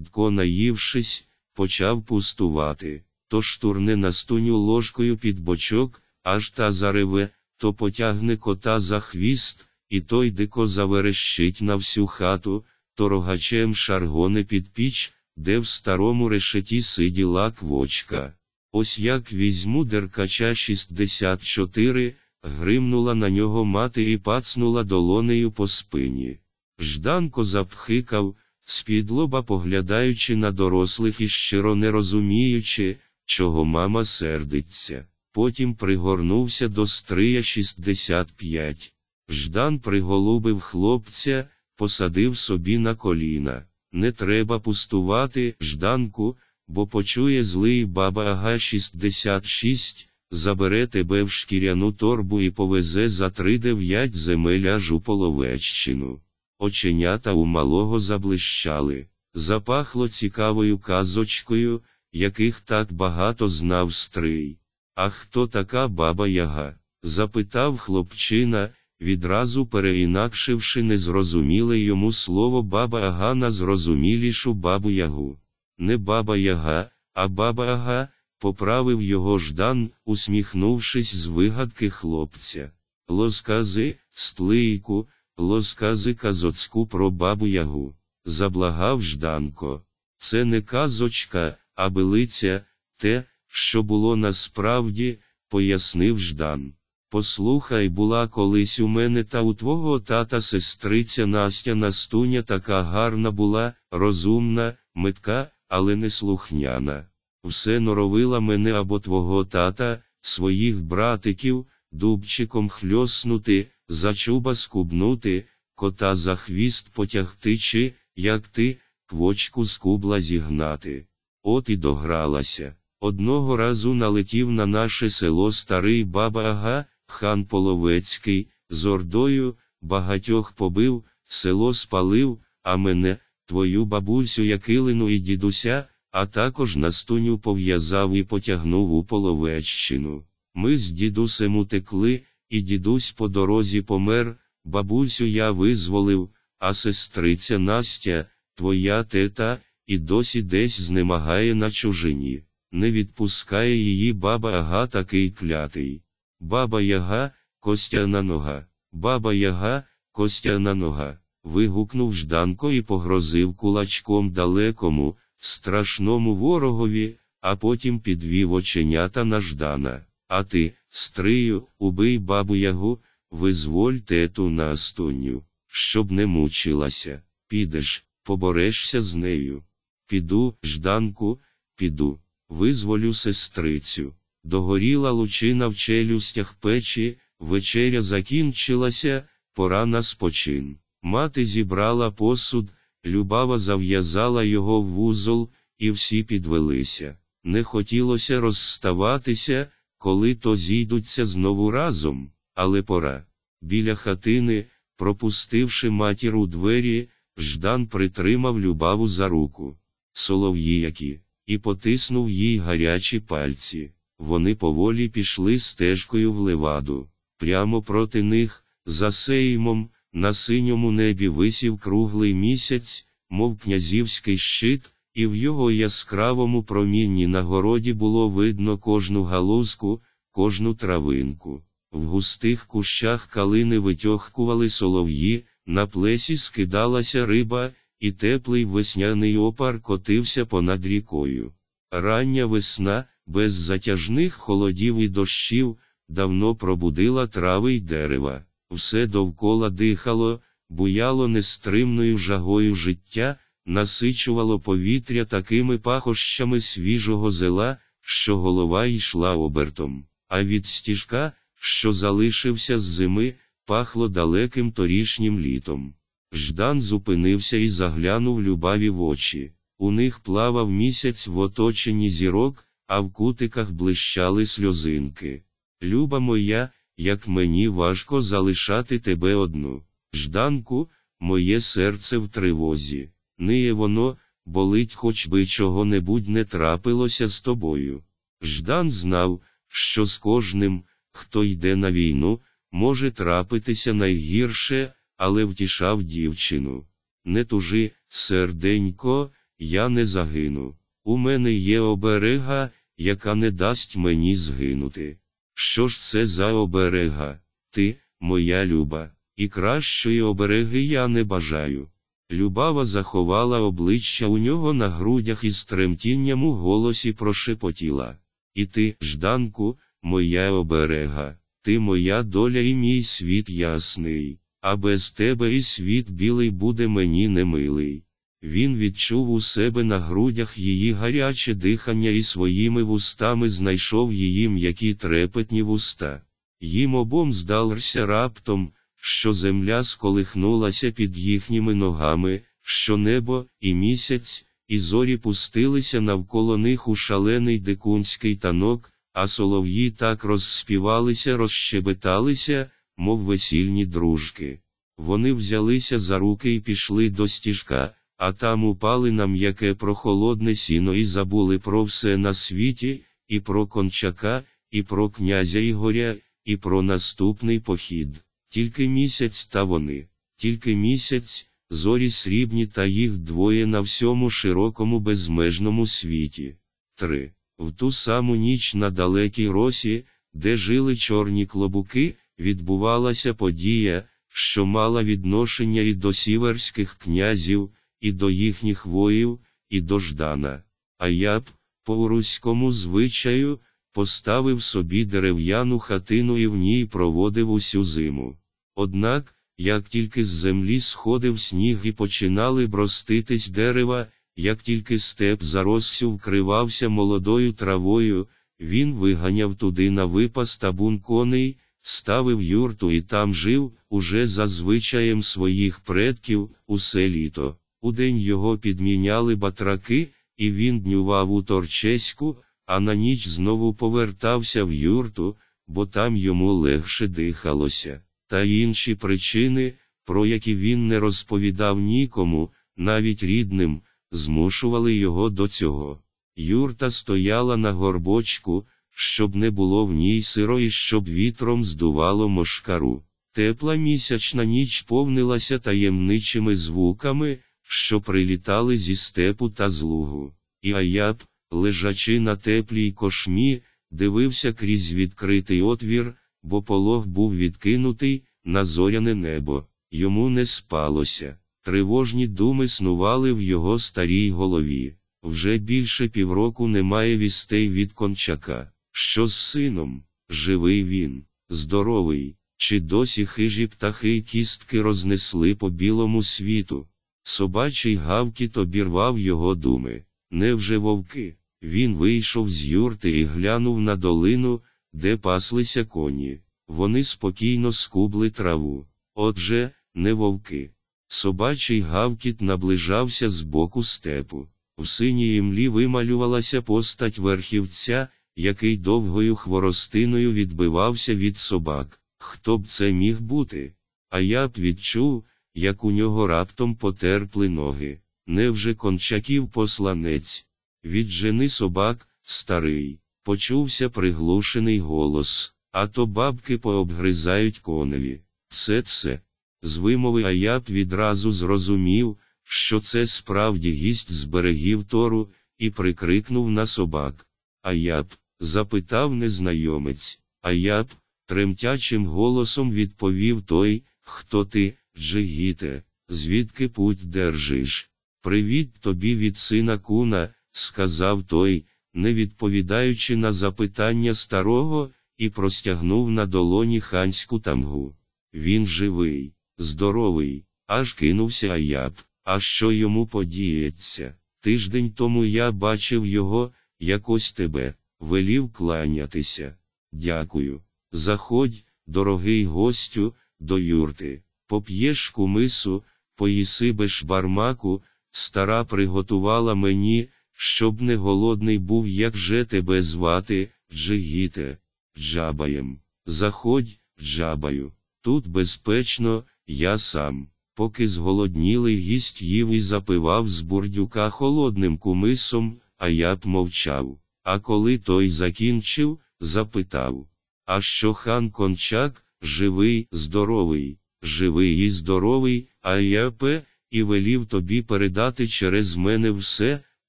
Дко, наївшись, почав пустувати, то штурне на стуню ложкою під бочок, аж та зареве, то потягне кота за хвіст, і той дико заверещить на всю хату, то рогачем шаргоне під піч, де в старому решеті сиділа квочка. Ось як візьму деркача 64, гримнула на нього мати і пацнула долонею по спині. Жданко запхикав, спідлоба поглядаючи на дорослих і щиро не розуміючи, чого мама сердиться. Потім пригорнувся до стрия 65. Ждан приголубив хлопця, посадив собі на коліна. Не треба пустувати, Жданку, бо почує злий баба Ага 66, забере тебе в шкіряну торбу і повезе за три дев'ять земель аж у Половеччину. Оченята у малого заблищали, запахло цікавою казочкою, яких так багато знав стрий. А хто така баба Яга? запитав хлопчина, відразу переінакшивши незрозуміле йому слово баба Ага на зрозумілішу бабу Ягу. Не баба Яга, а баба Ага, поправив його Ждан, усміхнувшись з вигадки хлопця. Лоскази, стлийку, лоскази казоцьку про бабу Ягу. Заблагав Жданко. Це не казочка, а билиця, те, що було насправді, пояснив Ждан. Послухай, була колись у мене та у твого тата сестриця Настя Настуня така гарна була, розумна, метка, але не слухняна. Все норовила мене або твого тата, своїх братиків, дубчиком хльоснути, за чуба скубнути, кота за хвіст потягти чи, як ти, квочку з кубла зігнати. От і догралася. Одного разу налетів на наше село старий баба Ага, хан Половецький, з ордою, багатьох побив, село спалив, а мене, твою бабусю Якилину і дідуся, а також на стуню пов'язав і потягнув у Половеччину. Ми з дідусем утекли, і дідусь по дорозі помер, бабусю я визволив, а сестриця Настя, твоя тета, і досі десь знемагає на чужині. Не відпускає її баба Ага такий клятий. Баба Яга, костяна нога, баба Яга, костяна нога. Вигукнув Жданко і погрозив кулачком далекому, страшному ворогові, а потім підвів оченята на Ждана. А ти, стрию, убий бабу Ягу, визволь тету на астуню, щоб не мучилася. Підеш, поборешся з нею. Піду, Жданку, піду, визволю сестрицю. Догоріла лучина в челюстях печі, вечеря закінчилася, пора на спочин. Мати зібрала посуд, любава зав'язала його в вузол, і всі підвелися. Не хотілося розставатися, коли то зійдуться знову разом, але пора. Біля хатини, пропустивши матір у двері, Ждан притримав любаву за руку. Солов'ї які, і потиснув їй гарячі пальці. Вони поволі пішли стежкою в леваду. Прямо проти них, за сеймом, на синьому небі висів круглий місяць, мов князівський щит, і в його яскравому промінні на городі було видно кожну галузку, кожну травинку. В густих кущах калини витьохкували солов'ї, на плесі скидалася риба, і теплий весняний опар котився понад рікою. Рання весна, без затяжних холодів і дощів, давно пробудила трави й дерева. Все довкола дихало, буяло нестримною жагою життя, насичувало повітря такими пахощами свіжого зела, що голова йшла обертом, а від стіжка, що залишився з зими, пахло далеким торішнім літом. Ждан зупинився і заглянув любаві в очі. У них плавав місяць в оточенні зірок, а в кутиках блищали сльозинки. Люба моя, як мені важко залишати тебе одну. Жданку, моє серце в тривозі. Ниє воно, болить хоч би чого-небудь не трапилося з тобою. Ждан знав, що з кожним, хто йде на війну, може трапитися найгірше, але втішав дівчину. Не тужи, серденько, я не загину. У мене є оберега, яка не дасть мені згинути. Що ж це за оберега? Ти, моя люба, і кращої обереги я не бажаю. Любава заховала обличчя у нього на грудях і з тремтінням у голосі прошепотіла. І ти, жданку, моя оберега, ти моя доля і мій світ ясний, а без тебе і світ білий буде мені немилий. Він відчув у себе на грудях її гаряче дихання і своїми вустами знайшов її м'які трепетні вуста. Їм обом здалося раптом, що земля сколихнулася під їхніми ногами, що небо, і місяць, і зорі пустилися навколо них у шалений дикунський танок, а солов'ї так розспівалися, розщебеталися, мов весільні дружки. Вони взялися за руки і пішли до стіжка, а там упали на м'яке прохолодне сіно і забули про все на світі, і про кончака, і про князя Ігоря, і про наступний похід. Тільки місяць та вони, тільки місяць, зорі срібні та їх двоє на всьому широкому безмежному світі. 3. В ту саму ніч на далекій росі, де жили чорні клобуки, відбувалася подія, що мала відношення і до сіверських князів, і до їхніх воїв, і до Ждана. А я б, по руському звичаю, поставив собі дерев'яну хатину і в ній проводив усю зиму. Однак, як тільки з землі сходив сніг і починали броститись дерева, як тільки степ заросся вкривався молодою травою, він виганяв туди на випас табун коней, ставив юрту і там жив, уже за звичаєм своїх предків, усе літо. Удень його підміняли батраки, і він днював у Торчеську, а на ніч знову повертався в юрту, бо там йому легше дихалося. Та інші причини, про які він не розповідав нікому, навіть рідним, змушували його до цього. Юрта стояла на горбочку, щоб не було в ній сиро і щоб вітром здувало мошкару. Тепла місячна ніч повнилася таємничими звуками, що прилітали зі степу та з лугу. І Аяб, лежачи на теплій кошмі, дивився крізь відкритий отвір, бо полог був відкинутий на зоряне небо. Йому не спалося. Тривожні думи снували в його старій голові. Вже більше півроку немає вістей від кончака. Що з сином? Живий він, здоровий, чи досі хижі птахи й кістки рознесли по білому світу. Собачий гавкіт обірвав його думи. Невже вовки? Він вийшов з юрти і глянув на долину, де паслися коні. Вони спокійно скубли траву. Отже, не вовки. Собачий гавкіт наближався з боку степу. В синій імлі вималювалася постать верхівця, який довгою хворостиною відбивався від собак. Хто б це міг бути? А я б відчув, як у нього раптом потерпли ноги. Невже кончаків посланець? Від жени собак, старий, почувся приглушений голос, а то бабки пообгризають коневі. Це це. З вимови Аяб відразу зрозумів, що це справді гість з берегів Тору, і прикрикнув на собак. Аяб, запитав незнайомець. Аяб, тремтячим голосом відповів той, хто ти, Джигіте, звідки путь держиш? Привіт тобі від сина куна, сказав той, не відповідаючи на запитання старого, і простягнув на долоні ханську тамгу. Він живий, здоровий, аж кинувся Аяб. А що йому подіється? Тиждень тому я бачив його, якось тебе, велів кланятися. Дякую. Заходь, дорогий гостю, до юрти, поп'єш кумису, поїси бешбармаку, стара приготувала мені, щоб не голодний був, як же тебе звати, Джигіте, джабаєм. Заходь, джабаю. Тут безпечно, я сам. Поки зголоднілий гість їв і запивав з бурдюка холодним кумисом, а я б мовчав. А коли той закінчив, запитав: А що хан кончак, живий, здоровий, живий і здоровий, а я пе, і велів тобі передати через мене все,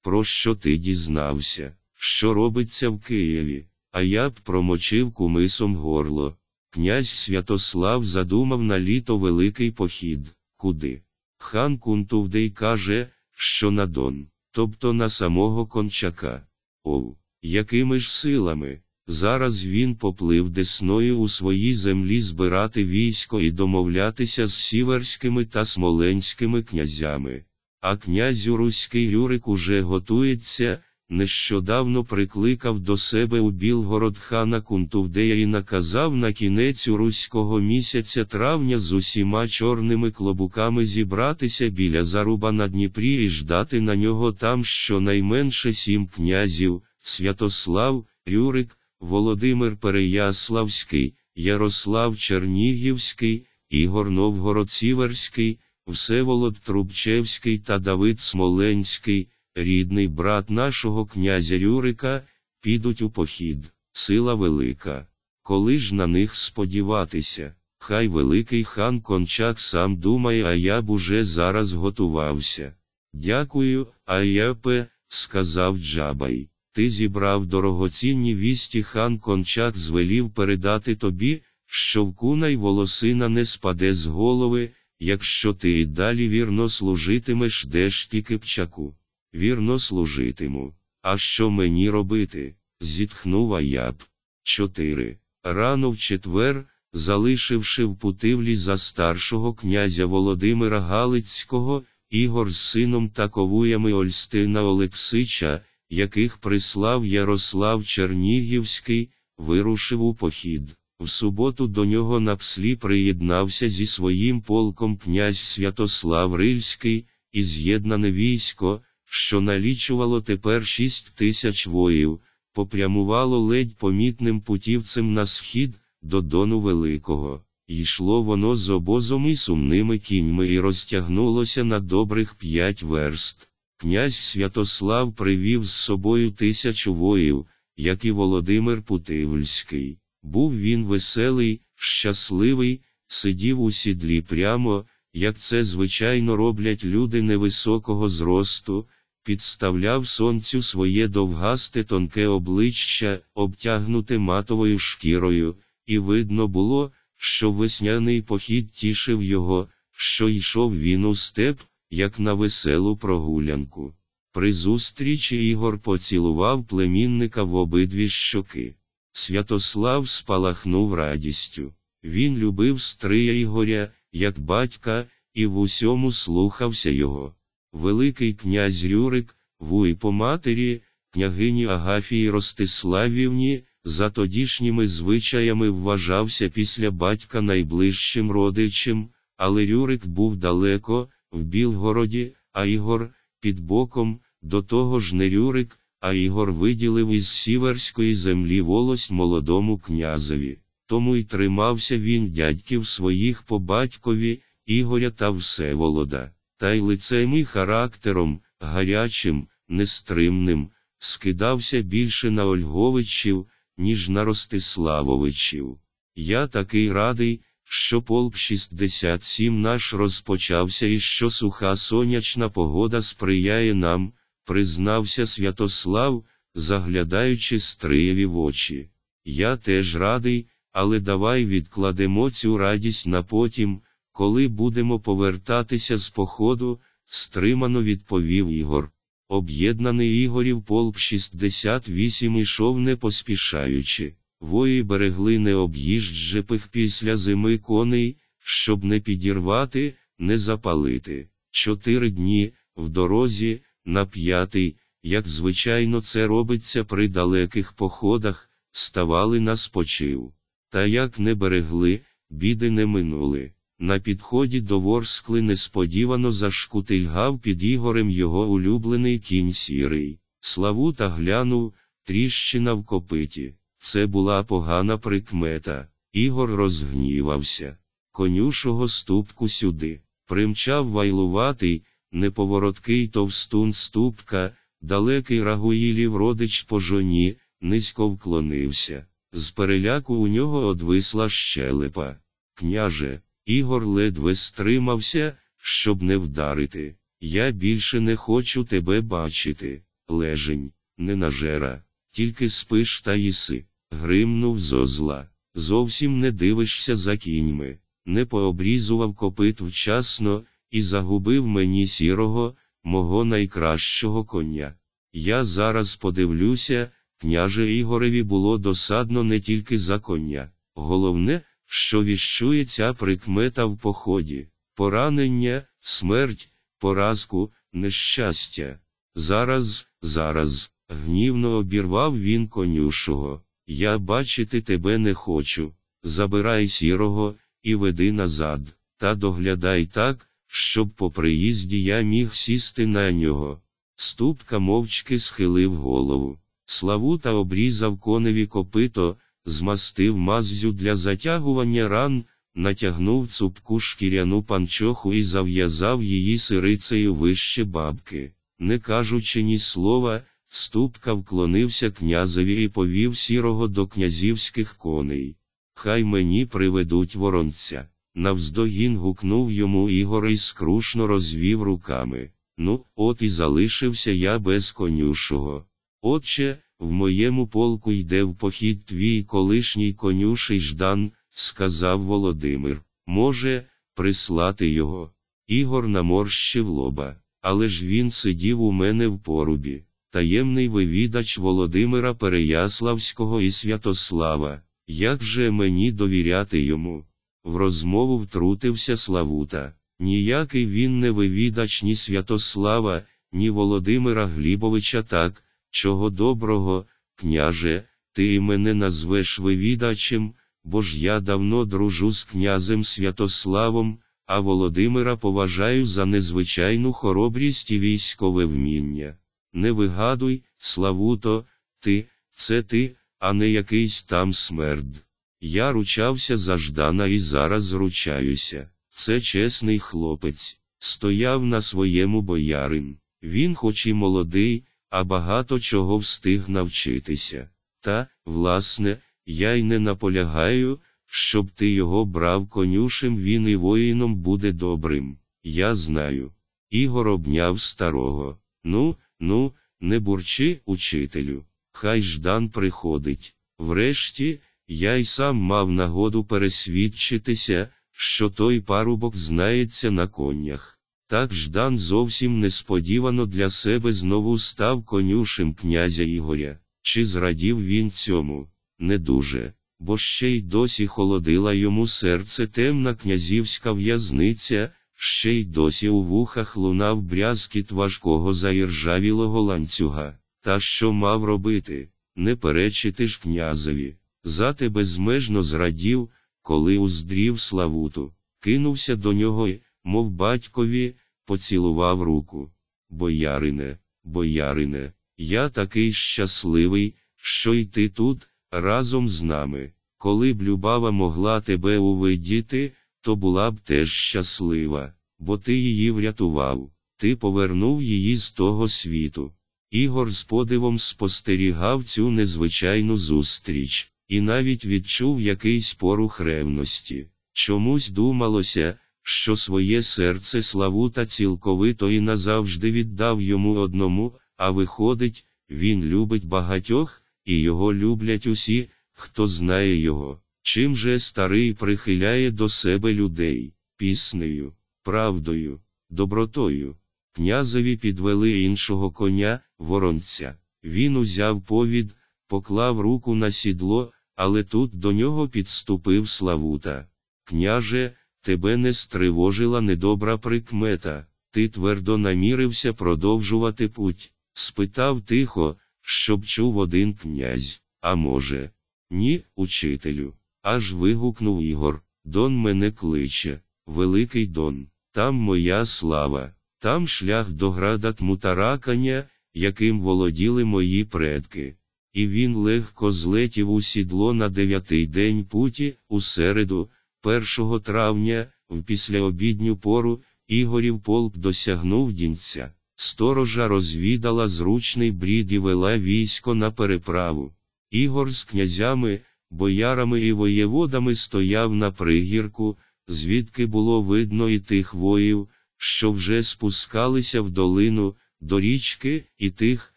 про що ти дізнався, що робиться в Києві, а я б промочив кумисом горло. Князь Святослав задумав на літо великий похід, куди. Хан Кунтувдей каже, що на Дон, тобто на самого кончака. Оу, якими ж силами? Зараз він поплив десною у своїй землі збирати військо і домовлятися з сіверськими та смоленськими князями. А князю Руський Юрик уже готується, нещодавно прикликав до себе у Білгород хана Кунтувдея і наказав на кінець руського місяця травня з усіма чорними клобуками зібратися біля заруба на Дніпрі і ждати на нього там щонайменше сім князів Святослав, Юрик, Володимир Переяславський, Ярослав Чернігівський, Ігор Новгород-Сіверський, Всеволод Трубчевський та Давид Смоленський, рідний брат нашого князя Юрика, підуть у похід, сила велика. Коли ж на них сподіватися, хай великий хан Кончак сам думає, а я б уже зараз готувався. Дякую, Аяпе, сказав Джабай. Ти зібрав дорогоцінні вісті хан Кончак звелів передати тобі, що в кунай волосина не спаде з голови, якщо ти і далі вірно служитимеш Дешті Кипчаку. Вірно служитиму. А що мені робити? зітхнув Аяб. 4. Рано в четвер, залишивши в путивлі за старшого князя Володимира Галицького, Ігор з сином та ковуями Ольстина Олексича, яких прислав Ярослав Чернігівський, вирушив у похід. В суботу до нього на пслі приєднався зі своїм полком князь Святослав Рильський, і з'єднане військо, що налічувало тепер шість тисяч воїв, попрямувало ледь помітним путівцем на схід, до Дону Великого. Йшло воно з обозом і сумними кіньми і розтягнулося на добрих п'ять верст. Князь Святослав привів з собою тисячу воїв, як і Володимир Путивльський. Був він веселий, щасливий, сидів у сідлі прямо, як це звичайно роблять люди невисокого зросту, підставляв сонцю своє довгасте тонке обличчя, обтягнуте матовою шкірою, і видно було, що весняний похід тішив його, що йшов він у степ, як на веселу прогулянку. При зустрічі Ігор поцілував племінника в обидві щоки. Святослав спалахнув радістю. Він любив стрия Ігоря, як батька, і в усьому слухався його. Великий князь Рюрик, вуй по матері, княгині Агафії Ростиславівні, за тодішніми звичаями вважався після батька найближчим родичем, але Рюрик був далеко, в Білгороді, а Ігор, під боком, до того ж не Рюрик, а Ігор виділив із сіверської землі волость молодому князеві. Тому й тримався він дядьків своїх по батькові, Ігоря та Всеволода, та й лицем і характером, гарячим, нестримним, скидався більше на Ольговичів, ніж на Ростиславовичів. Я такий радий, що полк 67 наш розпочався і що суха сонячна погода сприяє нам, признався Святослав, заглядаючи Стриєві в очі. Я теж радий, але давай відкладемо цю радість на потім, коли будемо повертатися з походу, стримано відповів Ігор. Об'єднаний Ігорів полк 68 ішов не поспішаючи. Вої берегли необ'їжджепих після зими коней, щоб не підірвати, не запалити. Чотири дні, в дорозі, на п'ятий, як звичайно це робиться при далеких походах, ставали на спочив. Та як не берегли, біди не минули. На підході до Ворскли несподівано зашкутильгав під Ігорем його улюблений кінь сірий. Славута глянув, тріщина в копиті. Це була погана прикмета. Ігор розгнівався. Конюшого ступку сюди. Примчав вайлуватий, неповороткий товстун ступка, далекий Рагуїлів родич по жоні, низько вклонився. З переляку у нього одвисла щелепа. Княже, Ігор ледве стримався, щоб не вдарити. Я більше не хочу тебе бачити, лежень, ненажера, тільки спиш та їси. Гримнув зо зла. Зовсім не дивишся за кіньми, не пообрізував копит вчасно і загубив мені сірого, мого найкращого коня. Я зараз подивлюся, княже Ігореві було досадно не тільки за коня. Головне, що віщує ця прикмета в поході поранення, смерть, поразку, нещастя. Зараз, зараз, гнівно обірвав він конюшого. Я бачити тебе не хочу. Забирай сірого і веди назад, та доглядай так, щоб по приїзді я міг сісти на нього. Ступка мовчки схилив голову. Славута обрізав коневі копито, змастив маззю для затягування ран, натягнув цупку шкіряну панчоху і зав'язав її сирицею вище бабки. Не кажучи ні слова, ступка вклонився князеві і повів сірого до князівських коней. Хай мені приведуть воронця. Навздогін гукнув йому Ігор і скрушно розвів руками. Ну, от і залишився я без конюшого. Отче, в моєму полку йде в похід твій колишній конюший Ждан, сказав Володимир. Може, прислати його. Ігор наморщив лоба, але ж він сидів у мене в порубі. Таємний вивідач Володимира Переяславського і Святослава. Як же мені довіряти йому? В розмову втрутився Славута. Ніякий він не вивідач ні Святослава, ні Володимира Глібовича так, чого доброго, княже, ти мене назвеш вивідачем, бо ж я давно дружу з князем Святославом, а Володимира поважаю за незвичайну хоробрість і військове вміння. Не вигадуй, Славуто, ти, це ти, а не якийсь там смерд. Я ручався за Ждана і зараз ручаюся. Це чесний хлопець, стояв на своєму боярин. Він, хоч і молодий, а багато чого встиг навчитися. Та, власне, я й не наполягаю, щоб ти його брав конюшем, він і воїном буде добрим. Я знаю. Ігор обняв старого. Ну, ну, не бурчи, учителю. Хай Ждан приходить. Врешті, я й сам мав нагоду пересвідчитися, що той парубок знається на конях. Так Ждан зовсім несподівано для себе знову став конюшем князя Ігоря. Чи зрадів він цьому? Не дуже, бо ще й досі холодила йому серце темна князівська в'язниця, ще й досі у вухах лунав брязкіт важкого заіржавілого ланцюга. Та що мав робити? Не перечити ж князеві. За те безмежно зрадів, коли уздрів Славуту, кинувся до нього й, мов батькові, поцілував руку. Боярине, боярине, я такий щасливий, що й ти тут, разом з нами. Коли б Любава могла тебе увидіти, то була б теж щаслива, бо ти її врятував, ти повернув її з того світу. Ігор з подивом спостерігав цю незвичайну зустріч, і навіть відчув якийсь порух ревності. Чомусь думалося, що своє серце Славута цілковито і назавжди віддав йому одному, а виходить, він любить багатьох, і його люблять усі, хто знає його. Чим же старий прихиляє до себе людей, піснею, правдою, добротою. Князеві підвели іншого коня, воронця. Він узяв повід, поклав руку на сідло, але тут до нього підступив Славута. Княже, тебе не стривожила недобра прикмета, ти твердо намірився продовжувати путь. Спитав тихо, щоб чув один князь, а може, ні, учителю. Аж вигукнув Ігор, Дон мене кличе, Великий Дон, там моя слава, там шлях до града Тмутаракання, яким володіли мої предки. І він легко злетів у сідло на дев'ятий день путі, у середу, 1 травня, в післяобідню пору, Ігорів полк досягнув дінця. Сторожа розвідала зручний брід і вела військо на переправу. Ігор з князями, боярами і воєводами стояв на пригірку, звідки було видно і тих воїв, що вже спускалися в долину, до річки, і тих,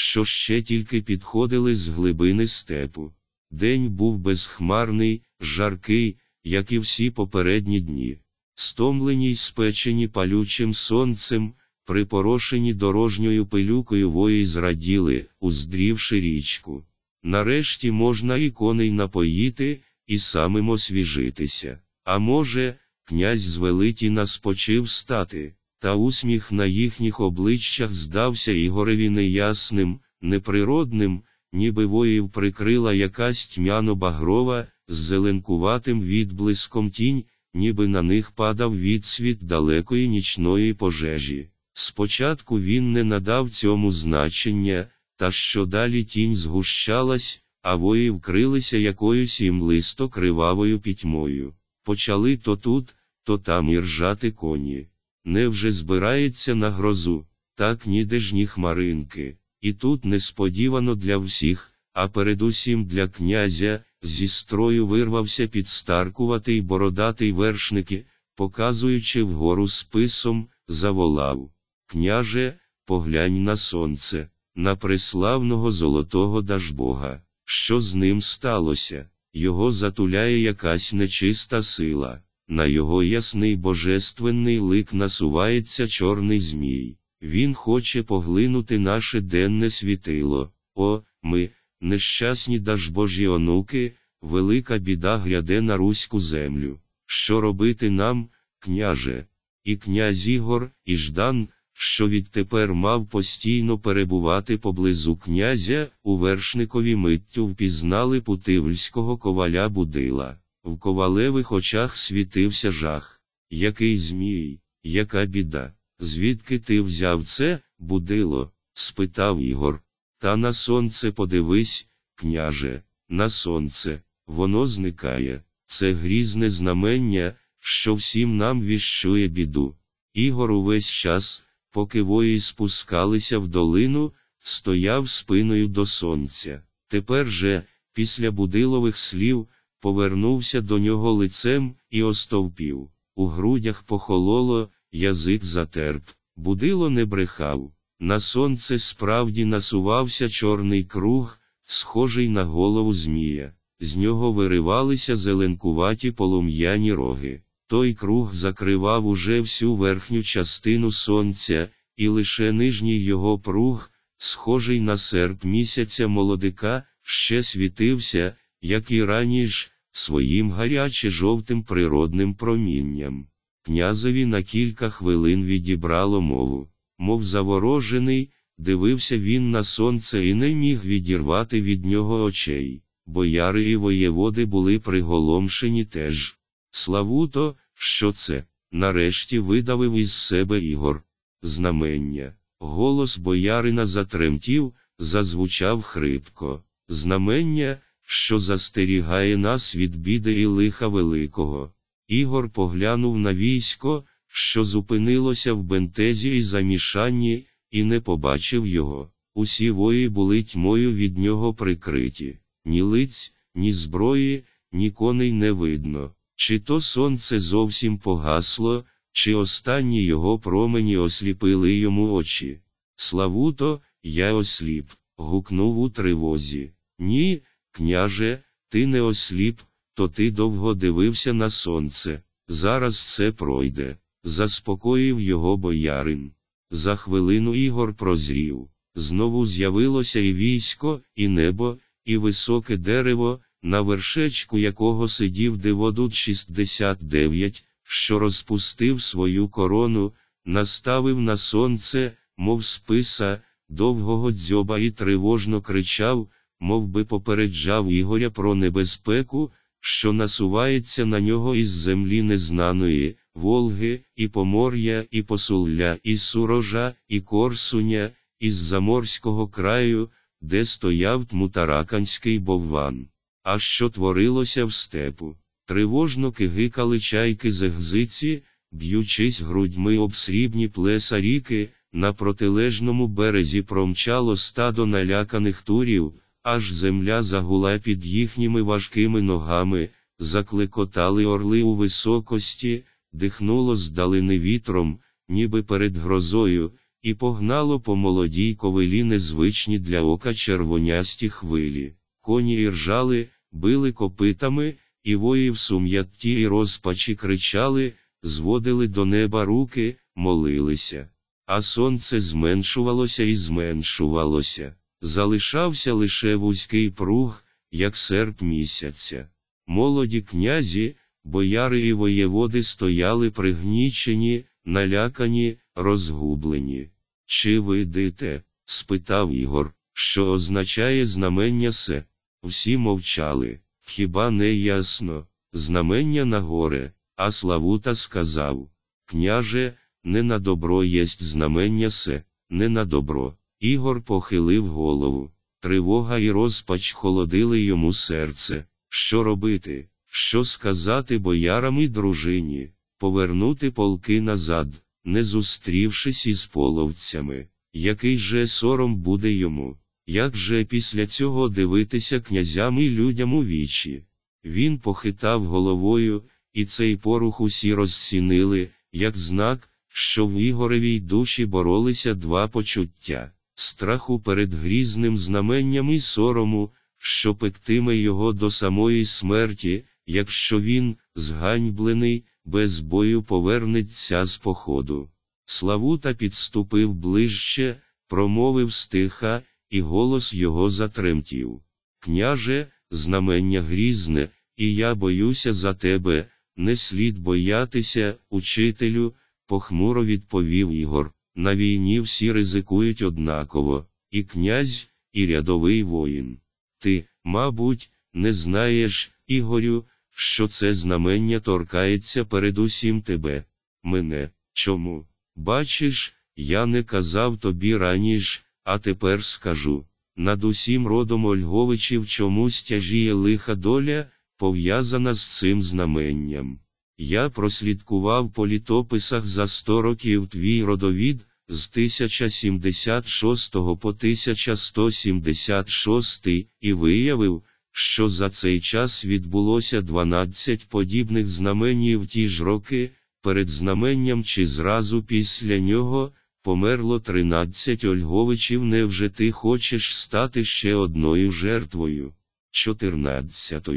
що ще тільки підходили з глибини степу. День був безхмарний, жаркий, як і всі попередні дні. Стомлені й спечені палючим сонцем, припорошені дорожньою пилюкою вої зраділи, уздрівши річку. Нарешті можна і коней напоїти, і самим освіжитися. А може, князь звелить на спочив стати, та усміх на їхніх обличчях здався Ігореві неясним, неприродним, ніби воїв прикрила якась тьмяно багрова, з зеленкуватим відблиском тінь, ніби на них падав відсвіт далекої нічної пожежі. Спочатку він не надав цьому значення, та що далі тінь згущалась, а вої вкрилися якоюсь імлисто кривавою пітьмою. Почали то тут, то там іржати коні. Невже збирається на грозу, так ніде ж ні хмаринки. І тут несподівано для всіх, а передусім для князя, зі строю вирвався підстаркуватий бородатий вершники, показуючи вгору списом, заволав. Княже, поглянь на сонце, на преславного золотого Дажбога. Що з ним сталося? Його затуляє якась нечиста сила, на його ясний божественний лик насувається чорний змій. Він хоче поглинути наше денне світило. О, ми, нещасні дажбожі онуки, велика біда гряде на руську землю. Що робити нам, княже? І князь Ігор, і Ждан, що відтепер мав постійно перебувати поблизу князя, у вершникові миттю впізнали путивльського коваля Будила. В ковалевих очах світився жах. Який змій, яка біда. Звідки ти взяв це, будило? спитав Ігор. Та на сонце подивись, княже, на сонце, воно зникає. Це грізне знамення, що всім нам віщує біду. Ігор увесь час, поки вої спускалися в долину, стояв спиною до сонця. Тепер же, після будилових слів, повернувся до нього лицем і остовпів. У грудях похололо, язик затерп. Будило не брехав. На сонце справді насувався чорний круг, схожий на голову Змія. З нього виривалися зеленкуваті полум'яні роги. Той круг закривав уже всю верхню частину сонця, і лише нижній його пруг, схожий на серп місяця молодика, ще світився, як і раніше, своїм гаряче жовтим природним промінням. Князеві на кілька хвилин відібрало мову, мов заворожений, дивився він на сонце і не міг відірвати від нього очей. Бояри і воєводи були приголомшені теж. Славуто, що це? Нарешті видавив із себе Ігор. Знамення. Голос боярина затремтів, зазвучав хрипко. Знамення, що застерігає нас від біди і лиха великого. Ігор поглянув на військо, що зупинилося в бентезі і замішанні, і не побачив його. Усі вої були тьмою від нього прикриті. Ні лиць, ні зброї, ні коней не видно. Чи то сонце зовсім погасло, чи останні його промені осліпили йому очі. Славуто, я осліп, гукнув у тривозі. Ні, княже, ти не осліп, то ти довго дивився на сонце. Зараз це пройде. Заспокоїв його боярин. За хвилину Ігор прозрів. Знову з'явилося і військо, і небо, і високе дерево, на вершечку якого сидів диводут 69, що розпустив свою корону, наставив на сонце, мов списа, довгого дзьоба і тривожно кричав, мов би попереджав Ігоря про небезпеку, що насувається на нього із землі незнаної, Волги, і Помор'я, і Посулля, і Сурожа, і Корсуня, із Заморського краю, де стояв тмутараканський бовван. А що творилося в степу? Тривожно кигикали чайки з егзиці, б'ючись грудьми об срібні плеса ріки, на протилежному березі промчало стадо наляканих турів, аж земля загула під їхніми важкими ногами, заклекотали орли у високості, дихнуло здалини вітром, ніби перед грозою, і погнало по молодій ковилі незвичні для ока червонясті хвилі. Коні іржали, били копитами, і вої в сум'ятті й розпачі кричали, зводили до неба руки, молилися. А сонце зменшувалося і зменшувалося. Залишався лише вузький пруг, як серп місяця. Молоді князі, бояри і воєводи стояли пригнічені, налякані, розгублені. Чи видите? спитав Ігор, що означає знамення се. Всі мовчали. Хіба не ясно? Знамення на горе, а Славута сказав Княже, не на добро єсть знамення се, не на добро. Ігор похилив голову. Тривога і розпач холодили йому серце. Що робити? Що сказати боярам і дружині? Повернути полки назад, не зустрівшись із половцями. Який же сором буде йому? Як же після цього дивитися князям і людям у вічі? Він похитав головою, і цей порух усі розцінили, як знак, що в Ігоревій душі боролися два почуття страху перед грізним знаменням і сорому, що пектиме його до самої смерті, якщо він, зганьблений, без бою повернеться з походу. Славута підступив ближче, промовив стиха, і голос його затремтів. Княже, знамення грізне, і я боюся за тебе, не слід боятися, учителю, похмуро відповів Ігор. На війні всі ризикують однаково, і князь, і рядовий воїн. Ти, мабуть, не знаєш, Ігорю, що це знамення торкається передусім тебе. Мене, чому? Бачиш, я не казав тобі раніше, а тепер скажу. Над усім родом Ольговичів чомусь тяжіє лиха доля, пов'язана з цим знаменням. Я прослідкував по літописах за сто років твій родовід, з 1076 по 1176 і виявив, що за цей час відбулося 12 подібних знаменів ті ж роки, перед знаменням чи зразу після нього, померло 13 Ольговичів. Невже ти хочеш стати ще одною жертвою? 14.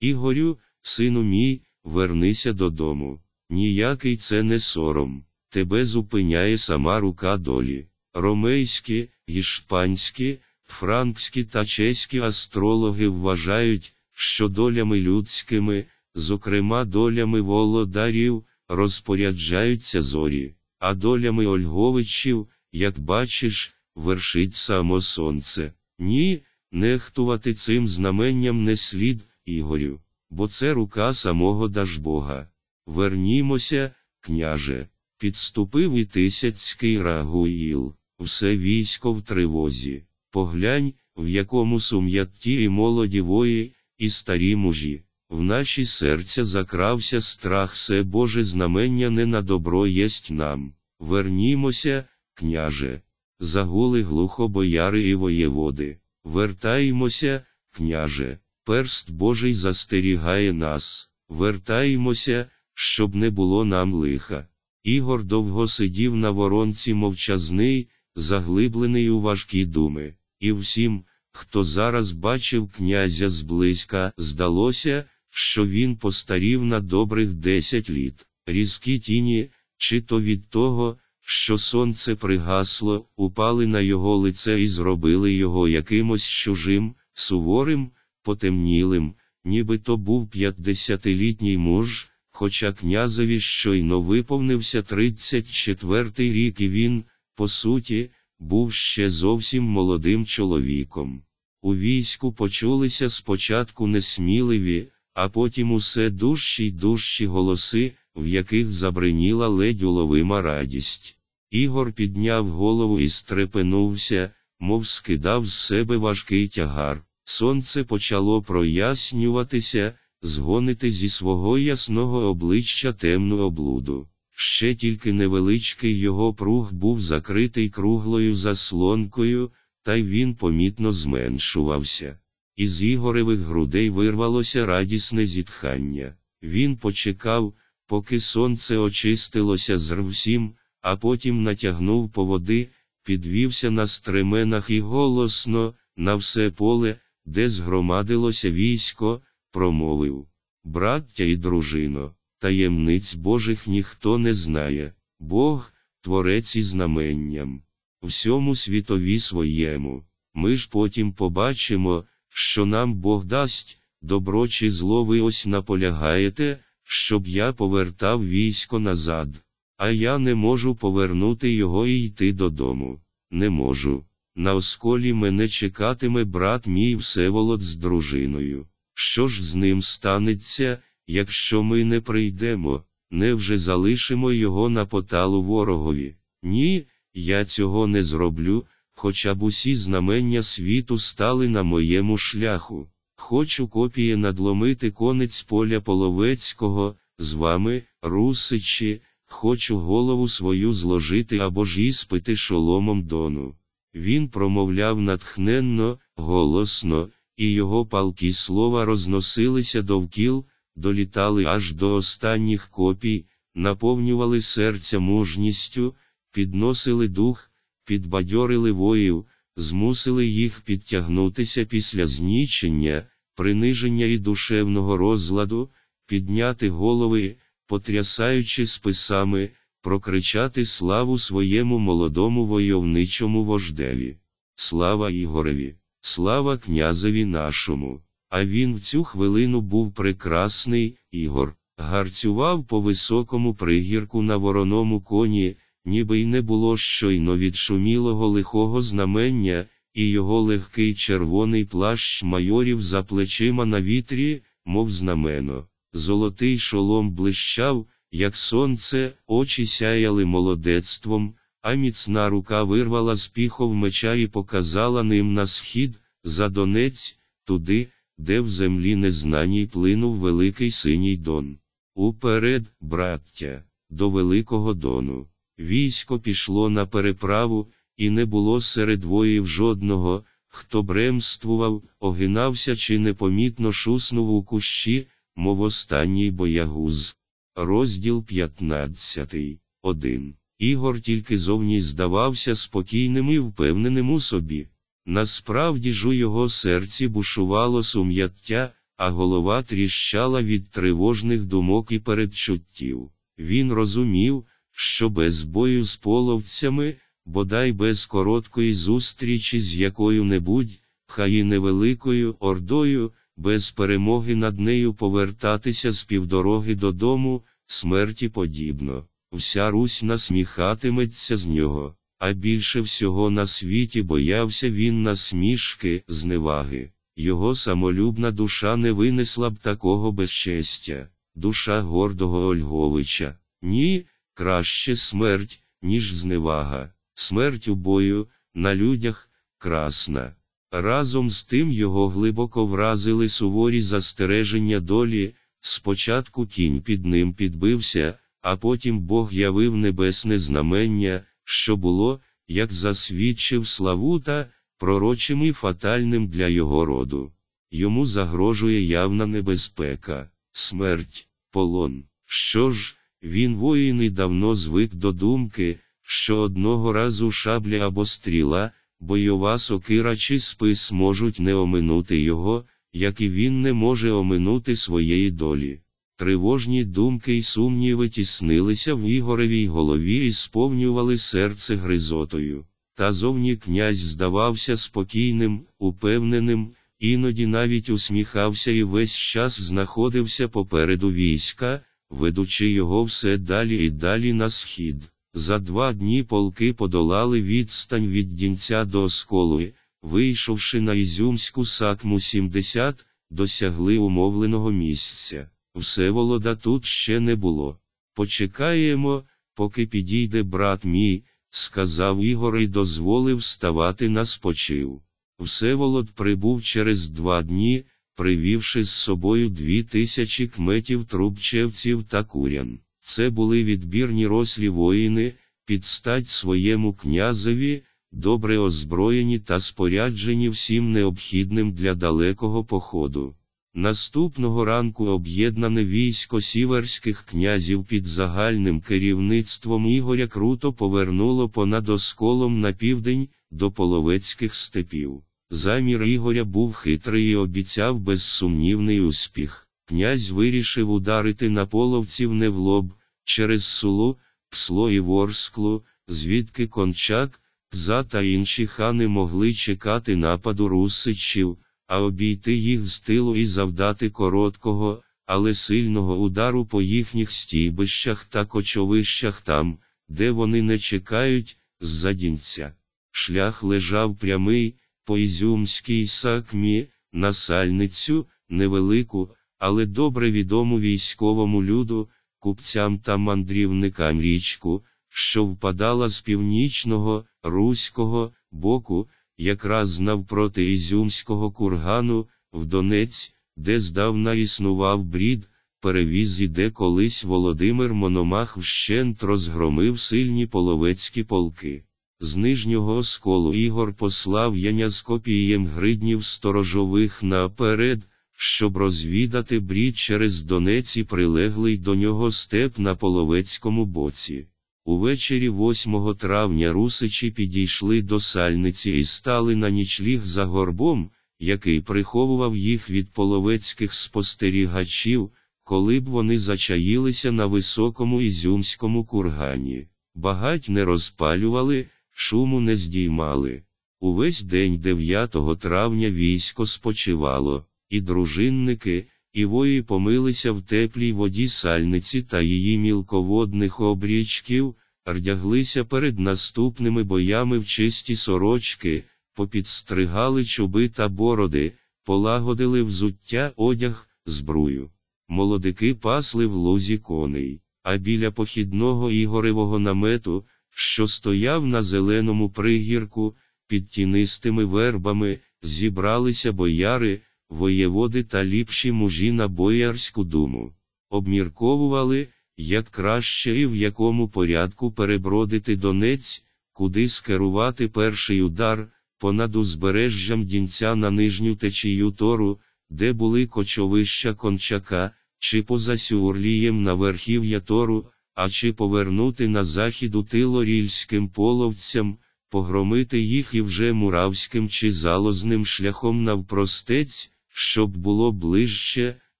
Ігорю, сину мій, вернися додому. Ніякий це не сором. Тебе зупиняє сама рука долі. Ромейські, гішпанські, франкські та чеські астрологи вважають, що долями людськими, зокрема долями володарів, розпоряджаються зорі, а долями Ольговичів, як бачиш, вершить само сонце. Ні, нехтувати цим знаменням не слід, Ігорю, бо це рука самого Дажбога. Вернімося, княже. Підступив і тисяцький Рагуїл, все військо в тривозі. Поглянь, в якому сум'ятті і молоді вої, і старі мужі. В наші серця закрався страх, все Боже знамення не на добро єсть нам. Вернімося, княже. Загули глухо бояри і воєводи. Вертаємося, княже. Перст Божий застерігає нас. Вертаємося, щоб не було нам лиха. Ігор довго сидів на воронці мовчазний, заглиблений у важкі думи, і всім, хто зараз бачив князя зблизька, здалося, що він постарів на добрих десять літ. Різкі тіні, чи то від того, що сонце пригасло, упали на його лице і зробили його якимось чужим, суворим, потемнілим, ніби то був п'ятдесятилітній муж. Хоча князеві щойно виповнився 34-й рік і він, по суті, був ще зовсім молодим чоловіком. У війську почулися спочатку несміливі, а потім усе дужчі й дужчі голоси, в яких забриніла ледь уловима радість. Ігор підняв голову і стрепенувся, мов скидав з себе важкий тягар. Сонце почало прояснюватися, згонити зі свого ясного обличчя темну облуду. Ще тільки невеличкий його пруг був закритий круглою заслонкою, та й він помітно зменшувався. Із Ігоревих грудей вирвалося радісне зітхання. Він почекав, поки сонце очистилося з рвсім, а потім натягнув поводи, підвівся на стременах і голосно, на все поле, де згромадилося військо, промовив Браття і дружино, таємниць Божих ніхто не знає, Бог, творець і знаменням, всьому світові своєму. Ми ж потім побачимо, що нам Бог дасть, добро чи зло ви ось наполягаєте, щоб я повертав військо назад, а я не можу повернути його і йти додому. Не можу. На осколі мене чекатиме брат мій Всеволод з дружиною. Що ж з ним станеться, якщо ми не прийдемо, невже залишимо його на поталу ворогові? Ні, я цього не зроблю, хоча б усі знамення світу стали на моєму шляху. Хочу копіє надломити конець поля Половецького, з вами, русичі, хочу голову свою зложити або ж іспити шоломом дону. Він промовляв натхненно, голосно, і його палкі слова розносилися довкіл, долітали аж до останніх копій, наповнювали серця мужністю, підносили дух, підбадьорили воїв, змусили їх підтягнутися після знічення, приниження і душевного розладу, підняти голови, потрясаючи списами, прокричати славу своєму молодому войовничому вождеві. Слава Ігореві, слава князеві нашому. А він в цю хвилину був прекрасний, Ігор, гарцював по високому пригірку на вороному коні, ніби й не було щойно відшумілого лихого знамення, і його легкий червоний плащ майорів за плечима на вітрі, мов знамено. Золотий шолом блищав, як сонце, очі сяяли молодецтвом, а міцна рука вирвала з піхов меча і показала ним на схід, за Донець, туди, де в землі незнаній плинув великий синій дон. Уперед, браття, до Великого Дону. Військо пішло на переправу, і не було серед воїв жодного, хто бремствував, огинався чи непомітно шуснув у кущі, мов останній боягуз. Розділ 15. 1. Ігор тільки зовні здавався спокійним і впевненим у собі. Насправді ж у його серці бушувало сум'яття, а голова тріщала від тривожних думок і передчуттів. Він розумів, що без бою з половцями, бодай без короткої зустрічі з якою-небудь, хай і невеликою ордою, без перемоги над нею повертатися з півдороги додому, смерті подібно. Вся Русь насміхатиметься з нього, а більше всього на світі боявся він насмішки, зневаги. Його самолюбна душа не винесла б такого безчестя, душа гордого Ольговича. Ні, краще смерть, ніж зневага, смерть у бою, на людях, красна. Разом з тим його глибоко вразили суворі застереження долі, спочатку кінь під ним підбився, а потім Бог явив небесне знамення, що було, як засвідчив Славута, пророчим і фатальним для його роду. Йому загрожує явна небезпека, смерть, полон. Що ж, він воїн і давно звик до думки, що одного разу шабля або стріла, бойова сокира чи спис можуть не оминути його, як і він не може оминути своєї долі. Тривожні думки й сумніви тіснилися в Ігоревій голові і сповнювали серце гризотою. Та зовні князь здавався спокійним, упевненим, іноді навіть усміхався і весь час знаходився попереду війська, ведучи його все далі і далі на схід. За два дні полки подолали відстань від дінця до осколу, вийшовши на Ізюмську сакму 70, досягли умовленого місця. Всеволода тут ще не було. Почекаємо, поки підійде брат мій, сказав Ігор і дозволив ставати на спочив. Всеволод прибув через два дні, привівши з собою дві тисячі кметів трубчевців та курян. Це були відбірні рослі воїни, підстать своєму князеві, добре озброєні та споряджені всім необхідним для далекого походу. Наступного ранку об'єднане військо сіверських князів під загальним керівництвом Ігоря круто повернуло понад осколом на південь до половецьких степів. Замір Ігоря був хитрий і обіцяв безсумнівний успіх. Князь вирішив ударити на половців не в лоб, через сулу, псло і ворсклу, звідки кончак, пза та інші хани могли чекати нападу русичів а обійти їх з тилу і завдати короткого, але сильного удару по їхніх стійбищах та кочовищах там, де вони не чекають, з-за дінця. Шлях лежав прямий, по Ізюмській сакмі, на сальницю, невелику, але добре відому військовому люду, купцям та мандрівникам річку, що впадала з північного, руського боку, якраз навпроти Ізюмського кургану, в Донець, де здавна існував брід, перевіз і де колись Володимир Мономах вщент розгромив сильні половецькі полки. З нижнього осколу Ігор послав Яня з копієм гриднів сторожових наперед, щоб розвідати брід через Донець і прилеглий до нього степ на половецькому боці. Увечері 8 травня русичі підійшли до сальниці і стали на нічліг за горбом, який приховував їх від половецьких спостерігачів, коли б вони зачаїлися на високому ізюмському кургані. Багать не розпалювали, шуму не здіймали. Увесь день 9 травня військо спочивало, і дружинники, і вої помилися в теплій воді сальниці та її мілководних обрічків, рдяглися перед наступними боями в чисті сорочки, попідстригали чуби та бороди, полагодили взуття одяг, збрую. Молодики пасли в лузі коней, а біля похідного ігоревого намету, що стояв на зеленому пригірку, під тінистими вербами, зібралися бояри, воєводи та ліпші мужі на боярську думу. Обмірковували, як краще і в якому порядку перебродити Донець, куди скерувати перший удар, понад узбережжям дінця на нижню течію тору, де були кочовища кончака, чи поза Сюрлієм на верхів'я тору, а чи повернути на захід у тилорільським половцям, погромити їх і вже муравським чи залозним шляхом навпростець, щоб було ближче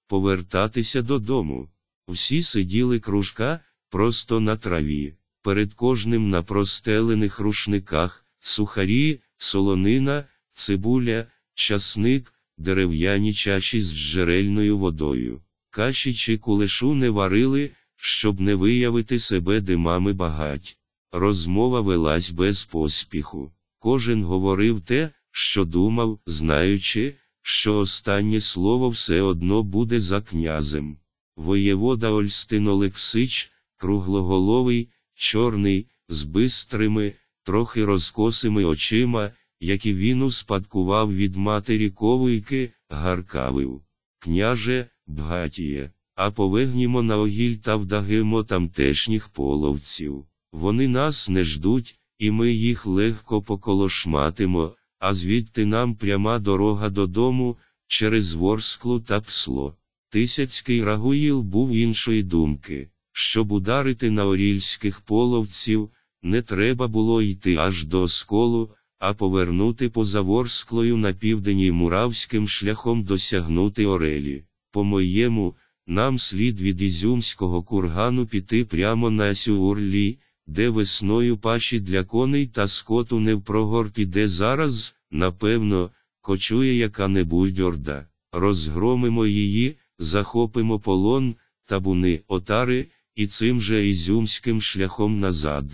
повертатися додому. Всі сиділи кружка, просто на траві, перед кожним на простелених рушниках, сухарі, солонина, цибуля, часник, дерев'яні чаші з джерельною водою. Каші чи кулешу не варили, щоб не виявити себе димами багать. Розмова велась без поспіху. Кожен говорив те, що думав, знаючи, що останнє слово все одно буде за князем. Воєвода Ольстин Олексич, круглоголовий, чорний, з бистрими, трохи розкосими очима, які він успадкував від матері ковуйки, гаркавив. Княже, бгатіє, а повегнімо на огіль та вдагимо тамтешніх половців. Вони нас не ждуть, і ми їх легко поколошматимо, а звідти нам пряма дорога додому, через Ворсклу та псло. Тисяцький Рагуїл був іншої думки, щоб ударити на орільських половців, не треба було йти аж до сколу, а повернути поза Ворсклою на південь муравським шляхом досягнути Орелі. По-моєму, нам слід від Ізюмського кургану піти прямо на Сюурлі, де весною паші для коней та скоту не в прогорт іде зараз, напевно, кочує яка-небудь орда. Розгромимо її, захопимо полон, табуни, отари, і цим же ізюмським шляхом назад.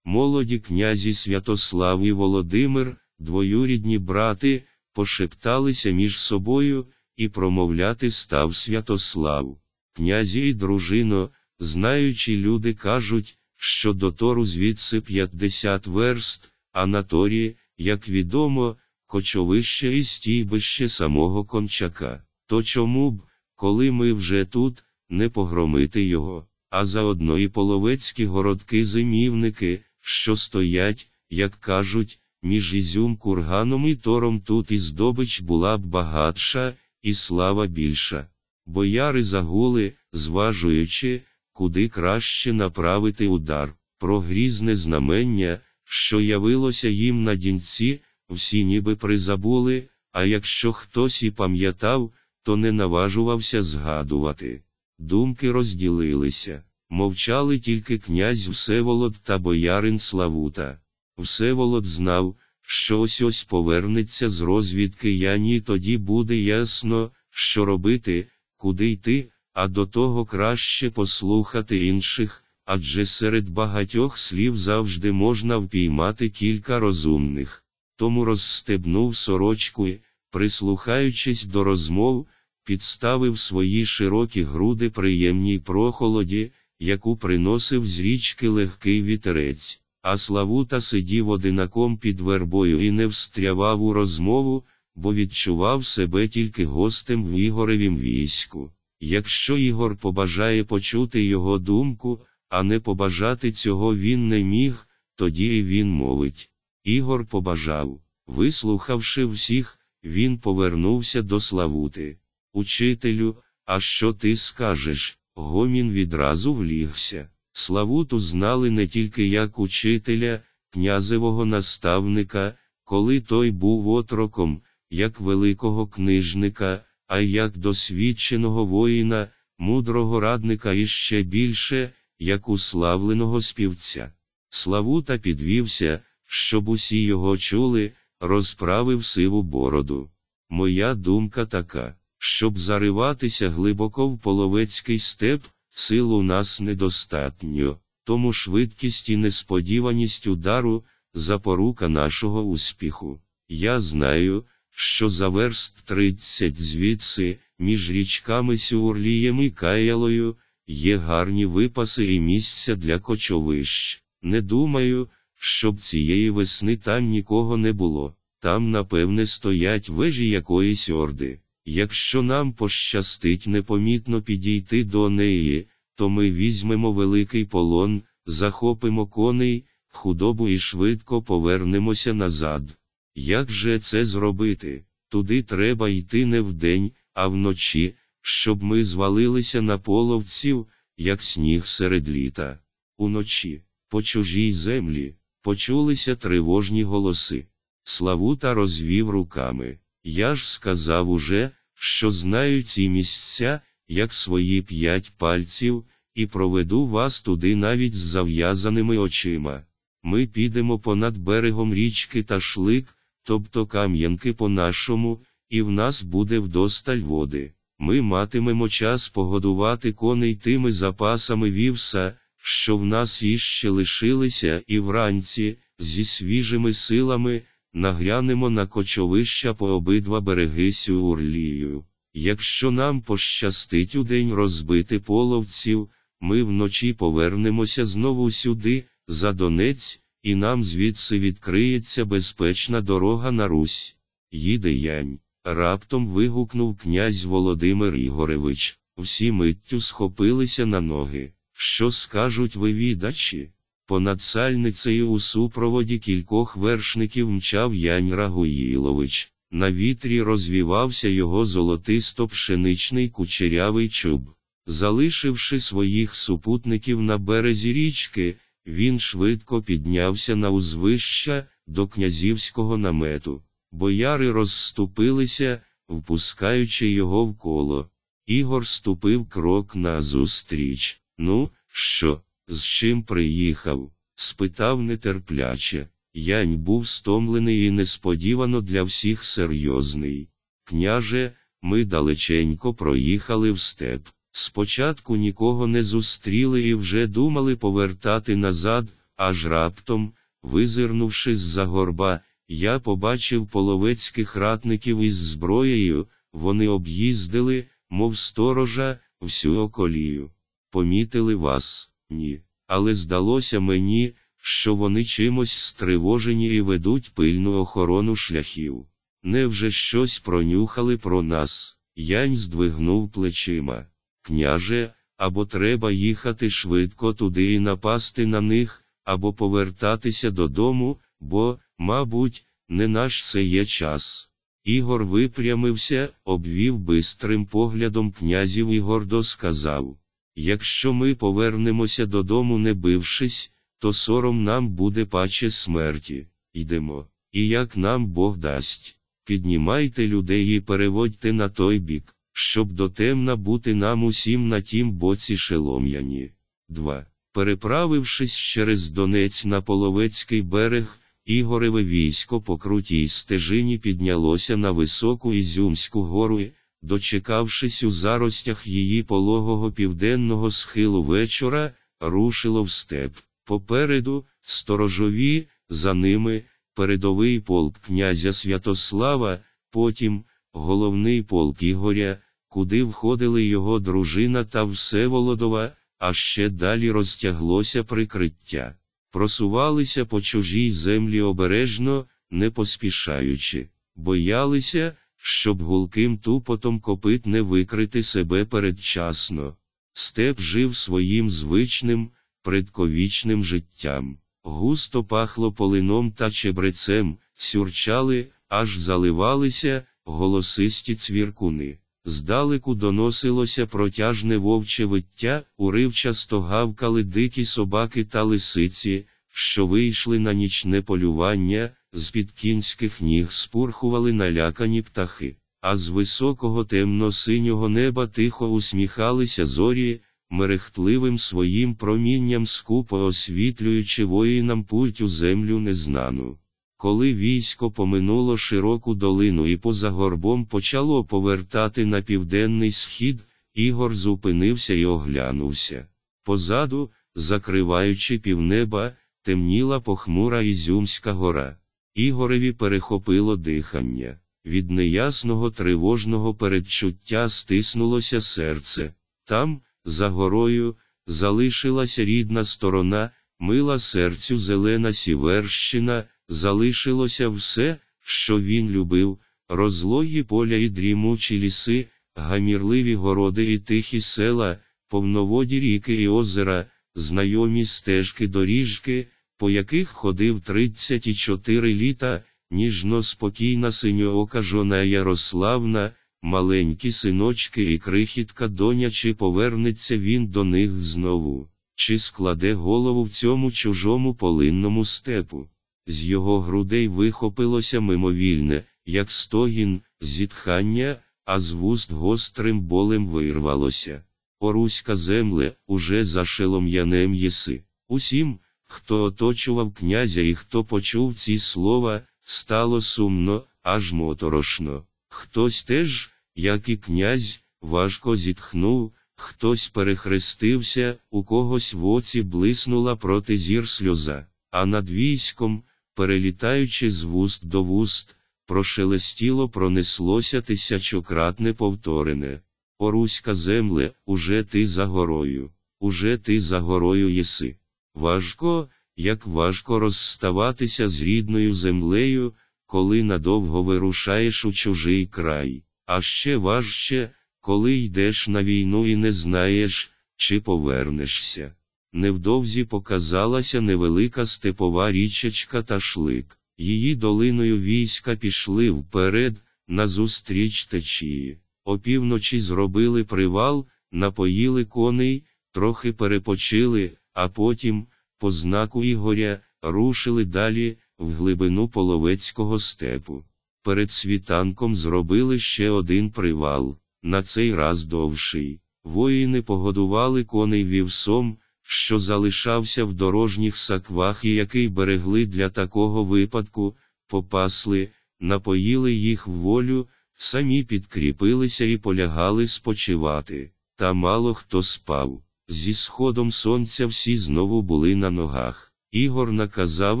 Молоді князі Святослав і Володимир, двоюрідні брати, пошепталися між собою, і промовляти став Святослав. Князі й дружино, знаючи люди кажуть, що до Тору звідси 50 верст, а на Торі, як відомо, кочовище і стійбище самого кончака. То чому б, коли ми вже тут, не погромити його, а заодно і половецькі городки-зимівники, що стоять, як кажуть, між Ізюм курганом і тором тут і здобич була б багатша, і слава більша. Бояри загули, зважуючи, куди краще направити удар, про грізне знамення, що явилося їм на дінці, всі ніби призабули, а якщо хтось і пам'ятав, то не наважувався згадувати. Думки розділилися, мовчали тільки князь Всеволод та боярин Славута. Всеволод знав, що ось ось повернеться з розвідки Яні, тоді буде ясно, що робити, куди йти, а до того краще послухати інших, адже серед багатьох слів завжди можна впіймати кілька розумних. Тому розстебнув сорочку і, прислухаючись до розмов, підставив свої широкі груди приємній прохолоді, яку приносив з річки легкий вітерець, а Славута сидів одинаком під вербою і не встрявав у розмову, бо відчував себе тільки гостем в Ігоревім війську. Якщо Ігор побажає почути його думку, а не побажати цього він не міг, тоді і він мовить. Ігор побажав. Вислухавши всіх, він повернувся до Славути. Учителю, а що ти скажеш? Гомін відразу влігся. Славуту знали не тільки як учителя, князевого наставника, коли той був отроком, як великого книжника, а як досвідченого воїна, мудрого радника і ще більше, як уславленого співця. Славута підвівся, щоб усі його чули, розправив сиву бороду. Моя думка така, щоб зариватися глибоко в половецький степ, сил у нас недостатньо, тому швидкість і несподіваність удару запорука нашого успіху. Я знаю, що за верст тридцять звідси, між річками Сюрлієм і Каялою, є гарні випаси і місця для кочовищ. Не думаю, щоб цієї весни там нікого не було. Там, напевне, стоять вежі якоїсь орди. Якщо нам пощастить непомітно підійти до неї, то ми візьмемо великий полон, захопимо коней, худобу і швидко повернемося назад. Як же це зробити? Туди треба йти не вдень, а вночі, щоб ми звалилися на половців, як сніг серед літа. Уночі, по чужій землі, почулися тривожні голоси. Славута розвів руками. Я ж сказав уже, що знаю ці місця, як свої п'ять пальців, і проведу вас туди навіть з зав'язаними очима. Ми підемо понад берегом річки та шлик, тобто кам'янки по-нашому, і в нас буде вдосталь води. Ми матимемо час погодувати коней тими запасами вівса, що в нас іще лишилися, і вранці, зі свіжими силами, нагрянемо на кочовища по обидва береги Сюрлію. Якщо нам пощастить удень розбити половців, ми вночі повернемося знову сюди, за Донець, і нам звідси відкриється безпечна дорога на Русь. Їде янь. Раптом вигукнув князь Володимир Ігоревич. Всі миттю схопилися на ноги. Що скажуть вивідачі? Понад сальницею у супроводі кількох вершників мчав Янь Рагуїлович. На вітрі розвівався його золотисто пшеничний кучерявий чуб. Залишивши своїх супутників на березі річки, він швидко піднявся на узвища до князівського намету. Бояри розступилися, впускаючи його в коло. Ігор ступив крок назустріч. Ну, що, з чим приїхав? спитав нетерпляче. Янь був стомлений і несподівано для всіх серйозний. Княже, ми далеченько проїхали в степ. Спочатку нікого не зустріли і вже думали повертати назад, аж раптом, визирнувши з-за горба, я побачив половецьких ратників із зброєю, вони об'їздили, мов сторожа, всю околію. Помітили вас, ні. Але здалося мені, що вони чимось стривожені і ведуть пильну охорону шляхів. Невже щось пронюхали про нас? Янь здвигнув плечима. Княже, або треба їхати швидко туди і напасти на них, або повертатися додому, бо, мабуть, не наш це є час. Ігор випрямився, обвів бистрим поглядом князів і гордо сказав: Якщо ми повернемося додому, не бившись, то сором нам буде паче смерті. Йдемо. І як нам Бог дасть. Піднімайте людей і переводьте на той бік, щоб дотемна бути нам усім на тім боці шелом'яні. 2. Переправившись через Донець на Половецький берег, Ігореве військо по крутій стежині піднялося на високу Ізюмську гору і, дочекавшись у заростях її пологого південного схилу вечора, рушило в степ. Попереду, сторожові, за ними, передовий полк князя Святослава, потім головний полк Ігоря, куди входили його дружина та Всеволодова, а ще далі розтяглося прикриття. Просувалися по чужій землі обережно, не поспішаючи, боялися, щоб гулким тупотом копит не викрити себе передчасно. Степ жив своїм звичним, предковічним життям. Густо пахло полином та чебрецем, сюрчали, аж заливалися, голосисті цвіркуни. Здалеку доносилося протяжне вовче виття, уривчасто гавкали дикі собаки та лисиці, що вийшли на нічне полювання, з під кінських ніг спурхували налякані птахи, а з високого темно-синього неба тихо усміхалися зорі, мерехтливим своїм промінням скупо освітлюючи воїнам путь у землю незнану. Коли військо поминуло широку долину і поза горбом почало повертати на південний схід, Ігор зупинився і оглянувся. Позаду, закриваючи півнеба, темніла похмура Ізюмська гора. Ігореві перехопило дихання. Від неясного тривожного передчуття стиснулося серце. Там, за горою, залишилася рідна сторона, мила серцю зелена сіверщина, залишилося все, що він любив, розлогі поля і дрімучі ліси, гамірливі городи і тихі села, повноводі ріки і озера, знайомі стежки доріжки, по яких ходив 34 літа, ніжно спокійна синьоока жона Ярославна, маленькі синочки і крихітка доня, чи повернеться він до них знову, чи складе голову в цьому чужому полинному степу. З його грудей вихопилося мимовільне, як стогін, зітхання, а з вуст гострим болем вирвалося. Оруська земле, уже за шелом'янем єси. Усім, хто оточував князя і хто почув ці слова, стало сумно, аж моторошно. Хтось теж, як і князь, важко зітхнув, хтось перехрестився, у когось в оці блиснула проти зір сльоза, а над військом, перелітаючи з вуст до вуст, прошелестіло пронеслося тисячократне повторене. Оруська земле, уже ти за горою, уже ти за горою єси. Важко, як важко розставатися з рідною землею, коли надовго вирушаєш у чужий край, а ще важче, коли йдеш на війну і не знаєш, чи повернешся. Невдовзі показалася невелика степова річечка та шлик. Її долиною війська пішли вперед, назустріч течії. Опівночі зробили привал, напоїли коней, трохи перепочили, а потім, по знаку Ігоря, рушили далі, в глибину половецького степу. Перед світанком зробили ще один привал, на цей раз довший. Воїни погодували коней вівсом, що залишався в дорожніх саквах і який берегли для такого випадку, попасли, напоїли їх в волю, самі підкріпилися і полягали спочивати. Та мало хто спав. Зі сходом сонця всі знову були на ногах. Ігор наказав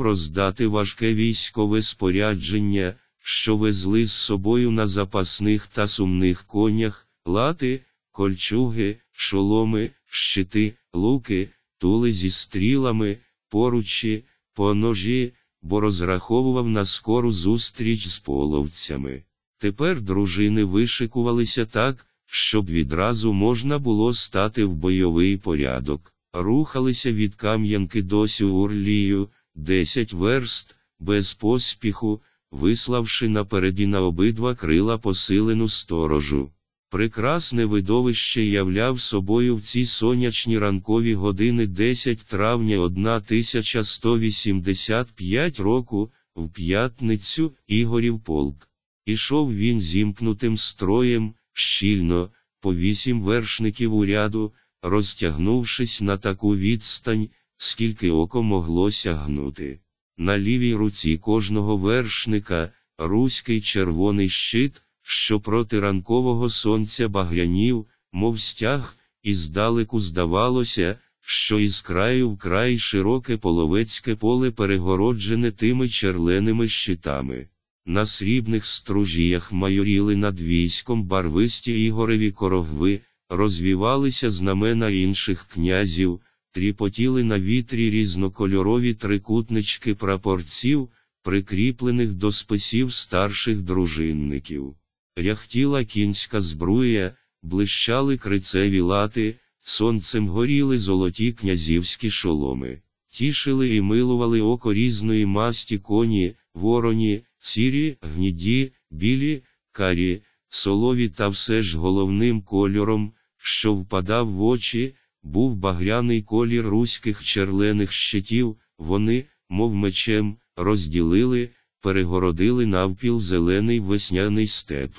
роздати важке військове спорядження, що везли з собою на запасних та сумних конях, лати, кольчуги, шоломи, щити, луки, тули зі стрілами, поручі, поножі, бо розраховував на скору зустріч з половцями. Тепер дружини вишикувалися так, щоб відразу можна було стати в бойовий порядок. Рухалися від Кам'янки до Сюрлію, десять верст, без поспіху, виславши напереді на обидва крила посилену сторожу. Прекрасне видовище являв собою в ці сонячні ранкові години 10 травня 1185 року, в п'ятницю Ігорів полк. Ішов він зімкнутим строєм, щільно, по вісім вершників у ряду, розтягнувшись на таку відстань, скільки око могло сягнути. На лівій руці кожного вершника, руський червоний щит, що проти ранкового сонця багрянів, мов стяг, і здалеку здавалося, що із краю в край широке половецьке поле перегороджене тими черленими щитами. На срібних стружіях майоріли над військом барвисті ігореві корогви, розвівалися знамена інших князів, тріпотіли на вітрі різнокольорові трикутнички прапорців, прикріплених до списів старших дружинників. Ряхтіла кінська збруя, блищали крицеві лати, сонцем горіли золоті князівські шоломи, тішили і милували око різної масті коні, вороні, сірі, гніді, білі, карі, солові та все ж головним кольором, що впадав в очі, був багряний колір руських черлених щитів, вони, мов мечем, розділили, перегородили навпіл зелений весняний степ.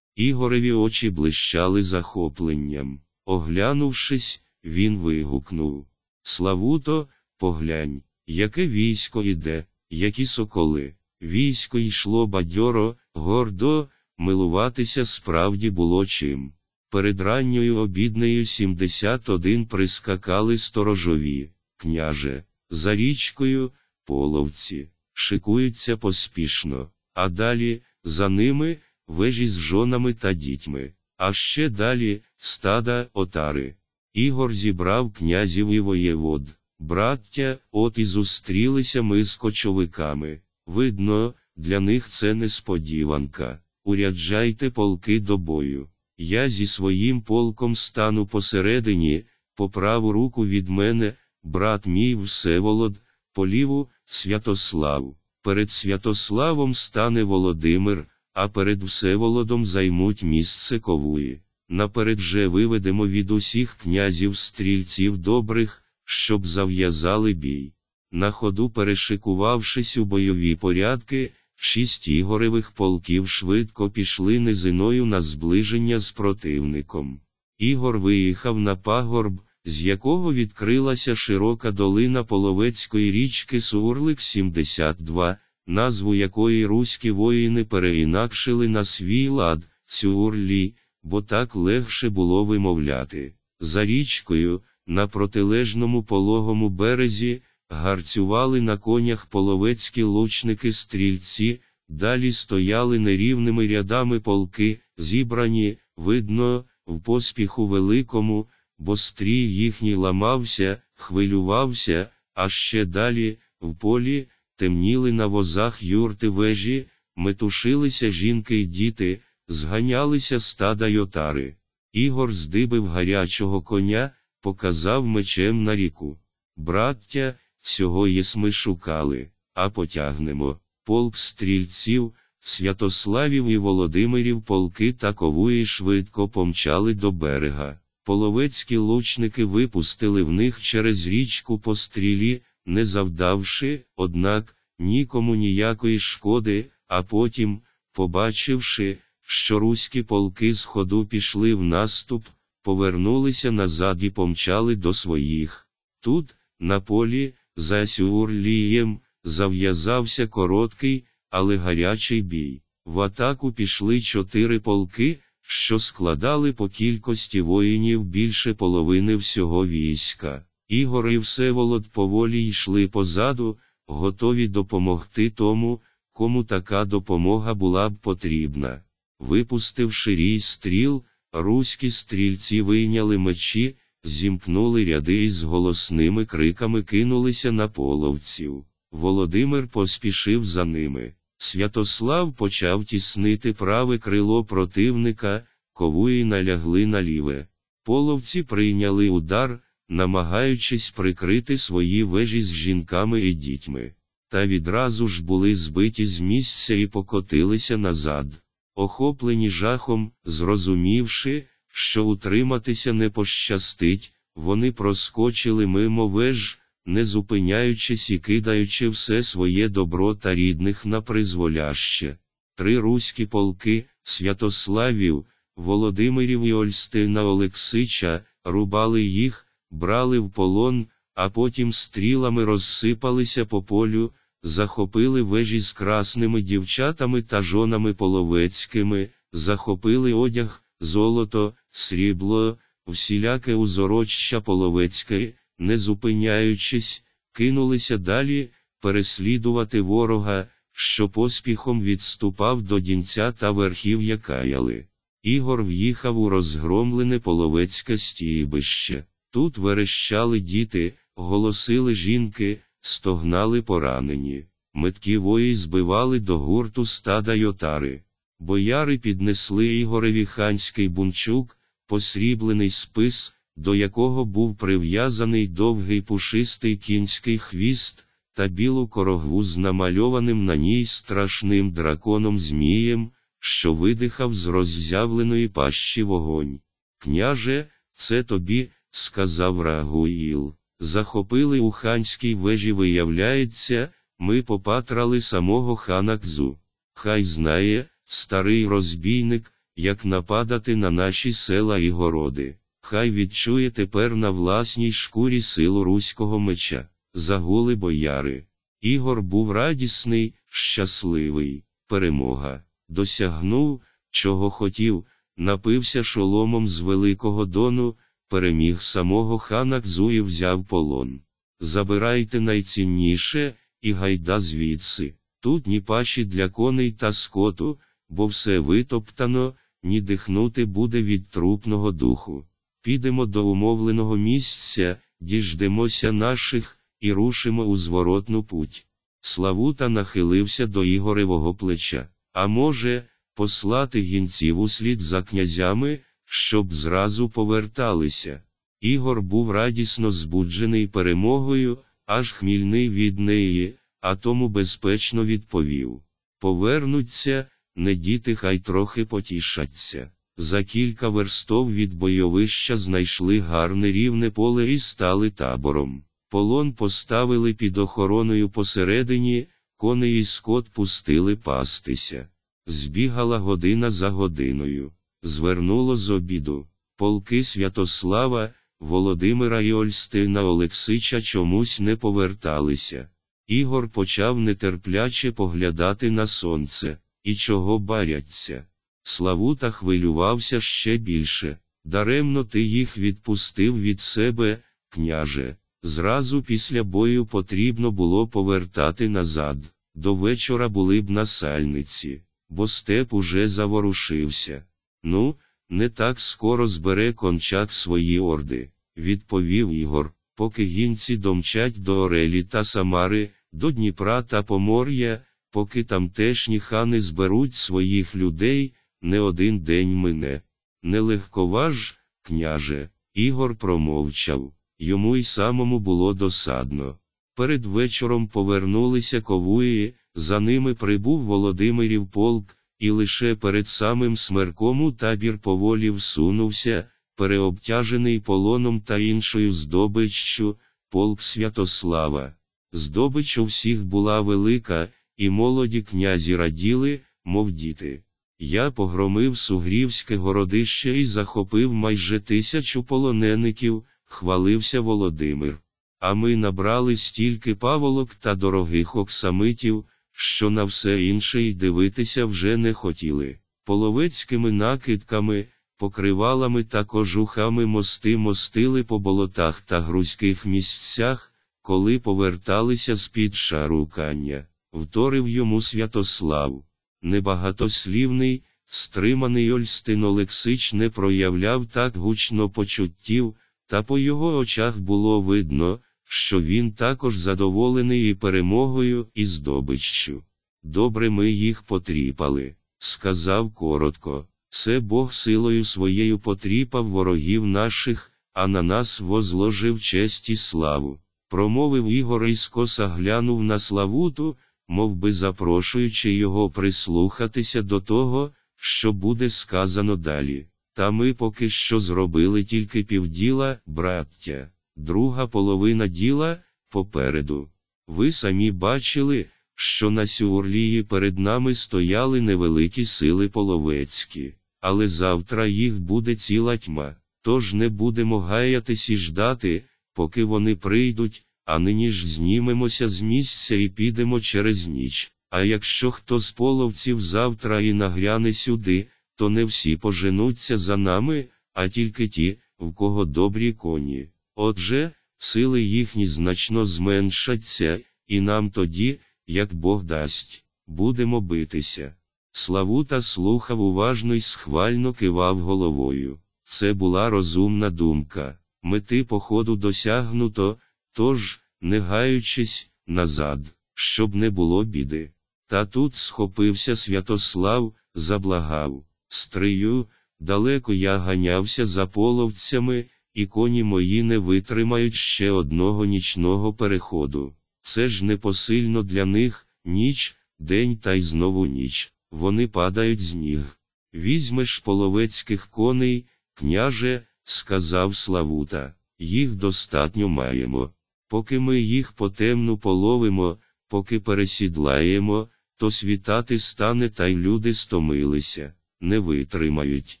Ігореві очі блищали захопленням. Оглянувшись, він вигукнув Славуто, поглянь, яке військо іде, які соколи. Військо йшло бадьоро, гордо, милуватися справді було чим. Перед ранньою обіднею 71 прискакали сторожові, княже, за річкою, половці, шикуються поспішно, а далі, за ними, вежі з жонами та дітьми, а ще далі стада отари. Ігор зібрав князів і воєвод, браття, от і зустрілися ми з кочовиками. Видно, для них це несподіванка. Уряджайте полки до бою. Я зі своїм полком стану посередині, по праву руку від мене, брат мій Всеволод, по ліву Святослав. Перед Святославом стане Володимир, а перед Всеволодом займуть місце ковуї. Наперед же виведемо від усіх князів стрільців добрих, щоб зав'язали бій. На ходу перешикувавшись у бойові порядки, шість ігоревих полків швидко пішли низиною на зближення з противником. Ігор виїхав на пагорб, з якого відкрилася широка долина половецької річки Сурлик 72, назву якої руські воїни переінакшили на свій лад Сюрлі, бо так легше було вимовляти. За річкою, на протилежному пологому березі, гарцювали на конях половецькі лучники стрільці, далі стояли нерівними рядами полки, зібрані, видно, в поспіху великому, бо стрій їхній ламався, хвилювався, а ще далі, в полі, темніли на возах юрти вежі, метушилися жінки й діти, зганялися стада й отари. Ігор здибив гарячого коня, показав мечем на ріку. Браття, Цього єсми шукали, а потягнемо. Полк стрільців, Святославів і Володимирів полки такової швидко помчали до берега. Половецькі лучники випустили в них через річку по стрілі, не завдавши, однак, нікому ніякої шкоди, а потім, побачивши, що руські полки з ходу пішли в наступ, повернулися назад і помчали до своїх. Тут, на полі, за Сюрлієм, зав'язався короткий, але гарячий бій. В атаку пішли чотири полки, що складали по кількості воїнів більше половини всього війська. Ігор і Всеволод поволі йшли позаду, готові допомогти тому, кому така допомога була б потрібна. Випустивши рій стріл, руські стрільці вийняли мечі, зімкнули ряди і з голосними криками кинулися на половців. Володимир поспішив за ними. Святослав почав тіснити праве крило противника, ковуї налягли на ліве. Половці прийняли удар, намагаючись прикрити свої вежі з жінками і дітьми. та відразу ж були збиті з місця і покотилися назад. Охоплені жахом, зрозумівши, що утриматися не пощастить, вони проскочили мимо веж, не зупиняючись і кидаючи все своє добро та рідних на призволяще. Три руські полки, Святославів, Володимирів і Ольстина Олексича, рубали їх, брали в полон, а потім стрілами розсипалися по полю, захопили вежі з красними дівчатами та жонами половецькими, захопили одяг, золото, срібло, всіляке узороччя половецьке, не зупиняючись, кинулися далі, переслідувати ворога, що поспіхом відступав до дінця та верхів'я каяли. Ігор в'їхав у розгромлене половецьке стійбище. Тут верещали діти, голосили жінки, стогнали поранені. Меткі вої збивали до гурту стада йотари. Бояри піднесли Ігореві ханський бунчук, посріблений спис, до якого був прив'язаний довгий пушистий кінський хвіст, та білу корогву з намальованим на ній страшним драконом Змієм, що видихав з роззявленої пащі вогонь. Княже, це тобі, сказав Рагуїл. Захопили у ханській вежі, виявляється, ми попатрали самого хана Кзу. Хай знає, старий розбійник, як нападати на наші села і городи. Хай відчує тепер на власній шкурі силу руського меча, загули бояри. Ігор був радісний, щасливий, перемога. Досягнув, чого хотів, напився шоломом з Великого Дону, переміг самого хана Кзу і взяв полон. Забирайте найцінніше, і гайда звідси. Тут ні паші для коней та скоту, бо все витоптано, ні дихнути буде від трупного духу. Підемо до умовленого місця, діждемося наших, і рушимо у зворотну путь. Славута нахилився до Ігоревого плеча. А може, послати гінців услід за князями, щоб зразу поверталися. Ігор був радісно збуджений перемогою, аж хмільний від неї, а тому безпечно відповів Повернуться, не діти хай трохи потішаться. За кілька верстов від бойовища знайшли гарне рівне поле і стали табором. Полон поставили під охороною посередині, коней і скот пустили пастися. Збігала година за годиною. Звернуло з обіду. Полки Святослава, Володимира і Ольстина Олексича чомусь не поверталися. Ігор почав нетерпляче поглядати на сонце, і чого баряться. Славута хвилювався ще більше. Даремно ти їх відпустив від себе, княже. Зразу після бою потрібно було повертати назад. До вечора були б на сальниці, бо степ уже заворушився. Ну, не так скоро збере кончак свої орди, відповів Ігор, поки гінці домчать до Орелі та Самари, до Дніпра та Помор'я, поки тамтешні хани зберуть своїх людей, не один день мине. Нелегковаж, княже, Ігор промовчав, йому й самому було досадно. Перед вечором повернулися ковуї, за ними прибув Володимирів полк, і лише перед самим смерком у табір поволі всунувся, переобтяжений полоном та іншою здобиччю, полк Святослава. Здобич у всіх була велика, і молоді князі раділи, мов діти. Я погромив сугрівське городище і захопив майже тисячу полонеників, хвалився Володимир. А ми набрали стільки паволок та дорогих оксамитів, що на все інше й дивитися вже не хотіли. Половецькими накидками, покривалами та кожухами мости мостили по болотах та грузьких місцях, коли поверталися з під шарукання, вторив йому Святослав. Небагатослівний, стриманий Ольстин Олексич не проявляв так гучно почуттів, та по його очах було видно, що він також задоволений і перемогою, і здобиччю. Добре ми їх потріпали, сказав коротко. Це Бог силою своєю потріпав ворогів наших, а на нас возложив честь і славу. промовив Ігор і скоса глянув на Славуту, мов би запрошуючи його прислухатися до того, що буде сказано далі. Та ми поки що зробили тільки півділа, браття, друга половина діла попереду. Ви самі бачили, що на Сюрлії перед нами стояли невеликі сили половецькі, але завтра їх буде ціла тьма, тож не будемо гаятись і ждати, поки вони прийдуть, а нині ж знімемося з місця і підемо через ніч. А якщо хто з половців завтра і нагряне сюди, то не всі поженуться за нами, а тільки ті, в кого добрі коні. Отже, сили їхні значно зменшаться, і нам тоді, як Бог дасть, будемо битися. Славута слухав уважно й схвально кивав головою. Це була розумна думка. Мети походу досягнуто, тож, не гаючись, назад, щоб не було біди. Та тут схопився Святослав, заблагав. Стрию, далеко я ганявся за половцями, і коні мої не витримають ще одного нічного переходу. Це ж непосильно для них, ніч, день та й знову ніч. Вони падають з ніг. Візьмеш половецьких коней, княже, сказав Славута, їх достатньо маємо. Поки ми їх потемну половимо, поки пересідлаємо, то світати стане та й люди стомилися, не витримають.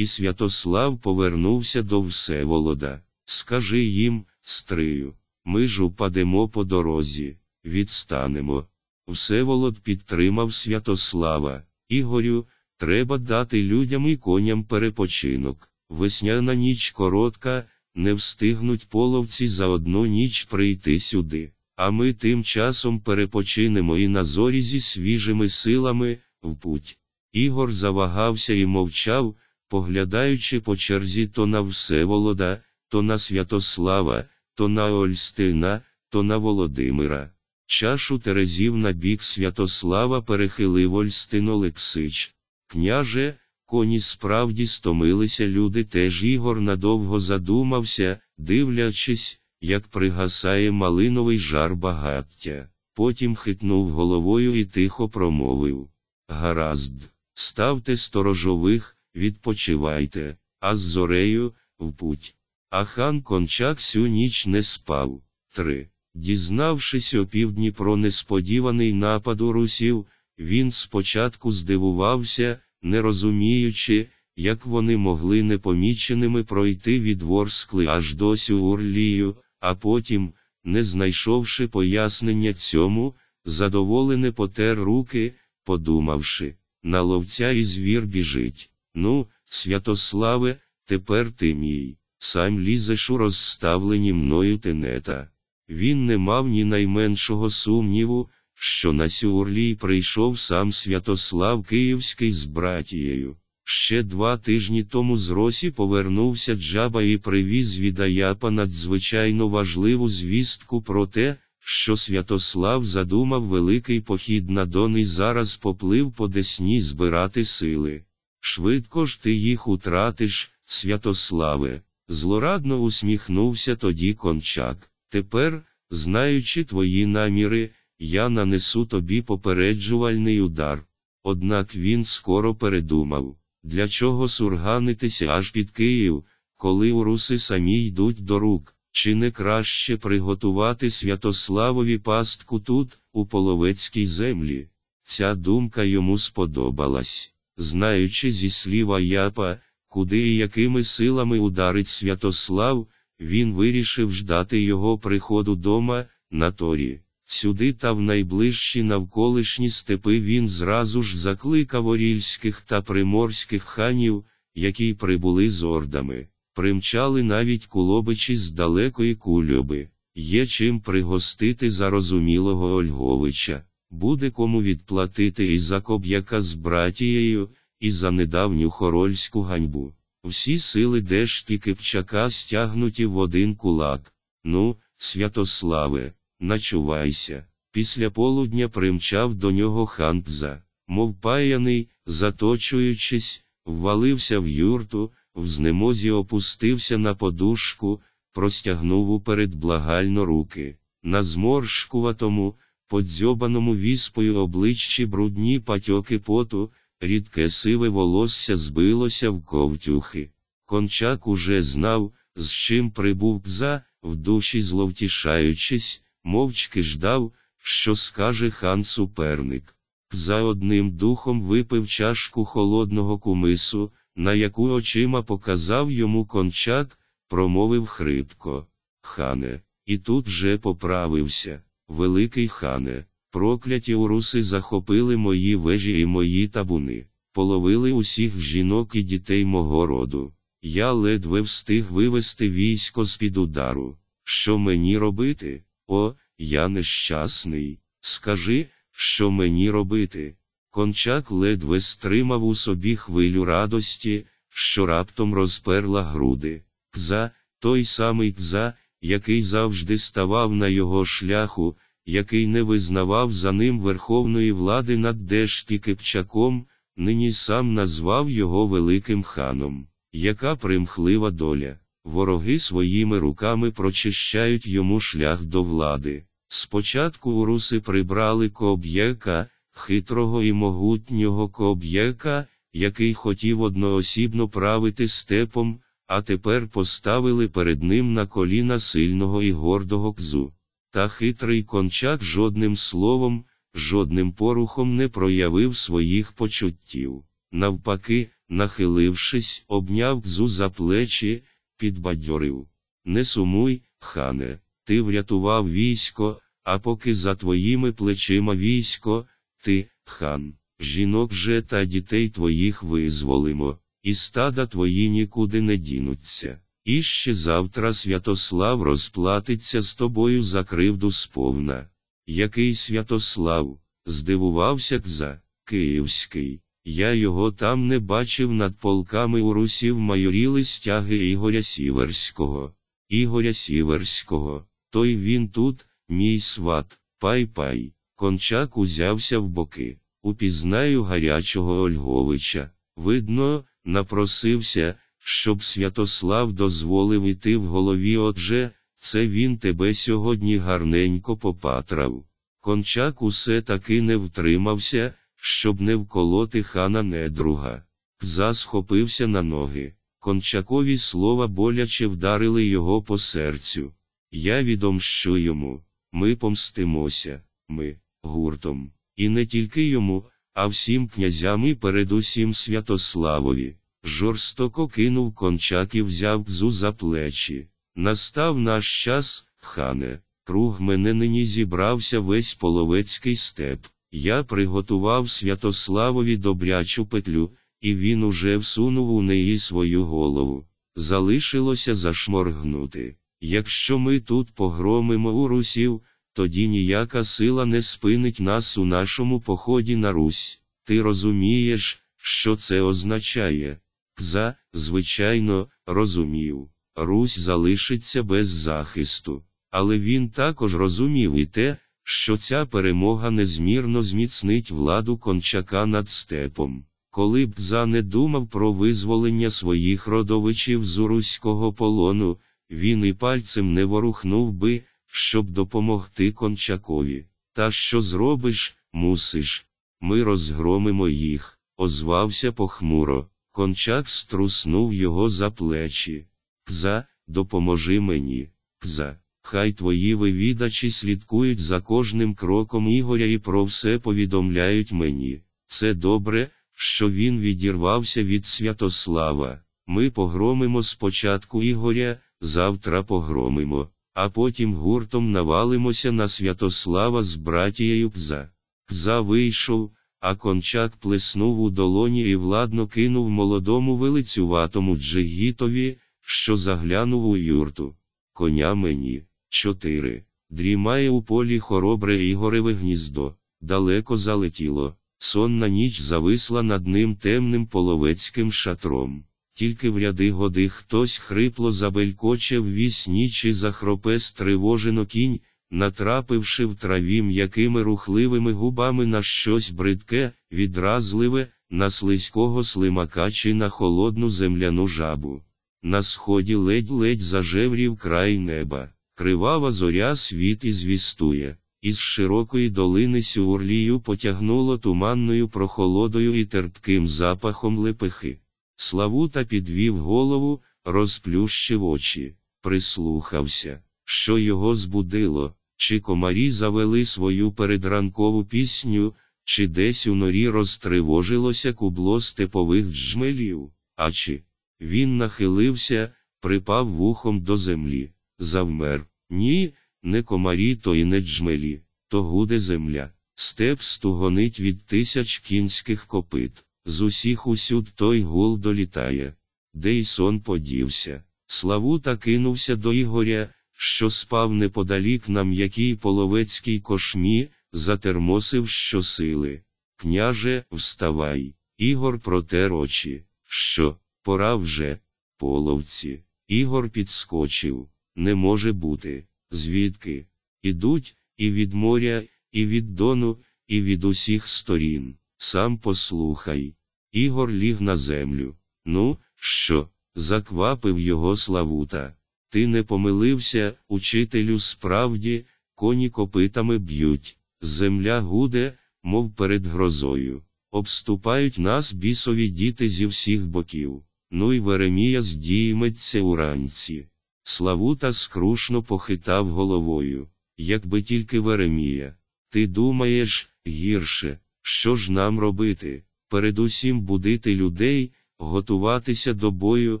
І Святослав повернувся до Всеволода. Скажи їм, стрию, ми ж упадемо по дорозі, відстанемо. Всеволод підтримав Святослава. Ігорю, треба дати людям і коням перепочинок. Весняна ніч коротка, не встигнуть половці за одну ніч прийти сюди. А ми тим часом перепочинемо і на зорі зі свіжими силами, в путь. Ігор завагався і мовчав, поглядаючи по черзі то на Всеволода, то на Святослава, то на Ольстина, то на Володимира. Чашу Терезів на бік Святослава перехилив Ольстин Олексич. Княже, коні справді стомилися люди теж Ігор надовго задумався, дивлячись, як пригасає малиновий жар багаття. Потім хитнув головою і тихо промовив Гаразд, ставте сторожових, відпочивайте, а з зорею в путь. А хан кончак всю ніч не спав. 3. Дізнавшись опівдні про несподіваний напад у русів, він спочатку здивувався, не розуміючи, як вони могли непоміченими пройти від Ворскли аж до Сюурлію, а потім, не знайшовши пояснення цьому, задоволене потер руки, подумавши, на ловця і звір біжить. Ну, Святославе, тепер ти мій, сам лізеш у розставлені мною тенета. Він не мав ні найменшого сумніву, що на Сюрлій прийшов сам Святослав Київський з братією. Ще два тижні тому з Росі повернувся Джаба і привіз від Аяпа надзвичайно важливу звістку про те, що Святослав задумав великий похід на Дон і зараз поплив по Десні збирати сили. Швидко ж ти їх утратиш, Святославе, злорадно усміхнувся тоді кончак. Тепер, знаючи твої наміри, я нанесу тобі попереджувальний удар. Однак він скоро передумав, для чого сурганитися аж під Київ, коли уруси самі йдуть до рук, чи не краще приготувати Святославові пастку тут, у половецькій землі. Ця думка йому сподобалась, знаючи зі слів Аяпа, куди і якими силами ударить Святослав, він вирішив ждати його приходу дома, на торі. Сюди та в найближчі навколишні степи він зразу ж закликав орільських та приморських ханів, які прибули з ордами. Примчали навіть кулобичі з далекої кульоби. Є чим пригостити зарозумілого Ольговича, буде кому відплатити і за коб'яка з братією, і за недавню хорольську ганьбу. Всі сили Дешті Кипчака стягнуті в один кулак. Ну, Святославе, начувайся. Після полудня примчав до нього ханпза, мов паяний, заточуючись, ввалився в юрту, в знемозі опустився на подушку, простягнув уперед благально руки. на зморшкуватому, подзьобаному віспою обличчі брудні патьоки поту, рідке сиве волосся збилося в ковтюхи. Кончак уже знав, з чим прибув Кза, в душі зловтішаючись, мовчки ждав, що скаже хан суперник. За одним духом випив чашку холодного кумису, на яку очима показав йому кончак, промовив хрипко. Хане, і тут же поправився. Великий хане, прокляті уруси захопили мої вежі і мої табуни, половили усіх жінок і дітей мого роду. Я ледве встиг вивести військо з під удару. Що мені робити? О, я нещасний. Скажи, що мені робити? Кончак ледве стримав у собі хвилю радості, що раптом розперла груди. Кза, той самий кза, який завжди ставав на його шляху, який не визнавав за ним верховної влади над Дешті Кипчаком, нині сам назвав його великим ханом. Яка примхлива доля, вороги своїми руками прочищають йому шлях до влади. Спочатку уруси прибрали Коб'єка, хитрого і могутнього Коб'єка, який хотів одноосібно правити степом, а тепер поставили перед ним на коліна сильного і гордого кзу. Та хитрий кончак жодним словом, жодним порухом не проявив своїх почуттів. Навпаки, нахилившись, обняв кзу за плечі, підбадьорив. Не сумуй, хане, ти врятував військо, а поки за твоїми плечима військо, ти, хан, жінок же та дітей твоїх визволимо, і стада твої нікуди не дінуться. І ще завтра Святослав розплатиться з тобою за кривду сповна. Який Святослав? здивувався кза, Київський. Я його там не бачив над полками у русів майоріли стяги Ігоря Сіверського. Ігоря Сіверського, той він тут, мій сват, пай-пай. Кончак узявся в боки. Упізнаю гарячого Ольговича. Видно, напросився, щоб Святослав дозволив іти в голові отже, це він тебе сьогодні гарненько попатрав. Кончак усе таки не втримався, щоб не вколоти хана недруга. Кза схопився на ноги. Кончакові слова боляче вдарили його по серцю. Я відомщу йому, ми помстимося, ми, гуртом, і не тільки йому, а всім князям і передусім Святославові. Жорстоко кинув кончак і взяв кзу за плечі. Настав наш час, хане, круг мене нині зібрався весь половецький степ. Я приготував Святославові добрячу петлю, і він уже всунув у неї свою голову. Залишилося зашморгнути. Якщо ми тут погромимо у русів, тоді ніяка сила не спинить нас у нашому поході на Русь. Ти розумієш, що це означає? Кза, звичайно, розумів. Русь залишиться без захисту. Але він також розумів і те, що ця перемога незмірно зміцнить владу кончака над степом. Коли б Кза не думав про визволення своїх родовичів з уруського полону, він і пальцем не ворухнув би, щоб допомогти кончакові. Та що зробиш, мусиш. Ми розгромимо їх, озвався похмуро. Кончак струснув його за плечі. Кза, допоможи мені, кза, хай твої вивідачі слідкують за кожним кроком Ігоря і про все повідомляють мені. Це добре, що він відірвався від Святослава. Ми погромимо спочатку Ігоря, завтра погромимо, а потім гуртом навалимося на Святослава з братією Кза. Кза вийшов, а кончак плеснув у долоні і владно кинув молодому велицюватому джигітові, що заглянув у юрту. Коня мені, чотири. Дрімає у полі хоробре Ігореве гніздо, далеко залетіло, сонна ніч зависла над ним темним половецьким шатром. Тільки в ряди годи хтось хрипло забелькоче в вісні чи захропе стривожено кінь, натрапивши в траві м'якими рухливими губами на щось бридке, відразливе, на слизького слимака чи на холодну земляну жабу. На сході ледь-ледь зажеврів край неба. Кривава зоря світ і звістує. Із широкої долини Сюрлію потягнуло туманною прохолодою і терпким запахом лепехи. Славута підвів голову, розплющив очі, прислухався, що його збудило, Чи комарі завели свою передранкову пісню, чи десь у норі розтривожилося кубло степових джмелів, а чи він нахилився, припав вухом до землі, завмер. Ні, не комарі, то і не джмелі, то гуде земля. Степ стугонить від тисяч кінських копит. З усіх усюд той гул долітає. Де й сон подівся. Славута кинувся до Ігоря, що спав неподалік на м'якій половецькій кошмі, затермосив щосили. Княже, вставай. Ігор протер очі. Що, пора вже, половці. Ігор підскочив. Не може бути. Звідки? Ідуть, і від моря, і від дону, і від усіх сторін. Сам послухай. Ігор ліг на землю. Ну, що? Заквапив його Славута. Ти не помилився, учителю, справді, коні копитами б'ють. Земля гуде, мов перед грозою. Обступають нас бісові діти зі всіх боків. Ну й Веремія здійметься уранці. Славута скрушно похитав головою. Якби тільки Веремія. Ти думаєш, гірше, що ж нам робити? Передусім будити людей, готуватися до бою,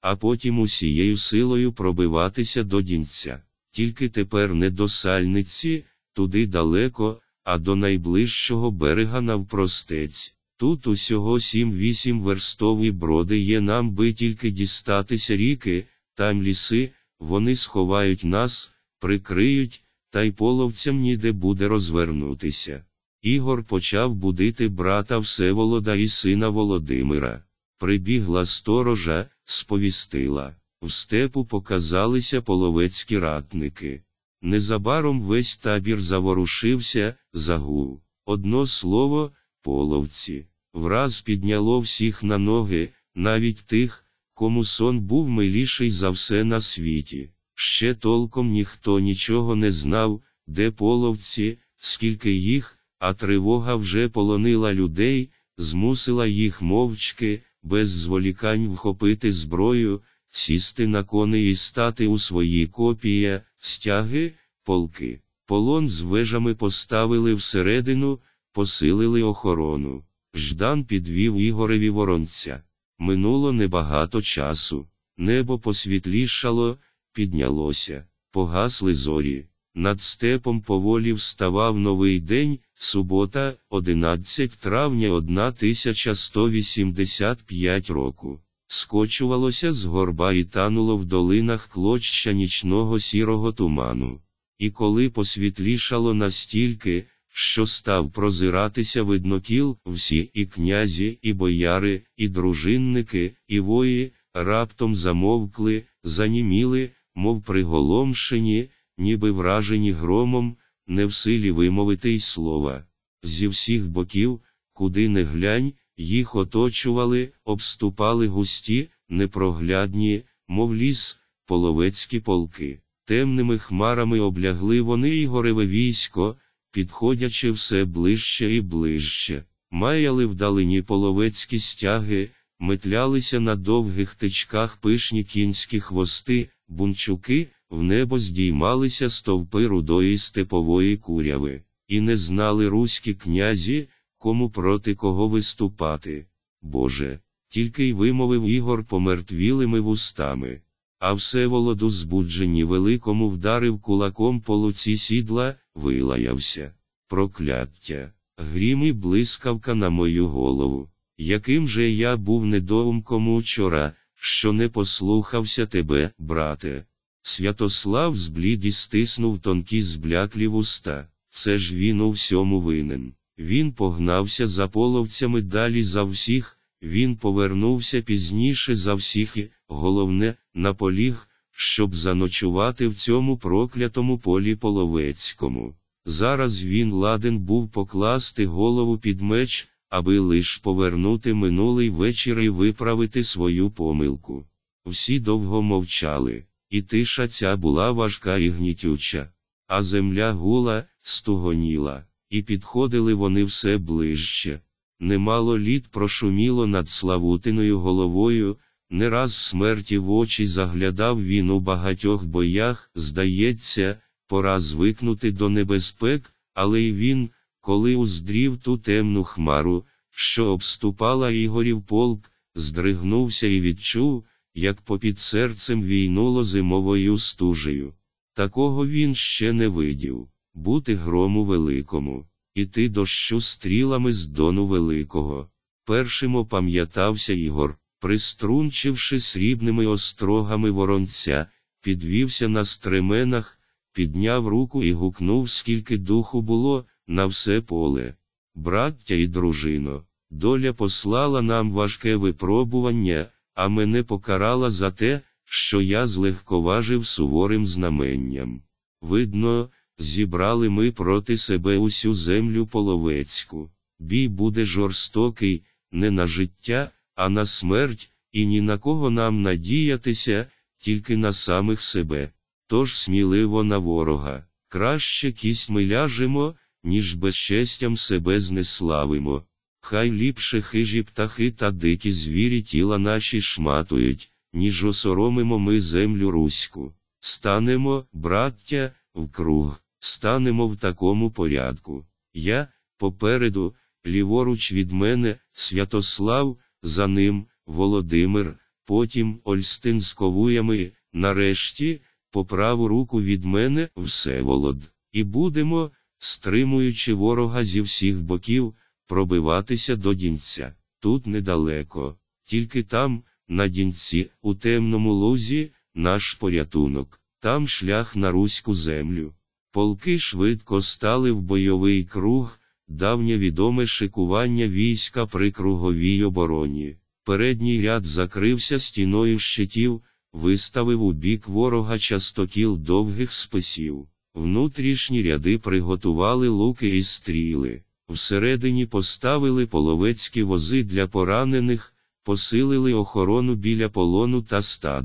а потім усією силою пробиватися до дінця. Тільки тепер не до сальниці, туди далеко, а до найближчого берега навпростець. Тут усього сім-вісім верстові броди є нам би тільки дістатися ріки, там ліси, вони сховають нас, прикриють, та й половцям ніде буде розвернутися. Ігор почав будити брата Всеволода і сина Володимира. Прибігла сторожа, сповістила. В степу показалися половецькі ратники. Незабаром весь табір заворушився, загув. Одно слово, половці. Враз підняло всіх на ноги, навіть тих, кому сон був миліший за все на світі. Ще толком ніхто нічого не знав, де половці, скільки їх, а тривога вже полонила людей, змусила їх мовчки, без зволікань вхопити зброю, сісти на коней і стати у свої копії, стяги, полки. Полон з вежами поставили всередину, посилили охорону. Ждан підвів Ігореві воронця. Минуло небагато часу. Небо посвітлішало, піднялося, погасли зорі. Над степом поволі вставав новий день, субота, 11 травня 1185 року. Скочувалося з горба і тануло в долинах клоччя нічного сірого туману. І коли посвітлішало настільки, що став прозиратися виднокіл, всі і князі, і бояри, і дружинники, і вої, раптом замовкли, заніміли, мов приголомшені, ніби вражені громом, не в силі вимовити й слова. Зі всіх боків, куди не глянь, їх оточували, обступали густі, непроглядні, мов ліс, половецькі полки. Темними хмарами облягли вони Ігореве військо, підходячи все ближче і ближче. Маяли вдалині половецькі стяги, метлялися на довгих тичках пишні кінські хвости, бунчуки, в небо здіймалися стовпи рудої степової куряви, і не знали руські князі, кому проти кого виступати. Боже, тільки й вимовив Ігор помертвілими вустами. А Всеволоду збуджені великому вдарив кулаком по луці сідла, вилаявся. Прокляття, грім і блискавка на мою голову. Яким же я був недоумком учора, що не послухався тебе, брате. Святослав зблід стиснув тонкі збляклі вуста. Це ж він у всьому винен. Він погнався за половцями далі за всіх, він повернувся пізніше за всіх і, головне, наполіг, щоб заночувати в цьому проклятому полі половецькому. Зараз він ладен був покласти голову під меч, аби лиш повернути минулий вечір і виправити свою помилку. Всі довго мовчали. І тиша ця була важка і гнітюча, а земля гула, стугоніла, і підходили вони все ближче. Немало літ прошуміло над Славутиною головою, не раз смерті в очі заглядав він у багатьох боях, здається, пора звикнути до небезпек, але й він, коли уздрів ту темну хмару, що обступала Ігорів полк, здригнувся і відчув, як попід серцем війнуло зимовою стужею. Такого він ще не видів бути грому великому, іти дощу стрілами з дону великого. Першим опам'ятався Ігор, приструнчивши срібними острогами воронця, підвівся на стременах, підняв руку і гукнув, скільки духу було, на все поле. Браття і дружино, доля послала нам важке випробування, а мене покарала за те, що я злегковажив суворим знаменням. Видно, зібрали ми проти себе усю землю половецьку. Бій буде жорстокий, не на життя, а на смерть, і ні на кого нам надіятися, тільки на самих себе. Тож сміливо на ворога. Краще кісьми ляжемо, ніж безчестям себе знеславимо. Хай ліпше хижі птахи та дикі звірі тіла наші шматують, ніж осоромимо ми землю руську. Станемо, браття, вкруг, станемо в такому порядку. Я, попереду, ліворуч від мене, Святослав, за ним, Володимир, потім Ольстин з ковуями, нарешті, по праву руку від мене Всеволод. І будемо, стримуючи ворога зі всіх боків, пробиватися до дінця. Тут недалеко, тільки там, на дінці, у темному лузі, наш порятунок, там шлях на руську землю. Полки швидко стали в бойовий круг, давнє відоме шикування війська при круговій обороні. Передній ряд закрився стіною щитів, виставив у бік ворога частокіл довгих списів. Внутрішні ряди приготували луки і стріли. Всередині поставили половецькі вози для поранених, посилили охорону біля полону та стад.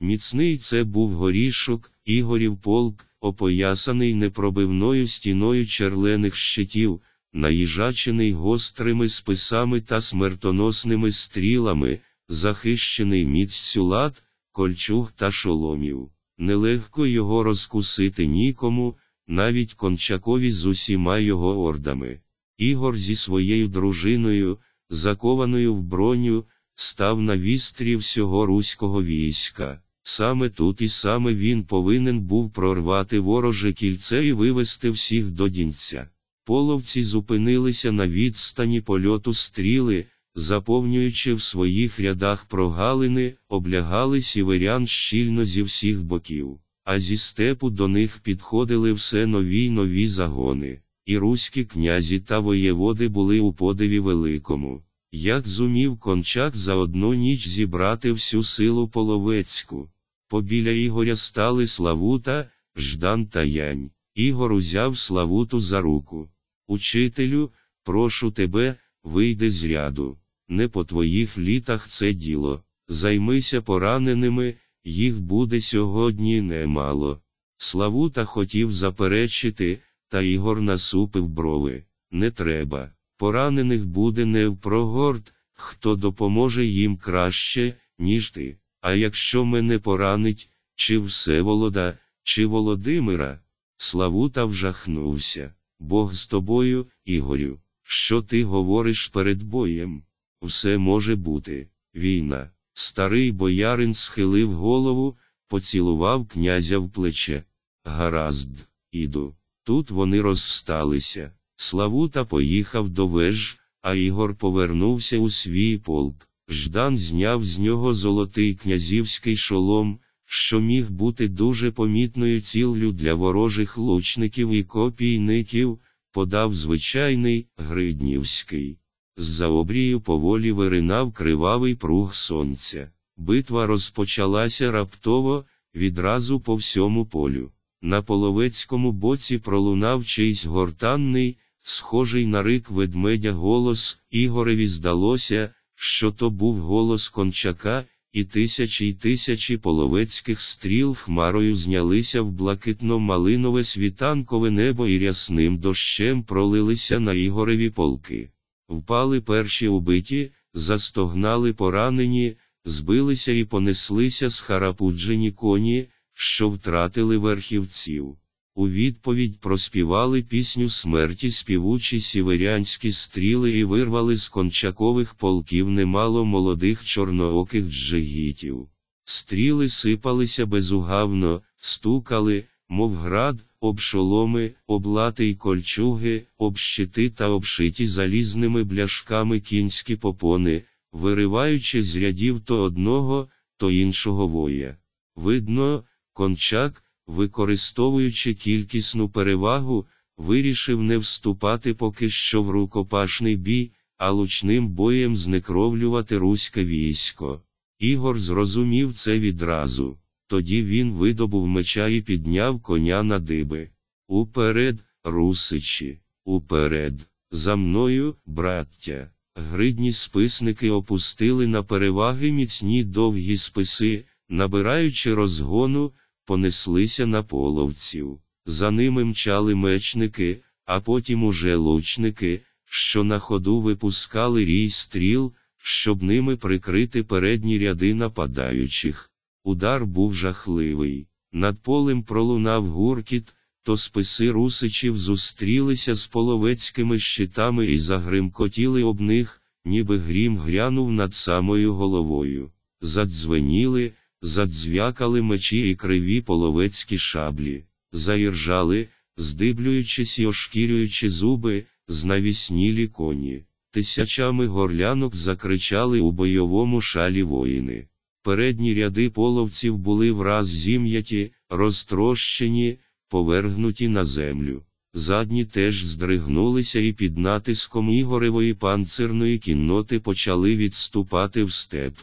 Міцний це був горішок, Ігорів полк, опоясаний непробивною стіною черлених щитів, наїжачений гострими списами та смертоносними стрілами, захищений міцю лад, кольчуг та шоломів. Нелегко його розкусити нікому, навіть кончакові з усіма його ордами. Ігор зі своєю дружиною, закованою в броню, став на вістрі всього руського війська. Саме тут і саме він повинен був прорвати вороже кільце і вивести всіх до дінця. Половці зупинилися на відстані польоту стріли, заповнюючи в своїх рядах прогалини, облягали сіверян щільно зі всіх боків, а зі степу до них підходили все нові й нові загони, і руські князі та воєводи були у подиві великому. Як зумів кончак за одну ніч зібрати всю силу половецьку. Побіля Ігоря стали Славута, Ждан та Янь. Ігор узяв Славуту за руку. Учителю, прошу тебе, вийди з ряду. Не по твоїх літах це діло. Займися пораненими, їх буде сьогодні немало. Славута хотів заперечити, та Ігор насупив брови. Не треба. Поранених буде не в прогорд, хто допоможе їм краще, ніж ти. А якщо мене поранить, чи Всеволода, чи Володимира? Славута вжахнувся. Бог з тобою, Ігорю, що ти говориш перед боєм? Все може бути. Війна. Старий боярин схилив голову, поцілував князя в плече. Гаразд, іду. Тут вони розсталися. Славута поїхав до веж, а Ігор повернувся у свій полк. Ждан зняв з нього золотий князівський шолом, що міг бути дуже помітною ціллю для ворожих лучників і копійників, подав звичайний Гриднівський. З-за обрію поволі виринав кривавий пруг сонця. Битва розпочалася раптово, відразу по всьому полю. На половецькому боці пролунав чийсь гортанний, схожий на рик ведмедя голос, Ігореві здалося, що то був голос кончака, і тисячі й тисячі половецьких стріл хмарою знялися в блакитно-малинове світанкове небо і рясним дощем пролилися на Ігореві полки. Впали перші убиті, застогнали поранені, збилися і понеслися схарапуджені коні, що втратили верхівців. У відповідь проспівали пісню смерті співучі сіверянські стріли і вирвали з кончакових полків немало молодих чорнооких джигітів. Стріли сипалися безугавно, стукали, мов град, об шоломи, облати й кольчуги, об щити та обшиті залізними бляшками кінські попони, вириваючи з рядів то одного, то іншого воя. Видно, кончак, використовуючи кількісну перевагу, вирішив не вступати поки що в рукопашний бій, а лучним боєм знекровлювати руське військо. Ігор зрозумів це відразу. Тоді він видобув меча і підняв коня на диби. Уперед, русичі, уперед, за мною, браття. Гридні списники опустили на переваги міцні довгі списи, набираючи розгону, понеслися на половців. За ними мчали мечники, а потім уже лучники, що на ходу випускали рій стріл, щоб ними прикрити передні ряди нападаючих. Удар був жахливий. Над полем пролунав гуркіт, то списи русичів зустрілися з половецькими щитами і загримкотіли об них, ніби грім грянув над самою головою. Задзвеніли, задзвякали мечі і криві половецькі шаблі, заіржали, здиблюючись і ошкірюючи зуби, знавіснілі коні. Тисячами горлянок закричали у бойовому шалі воїни. Передні ряди половців були враз зім'яті, розтрощені, повергнуті на землю. Задні теж здригнулися і під натиском Ігоревої панцирної кінноти почали відступати в степ.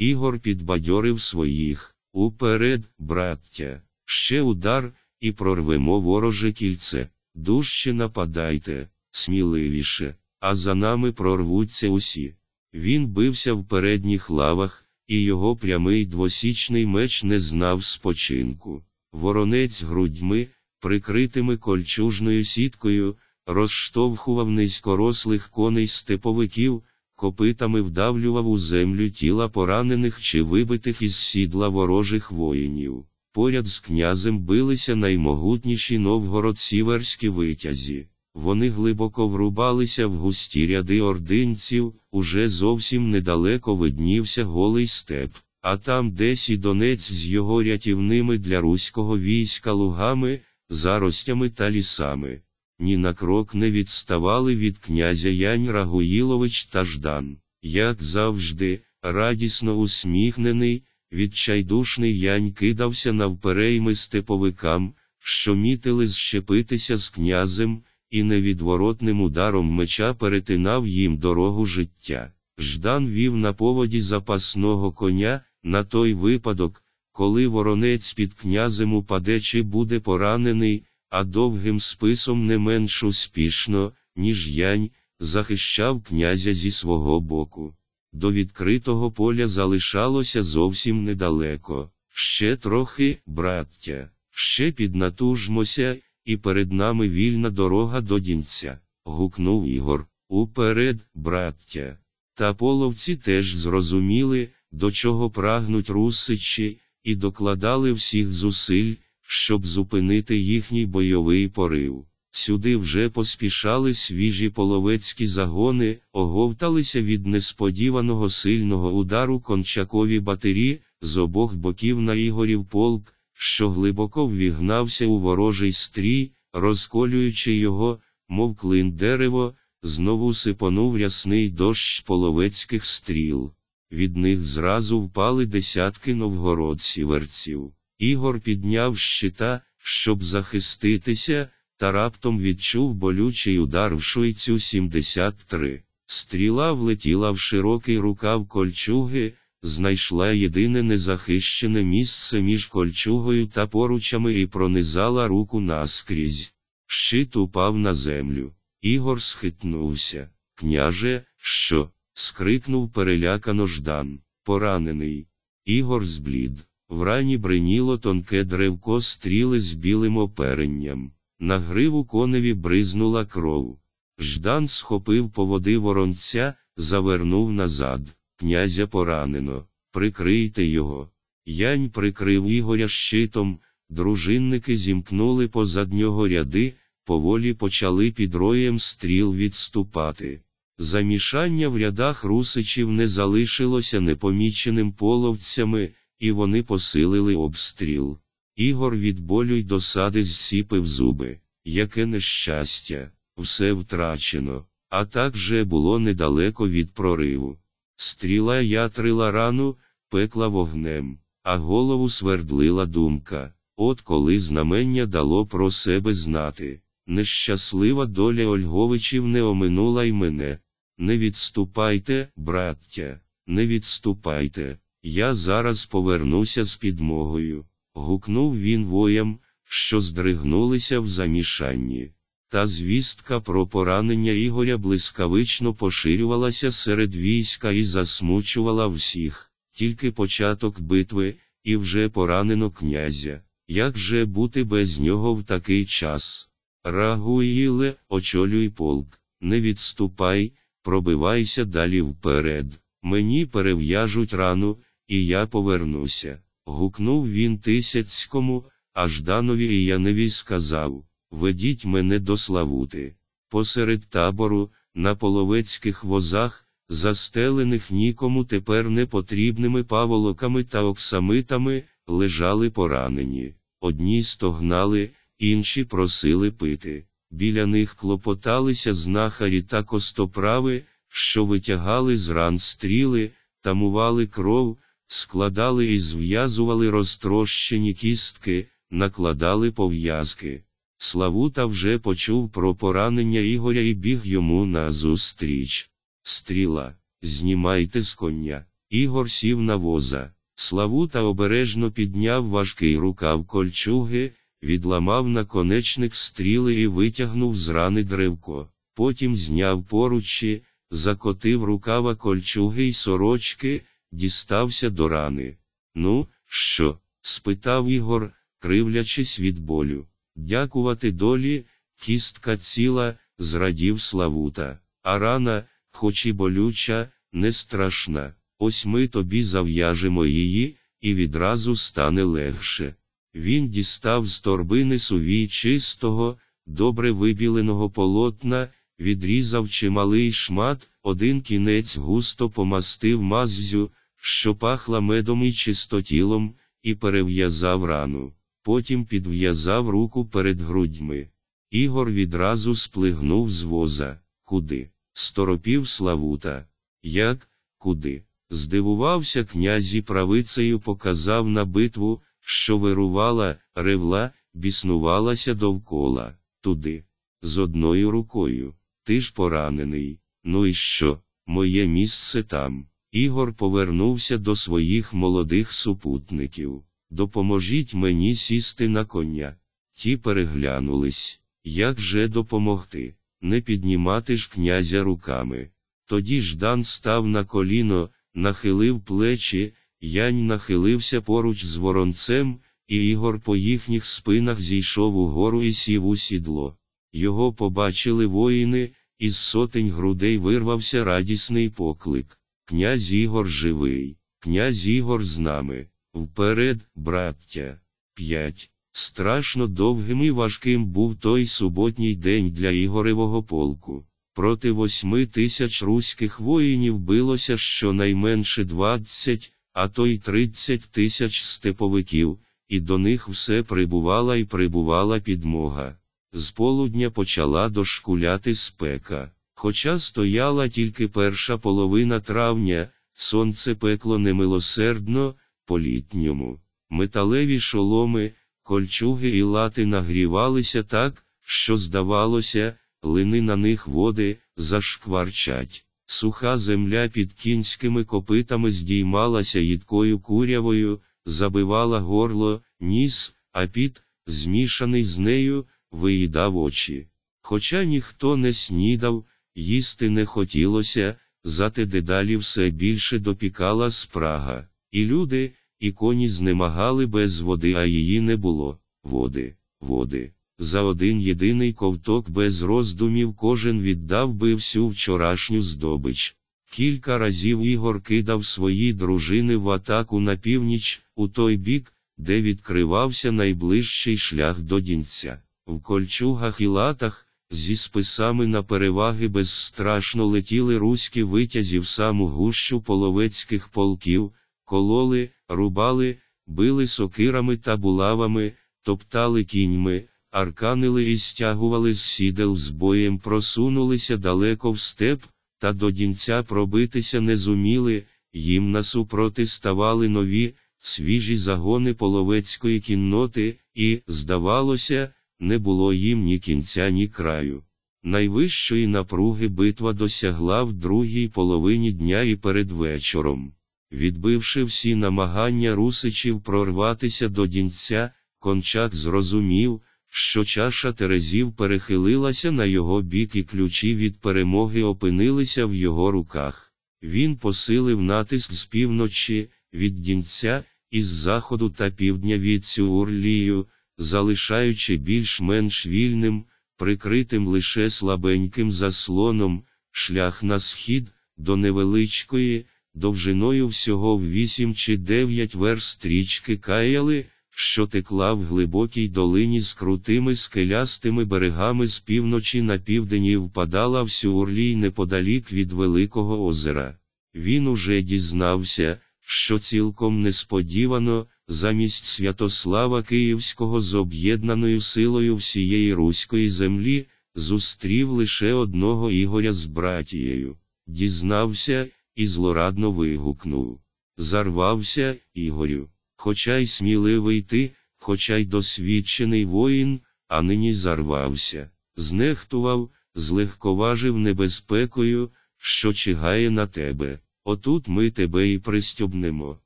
Ігор підбадьорив своїх. Уперед, браття, ще удар, і прорвемо вороже кільце. Дужче нападайте, сміливіше, а за нами прорвуться усі. Він бився в передніх лавах, і його прямий двосічний меч не знав спочинку. Воронець грудьми, прикритими кольчужною сіткою, розштовхував низькорослих коней степовиків, копитами вдавлював у землю тіла поранених чи вибитих із сідла ворожих воїнів. Поряд з князем билися наймогутніші новгород-сіверські витязі. Вони глибоко врубалися в густі ряди ординців, уже зовсім недалеко виднівся голий степ, а там десь і Донець з його рятівними для руського війська лугами, заростями та лісами. Ні на крок не відставали від князя Янь Рагуїлович та Ждан, як завжди, радісно усміхнений, відчайдушний янь кидався навперейми степовикам, що мітили зщепитися з князем і невідворотним ударом меча перетинав їм дорогу життя. Ждан вів на поводі запасного коня, на той випадок, коли воронець під князем упаде чи буде поранений, а довгим списом не менш успішно, ніж янь, захищав князя зі свого боку. До відкритого поля залишалося зовсім недалеко. Ще трохи, браття, ще піднатужмося, і перед нами вільна дорога до дінця. гукнув Ігор. Уперед, браття. Та половці теж зрозуміли, до чого прагнуть русичі, і докладали всіх зусиль, щоб зупинити їхній бойовий порив. Сюди вже поспішали свіжі половецькі загони, оговталися від несподіваного сильного удару кончакові батарі, з обох боків на Ігорів полк, що глибоко ввігнався у ворожий стрій, розколюючи його, мов клин дерево, знову сипонув рясний дощ половецьких стріл. Від них зразу впали десятки новгородсіверців. Ігор підняв щита, щоб захиститися, та раптом відчув болючий удар в шуйцю 73. Стріла влетіла в широкий рукав кольчуги, знайшла єдине незахищене місце між кольчугою та поручами і пронизала руку наскрізь. Щит упав на землю. Ігор схитнувся. Княже, що? скрикнув перелякано Ждан, поранений. Ігор зблід. Врані бриніло тонке древко стріли з білим оперенням. На гриву коневі бризнула кров. Ждан схопив поводи воронця, завернув назад. Князя поранено. Прикрийте його. Янь прикрив Ігоря щитом, дружинники зімкнули позад нього ряди, поволі почали під роєм стріл відступати. Замішання в рядах русичів не залишилося непоміченим половцями, і вони посилили обстріл. Ігор від болю й досади зсіпив зуби. Яке нещастя, все втрачено, а так же було недалеко від прориву. Стріла ятрила рану, пекла вогнем, а голову свердлила думка. От коли знамення дало про себе знати. Нещаслива доля Ольговичів не оминула й мене. Не відступайте, браття, не відступайте, я зараз повернуся з підмогою. Гукнув він воям, що здригнулися в замішанні. Та звістка про поранення Ігоря блискавично поширювалася серед війська і засмучувала всіх, тільки початок битви, і вже поранено князя. Як же бути без нього в такий час? Рагуїле, очолюй полк, не відступай, пробивайся далі вперед. Мені перев'яжуть рану, і я повернуся. Гукнув він тисяцькому, а Жданові і Яневі сказав Ведіть мене до Славути. Посеред табору, на половецьких возах, застелених нікому тепер непотрібними паволоками та оксамитами, лежали поранені. Одні стогнали, інші просили пити. Біля них клопоталися знахарі та костоправи, що витягали з ран стріли, тамували кров, складали і зв'язували розтрощені кістки, накладали пов'язки. Славута вже почув про поранення Ігоря і біг йому назустріч. Стріла, знімайте з коня. Ігор сів на воза. Славута обережно підняв важкий рукав кольчуги, відламав наконечник стріли і витягнув з рани древко. Потім зняв поручі, закотив рукава кольчуги й сорочки, дістався до рани. Ну, що? спитав Ігор, кривлячись від болю. Дякувати долі, кістка ціла, зрадів Славута. А рана, хоч і болюча, не страшна. Ось ми тобі зав'яжемо її, і відразу стане легше. Він дістав з торбини сувій чистого, добре вибіленого полотна, відрізав чималий шмат, один кінець густо помастив маззю, що пахла медом і чистотілом, і перев'язав рану. Потім підв'язав руку перед грудьми. Ігор відразу сплигнув з воза. Куди? Сторопів Славута. Як? Куди? Здивувався князь і правицею показав на битву, що вирувала, ревла, біснувалася довкола, туди. З одною рукою. Ти ж поранений. Ну і що? Моє місце там. Ігор повернувся до своїх молодих супутників. Допоможіть мені сісти на коня. Ті переглянулись. Як же допомогти? Не піднімати ж князя руками. Тоді Ждан став на коліно, нахилив плечі, янь нахилився поруч з воронцем, і Ігор по їхніх спинах зійшов угору і сів у сідло. Його побачили воїни, із сотень грудей вирвався радісний поклик. Князь Ігор живий, князь Ігор з нами. Вперед, браття. П'ять. Страшно довгим і важким був той суботній день для Ігоревого полку. Проти восьми тисяч руських воїнів билося щонайменше двадцять, а то й тридцять тисяч степовиків, і до них все прибувала і прибувала підмога. З полудня почала дошкуляти спека. Хоча стояла тільки перша половина травня, сонце пекло немилосердно, по-літньому. Металеві шоломи, кольчуги і лати нагрівалися так, що, здавалося, лини на них води зашкварчать. Суха земля під кінськими копитами здіймалася їдкою курявою, забивала горло, ніс, а під, змішаний з нею, виїдав очі. Хоча ніхто не снідав, їсти не хотілося, зате дедалі все більше допікала спрага. І люди, і коні знемагали без води, а її не було. Води, води. За один єдиний ковток без роздумів кожен віддав би всю вчорашню здобич. Кілька разів Ігор кидав свої дружини в атаку на північ, у той бік, де відкривався найближчий шлях до дінця. В кольчугах і латах, зі списами на переваги безстрашно летіли руські витязі в саму гущу половецьких полків, кололи, рубали, били сокирами та булавами, топтали кіньми, арканили і стягували з сідел з боєм, просунулися далеко в степ, та до дінця пробитися не зуміли, їм насупроти ставали нові, свіжі загони половецької кінноти, і, здавалося, не було їм ні кінця, ні краю. Найвищої напруги битва досягла в другій половині дня і перед вечором. Відбивши всі намагання русичів прорватися до дінця, кончак зрозумів, що чаша Терезів перехилилася на його бік і ключі від перемоги опинилися в його руках. Він посилив натиск з півночі, від дінця, із заходу та півдня від Цюурлію, залишаючи більш-менш вільним, прикритим лише слабеньким заслоном, шлях на схід, до невеличкої, довжиною всього в вісім чи дев'ять верст річки Каяли, що текла в глибокій долині з крутими скелястими берегами з півночі на південь і впадала в Сюрлій неподалік від Великого озера. Він уже дізнався, що цілком несподівано, замість Святослава Київського з об'єднаною силою всієї руської землі, зустрів лише одного Ігоря з братією. Дізнався і злорадно вигукнув. Зарвався, Ігорю, хоча й сміливий ти, хоча й досвідчений воїн, а нині зарвався, знехтував, злегковажив небезпекою, що чигає на тебе. Отут ми тебе і пристьобнемо.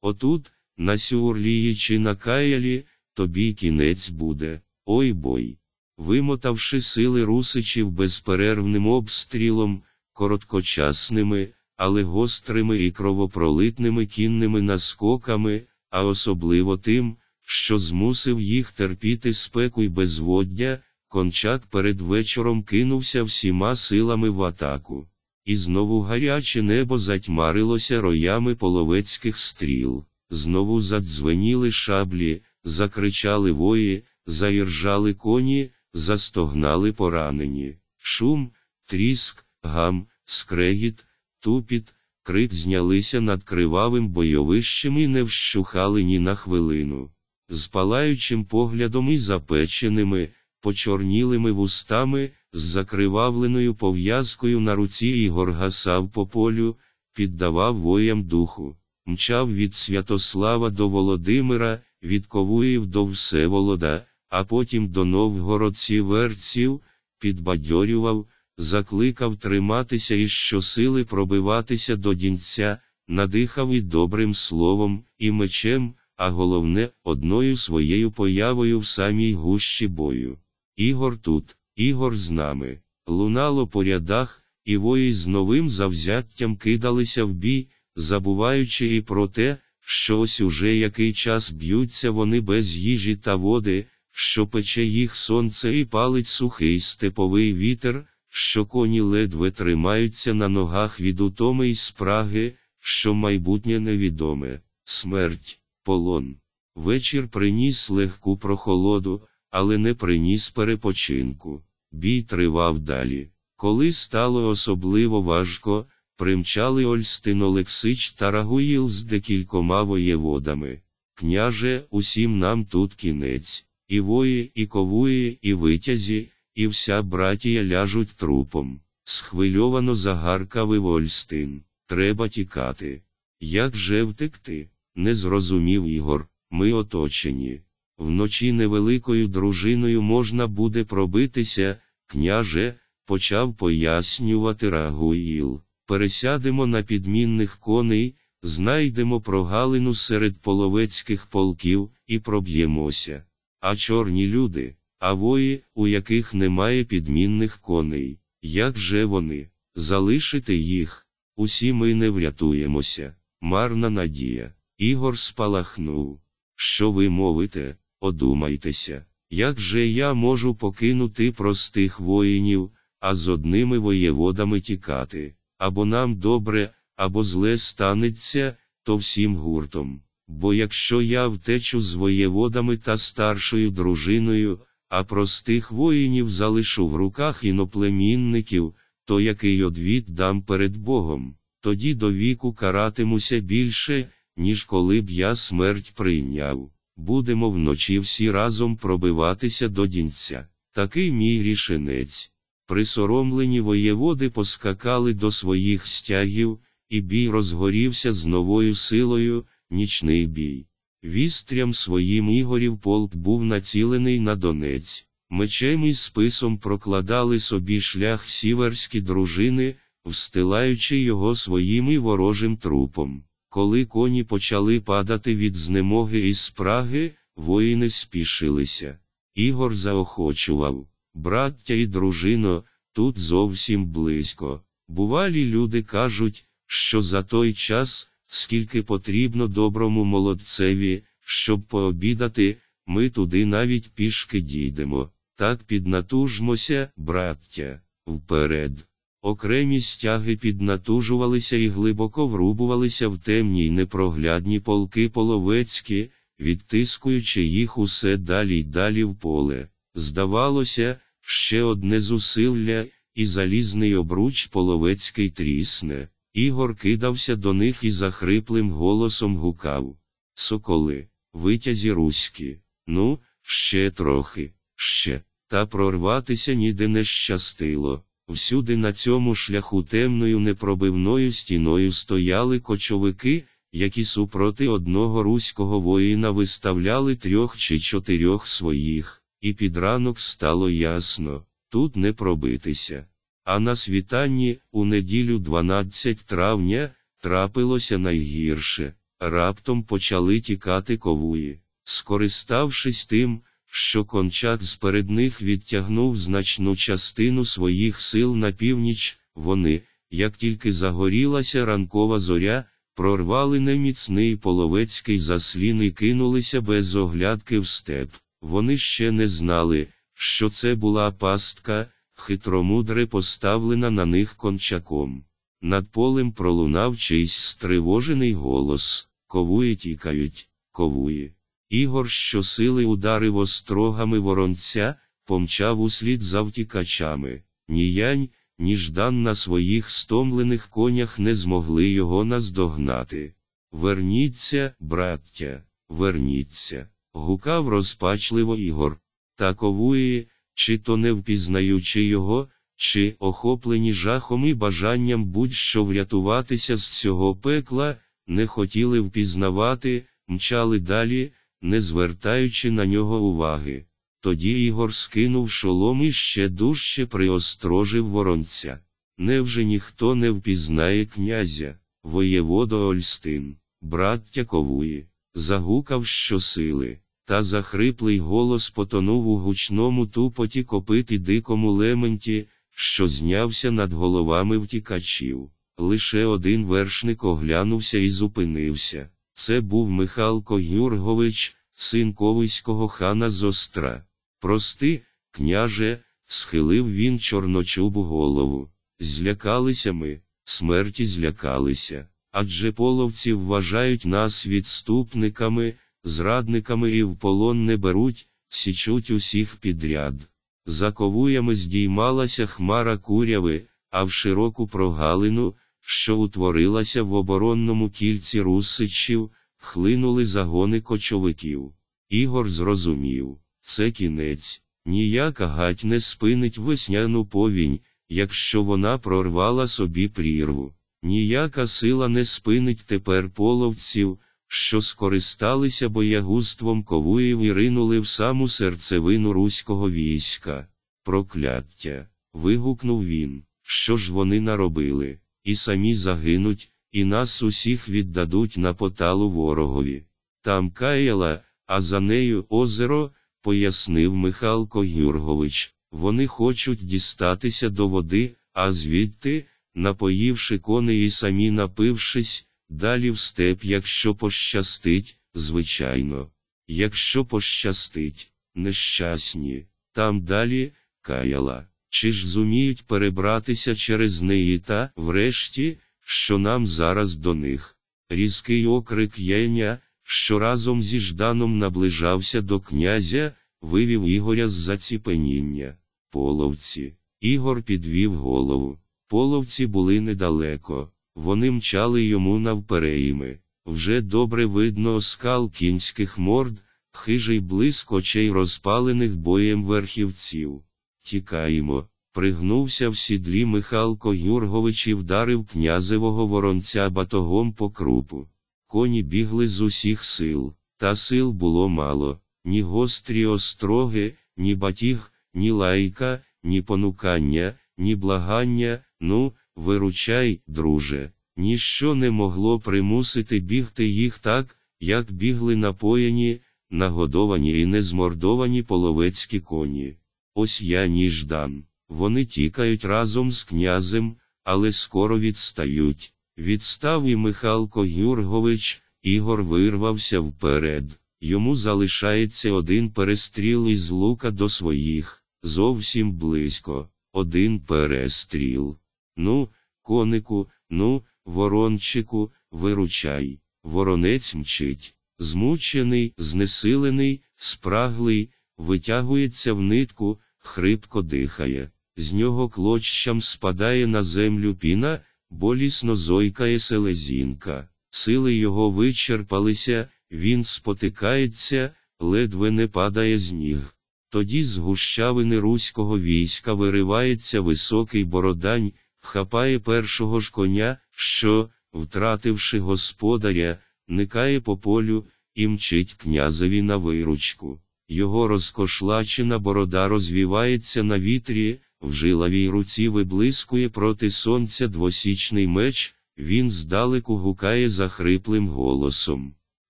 Отут, на Сюрлії чи на Каялі, тобі кінець буде, ой бой. Вимотавши сили русичів безперервним обстрілом, короткочасними, але гострими і кровопролитними кінними наскоками, а особливо тим, що змусив їх терпіти спеку й безводдя, кончак перед вечором кинувся всіма силами в атаку. І знову гаряче небо затьмарилося роями половецьких стріл, знову задзвеніли шаблі, закричали вої, заіржали коні, застогнали поранені. Шум, тріск, гам, скрегіт, тупіт, крик знялися над кривавим бойовищем і не вщухали ні на хвилину. З палаючим поглядом і запеченими, почорнілими вустами, з закривавленою пов'язкою на руці Ігор гасав по полю, піддавав воям духу, мчав від Святослава до Володимира, від Ковуїв до Всеволода, а потім до новгородців верців, підбадьорював, закликав триматися і щосили пробиватися до дінця, надихав і добрим словом, і мечем, а головне, одною своєю появою в самій гущі бою. Ігор тут, Ігор з нами. Лунало по рядах, і вої з новим завзяттям кидалися в бій, забуваючи і про те, що ось уже який час б'ються вони без їжі та води, що пече їх сонце і палить сухий степовий вітер, що коні ледве тримаються на ногах від утоми й спраги, що майбутнє невідоме, смерть, полон. Вечір приніс легку прохолоду, але не приніс перепочинку. Бій тривав далі. Коли стало особливо важко, примчали Ольстин Олексич та Рагуїл з декількома воєводами. Княже, усім нам тут кінець, і вої, і ковуї, і витязі, і вся братія ляжуть трупом. Схвильовано загаркав Ольстин. Треба тікати. Як же втекти? Не зрозумів Ігор, ми оточені. Вночі невеликою дружиною можна буде пробитися, княже, почав пояснювати Рагуїл. Пересядемо на підмінних коней, знайдемо прогалину серед половецьких полків і проб'ємося. А чорні люди, а вої, у яких немає підмінних коней, як же вони, залишити їх, усі ми не врятуємося, марна надія. Ігор спалахнув. Що ви мовите, одумайтеся, як же я можу покинути простих воїнів, а з одними воєводами тікати, або нам добре, або зле станеться, то всім гуртом. Бо якщо я втечу з воєводами та старшою дружиною, а простих воїнів залишу в руках іноплемінників, то який одвід дам перед Богом, тоді до віку каратимуся більше, ніж коли б я смерть прийняв. Будемо вночі всі разом пробиватися до дінця. Такий мій рішенець. Присоромлені воєводи поскакали до своїх стягів, і бій розгорівся з новою силою, нічний бій. Вістрям своїм ігорів полк був націлений на Донець. Мечем і списом прокладали собі шлях сіверські дружини, встилаючи його своїм і ворожим трупом. Коли коні почали падати від знемоги і спраги, воїни спішилися. Ігор заохочував браття і дружино, тут зовсім близько. Бувалі люди кажуть, що за той час, скільки потрібно доброму молодцеві, щоб пообідати, ми туди навіть пішки дійдемо. Так піднатужмося, браття, вперед. Окремі стяги піднатужувалися і глибоко врубувалися в темні й непроглядні полки половецькі, відтискуючи їх усе далі й далі в поле. Здавалося, ще одне зусилля, і залізний обруч половецький трісне. Ігор кидався до них і захриплим голосом гукав. Соколи, витязі руські, ну, ще трохи, ще, та прорватися ніде не щастило. Всюди на цьому шляху темною непробивною стіною стояли кочовики, які супроти одного руського воїна виставляли трьох чи чотирьох своїх, і під ранок стало ясно тут не пробитися. А на світанні, у неділю 12 травня, трапилося найгірше, раптом почали тікати ковуї. Скориставшись тим, що кончак з перед них відтягнув значну частину своїх сил на північ, вони, як тільки загорілася ранкова зоря, прорвали неміцний половецький заслін і кинулися без оглядки в степ. Вони ще не знали, що це була пастка, хитромудре поставлена на них кончаком. Над полем пролунав чийсь стривожений голос Ковує тікають, ковує. Ігор щосили ударив острогами воронця, помчав услід за втікачами. Ні янь, ні ждан на своїх стомлених конях не змогли його наздогнати. Верніться, браття, верніться, гукав розпачливо Ігор. Та ковує, чи то не впізнаючи його, чи охоплені жахом і бажанням будь-що врятуватися з цього пекла, не хотіли впізнавати, мчали далі не звертаючи на нього уваги. Тоді Ігор скинув шолом і ще дужче приострожив воронця. Невже ніхто не впізнає князя, воєводо Ольстин, браття ковує, загукав щосили, та захриплий голос потонув у гучному тупоті копит і дикому лементі, що знявся над головами втікачів. Лише один вершник оглянувся і зупинився. Це був Михалко Юргович, син ковийського хана Зостра. Прости, княже, схилив він чорночубу голову. Злякалися ми, смерті злякалися. Адже половці вважають нас відступниками, зрадниками і в полон не беруть, січуть усіх підряд. За ковуями здіймалася хмара куряви, а в широку прогалину, що утворилася в оборонному кільці русичів, хлинули загони кочовиків. Ігор зрозумів, це кінець, ніяка гать не спинить весняну повінь, якщо вона прорвала собі прірву. Ніяка сила не спинить тепер половців, що скористалися боягузтвом ковуїв і ринули в саму серцевину руського війська. Прокляття. вигукнув він. Що ж вони наробили? і самі загинуть, і нас усіх віддадуть на поталу ворогові. Там каяла, а за нею озеро, пояснив Михалко Юргович. Вони хочуть дістатися до води, а звідти, напоївши коней і самі напившись, далі в степ, якщо пощастить, звичайно. Якщо пощастить, нещасні, там далі, каяла, чи ж зуміють перебратися через неї та, врешті, що нам зараз до них. Різкий окрик єня, що разом зі Жданом наближався до князя, вивів Ігоря з заціпеніння. Половці. Ігор підвів голову. Половці були недалеко, вони мчали йому навперейми. Вже добре видно оскал кінських морд, хижий блиск очей розпалених боєм верхівців. Тікаємо. Пригнувся в сідлі Михалко Юргович і вдарив князевого воронця батогом по крупу. Коні бігли з усіх сил, та сил було мало, ні гострі остроги, ні батіг, ні лайка, ні понукання, ні благання, ну, виручай, друже. Ніщо не могло примусити бігти їх так, як бігли напоєні, нагодовані і незмордовані половецькі коні. Ось я ніждан. Вони тікають разом з князем, але скоро відстають. Відстав і Михалко Юргович, Ігор вирвався вперед. Йому залишається один перестріл із лука до своїх, зовсім близько, один перестріл. Ну, конику, ну, ворончику, виручай. Воронець мчить. Змучений, знесилений, спраглий, витягується в нитку, хрипко дихає. З нього клоччям спадає на землю піна, болісно зойкає селезінка. Сили його вичерпалися, він спотикається, ледве не падає з ніг. Тоді з гущавини руського війська виривається високий бородань, хапає першого ж коня, що, втративши господаря, никає по полю і мчить князеві на виручку. Його розкошлачена борода розвівається на вітрі, в жилавій руці виблискує проти сонця двосічний меч, він здалеку гукає захриплим голосом.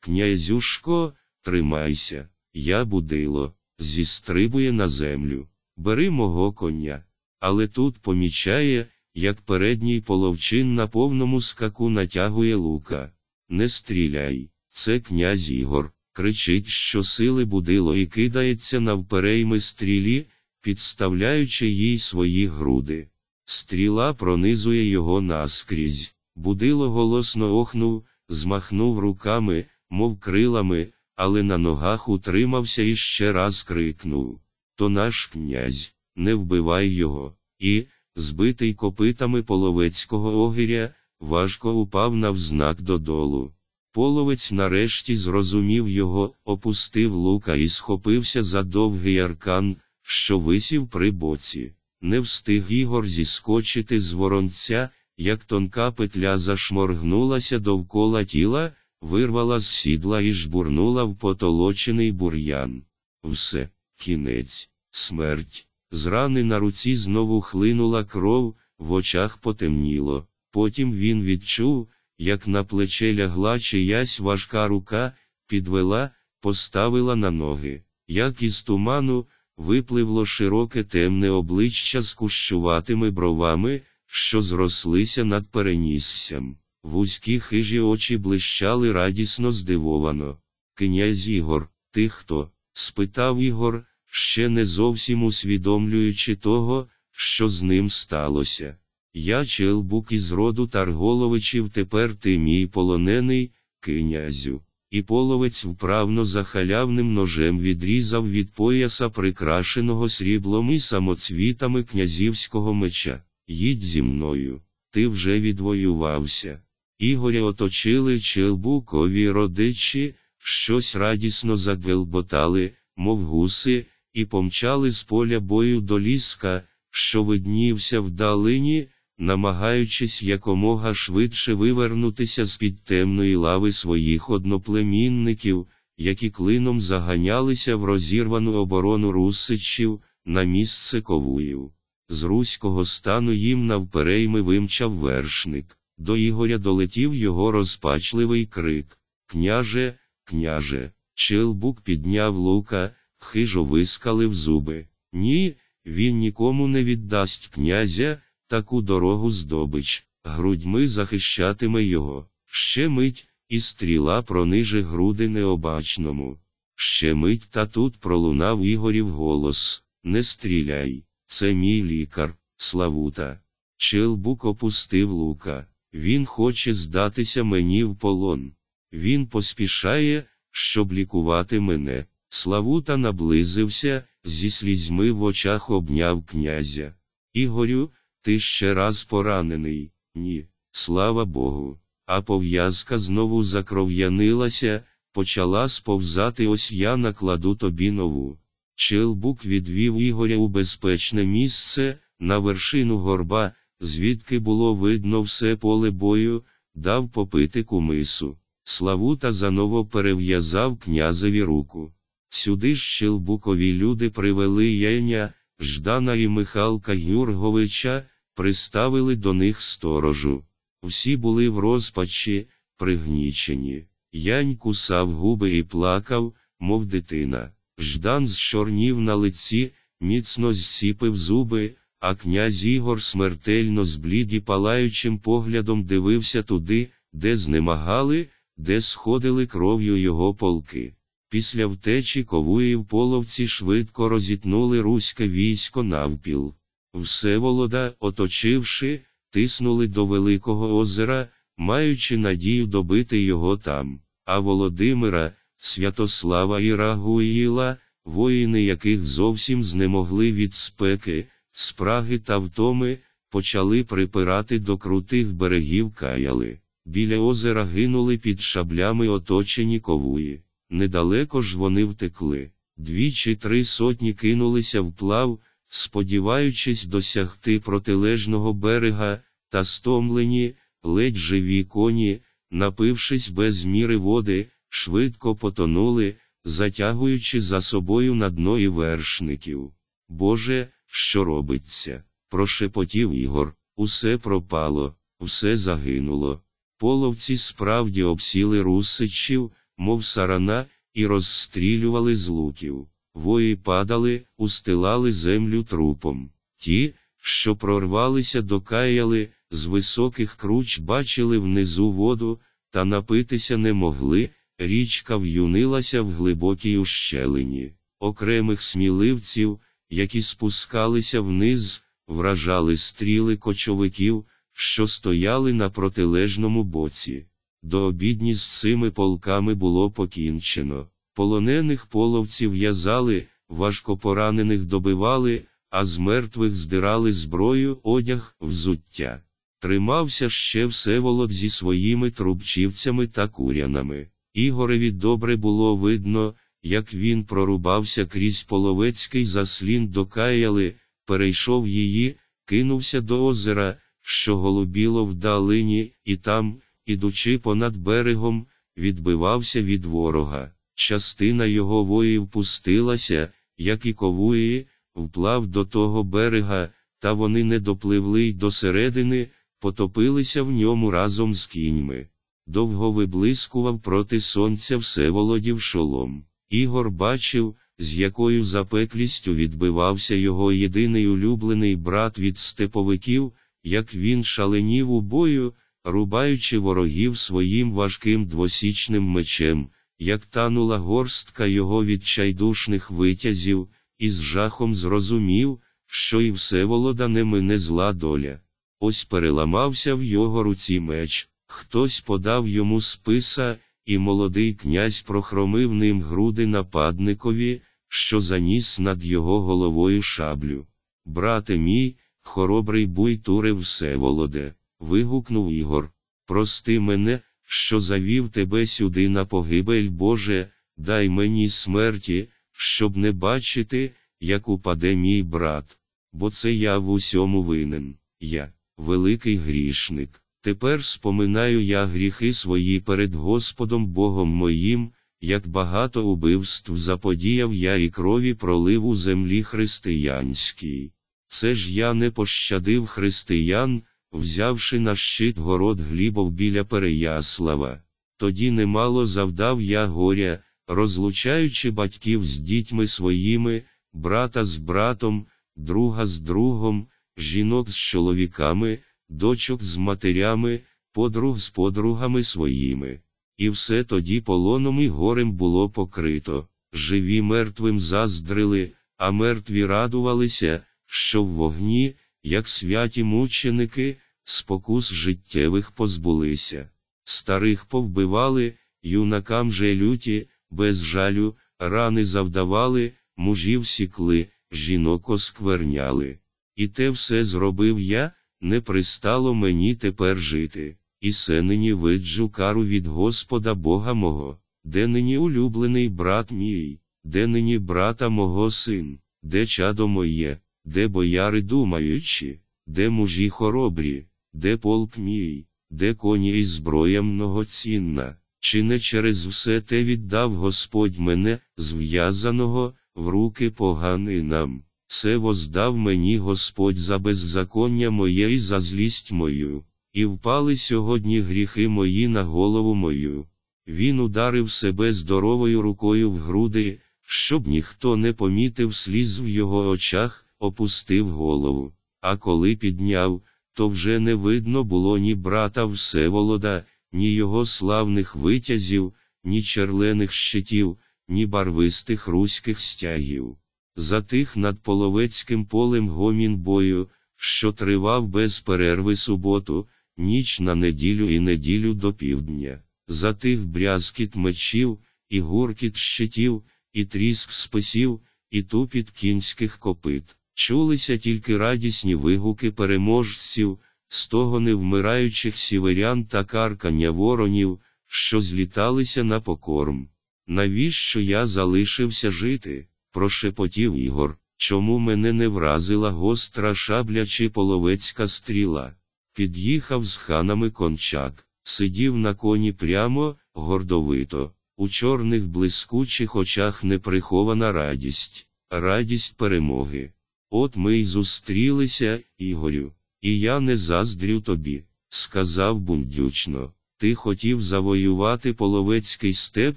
Князюшко, тримайся, я будило, зістрибує на землю. Бери мого коня. Але тут помічає, як передній половчин на повному скаку натягує лука. Не стріляй, це князь Ігор, кричить, що сили будило і кидається навперейми стрілі, підставляючи їй свої груди. Стріла пронизує його наскрізь. Будило голосно охнув, змахнув руками, мов крилами, але на ногах утримався і ще раз крикнув: То наш князь, не вбивай його. І, збитий копитами половецького огиря, важко упав навзнак додолу. Половець нарешті зрозумів його, опустив лука і схопився за довгий аркан, що висів при боці. Не встиг Ігор зіскочити з воронця, як тонка петля зашморгнулася довкола тіла, вирвала з сідла і жбурнула в потолочений бур'ян. Все, кінець, смерть. З рани на руці знову хлинула кров, в очах потемніло. Потім він відчув, як на плече лягла чиясь важка рука, підвела, поставила на ноги, як із туману, випливло широке темне обличчя з кущуватими бровами, що зрослися над переніссям. Вузькі хижі очі блищали радісно здивовано. Князь Ігор, ти хто? спитав Ігор, ще не зовсім усвідомлюючи того, що з ним сталося. Я челбук із роду Тарголовичів, тепер ти мій полонений, князю. І половець вправно за халявним ножем відрізав від пояса прикрашеного сріблом і самоцвітами князівського меча. Їдь зі мною, ти вже відвоювався. Ігоря оточили челбукові родичі, щось радісно задвелботали, мов гуси, і помчали з поля бою до ліска, що виднівся вдалині, намагаючись якомога швидше вивернутися з під темної лави своїх одноплемінників, які клином заганялися в розірвану оборону русичів на місце ковуїв. З руського стану їм навперейми вимчав вершник. До Ігоря долетів його розпачливий крик Княже, княже, Челбук підняв лука, хижо вискалив зуби. Ні, він нікому не віддасть князя, таку дорогу здобич, грудьми захищатиме його. Ще мить, і стріла прониже груди необачному. Ще мить та тут пролунав Ігорів голос Не стріляй, це мій лікар, Славута. Челбук опустив лука. Він хоче здатися мені в полон. Він поспішає, щоб лікувати мене. Славута наблизився, зі слізьми в очах обняв князя. Ігорю, ти ще раз поранений. Ні, слава Богу. А пов'язка знову закров'янилася, почала сповзати ось я накладу тобі нову. Челбук відвів Ігоря у безпечне місце, на вершину горба, звідки було видно все поле бою, дав попити кумису. Славута заново перев'язав князеві руку. Сюди ж Щелбукові люди привели Єня, Ждана і Михалка Юрговича, приставили до них сторожу. Всі були в розпачі, пригнічені. Янь кусав губи і плакав, мов дитина. Ждан зчорнів на лиці, міцно зсіпив зуби, а князь Ігор смертельно зблід і палаючим поглядом дивився туди, де знемагали, де сходили кров'ю його полки. Після втечі ковуїв половці швидко розітнули руське військо навпіл. Всеволода, оточивши, тиснули до Великого озера, маючи надію добити його там. А Володимира, Святослава і Рагуїла, воїни яких зовсім знемогли від спеки, спраги та втоми, почали припирати до крутих берегів каяли. Біля озера гинули під шаблями оточені ковуї. Недалеко ж вони втекли. Дві чи три сотні кинулися вплав, сподіваючись досягти протилежного берега, та стомлені, ледь живі коні, напившись без міри води, швидко потонули, затягуючи за собою на дно і вершників. Боже, що робиться? прошепотів Ігор, усе пропало, все загинуло. Половці справді обсіли русичів, мов сарана, і розстрілювали з луків. Вої падали, устилали землю трупом. Ті, що прорвалися до каяли, з високих круч бачили внизу воду, та напитися не могли, річка в'юнилася в глибокій ущелині. Окремих сміливців, які спускалися вниз, вражали стріли кочовиків, що стояли на протилежному боці. До обідні з цими полками було покінчено. Полонених половців в'язали, важко поранених добивали, а з мертвих здирали зброю, одяг, взуття. Тримався ще Всеволод зі своїми трубчівцями та курянами. Ігореві добре було видно, як він прорубався крізь половецький заслін до Каяли, перейшов її, кинувся до озера, що голубіло вдалині, і там, ідучи понад берегом, відбивався від ворога. Частина його воїв пустилася, як і ковуї, вплав до того берега, та вони не допливли й до середини, потопилися в ньому разом з кіньми. Довго виблискував проти сонця Всеволодів шолом. Ігор бачив, з якою запеклістю відбивався його єдиний улюблений брат від степовиків, як він шаленів у бою, рубаючи ворогів своїм важким двосічним мечем, як танула горстка його відчайдушних витязів, і з жахом зрозумів, що і Всеволода не мине зла доля. Ось переламався в його руці меч, хтось подав йому списа, і молодий князь прохромив ним груди нападникові, що заніс над його головою шаблю. Брате мій, хоробрий буйтуре Всеволоде, вигукнув Ігор. Прости мене, що завів тебе сюди на погибель Боже, дай мені смерті, щоб не бачити, як упаде мій брат. Бо це я в усьому винен, я, великий грішник. Тепер споминаю я гріхи свої перед Господом Богом моїм, як багато убивств заподіяв я і крові пролив у землі християнській. Це ж я не пощадив християн, взявши на щит город Глібов біля Переяслава. Тоді немало завдав я горя, розлучаючи батьків з дітьми своїми, брата з братом, друга з другом, жінок з чоловіками, дочок з матерями, подруг з подругами своїми. І все тоді полоном і горем було покрито. Живі мертвим заздрили, а мертві радувалися, що в вогні, як святі мученики, спокус життєвих позбулися. Старих повбивали, юнакам же люті, без жалю, рани завдавали, мужів сікли, жінок оскверняли. І те все зробив я, не пристало мені тепер жити, і се нині виджу кару від Господа Бога мого, де нині улюблений брат мій, де нині брата мого син, де чадо моє, де бояри думаючі, де мужі хоробрі, де полк мій, де коні і зброя многоцінна, чи не через все те віддав Господь мене, зв'язаного, в руки поганинам. Це воздав мені Господь за беззаконня моє і за злість мою, і впали сьогодні гріхи мої на голову мою. Він ударив себе здоровою рукою в груди, щоб ніхто не помітив сліз в його очах, опустив голову. А коли підняв, то вже не видно було ні брата Всеволода, ні його славних витязів, ні черлених щитів, ні барвистих руських стягів. Затих над половецьким полем гомін бою, що тривав без перерви суботу, ніч на неділю і неділю до півдня. Затих брязкіт мечів, і гуркіт щитів, і тріск списів, і тупіт кінських копит. Чулися тільки радісні вигуки переможців, стогони вмираючих сіверян та каркання воронів, що зліталися на покорм. Навіщо я залишився жити? прошепотів Ігор, чому мене не вразила гостра шабля чи половецька стріла? Під'їхав з ханами кончак, сидів на коні прямо, гордовито, у чорних блискучих очах неприхована радість, радість перемоги. От ми й зустрілися, Ігорю, і я не заздрю тобі, сказав бундючно. Ти хотів завоювати половецький степ,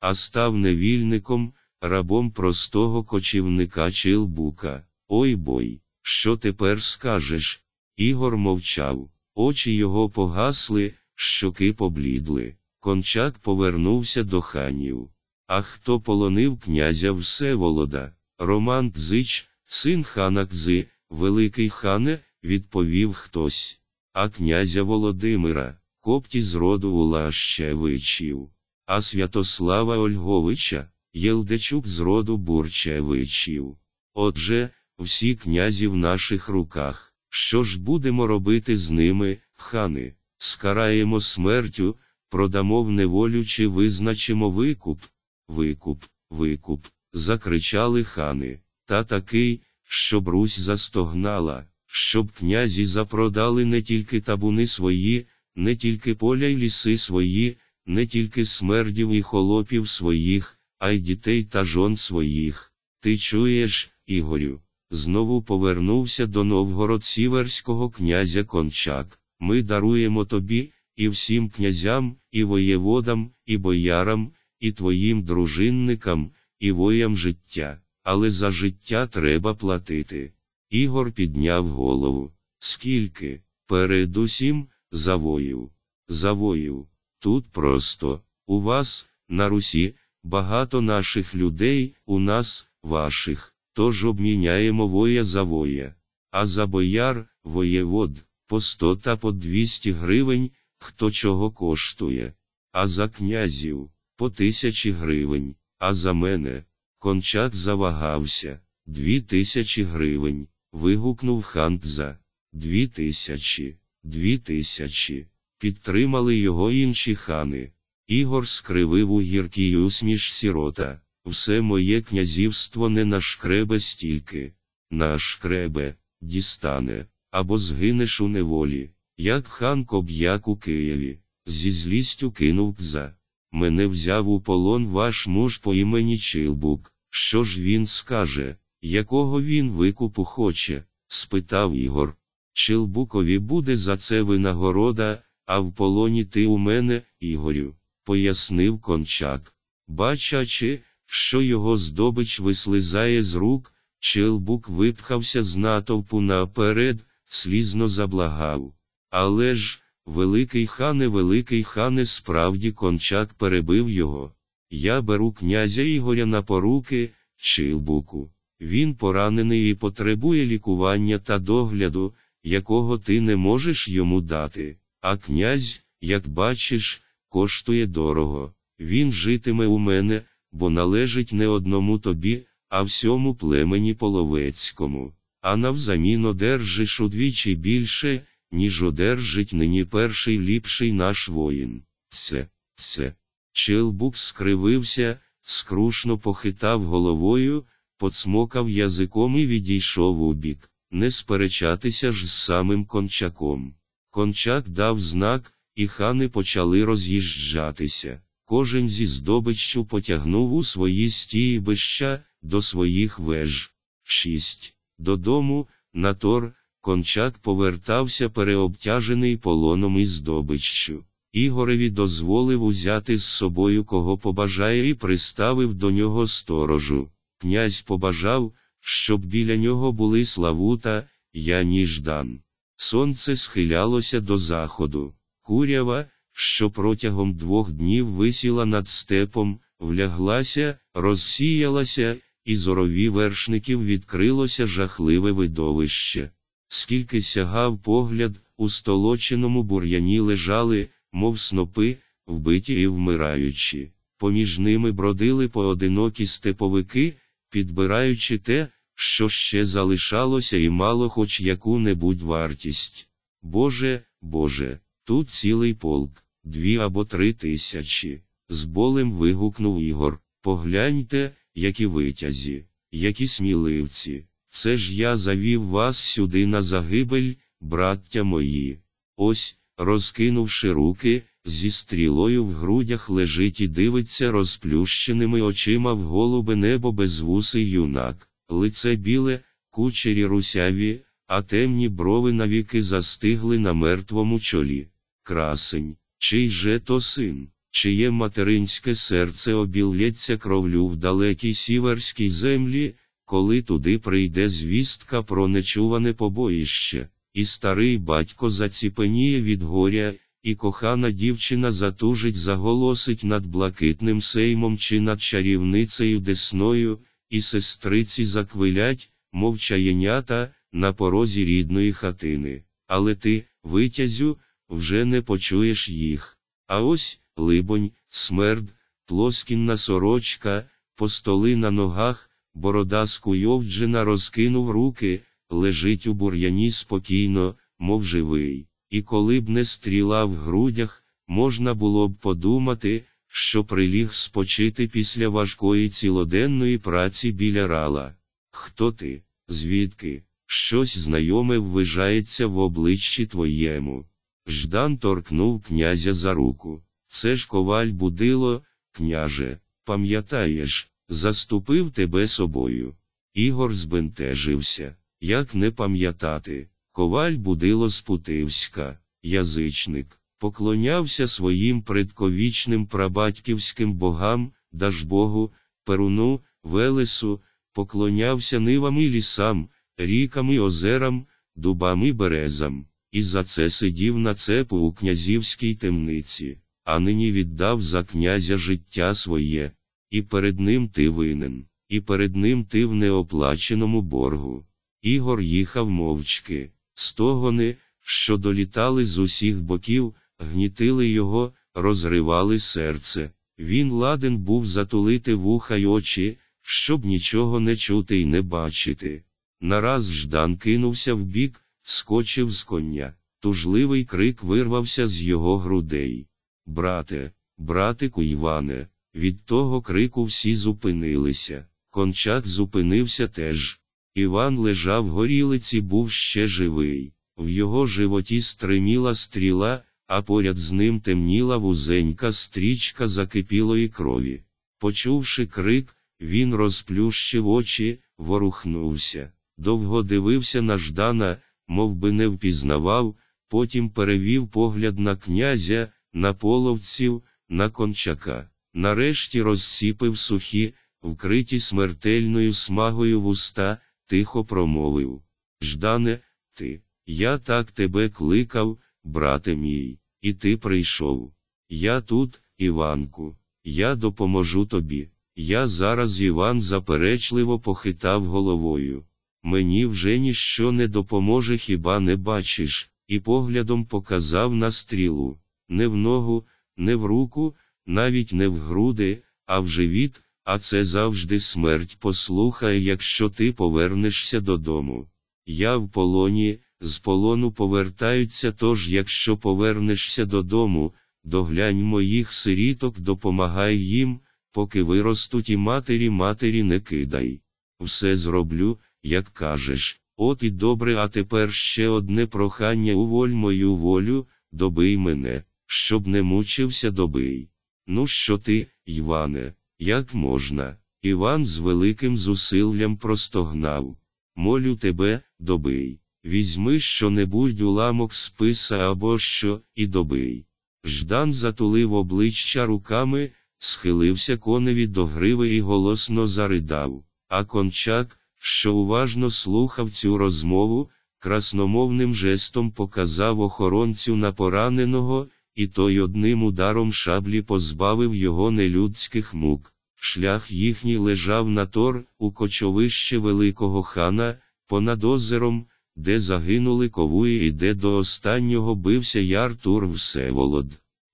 а став невільником, рабом простого кочівника Чилбука. Ой бой, що тепер скажеш? Ігор мовчав, очі його погасли, щоки поблідли. Кончак повернувся до ханів. А хто полонив князя Всеволода? Роман Кзич, син хана Кзи, Великий хане, відповів хтось. А князя Володимира, копті з роду Улащевичів, а Святослава Ольговича, Єлдечук з роду Бурчевичів. Отже, всі князі в наших руках. Що ж будемо робити з ними, хани? Скараємо смертю, продамо в неволю чи визначимо викуп? Викуп, викуп, закричали хани, та такий, щоб Русь застогнала, щоб князі запродали не тільки табуни свої, не тільки поля й ліси свої, не тільки смердів і холопів своїх а й дітей та жон своїх. Ти чуєш, Ігорю? Знову повернувся до Новгород Сіверського князя Кончак. Ми даруємо тобі, і всім князям, і воєводам, і боярам, і твоїм дружинникам, і воям життя, але за життя треба платити. Ігор підняв голову. Скільки? Передусім, за вою. За вою. Тут просто, у вас, на Русі, Багато наших людей, у нас, ваших, тож обміняємо воя за воя, а за бояр, воєвод, по сто та по двісті гривень, хто чого коштує, а за князів, по тисячі гривень, а за мене, кончак завагався, дві тисячі гривень, вигукнув Хантза. Дві тисячі, дві тисячі. Підтримали його інші хани. Ігор скривив у гіркій усмішці рота. Все моє князівство не нашкребе стільки, нашкребе, дістане, або згинеш у неволі, як хан Коб'як у Києві, зі злістю кинув кза. Мене взяв у полон ваш муж по імені Чилбук. Що ж він скаже, якого він викупу хоче? спитав Ігор. Чилбукові буде за це винагорода, а в полоні ти у мене, Ігорю пояснив кончак. Бачачи, що його здобич вислизає з рук, Челбук випхався з натовпу наперед, слізно заблагав. Але ж, Великий хане, великий хане, справді кончак перебив його. Я беру князя Ігоря на поруки, Чилбуку. Він поранений і потребує лікування та догляду, якого ти не можеш йому дати. А князь, як бачиш, коштує дорого. Він житиме у мене, бо належить не одному тобі, а всьому племені половецькому. А навзамін одержиш удвічі більше, ніж одержить нині перший ліпший наш воїн. Це, це. Челбук скривився, скрушно похитав головою, поцмокав язиком і відійшов у бік. Не сперечатися ж з самим кончаком. Кончак дав знак, і хани почали роз'їжджатися. Кожен зі здобиччю потягнув у свої стійбища до своїх веж. 6. Додому, на тор, кончак повертався переобтяжений полоном і здобиччю. Ігореві дозволив узяти з собою кого побажає і приставив до нього сторожу. Князь побажав, щоб біля нього були Славута, Яні Ждан. Сонце схилялося до заходу. Курява, що протягом двох днів висіла над степом, вляглася, розсіялася, і зорові вершників відкрилося жахливе видовище. Скільки сягав погляд, у столоченому бур'яні лежали, мов снопи, вбиті і вмираючі. Поміж ними бродили поодинокі степовики, підбираючи те, що ще залишалося і мало хоч яку-небудь вартість. Боже, Боже, тут цілий полк, дві або три тисячі. З болем вигукнув Ігор. Погляньте, які витязі, які сміливці. Це ж я завів вас сюди на загибель, браття мої. Ось, розкинувши руки, зі стрілою в грудях лежить і дивиться розплющеними очима в голубе небо безвусий юнак, лице біле, кучері русяві, а темні брови навіки застигли на мертвому чолі. Красень, чий же то син, чиє материнське серце обілється кровлю в далекій сіверській землі, коли туди прийде звістка про нечуване побоїще, і старий батько заціпеніє від горя, і кохана дівчина затужить заголосить над блакитним сеймом чи над чарівницею десною, і сестриці заквилять, мов чаєнята, на порозі рідної хатини. Але ти, витязю, вже не почуєш їх. А ось, либонь, смерд, плоскінна сорочка, постоли на ногах, борода скуйовджена розкинув руки, лежить у бур'яні спокійно, мов живий. І коли б не стріла в грудях, можна було б подумати, що приліг спочити після важкої цілоденної праці біля рала. Хто ти, звідки? Щось знайоме ввижається в обличчі твоєму. Ждан торкнув князя за руку. Це ж коваль будило, княже, пам'ятаєш, заступив тебе собою. Ігор збентежився, як не пам'ятати. Коваль будило з Путивська, язичник, поклонявся своїм предковічним прабатьківським богам, Дажбогу, Перуну, Велесу, поклонявся нивам і лісам, рікам і озерам, дубам і березам, і за це сидів на цепу у князівській темниці, а нині віддав за князя життя своє, і перед ним ти винен, і перед ним ти в неоплаченому боргу. Ігор їхав мовчки. Стогони, що долітали з усіх боків, гнітили його, розривали серце. Він ладен був затулити вуха й очі, щоб нічого не чути й не бачити. Нараз Ждан кинувся вбік, скочив з коня. Тужливий крик вирвався з його грудей. Брате, братику Іване, від того крику всі зупинилися. Кончак зупинився теж. Іван лежав горілиці, був ще живий. В його животі стриміла стріла, а поряд з ним темніла вузенька стрічка закипілої крові. Почувши крик, він розплющив очі, ворухнувся. Довго дивився на Ждана, мов би не впізнавав, потім перевів погляд на князя, на половців, на кончака. Нарешті розсіпив сухі, вкриті смертельною смагою вуста тихо промовив Ждане, ти, я так тебе кликав, брате мій, і ти прийшов. Я тут, Іванку, я допоможу тобі. Я зараз Іван заперечливо похитав головою. Мені вже ніщо не допоможе, хіба не бачиш, і поглядом показав на стрілу, не в ногу, не в руку, навіть не в груди, а в живіт, а це завжди смерть. Послухай, якщо ти повернешся додому. Я в полоні, з полону повертаються, тож якщо повернешся додому, доглянь моїх сиріток, допомагай їм, поки виростуть і матері матері не кидай. Все зроблю, як кажеш. От і добре, а тепер ще одне прохання уволь мою волю, добий мене, щоб не мучився добий. Ну що ти, Іване, як можна? Іван з великим зусиллям простогнав. Молю тебе, добий. Візьми що-небудь уламок списа або що, і добий. Ждан затулив обличчя руками, схилився коневі до гриви і голосно заридав. А кончак, що уважно слухав цю розмову, красномовним жестом показав охоронцю на пораненого, і той одним ударом шаблі позбавив його нелюдських мук. Шлях їхній лежав на тор, у кочовище великого хана, понад озером, де загинули ковуї і де до останнього бився Яртур Всеволод.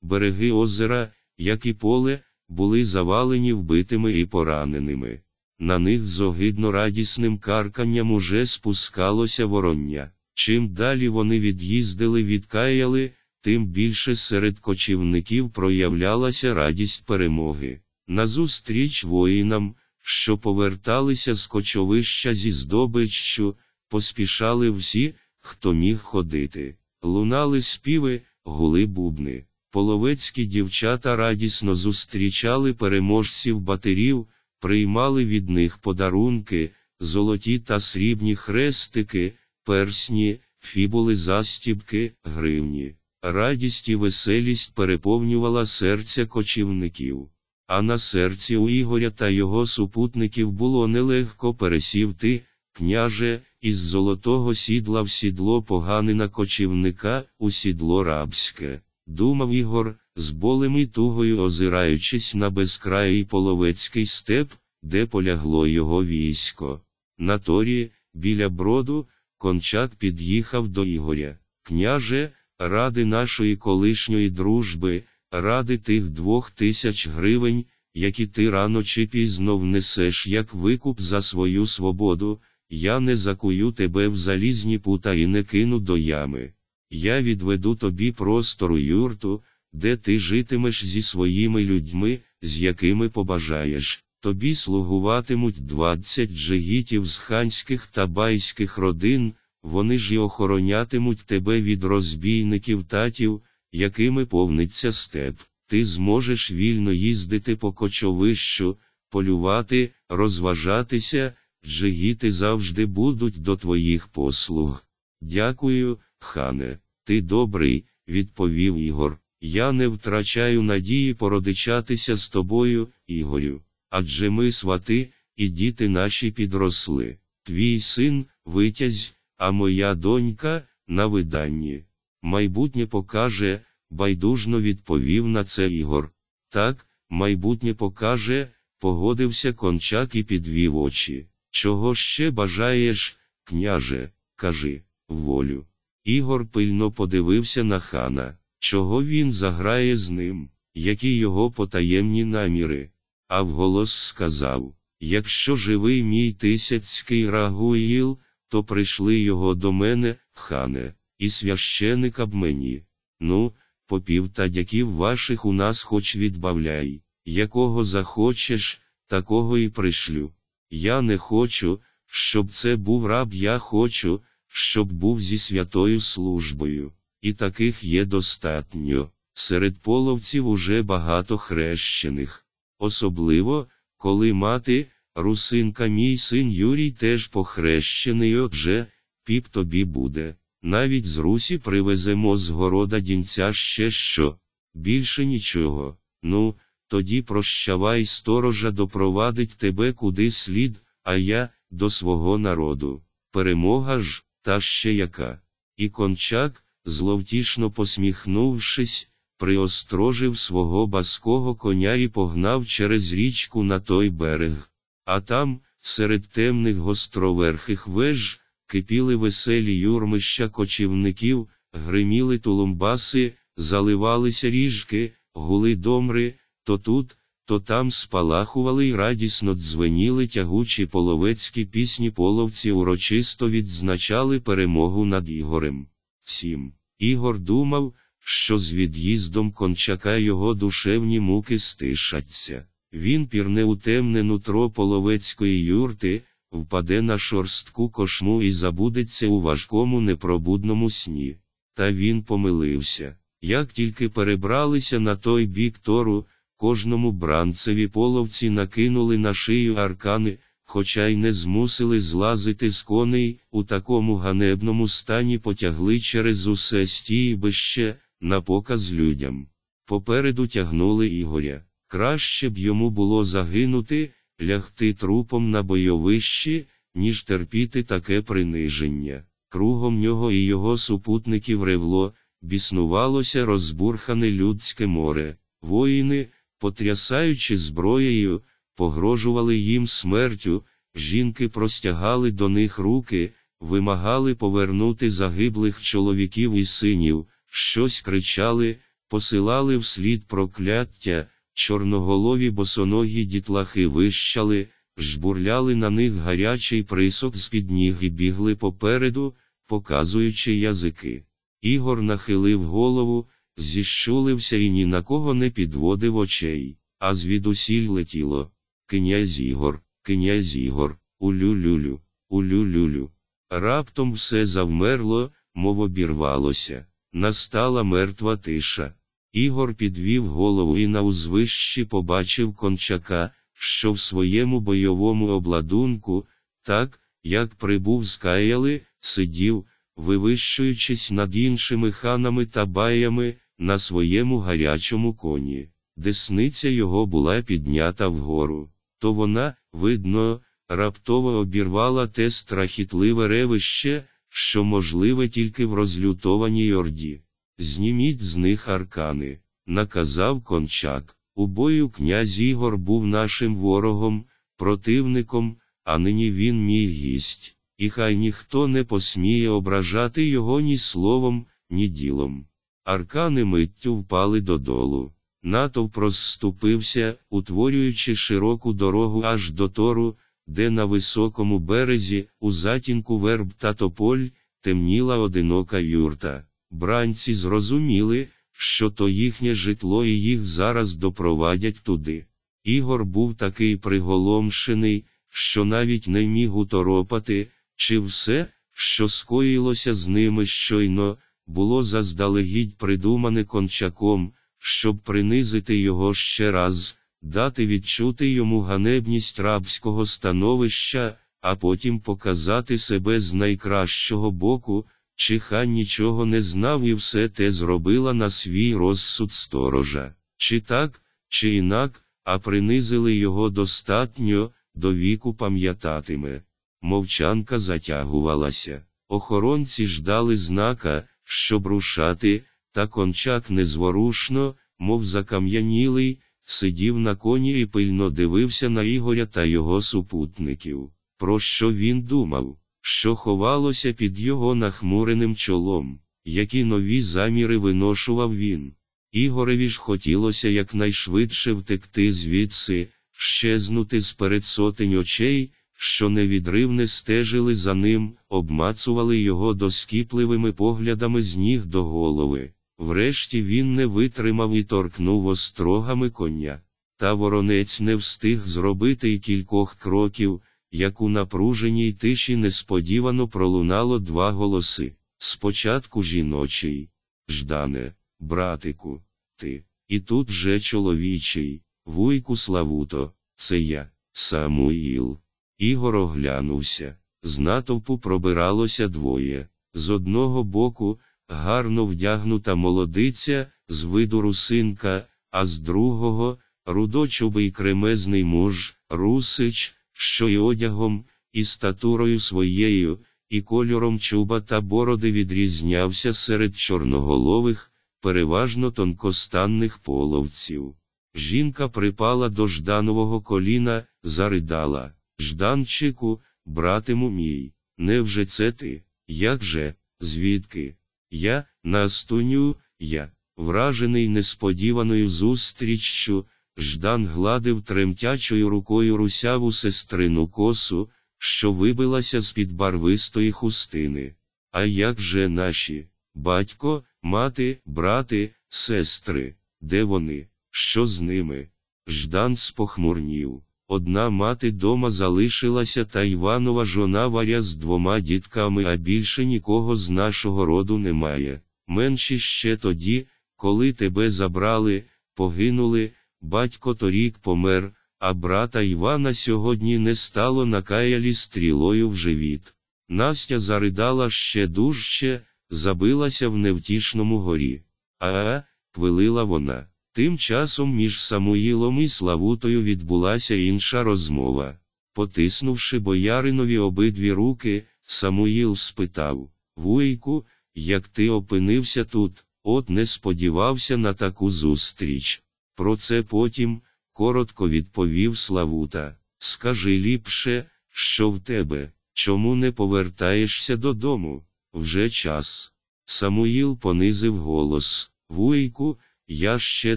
Береги озера, як і поле, були завалені вбитими і пораненими. На них з огидно радісним карканням уже спускалося вороння. Чим далі вони від'їздили відкаяли, тим більше серед кочівників проявлялася радість перемоги. Назустріч воїнам, що поверталися з кочовища зі здобиччю, поспішали всі, хто міг ходити. Лунали співи, гули бубни. Половецькі дівчата радісно зустрічали переможців батерів, приймали від них подарунки, золоті та срібні хрестики, персні, фібули застібки, гривні. Радість і веселість переповнювала серця кочівників. А на серці у Ігоря та його супутників було нелегко пересівти, княже, із золотого сідла в сідло поганина кочівника, у сідло рабське. Думав Ігор, з болем і тугою озираючись на безкраїй половецький степ, де полягло його військо. На торі, біля броду, кончак під'їхав до Ігоря. Княже, ради нашої колишньої дружби, ради тих двох тисяч гривень, які ти рано чи пізно внесеш як викуп за свою свободу, я не закую тебе в залізні пута і не кину до ями. Я відведу тобі простору юрту, де ти житимеш зі своїми людьми, з якими побажаєш. Тобі слугуватимуть двадцять джигітів з ханських та байських родин, вони ж і охоронятимуть тебе від розбійників татів, якими повниться степ. Ти зможеш вільно їздити по кочовищу, полювати, розважатися, джигіти завжди будуть до твоїх послуг. Дякую, хане, ти добрий, відповів Ігор. Я не втрачаю надії породичатися з тобою, Ігорю. Адже ми свати, і діти наші підросли. Твій син, витязь, а моя донька на виданні. Майбутнє покаже, байдужно відповів на це Ігор. Так, майбутнє покаже, погодився кончак і підвів очі. Чого ще бажаєш, княже, кажи, волю. Ігор пильно подивився на хана, чого він заграє з ним, які його потаємні наміри. А вголос сказав: Якщо живий мій тисяцький рагуїл, то прийшли його до мене, хане, і священика б мені. Ну, попів та дяків ваших у нас хоч відбавляй, якого захочеш, такого і пришлю. Я не хочу, щоб це був раб, я хочу, щоб був зі святою службою. І таких є достатньо. Серед половців уже багато хрещених. Особливо, коли мати, русинка, мій син Юрій теж похрещений, отже, піп тобі буде. Навіть з Русі привеземо з города дінця ще що. Більше нічого. Ну, тоді прощавай сторожа допровадить тебе куди слід, а я до свого народу. Перемога ж, та ще яка. І кончак, зловтішно посміхнувшись, приострожив свого баского коня і погнав через річку на той берег. А там, серед темних гостроверхих веж, кипіли веселі юрмища кочівників, гриміли тулумбаси, заливалися ріжки, гули домри, то тут, то там спалахували й радісно дзвеніли тягучі половецькі пісні половці урочисто відзначали перемогу над Ігорем. 7. Ігор думав, що з від'їздом кончака його душевні муки стишаться. Він пірне у темне нутро половецької юрти, впаде на шорстку кошму і забудеться у важкому непробудному сні. Та він помилився. Як тільки перебралися на той бік тору, кожному бранцеві половці накинули на шию аркани, хоча й не змусили злазити з коней, у такому ганебному стані потягли через усе стійбище, на показ людям. Попереду тягнули Ігоря. Краще б йому було загинути, лягти трупом на бойовищі, ніж терпіти таке приниження. Кругом нього і його супутників ревло, біснувалося розбурхане людське море. Воїни, потрясаючи зброєю, погрожували їм смертю, жінки простягали до них руки, вимагали повернути загиблих чоловіків і синів, щось кричали, посилали вслід прокляття, чорноголові босоногі дітлахи вищали, жбурляли на них гарячий присок з під ніг і бігли попереду, показуючи язики. Ігор нахилив голову, зіщулився і ні на кого не підводив очей, а звідусіль летіло. Князь Ігор, князь Ігор, улю-люлю, улю-люлю. Раптом все завмерло, мов обірвалося. Настала мертва тиша. Ігор підвів голову і на узвищі побачив кончака, що в своєму бойовому обладунку, так, як прибув з Каяли, сидів, вивищуючись над іншими ханами та баями, на своєму гарячому коні. Десниця його була піднята вгору. То вона, видно, раптово обірвала те страхітливе ревище, що можливе тільки в розлютованій орді. Зніміть з них аркани, наказав кончак. У бою князь Ігор був нашим ворогом, противником, а нині він мій гість, і хай ніхто не посміє ображати його ні словом, ні ділом. Аркани миттю впали додолу. Натовп розступився, утворюючи широку дорогу аж до тору, де на високому березі, у затінку верб та тополь, темніла одинока юрта. Бранці зрозуміли, що то їхнє житло і їх зараз допровадять туди. Ігор був такий приголомшений, що навіть не міг уторопати, чи все, що скоїлося з ними щойно, було заздалегідь придумане кончаком, щоб принизити його ще раз, дати відчути йому ганебність рабського становища, а потім показати себе з найкращого боку. Чи хан нічого не знав і все те зробила на свій розсуд сторожа, чи так, чи інак, а принизили його достатньо, до віку пам'ятатиме. Мовчанка затягувалася. Охоронці ждали знака, щоб рушати, та кончак незворушно, мов закам'янілий, сидів на коні і пильно дивився на Ігоря та його супутників. Про що він думав? Що ховалося під його нахмуреним чолом, які нові заміри виношував він. Ігореві ж хотілося якнайшвидше втекти звідси, щезнути з перед сотень очей, що невідривне стежили за ним, обмацували його доскіпливими поглядами з ніг до голови. Врешті він не витримав і торкнув острогами коня. Та воронець не встиг зробити й кількох кроків, як у напруженій тиші несподівано пролунало два голоси. Спочатку жіночий, Ждане, братику, ти, і тут же чоловічий, вуйку Славуто, це я, Самуїл. Ігор оглянувся. З натовпу пробиралося двоє. З одного боку, гарно вдягнута молодиця, з виду русинка, а з другого рудочубий кремезний муж, русич, що й одягом, і статурою своєю, і кольором чуба та бороди відрізнявся серед чорноголових, переважно тонкостанних половців. Жінка припала до Жданового коліна, заридала Жданчику, братиму мій, невже це ти? Як же, звідки? Я, настуню, я, вражений несподіваною зустріччю, Ждан гладив тремтячою рукою русяву сестрину косу, що вибилася з під барвистої хустини. А як же наші батько, мати, брати, сестри, де вони, що з ними? Ждан спохмурнів. Одна мати дома залишилася та Іванова жона варя з двома дітками, а більше нікого з нашого роду немає. Менші ще тоді, коли тебе забрали, погинули, батько торік помер, а брата Івана сьогодні не стало на каялі стрілою в живіт. Настя заридала ще дужче, забилася в невтішному горі. А, квилила вона. Тим часом між Самуїлом і Славутою відбулася інша розмова. Потиснувши бояринові обидві руки, Самуїл спитав Вуйку, як ти опинився тут, от не сподівався на таку зустріч. Про це потім, коротко відповів Славута. Скажи ліпше, що в тебе, чому не повертаєшся додому? Вже час. Самуїл понизив голос. Вуйку, я ще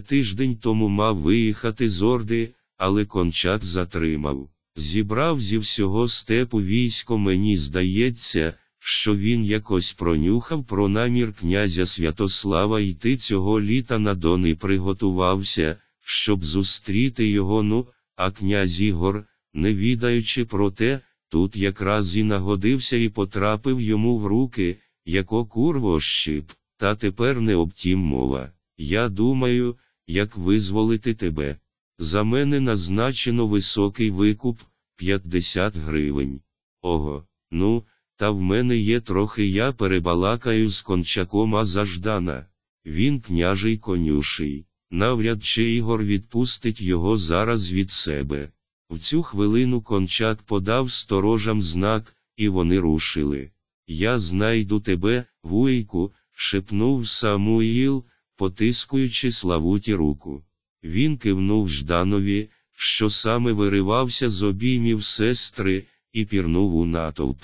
тиждень тому мав виїхати з Орди, але кончак затримав. Зібрав зі всього степу військо, мені здається, що він якось пронюхав про намір князя Святослава йти цього літа на Дон і приготувався, щоб зустріти його. Ну, а князь Ігор, не відаючи про те, тут якраз і нагодився і потрапив йому в руки, яко курво щип, та тепер не об тім мова. Я думаю, як визволити тебе. За мене назначено високий викуп 50 гривень. Ого, ну, та в мене є трохи я перебалакаю з кончаком Азаждана. Він княжий конюший. Навряд чи Ігор відпустить його зараз від себе. В цю хвилину кончак подав сторожам знак, і вони рушили. Я знайду тебе, вуйку, шепнув Самуїл, потискуючи Славуті руку. Він кивнув Жданові, що саме виривався з обіймів сестри, і пірнув у натовп.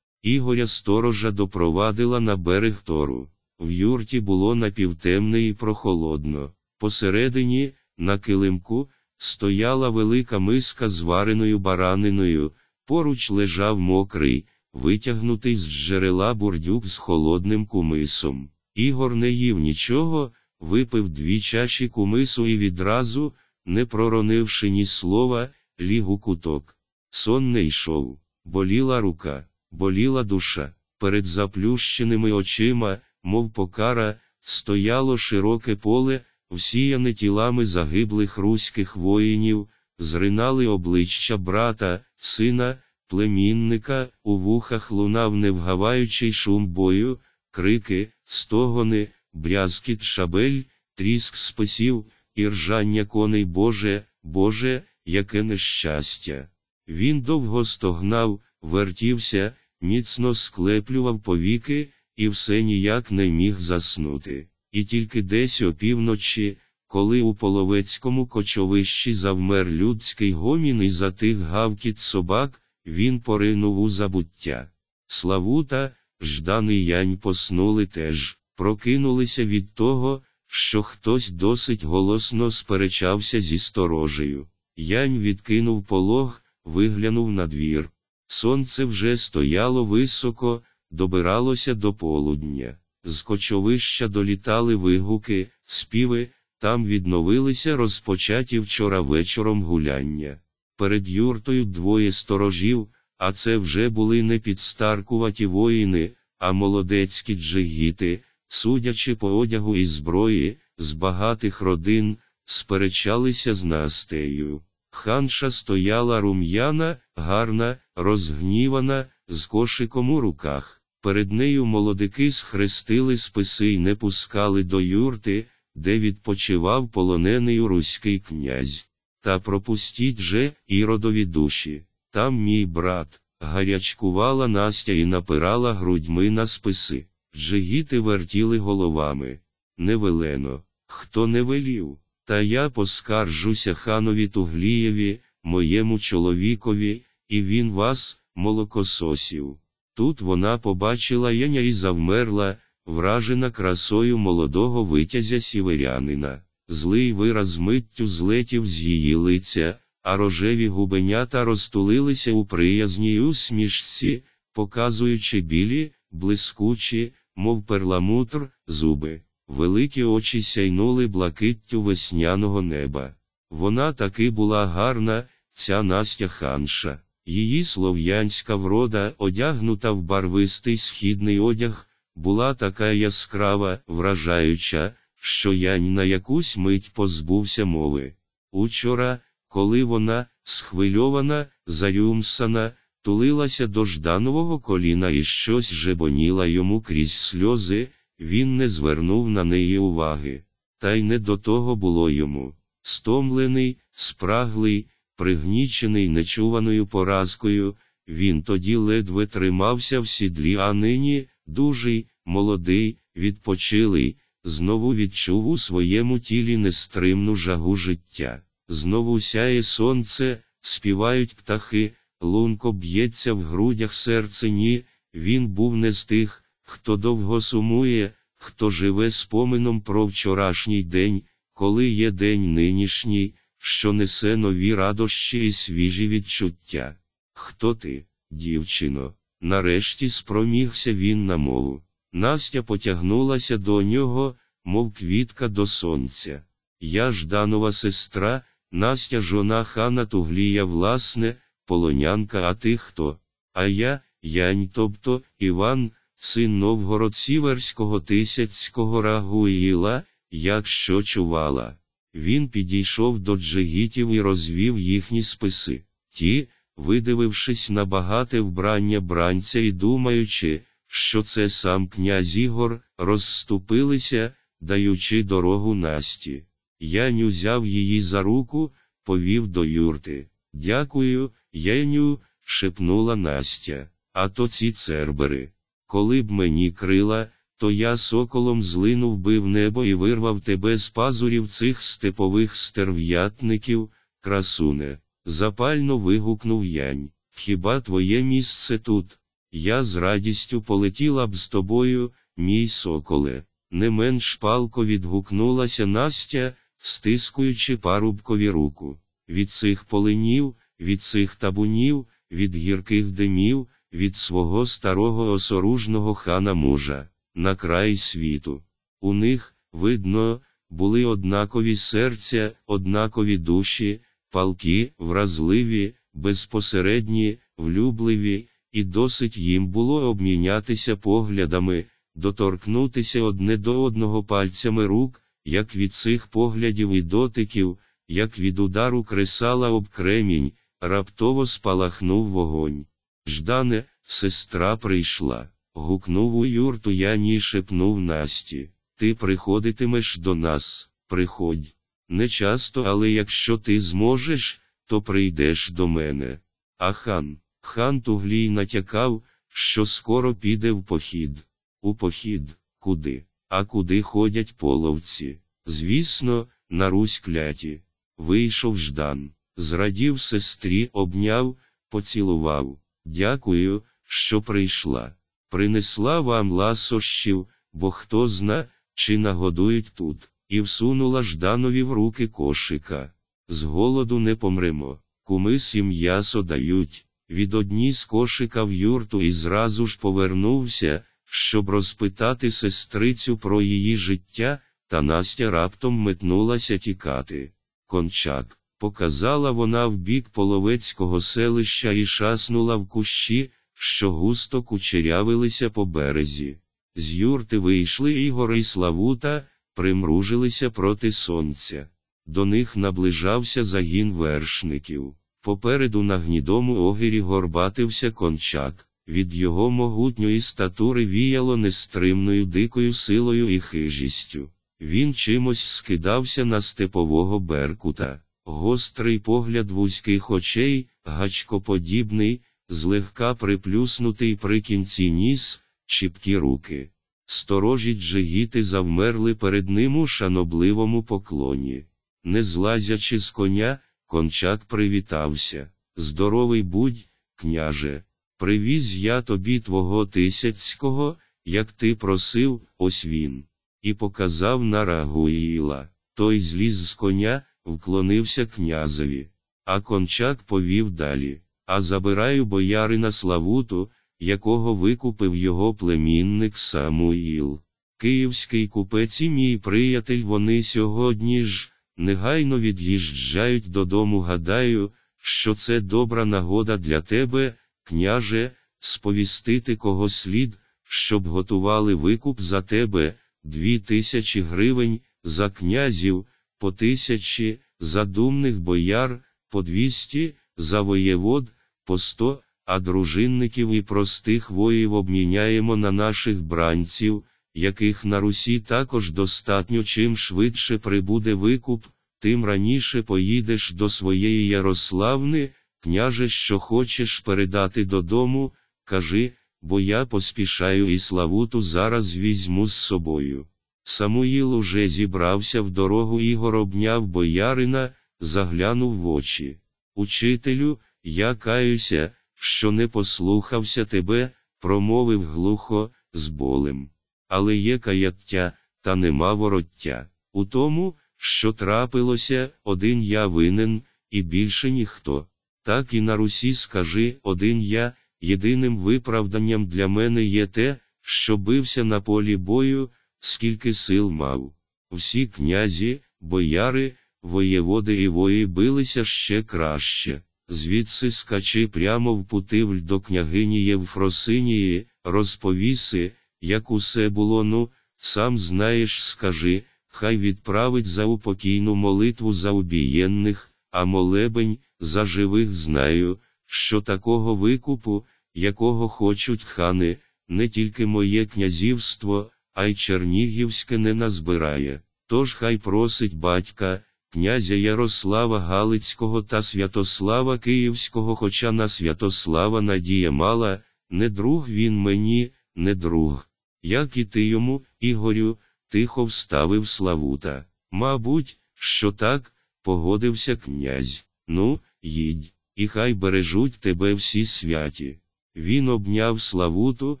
Ігоря сторожа допровадила на берег тору. В юрті було напівтемне і прохолодно. Посередині, на килимку, стояла велика миска з вареною бараниною, поруч лежав мокрий, витягнутий з джерела бурдюк з холодним кумисом. Ігор не їв нічого, випив дві чаші кумису і відразу, не проронивши ні слова, ліг у куток. Сон не йшов, боліла рука, боліла душа. Перед заплющеними очима, мов покара, стояло широке поле, всіяне тілами загиблих руських воїнів, зринали обличчя брата, сина, племінника, у вухах лунав невгаваючий шум бою, крики, стогони, брязкіт шабель, тріск списів, і ржання коней Боже, Боже, яке нещастя. Він довго стогнав, вертівся, міцно склеплював повіки, і все ніяк не міг заснути. І тільки десь опівночі, коли у половецькому кочовищі завмер людський гомін і затих гавкіт собак, він поринув у забуття. Славута, Ждан і Янь поснули теж прокинулися від того, що хтось досить голосно сперечався зі сторожею. Янь відкинув полог, виглянув на двір. Сонце вже стояло високо, добиралося до полудня. З кочовища долітали вигуки, співи, там відновилися розпочаті вчора вечором гуляння. Перед юртою двоє сторожів, а це вже були не підстаркуваті воїни, а молодецькі джигіти, судячи по одягу і зброї, з багатих родин, сперечалися з Настею. Ханша стояла рум'яна, гарна, розгнівана, з кошиком у руках. Перед нею молодики схрестили списи й не пускали до юрти, де відпочивав полонений руський князь. Та пропустіть же, іродові душі, там мій брат, Гарячкувала Настя і напирала грудьми на списи. Джигіти вертіли головами. Не велено, хто не велів. Та я поскаржуся ханові Туглієві, моєму чоловікові, і він вас, молокососів. Тут вона побачила Яня і завмерла, вражена красою молодого витязя сіверянина. Злий вираз миттю злетів з її лиця, а рожеві губенята розтулилися у приязній усмішці, показуючи білі, блискучі, мов перламутр, зуби. Великі очі сяйнули блакиттю весняного неба. Вона таки була гарна, ця Настя ханша. Її слов'янська врода, одягнута в барвистий східний одяг, була така яскрава, вражаюча, що янь на якусь мить позбувся мови. Учора, коли вона, схвильована, зарюмсана, тулилася до жданового коліна і щось жебоніла йому крізь сльози, він не звернув на неї уваги. Та й не до того було йому. Стомлений, спраглий, пригнічений нечуваною поразкою, він тоді ледве тримався в сідлі, а нині, дужий, молодий, відпочилий, знову відчув у своєму тілі нестримну жагу життя. Знову сяє сонце, співають птахи, лунко б'ється в грудях серце ні, він був не з тих, хто довго сумує, хто живе спомином про вчорашній день, коли є день нинішній, що несе нові радощі і свіжі відчуття. Хто ти, дівчино? Нарешті спромігся він на мову. Настя потягнулася до нього, мов квітка до сонця. Я Жданова сестра, Настя жона хана Туглія, власне, полонянка, а ти хто? А я, Янь, тобто Іван, син Новгород Сіверського Тисяцького Рагуїла, як що чувала. Він підійшов до джигітів і розвів їхні списи. Ті, видивившись на багате вбрання бранця і думаючи, що це сам князь Ігор, розступилися, даючи дорогу Насті. Янь узяв її за руку, повів до юрти. Дякую, Яню, шепнула Настя. А то ці цербери. Коли б мені крила, то я соколом злинув би в небо і вирвав тебе з пазурів цих степових стерв'ятників, красуне. Запально вигукнув янь. Хіба твоє місце тут? Я з радістю полетіла б з тобою, мій соколе. Не менш палко відгукнулася Настя, стискуючи парубкові руку. Від цих полинів, від цих табунів, від гірких димів, від свого старого осоружного хана мужа, на край світу. У них, видно, були однакові серця, однакові душі, палки, вразливі, безпосередні, влюбливі, і досить їм було обмінятися поглядами, доторкнутися одне до одного пальцями рук, як від цих поглядів і дотиків, як від удару кресала об кремінь, раптово спалахнув вогонь. Ждане, сестра прийшла. Гукнув у юрту Яні шепнув Насті. Ти приходитимеш до нас, приходь. Не часто, але якщо ти зможеш, то прийдеш до мене. А хан, хан Туглій натякав, що скоро піде в похід. У похід, куди? А куди ходять половці? Звісно, на Русь кляті. Вийшов Ждан, зрадів сестрі, обняв, поцілував. Дякую, що прийшла. Принесла вам ласощів, бо хто зна, чи нагодують тут, і всунула Жданові в руки кошика. З голоду не помремо, куми сім м'ясо дають. Від одні з кошика в юрту і зразу ж повернувся, щоб розпитати сестрицю про її життя, та Настя раптом метнулася тікати. Кончак, показала вона в бік половецького селища і шаснула в кущі, що густо кучерявилися по березі. З юрти вийшли Ігор і Славута, примружилися проти сонця. До них наближався загін вершників. Попереду на гнідому огірі горбатився кончак, від його могутньої статури віяло нестримною дикою силою і хижістю. Він чимось скидався на степового беркута, гострий погляд вузьких очей, гачкоподібний, злегка приплюснутий при кінці ніс, чіпкі руки. Сторожі джигіти завмерли перед ним у шанобливому поклоні. Не злазячи з коня, кончак привітався. Здоровий будь, княже, привіз я тобі твого тисяцького, як ти просив, ось він. І показав на Рагуїла. Той зліз з коня, вклонився князеві. А кончак повів далі. А забираю боярина Славуту, якого викупив його племінник Самуїл. Київський купець і мій приятель вони сьогодні ж негайно від'їжджають додому. Гадаю, що це добра нагода для тебе, княже, сповістити кого слід, щоб готували викуп за тебе, дві тисячі гривень, за князів, по тисячі, за думних бояр, по двісті, за воєвод, по сто, а дружинників і простих воїв обміняємо на наших бранців, яких на Русі також достатньо чим швидше прибуде викуп, тим раніше поїдеш до своєї Ярославни, княже, що хочеш передати додому, кажи, бо я поспішаю і Славуту зараз візьму з собою. Самуїл уже зібрався в дорогу Ігор обняв боярина, заглянув в очі. Учителю, я каюся, що не послухався тебе, промовив глухо, з болем. Але є каяття, та нема вороття. У тому, що трапилося, один я винен, і більше ніхто. Так і на Русі скажи один я, єдиним виправданням для мене є те, що бився на полі бою, скільки сил мав. Всі князі, бояри, воєводи і вої билися ще краще. Звідси скачи прямо в путивль до княгині Євфросинії, розповіси, як усе було, ну, сам знаєш, скажи, хай відправить за упокійну молитву за убієнних, а молебень, за живих знаю, що такого викупу, якого хочуть хани, не тільки моє князівство, а й Чернігівське не назбирає. Тож хай просить батька, князя Ярослава Галицького та Святослава Київського, хоча на Святослава надія мала, не друг він мені, не друг. Як і ти йому, Ігорю, тихо вставив Славута. Мабуть, що так, погодився князь. Ну, їдь, і хай бережуть тебе всі святі. Він обняв Славуту,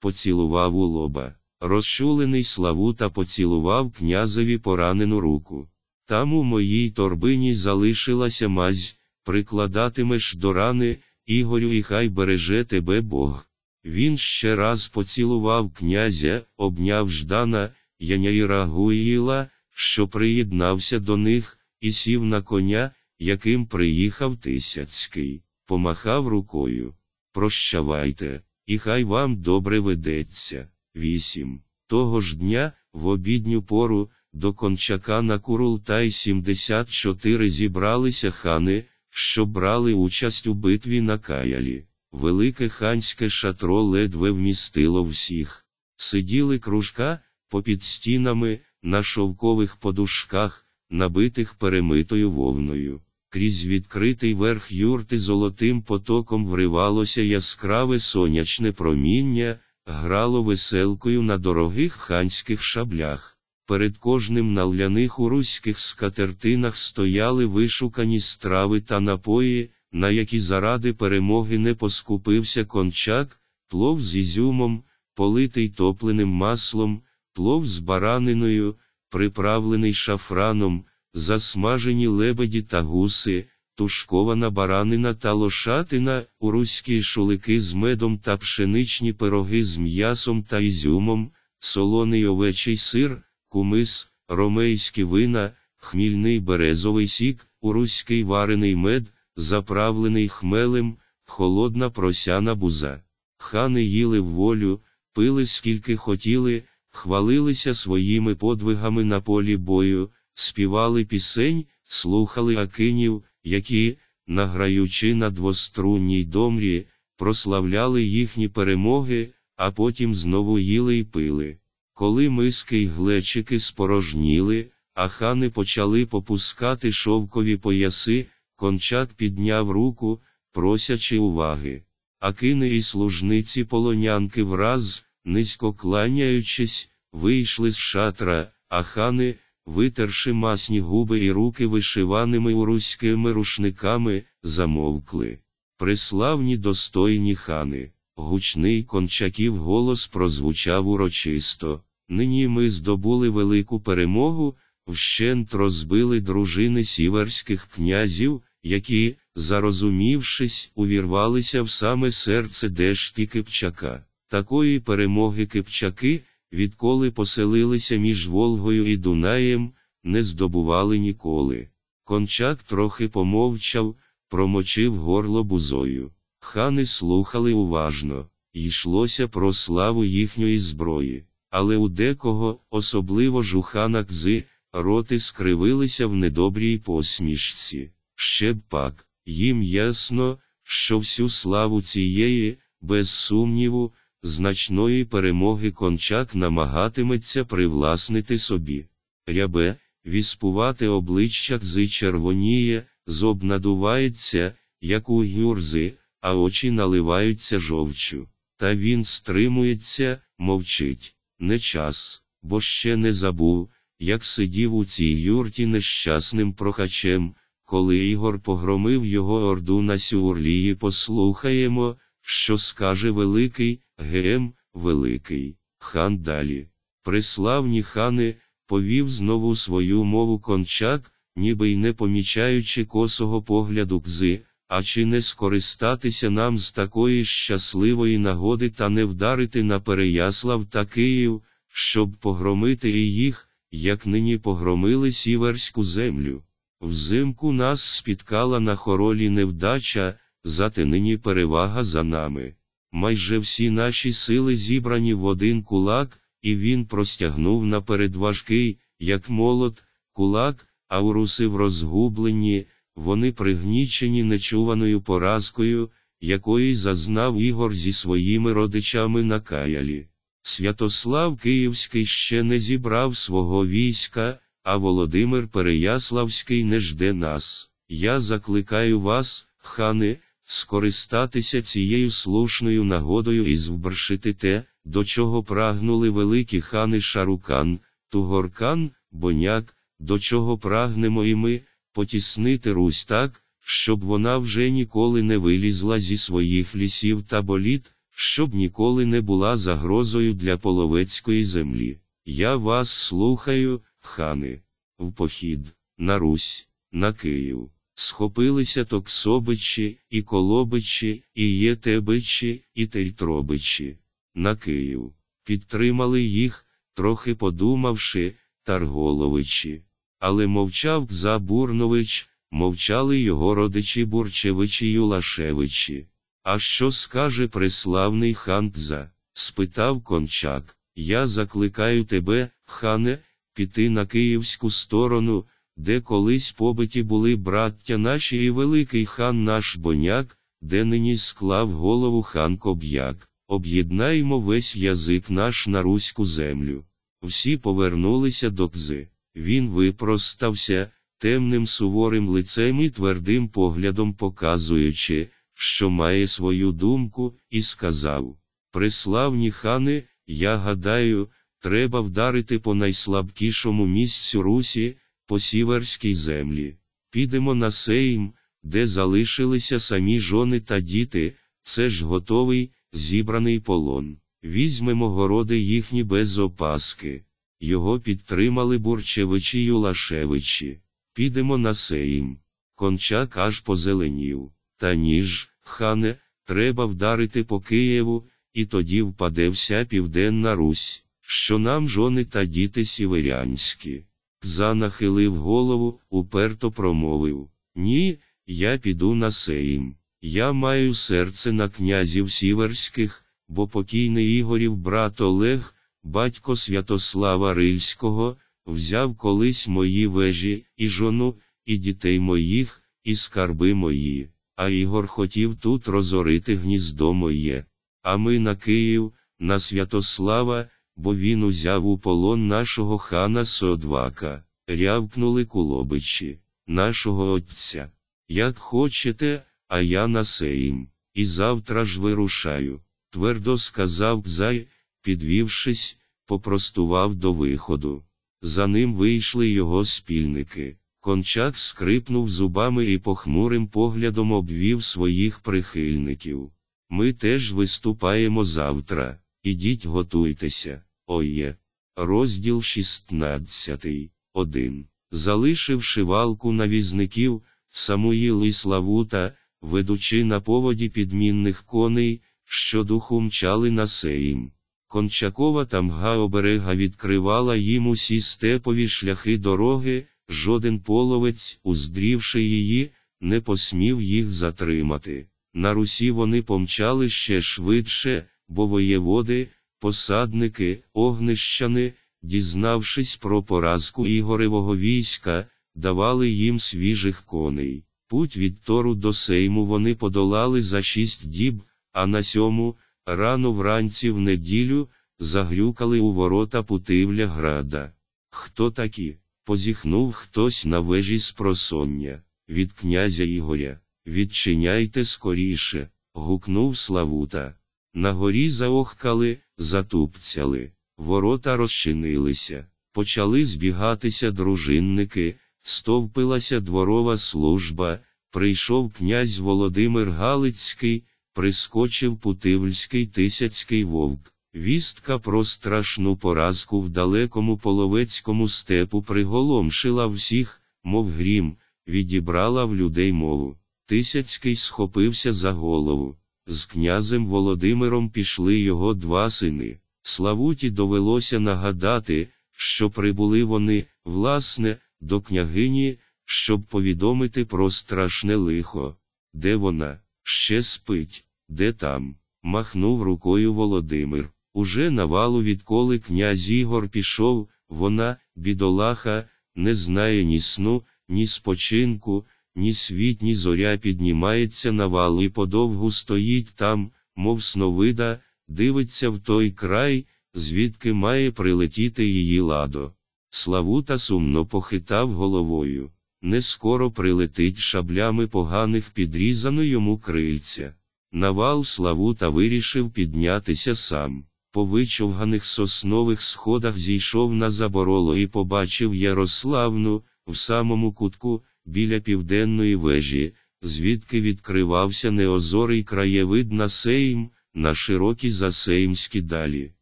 поцілував у лоба. Розчулений Славута поцілував князеві поранену руку. Там у моїй торбині залишилася мазь, прикладатимеш до рани, Ігорю, і хай береже тебе Бог. Він ще раз поцілував князя, обняв Ждана, Яняїра Гуїла, що приєднався до них, і сів на коня, яким приїхав Тисяцький, помахав рукою. Прощавайте, і хай вам добре ведеться. Вісім. Того ж дня, в обідню пору, до кончака на Курултай 74 зібралися хани, що брали участь у битві на Каялі. Велике ханське шатро ледве вмістило всіх. Сиділи кружка, попід стінами, на шовкових подушках, набитих перемитою вовною. Крізь відкритий верх юрти золотим потоком вривалося яскраве сонячне проміння, грало веселкою на дорогих ханських шаблях. Перед кожним на ляних у руських скатертинах стояли вишукані страви та напої, на які заради перемоги не поскупився кончак, плов з ізюмом, политий топленим маслом, плов з бараниною, приправлений шафраном, засмажені лебеді та гуси, тушкована баранина та лошатина, уруські шулики з медом та пшеничні пироги з м'ясом та ізюмом, солоний овечий сир кумис, ромейські вина, хмільний березовий сік, уруський варений мед, заправлений хмелем, холодна просяна буза. Хани їли в волю, пили скільки хотіли, хвалилися своїми подвигами на полі бою, співали пісень, слухали акинів, які, награючи на двострунній домрі, прославляли їхні перемоги, а потім знову їли й пили. Коли миски й глечики спорожніли, а хани почали попускати шовкові пояси, кончак підняв руку, просячи уваги. Акини і служниці полонянки враз, низько кланяючись, вийшли з шатра, а хани, витерши масні губи і руки вишиваними уруськими рушниками, замовкли. Преславні достойні хани, гучний кончаків голос прозвучав урочисто. Нині ми здобули велику перемогу, вщент розбили дружини сіверських князів, які, зарозумівшись, увірвалися в саме серце дешті Кипчака. Такої перемоги Кипчаки, відколи поселилися між Волгою і Дунаєм, не здобували ніколи. Кончак трохи помовчав, промочив горло бузою. Хани слухали уважно, йшлося про славу їхньої зброї, але у декого, особливо жухана кзи, роти скривилися в недобрій посмішці. Ще б пак, їм ясно, що всю славу цієї, без сумніву, значної перемоги кончак намагатиметься привласнити собі. Рябе, віспувати обличчя кзи червоніє, зоб надувається, як у гюрзи, а очі наливаються жовчу. Та він стримується, мовчить. Не час, бо ще не забув, як сидів у цій юрті нещасним прохачем, коли Ігор погромив його орду на сюрлії, послухаємо, що скаже Великий, Гем, Великий, хан далі. Приславні хани, повів знову свою мову кончак, ніби й не помічаючи косого погляду кзи, а чи не скористатися нам з такої щасливої нагоди та не вдарити на Переяслав та Київ, щоб погромити і їх, як нині погромили сіверську землю. Взимку нас спіткала на хоролі невдача, зате нині перевага за нами. Майже всі наші сили зібрані в один кулак, і він простягнув наперед важкий, як молот, кулак, а урусив розгублені, вони пригнічені нечуваною поразкою, якої зазнав Ігор зі своїми родичами на каялі. Святослав Київський ще не зібрав свого війська, а Володимир Переяславський не жде нас. Я закликаю вас, хани, скористатися цією слушною нагодою і звершити те, до чого прагнули великі хани Шарукан, Тугоркан, Боняк, до чого прагнемо і ми, потіснити Русь так, щоб вона вже ніколи не вилізла зі своїх лісів та боліт, щоб ніколи не була загрозою для половецької землі. Я вас слухаю, хани, в похід, на Русь, на Київ. Схопилися Токсобичі, і Колобичі, і Єтебичі, і Тельтробичі. На Київ. Підтримали їх, трохи подумавши, Тарголовичі. Але мовчав Забурнович, мовчали його родичі Бурчевичі Юлашевичі. А що скаже преславний хан Кза? спитав кончак. Я закликаю тебе, хане, піти на київську сторону, де колись побиті були браття наші і великий хан наш боняк, де нині склав голову хан Коб'як. Об'єднаймо весь язик наш на руську землю. Всі повернулися до кзи. Він випростався, темним суворим лицем і твердим поглядом показуючи, що має свою думку, і сказав: Преславні хани, я гадаю, треба вдарити по найслабкішому місцю Русі, по сіверській землі. Підемо на Сейм, де залишилися самі жони та діти, це ж готовий, зібраний полон. Візьмемо городи їхні без опаски. Його підтримали Бурчевичі й Юлашевичі. Підемо на Сейм. Кончак аж позеленів. Та ніж, хане, треба вдарити по Києву, і тоді впаде вся Південна Русь, що нам жони та діти сіверянські. Кза нахилив голову, уперто промовив Ні, я піду на Сейм. Я маю серце на князів сіверських, бо покійний Ігорів брат Олег, батько Святослава Рильського, взяв колись мої вежі, і жону, і дітей моїх, і скарби мої. А Ігор хотів тут розорити гніздо моє. А ми на Київ, на Святослава, бо він узяв у полон нашого хана Содвака, рявкнули кулобичі, нашого отця. Як хочете, а я на Сейм. і завтра ж вирушаю, твердо сказав Кзай, підвівшись, попростував до виходу. За ним вийшли його спільники. Кончак скрипнув зубами і похмурим поглядом обвів своїх прихильників. Ми теж виступаємо завтра. Ідіть готуйтеся, оє. Розділ 16. 1. Залишивши валку навізників, Самуїл і Славута, ведучи на поводі підмінних коней, що духу мчали на сеїм. Кончакова тамга оберега відкривала їм усі степові шляхи дороги, жоден половець, уздрівши її, не посмів їх затримати. На Русі вони помчали ще швидше, бо воєводи, посадники, огнищани, дізнавшись про поразку Ігоревого війська, давали їм свіжих коней. Путь від Тору до Сейму вони подолали за шість діб, а на сьому, рано вранці в неділю, загрюкали у ворота Путивля града. Хто такі? Позіхнув хтось на вежі з просоння, від князя Ігоря. Відчиняйте скоріше, гукнув Славута. На горі заохкали, затупцяли, ворота розчинилися, почали збігатися дружинники, стовпилася дворова служба, прийшов князь Володимир Галицький, прискочив Путивльський тисяцький вовк. Вістка про страшну поразку в далекому половецькому степу приголомшила всіх, мов грім, відібрала в людей мову. Тисяцький схопився за голову. З князем Володимиром пішли його два сини. Славуті довелося нагадати, що прибули вони, власне, до княгині, щоб повідомити про страшне лихо. Де вона? Ще спить, де там? махнув рукою Володимир. Уже навалу, відколи князь Ігор пішов, вона, бідолаха, не знає ні сну, ні спочинку, ні світ, ні зоря піднімається на вал і подовгу стоїть там, мов сновида, дивиться в той край, звідки має прилетіти її ладо. Славута сумно похитав головою. Не скоро прилетить шаблями поганих підрізано йому крильця. Навал Славута вирішив піднятися сам. По вичовганих соснових сходах зійшов на забороло і побачив Ярославну, в самому кутку, біля південної вежі, звідки відкривався неозорий краєвид на Сейм, на широкі засеймські далі.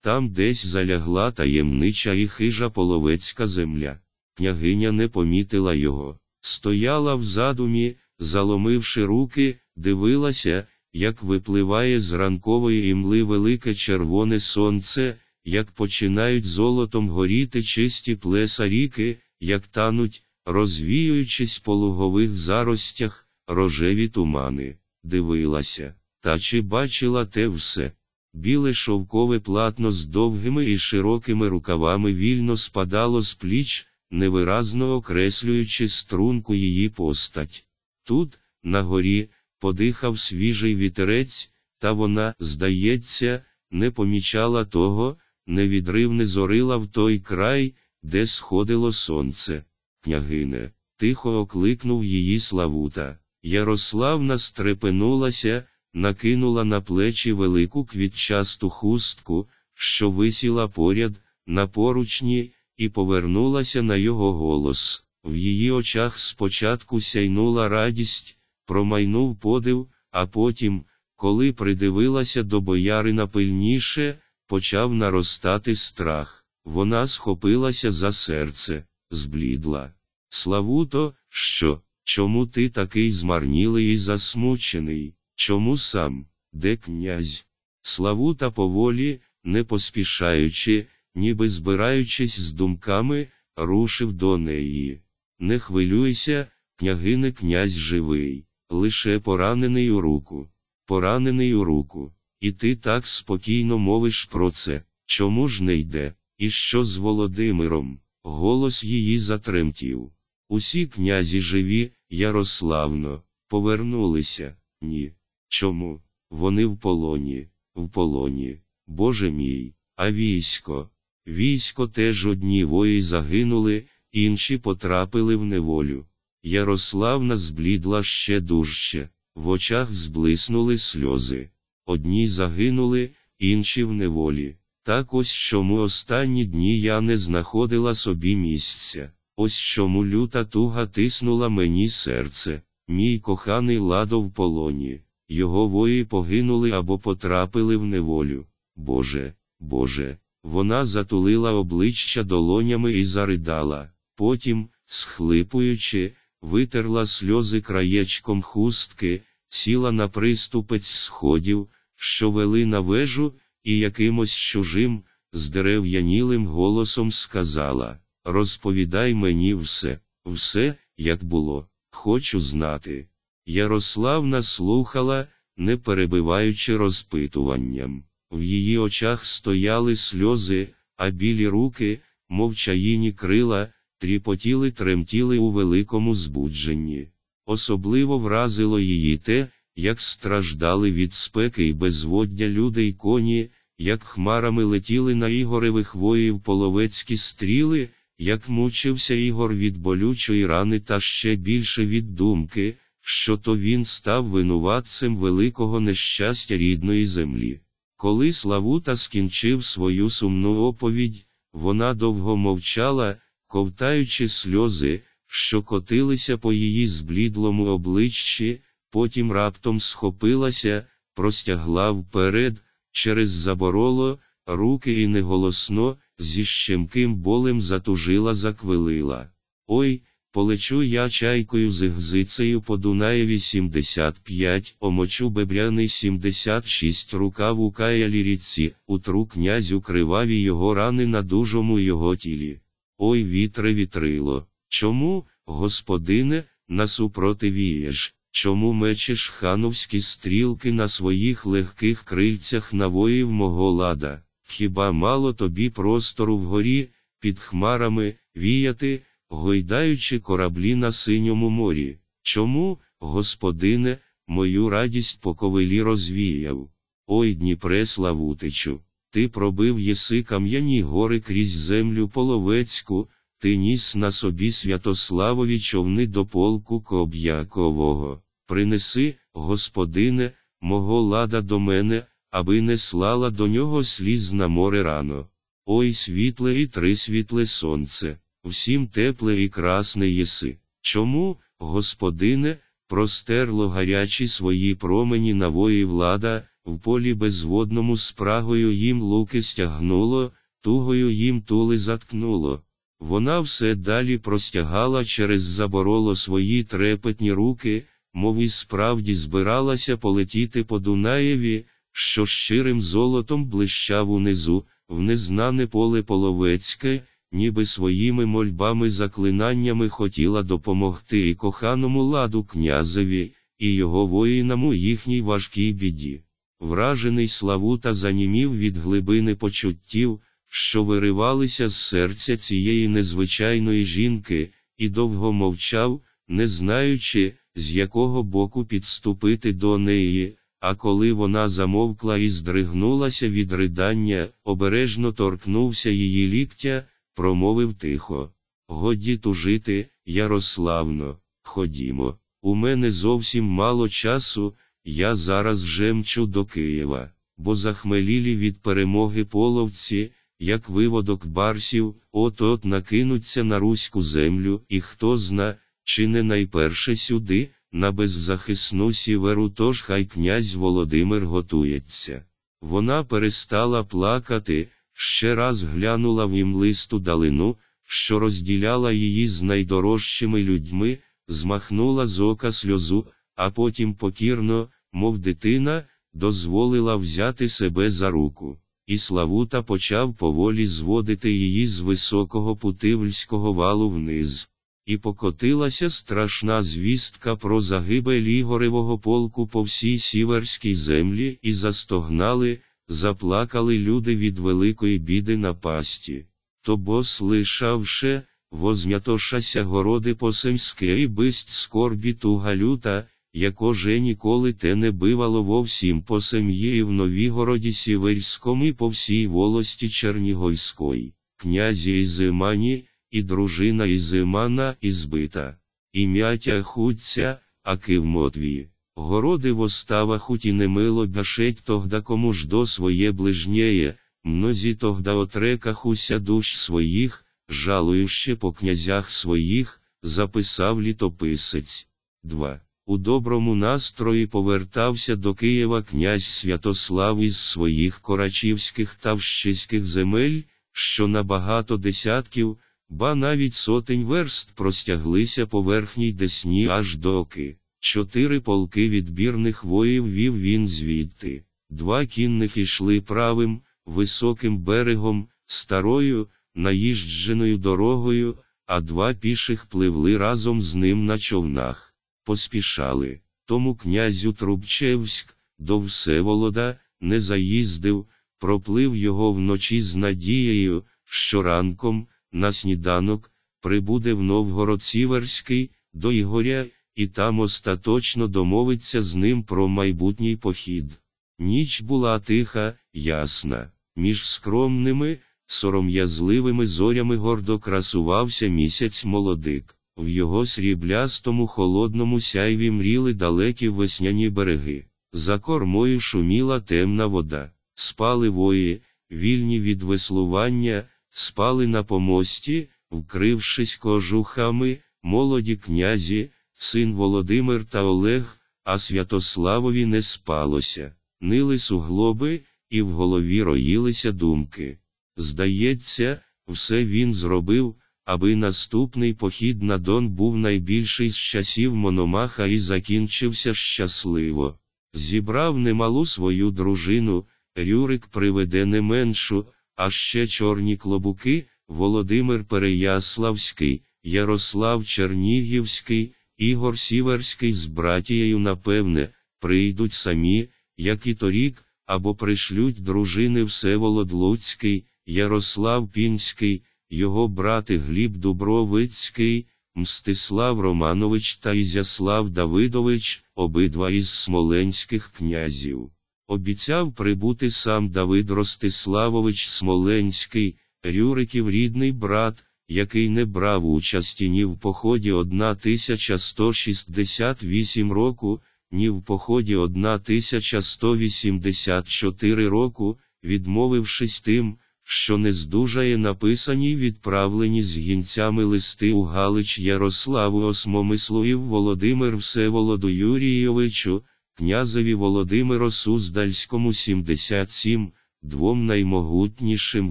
Там десь залягла таємнича і хижа половецька земля. Княгиня не помітила його, стояла в задумі, заломивши руки, дивилася, як випливає з ранкової імли велике червоне сонце, як починають золотом горіти чисті плеса ріки, як тануть, розвіюючись по лугових заростях, рожеві тумани, дивилася, та чи бачила те все? Біле шовкове платно з довгими і широкими рукавами вільно спадало з пліч, невиразно окреслюючи струнку її постать. Тут, на горі, подихав свіжий вітерець, та вона, здається, не помічала того, невідривне зорила в той край, де сходило сонце. Княгине, тихо окликнув її Славута. Ярославна стрепенулася, накинула на плечі велику квітчасту хустку, що висіла поряд, на поручні, і повернулася на його голос. В її очах спочатку сяйнула радість, промайнув подив, а потім, коли придивилася до боярина пильніше, почав наростати страх. Вона схопилася за серце, зблідла. Славуто, що, чому ти такий змарнілий і засмучений? Чому сам, де князь? Славута поволі, не поспішаючи, ніби збираючись з думками, рушив до неї. Не хвилюйся, княгине князь живий, лише поранений у руку, поранений у руку. І ти так спокійно мовиш про це, чому ж не йде, і що з Володимиром? Голос її затремтів. Усі князі живі, Ярославно, повернулися, ні. Чому? Вони в полоні, в полоні, Боже мій, а військо. Військо теж одні вої загинули, інші потрапили в неволю. Ярославна зблідла ще дужче. в очах зблиснули сльози. Одні загинули, інші в неволі. Так ось чому останні дні я не знаходила собі місця. Ось чому люта туга тиснула мені серце, мій коханий ладо в полоні. Його вої погинули або потрапили в неволю. Боже, Боже, вона затулила обличчя долонями і заридала. Потім, схлипуючи, витерла сльози краєчком хустки, сіла на приступець сходів, що вели на вежу, і якимось чужим, здерев'янілим голосом сказала: Розповідай мені все, все, як було, хочу знати. Ярославна слухала, не перебиваючи розпитуванням. В її очах стояли сльози, а білі руки, мов чаїні крила, тріпотіли тремтіли у великому збудженні. Особливо вразило її те, як страждали від спеки й безводдя люди й коні, як хмарами летіли на ігоревих воїв половецькі стріли, як мучився Ігор від болючої рани та ще більше від думки, що то він став винуватцем великого нещастя рідної землі. Коли Славута скінчив свою сумну оповідь, вона довго мовчала, ковтаючи сльози, що котилися по її зблідлому обличчі, потім раптом схопилася, простягла вперед, через забороло, руки і неголосно, зі щемким болем затужила заквилила. Ой, полечу я чайкою з гзицею по Дунаєві 75, омочу бебряний 76 рукав у каялі ріці, утру князю криваві його рани на дужому його тілі. Ой вітре вітрило, чому, господине, насупротивієш, чому мечеш хановські стрілки на своїх легких крильцях на воїв мого лада? Хіба мало тобі простору вгорі, під хмарами, віяти, гойдаючи кораблі на синьому морі? Чому, господине, мою радість по ковилі розвіяв? Ой Дніпре Славутичу, ти пробив єси кам'яні гори крізь землю половецьку, ти ніс на собі Святославові човни до полку Коб'якового. Принеси, господине, мого лада до мене, аби не слала до нього сліз на море рано. Ой світле і трисвітле сонце, всім тепле і красне єси. Чому, господине, простерло гарячі свої промені на вої влада, в полі безводному спрагою їм луки стягнуло, тугою їм тули заткнуло. Вона все далі простягала через забороло свої трепетні руки, мов і справді збиралася полетіти по Дунаєві, що щирим золотом блищав унизу, в незнане поле половецьке, ніби своїми мольбами заклинаннями хотіла допомогти і коханому ладу князеві, і його воїнам у їхній важкій біді. Вражений Славута занімів від глибини почуттів, що виривалися з серця цієї незвичайної жінки, і довго мовчав, не знаючи, з якого боку підступити до неї, а коли вона замовкла і здригнулася від ридання, обережно торкнувся її ліктя, промовив тихо. Годі тужити, Ярославно, ходімо. У мене зовсім мало часу, я зараз жемчу до Києва, бо захмелілі від перемоги половці, як виводок барсів, от от накинуться на руську землю, і хто зна, чи не найперше сюди, на беззахисну сіверу, тож хай князь Володимир готується. Вона перестала плакати, ще раз глянула в імлисту далину, що розділяла її з найдорожчими людьми, змахнула з ока сльозу, а потім покірно, мов дитина, дозволила взяти себе за руку. І Славута почав поволі зводити її з високого путивльського валу вниз. І покотилася страшна звістка про загибель Ігоревого полку по всій сіверській землі, і застогнали, заплакали люди від великої біди на пасті. То бос лишавше, возм'ятошася городи посемське і бисть скорбі туга люта, яко же ніколи те не бивало вовсім по сем'ї і в Новігороді Сіверському і по всій волості Чернігойської, князі Ізимані, і дружина Ізимана ізбита, і м'ятя хуця, а кивмотві. Городи в оставах уті немило башеть тогда кому ж до своє ближнєє, мнозі тогда отреках уся душ своїх, жалующе по князях своїх, записав літописець. 2. У доброму настрої повертався до Києва князь Святослав із своїх корачівських та вщиських земель, що на багато десятків, ба навіть сотень верст простяглися по верхній десні аж до оки. Чотири полки відбірних воїв вів він звідти, два кінних ішли правим, високим берегом, старою, наїждженою дорогою, а два піших пливли разом з ним на човнах. Поспішали. Тому князю Трубчевськ, до Всеволода, не заїздив, проплив його вночі з надією, що ранком, на сніданок, прибуде в Новгород Сіверський, до Ігоря, і там остаточно домовиться з ним про майбутній похід. Ніч була тиха, ясна, між скромними, сором'язливими зорями гордо красувався місяць молодик, в його сріблястому холодному сяйві мріли далекі весняні береги, за кормою шуміла темна вода, спали вої, вільні від веслування, спали на помості, вкрившись кожухами, молоді князі, син Володимир та Олег, а Святославові не спалося, нили суглоби, і в голові роїлися думки. Здається, все він зробив, аби наступний похід на Дон був найбільший з часів Мономаха і закінчився щасливо. Зібрав немалу свою дружину, Рюрик приведе не меншу, а ще чорні клобуки, Володимир Переяславський, Ярослав Чернігівський, Ігор Сіверський з братією, напевне, прийдуть самі, як і торік, або пришлють дружини Всеволод Луцький, Ярослав Пінський, його брати Гліб Дубровицький, Мстислав Романович та Ізяслав Давидович, обидва із смоленських князів. Обіцяв прибути сам Давид Ростиславович Смоленський, Рюриків рідний брат, який не брав участі ні в поході 1168 року, ні в поході 1184 року, відмовившись тим, що не здужає написані відправлені з гінцями листи у Галич Ярославу Осмомислуїв Володимир Всеволоду Юрійовичу, князеві Володимиру Суздальському 77, двом наймогутнішим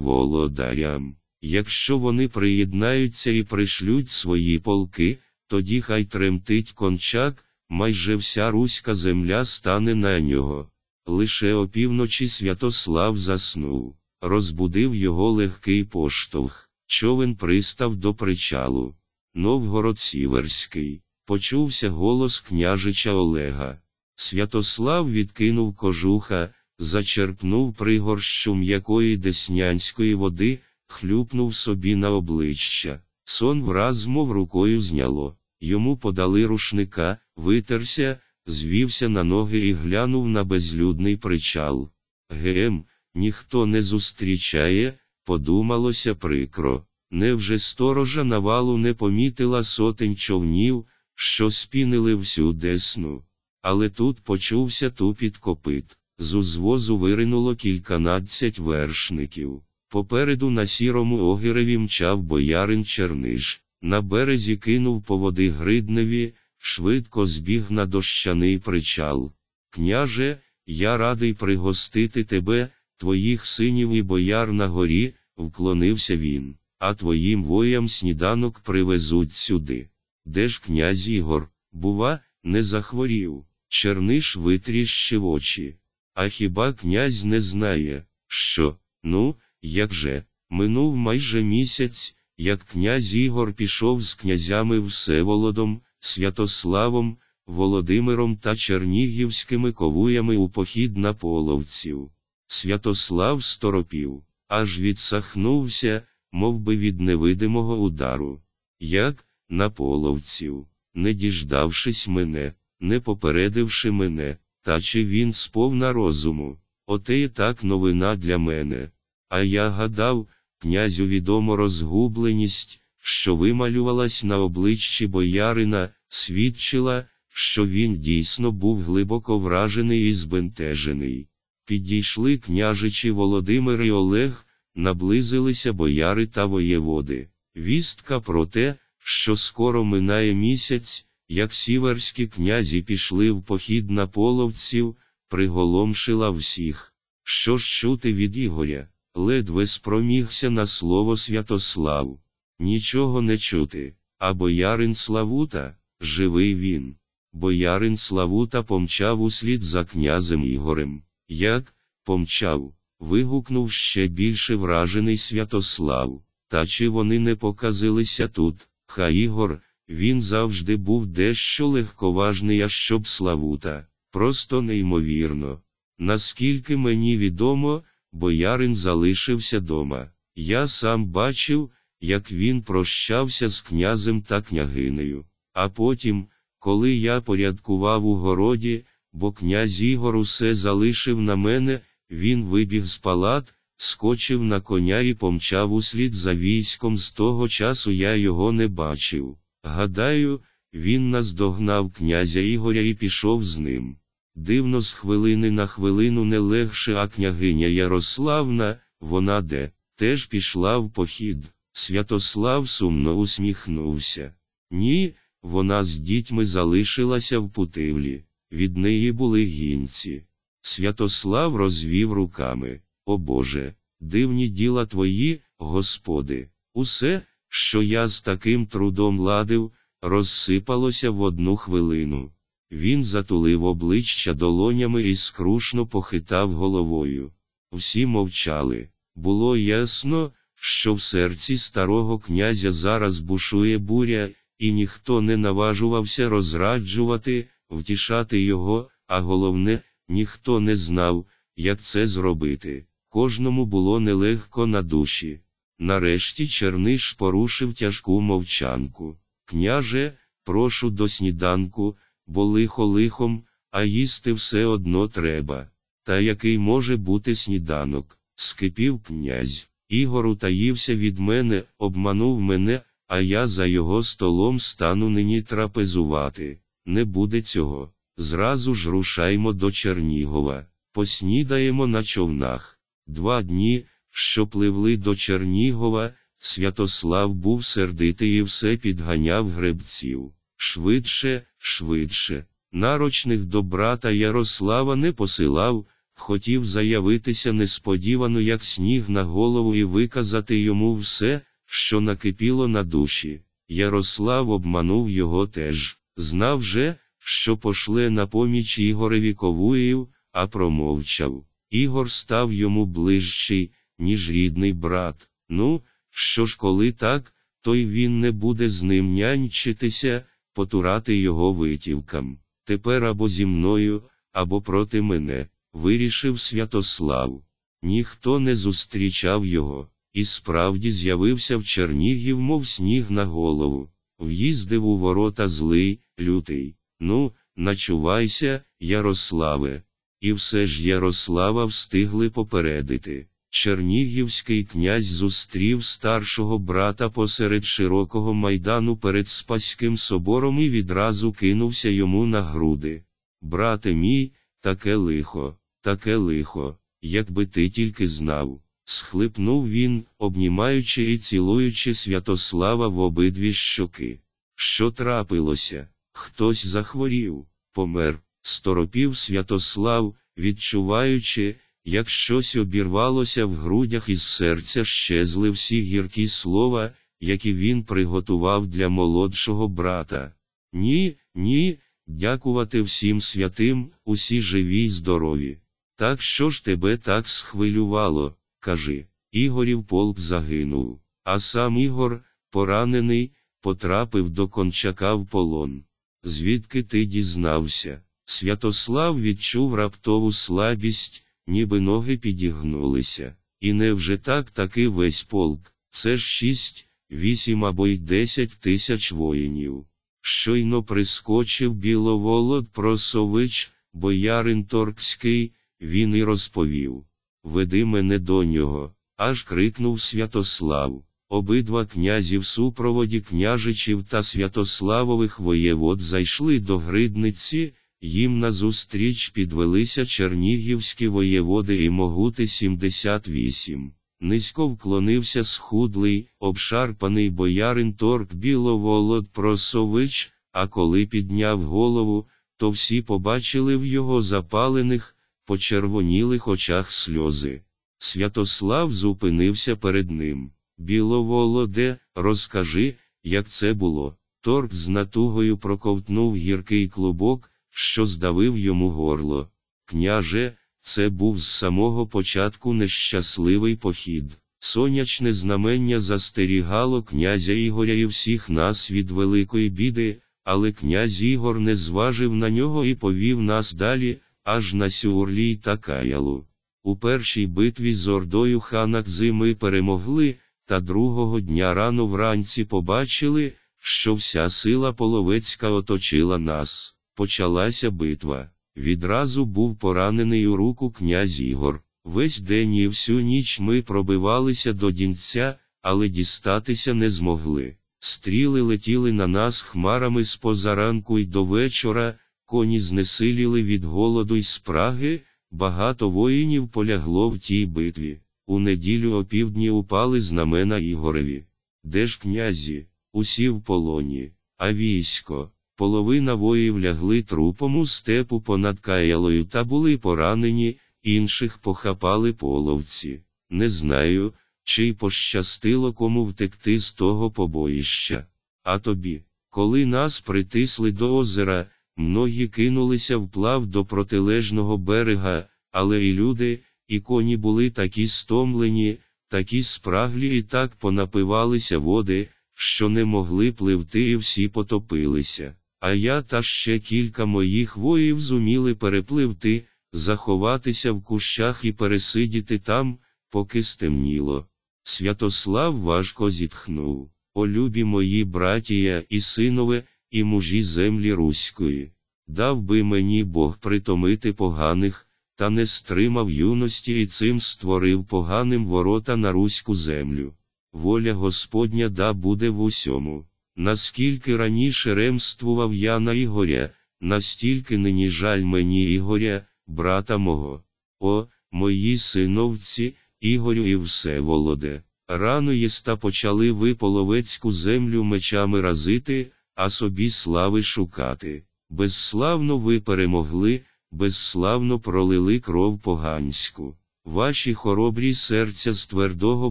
володарям. Якщо вони приєднаються і пришлють свої полки, тоді хай тремтить кончак, майже вся руська земля стане на нього. Лише опівночі Святослав заснув, розбудив його легкий поштовх, човен пристав до причалу. Новгород Сіверський, почувся голос княжича Олега. Святослав відкинув кожуха, зачерпнув пригорщу м'якої деснянської води, хлюпнув собі на обличчя. Сон враз мов рукою зняло. Йому подали рушника, витерся, звівся на ноги і глянув на безлюдний причал. Гем, ніхто не зустрічає, подумалося прикро. Невже сторожа навалу не помітила сотень човнів, що спінили всю десну. Але тут почувся тупіт копит. З узвозу виринуло кільканадцять вершників. Попереду на сірому огіреві мчав боярин Черниш, на березі кинув по води Гридневі, швидко збіг на дощаний причал. Княже, я радий пригостити тебе, твоїх синів і бояр на горі, вклонився він, а твоїм воям сніданок привезуть сюди. Де ж князь Ігор, бува, не захворів. Черниш витріщив очі. А хіба князь не знає, що, ну, як же, минув майже місяць, як князь Ігор пішов з князями Всеволодом, Святославом, Володимиром та Чернігівськими ковуями у похід на половців. Святослав сторопів, аж відсахнувся, мов би від невидимого удару. Як, на половців, не діждавшись мене, не попередивши мене, та чи він сповна розуму, оте і так новина для мене. А я гадав, князю відомо розгубленість, що вималювалась на обличчі боярина, свідчила, що він дійсно був глибоко вражений і збентежений. Підійшли княжичі Володимир і Олег, наблизилися бояри та воєводи. Вістка про те, що скоро минає місяць, як сіверські князі пішли в похід на половців, приголомшила всіх. Що ж чути від Ігоря, ледве спромігся на слово Святослав. Нічого не чути, а боярин Славута, живий він. Боярин Славута помчав услід за князем Ігорем. Як помчав, вигукнув ще більше вражений Святослав. Та чи вони не показилися тут? Хай Ігор, він завжди був дещо легковажний, а щоб Славута, просто неймовірно. Наскільки мені відомо, боярин залишився дома. Я сам бачив, як він прощався з князем та княгинею. А потім, коли я порядкував у городі, бо князь Ігор усе залишив на мене, він вибіг з палат, скочив на коня і помчав услід за військом. З того часу я його не бачив. Гадаю, він наздогнав князя Ігоря і пішов з ним. Дивно, з хвилини на хвилину не легше, а княгиня Ярославна, вона де, теж пішла в похід. Святослав сумно усміхнувся. Ні, вона з дітьми залишилася в путивлі, від неї були гінці. Святослав розвів руками. О Боже, дивні діла твої, Господи, усе, що я з таким трудом ладив, розсипалося в одну хвилину. Він затулив обличчя долонями і скрушно похитав головою. Всі мовчали. Було ясно, що в серці старого князя зараз бушує буря, і ніхто не наважувався розраджувати, втішати його, а головне, ніхто не знав, як це зробити. Кожному було нелегко на душі. Нарешті Черниш порушив тяжку мовчанку. Княже, прошу до сніданку, бо лихо лихом, а їсти все одно треба. Та який може бути сніданок? скипів князь. Ігор утаївся від мене, обманув мене, а я за його столом стану нині трапезувати. Не буде цього. Зразу ж рушаймо до Чернігова, поснідаємо на човнах. Два дні, що пливли до Чернігова, Святослав був сердитий і все підганяв гребців. Швидше, швидше. Нарочних до брата Ярослава не посилав, хотів заявитися несподівано, як сніг на голову, і виказати йому все, що накипіло на душі. Ярослав обманув його теж, знав же, що пошле на поміч Ігореві Ковуїв, а промовчав. Ігор став йому ближчий, ніж рідний брат. Ну, що ж, коли так, то й він не буде з ним нянчитися, потурати його витівкам. Тепер або зі мною, або проти мене, вирішив Святослав. Ніхто не зустрічав його, і справді з'явився в Чернігів, мов сніг на голову. В'їздив у ворота злий, лютий. Ну, начувайся, Ярославе. І все ж Ярослава встигли попередити. Чернігівський князь зустрів старшого брата посеред широкого майдану перед Спаським собором і відразу кинувся йому на груди. Брате мій, таке лихо, таке лихо, якби ти тільки знав. схлипнув він, обнімаючи і цілуючи Святослава в обидві щоки. Що трапилося? Хтось захворів, помер, сторопів Святослав, відчуваючи, як щось обірвалося в грудях із серця щезли всі гіркі слова, які він приготував для молодшого брата. Ні, ні, дякувати всім святим, усі живі й здорові. Так що ж тебе так схвилювало, кажи. Ігорів полк загинув, а сам Ігор, поранений, потрапив до кончака в полон. Звідки ти дізнався? Святослав відчув раптову слабість, ніби ноги підігнулися. І невже так таки весь полк, це ж шість, вісім або й десять тисяч воїнів. Щойно прискочив біловолод Просович, боярин Торкський, він і розповів Веди мене до нього, аж крикнув Святослав. обидва князі в супроводі княжичів та святославових воєвод зайшли до Гридниці, їм назустріч підвелися чернігівські воєводи і могути 78. Низько вклонився схудлий, обшарпаний боярин торк біловолод Просович, а коли підняв голову, то всі побачили в його запалених, почервонілих очах сльози. Святослав зупинився перед ним. Біловолоде, розкажи, як це було. Торк з натугою проковтнув гіркий клубок, що здавив йому горло. Княже, це був з самого початку нещасливий похід. Сонячне знамення застерігало князя Ігоря і всіх нас від великої біди, але князь Ігор не зважив на нього і повів нас далі, аж на Сюрлій та Каялу. У першій битві з Ордою хана Кзи ми перемогли, та другого дня рано вранці побачили, що вся сила половецька оточила нас. Почалася битва. Відразу був поранений у руку князь Ігор. Весь день і всю ніч ми пробивалися до дінця, але дістатися не змогли. Стріли летіли на нас хмарами з позаранку й до вечора, коні знесиліли від голоду й спраги, багато воїнів полягло в тій битві. У неділю опівдні упали знамена Ігореві. Де ж князі? Усі в полоні, а військо. Половина воїв лягли трупом у степу понад Каялою та були поранені, інших похапали половці. Не знаю, чи пощастило кому втекти з того побоїща. А тобі, коли нас притисли до озера, многі кинулися вплав до протилежного берега, але і люди, і коні були такі стомлені, такі спраглі і так понапивалися води, що не могли пливти і всі потопилися. А я та ще кілька моїх воїв зуміли перепливти, заховатися в кущах і пересидіти там, поки стемніло. Святослав важко зітхнув. О любі мої братія і синове, і мужі землі Руської. Дав би мені Бог притомити поганих, та не стримав юності і цим створив поганим ворота на Руську землю. Воля Господня да буде в усьому. Наскільки раніше ремствував я на Ігоря, настільки нині жаль мені Ігоря, брата мого. О, мої синовці, Ігорю і Всеволоде. Рано єста почали ви половецьку землю мечами разити, а собі слави шукати. Безславно ви перемогли, безславно пролили кров поганську. Ваші хоробрі серця з твердого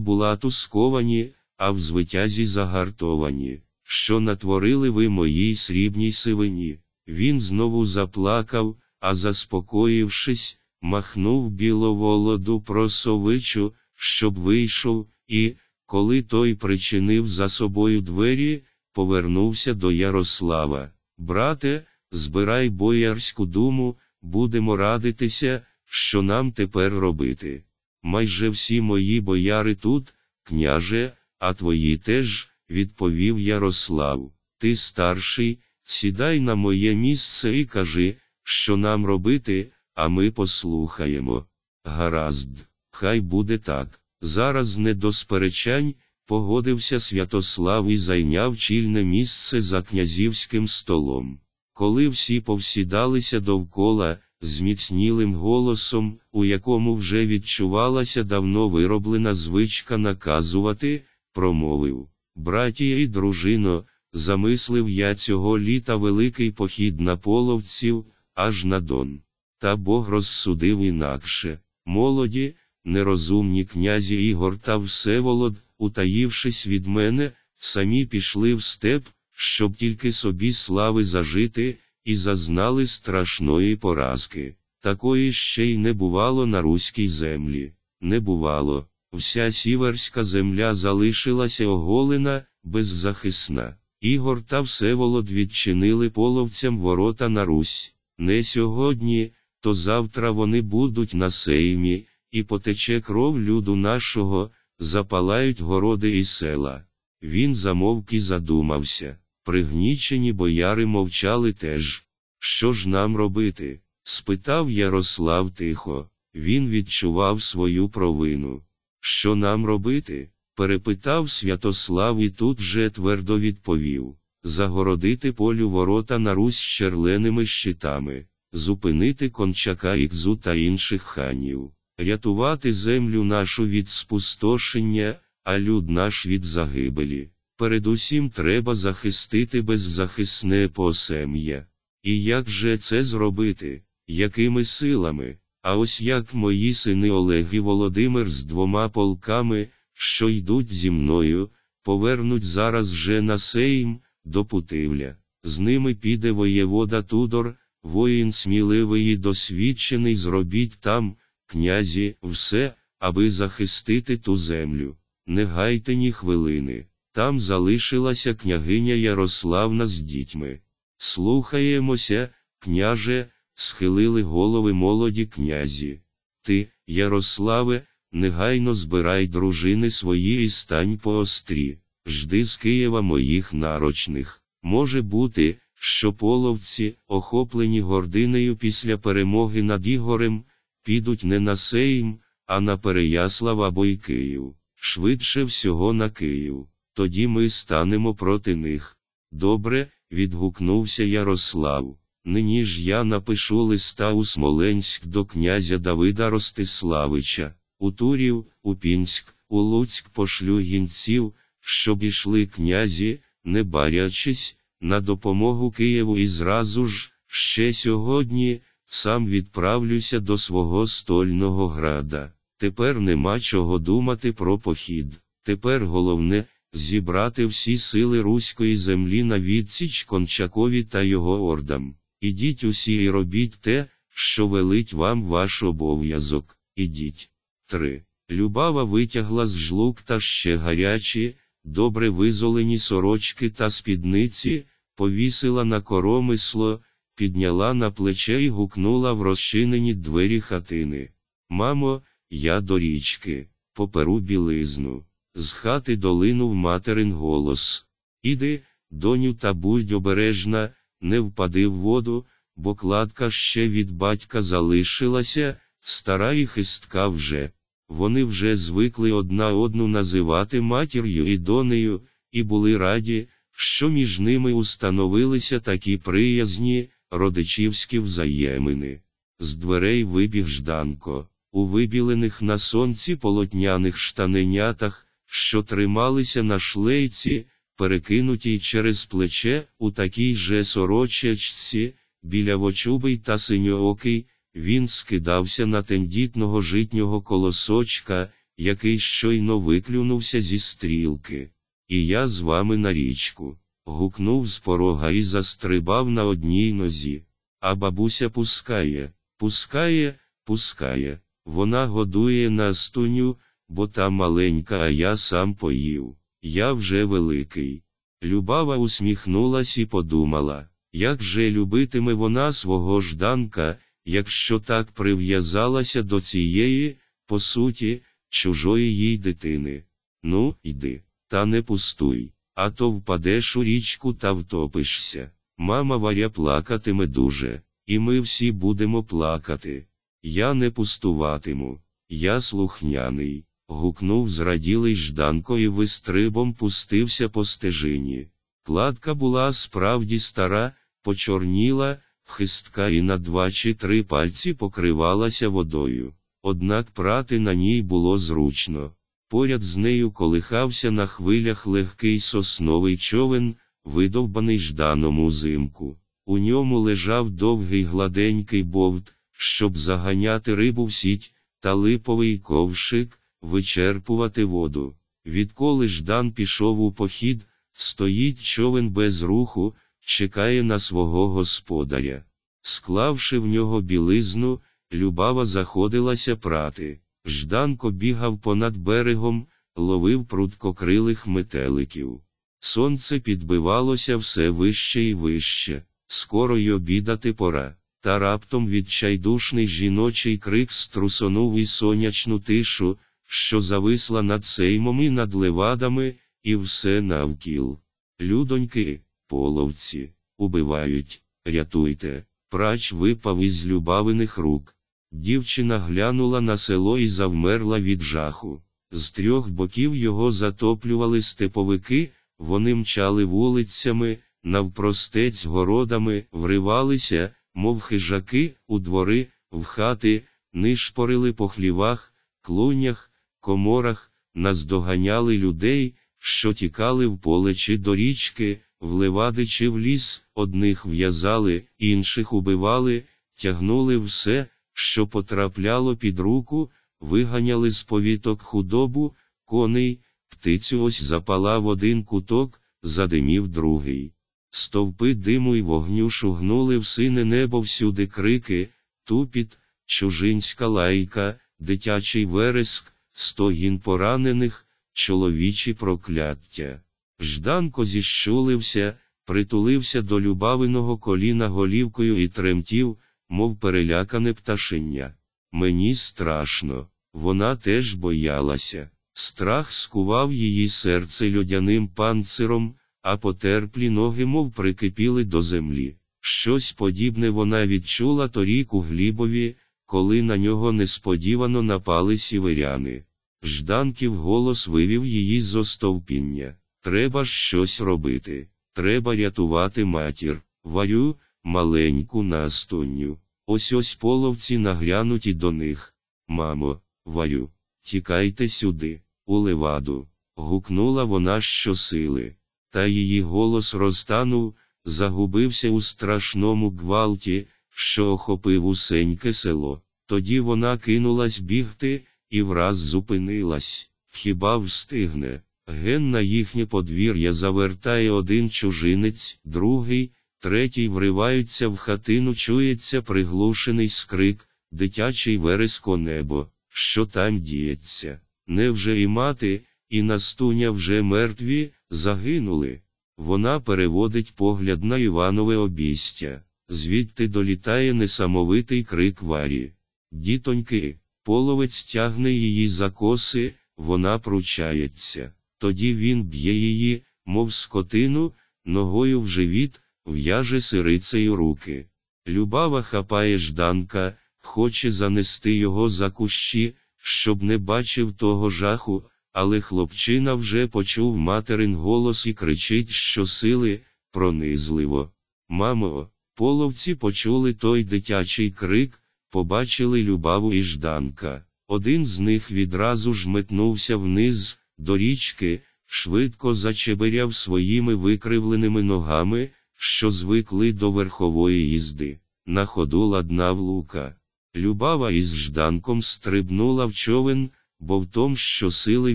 булату сковані, а в звитязі загартовані. Що натворили ви моїй срібній сивині? Він знову заплакав, а заспокоївшись, махнув біловолоду просовичу, щоб вийшов, і, коли той причинив за собою двері, повернувся до Ярослава. Брате, збирай боярську думу, будемо радитися, що нам тепер робити. Майже всі мої бояри тут, княже, а твої теж, відповів Ярослав. Ти старший, сідай на моє місце і кажи, що нам робити, а ми послухаємо. Гаразд, хай буде так. Зараз не до сперечань, погодився Святослав і зайняв чільне місце за князівським столом. Коли всі повсідалися довкола, з міцнілим голосом, у якому вже відчувалася давно вироблена звичка наказувати, промовив Братія і дружино, замислив я цього літа великий похід на половців, аж на Дон. Та Бог розсудив інакше. Молоді, нерозумні князі Ігор та Всеволод, утаївшись від мене, самі пішли в степ, щоб тільки собі слави зажити, і зазнали страшної поразки. Такої ще й не бувало на руській землі. Не бувало. Вся сіверська земля залишилася оголена, беззахисна. Ігор та Всеволод відчинили половцям ворота на Русь. Не сьогодні, то завтра вони будуть на сеймі, і потече кров люду нашого, запалають городи і села. Він замовк і задумався. Пригнічені бояри мовчали теж. Що ж нам робити? спитав Ярослав тихо. Він відчував свою провину. Що нам робити? перепитав Святослав і тут же твердо відповів загородити полю ворота на Русь черленими щитами, зупинити кончака Ікзу та інших ханів, рятувати землю нашу від спустошення, а люд наш від загибелі. Передусім треба захистити беззахисне посем'я. І як же це зробити? Якими силами? А ось як мої сини Олег і Володимир з двома полками, що йдуть зі мною, повернуть зараз же на Сейм, до Путивля. З ними піде воєвода Тудор, воїн сміливий і досвідчений, зробіть там, князі, все, аби захистити ту землю. Не гайте ні хвилини. Там залишилася княгиня Ярославна з дітьми. Слухаємося, княже, схилили голови молоді князі. Ти, Ярославе, негайно збирай дружини свої і стань по острі, жди з Києва моїх нарочних. Може бути, що половці, охоплені гординею після перемоги над Ігорем, підуть не на Сейм, а на Переяслав або й Київ, швидше всього на Київ. Тоді ми станемо проти них. Добре, відгукнувся Ярослав. Нині ж я напишу листа у Смоленськ до князя Давида Ростиславича, у Турів, у Пінськ, у Луцьк пошлю гінців, щоб ішли князі, не барячись, на допомогу Києву і зразу ж, ще сьогодні, сам відправлюся до свого стольного града. Тепер нема чого думати про похід. Тепер головне зібрати всі сили руської землі на відсіч Кончакові та його ордам. Ідіть усі і робіть те, що велить вам ваш обов'язок. Ідіть. 3. Любава витягла з жлук ще гарячі, добре визолені сорочки та спідниці, повісила на коромисло, підняла на плече і гукнула в розчинені двері хатини. Мамо, я до річки, поперу білизну. З хати долинув материн голос. Іди, доню, та будь обережна, не впади в воду, бо кладка ще від батька залишилася, стара і хистка вже. Вони вже звикли одна одну називати матір'ю і донею, і були раді, що між ними установилися такі приязні, родичівські взаємини. З дверей вибіг Жданко, у вибілених на сонці полотняних штаненятах що трималися на шлейці, перекинутій через плече, у такій же сорочечці, біля вочубий та синьоокий, він скидався на тендітного житнього колосочка, який щойно виклюнувся зі стрілки. І я з вами на річку. Гукнув з порога і застрибав на одній нозі. А бабуся пускає, пускає, пускає. Вона годує на стуню, бо та маленька, а я сам поїв. Я вже великий. Любава усміхнулась і подумала, як же любитиме вона свого жданка, якщо так прив'язалася до цієї, по суті, чужої їй дитини. Ну, йди, та не пустуй, а то впадеш у річку та втопишся. Мама варя плакатиме дуже, і ми всі будемо плакати. Я не пустуватиму, я слухняний гукнув зраділий Жданко і вистрибом пустився по стежині. Кладка була справді стара, почорніла, хистка і на два чи три пальці покривалася водою. Однак прати на ній було зручно. Поряд з нею колихався на хвилях легкий сосновий човен, видовбаний жданом узимку. У ньому лежав довгий гладенький бовт, щоб заганяти рибу в сіть, та липовий ковшик, вичерпувати воду. Відколи Ждан пішов у похід, стоїть човен без руху, чекає на свого господаря. Склавши в нього білизну, Любава заходилася прати. Жданко бігав понад берегом, ловив пруткокрилих метеликів. Сонце підбивалося все вище і вище, скоро й обідати пора, та раптом відчайдушний жіночий крик струсонув і сонячну тишу, що зависла над сеймом і над левадами, і все навкіл. Людоньки, половці, убивають, рятуйте, прач випав із любавиних рук. Дівчина глянула на село і завмерла від жаху. з трьох боків його затоплювали степовики, вони мчали вулицями, навпростець городами, вривалися, мов хижаки, у двори, в хати, нишпорили по хлівах, клунях, коморах, наздоганяли людей, що тікали в поле чи до річки, в левади чи в ліс, одних в'язали, інших убивали, тягнули все, що потрапляло під руку, виганяли з повіток худобу, коней, птицю ось запалав один куток, задимів другий. Стовпи диму й вогню шугнули в сине небо всюди крики, тупіт, чужинська лайка, дитячий вереск, стогін поранених, чоловічі прокляття. Жданко зіщулився, притулився до любавиного коліна голівкою і тремтів, мов перелякане пташеня. Мені страшно, вона теж боялася. Страх скував її серце льодяним панциром, а потерплі ноги, мов прикипіли до землі. Щось подібне вона відчула торік у Глібові, коли на нього несподівано напали сіверяни. Жданків голос вивів її з остовпіння. Треба ж щось робити. Треба рятувати матір, варю, маленьку настунню. Ось ось половці наглянуті до них. Мамо, варю, тікайте сюди, у леваду. Гукнула вона щосили. Та її голос розтанув, загубився у страшному гвалті, що охопив усеньке село. Тоді вона кинулась бігти і враз зупинилась. Хіба встигне? Ген на їхнє подвір'я завертає один чужинець, другий, третій вриваються в хатину, чується приглушений скрик, дитячий вереско небо, що там діється. Невже і мати, і настуня вже мертві, загинули? Вона переводить погляд на Іванове обістя, звідти долітає несамовитий крик варі. Дітоньки, половець тягне її за коси, вона пручається. Тоді він б'є її, мов скотину, ногою в живіт, в'яже сирицею руки. Любава хапає жданка, хоче занести його за кущі, щоб не бачив того жаху, але хлопчина вже почув материн голос і кричить щосили, пронизливо. Мамо, половці почули той дитячий крик, побачили любаву і жданка. Один з них відразу ж метнувся вниз, до річки, швидко зачеберяв своїми викривленими ногами, що звикли до верхової їзди. На ходу ладнав лука. Любава із жданком стрибнула в човен, бо в том, що сили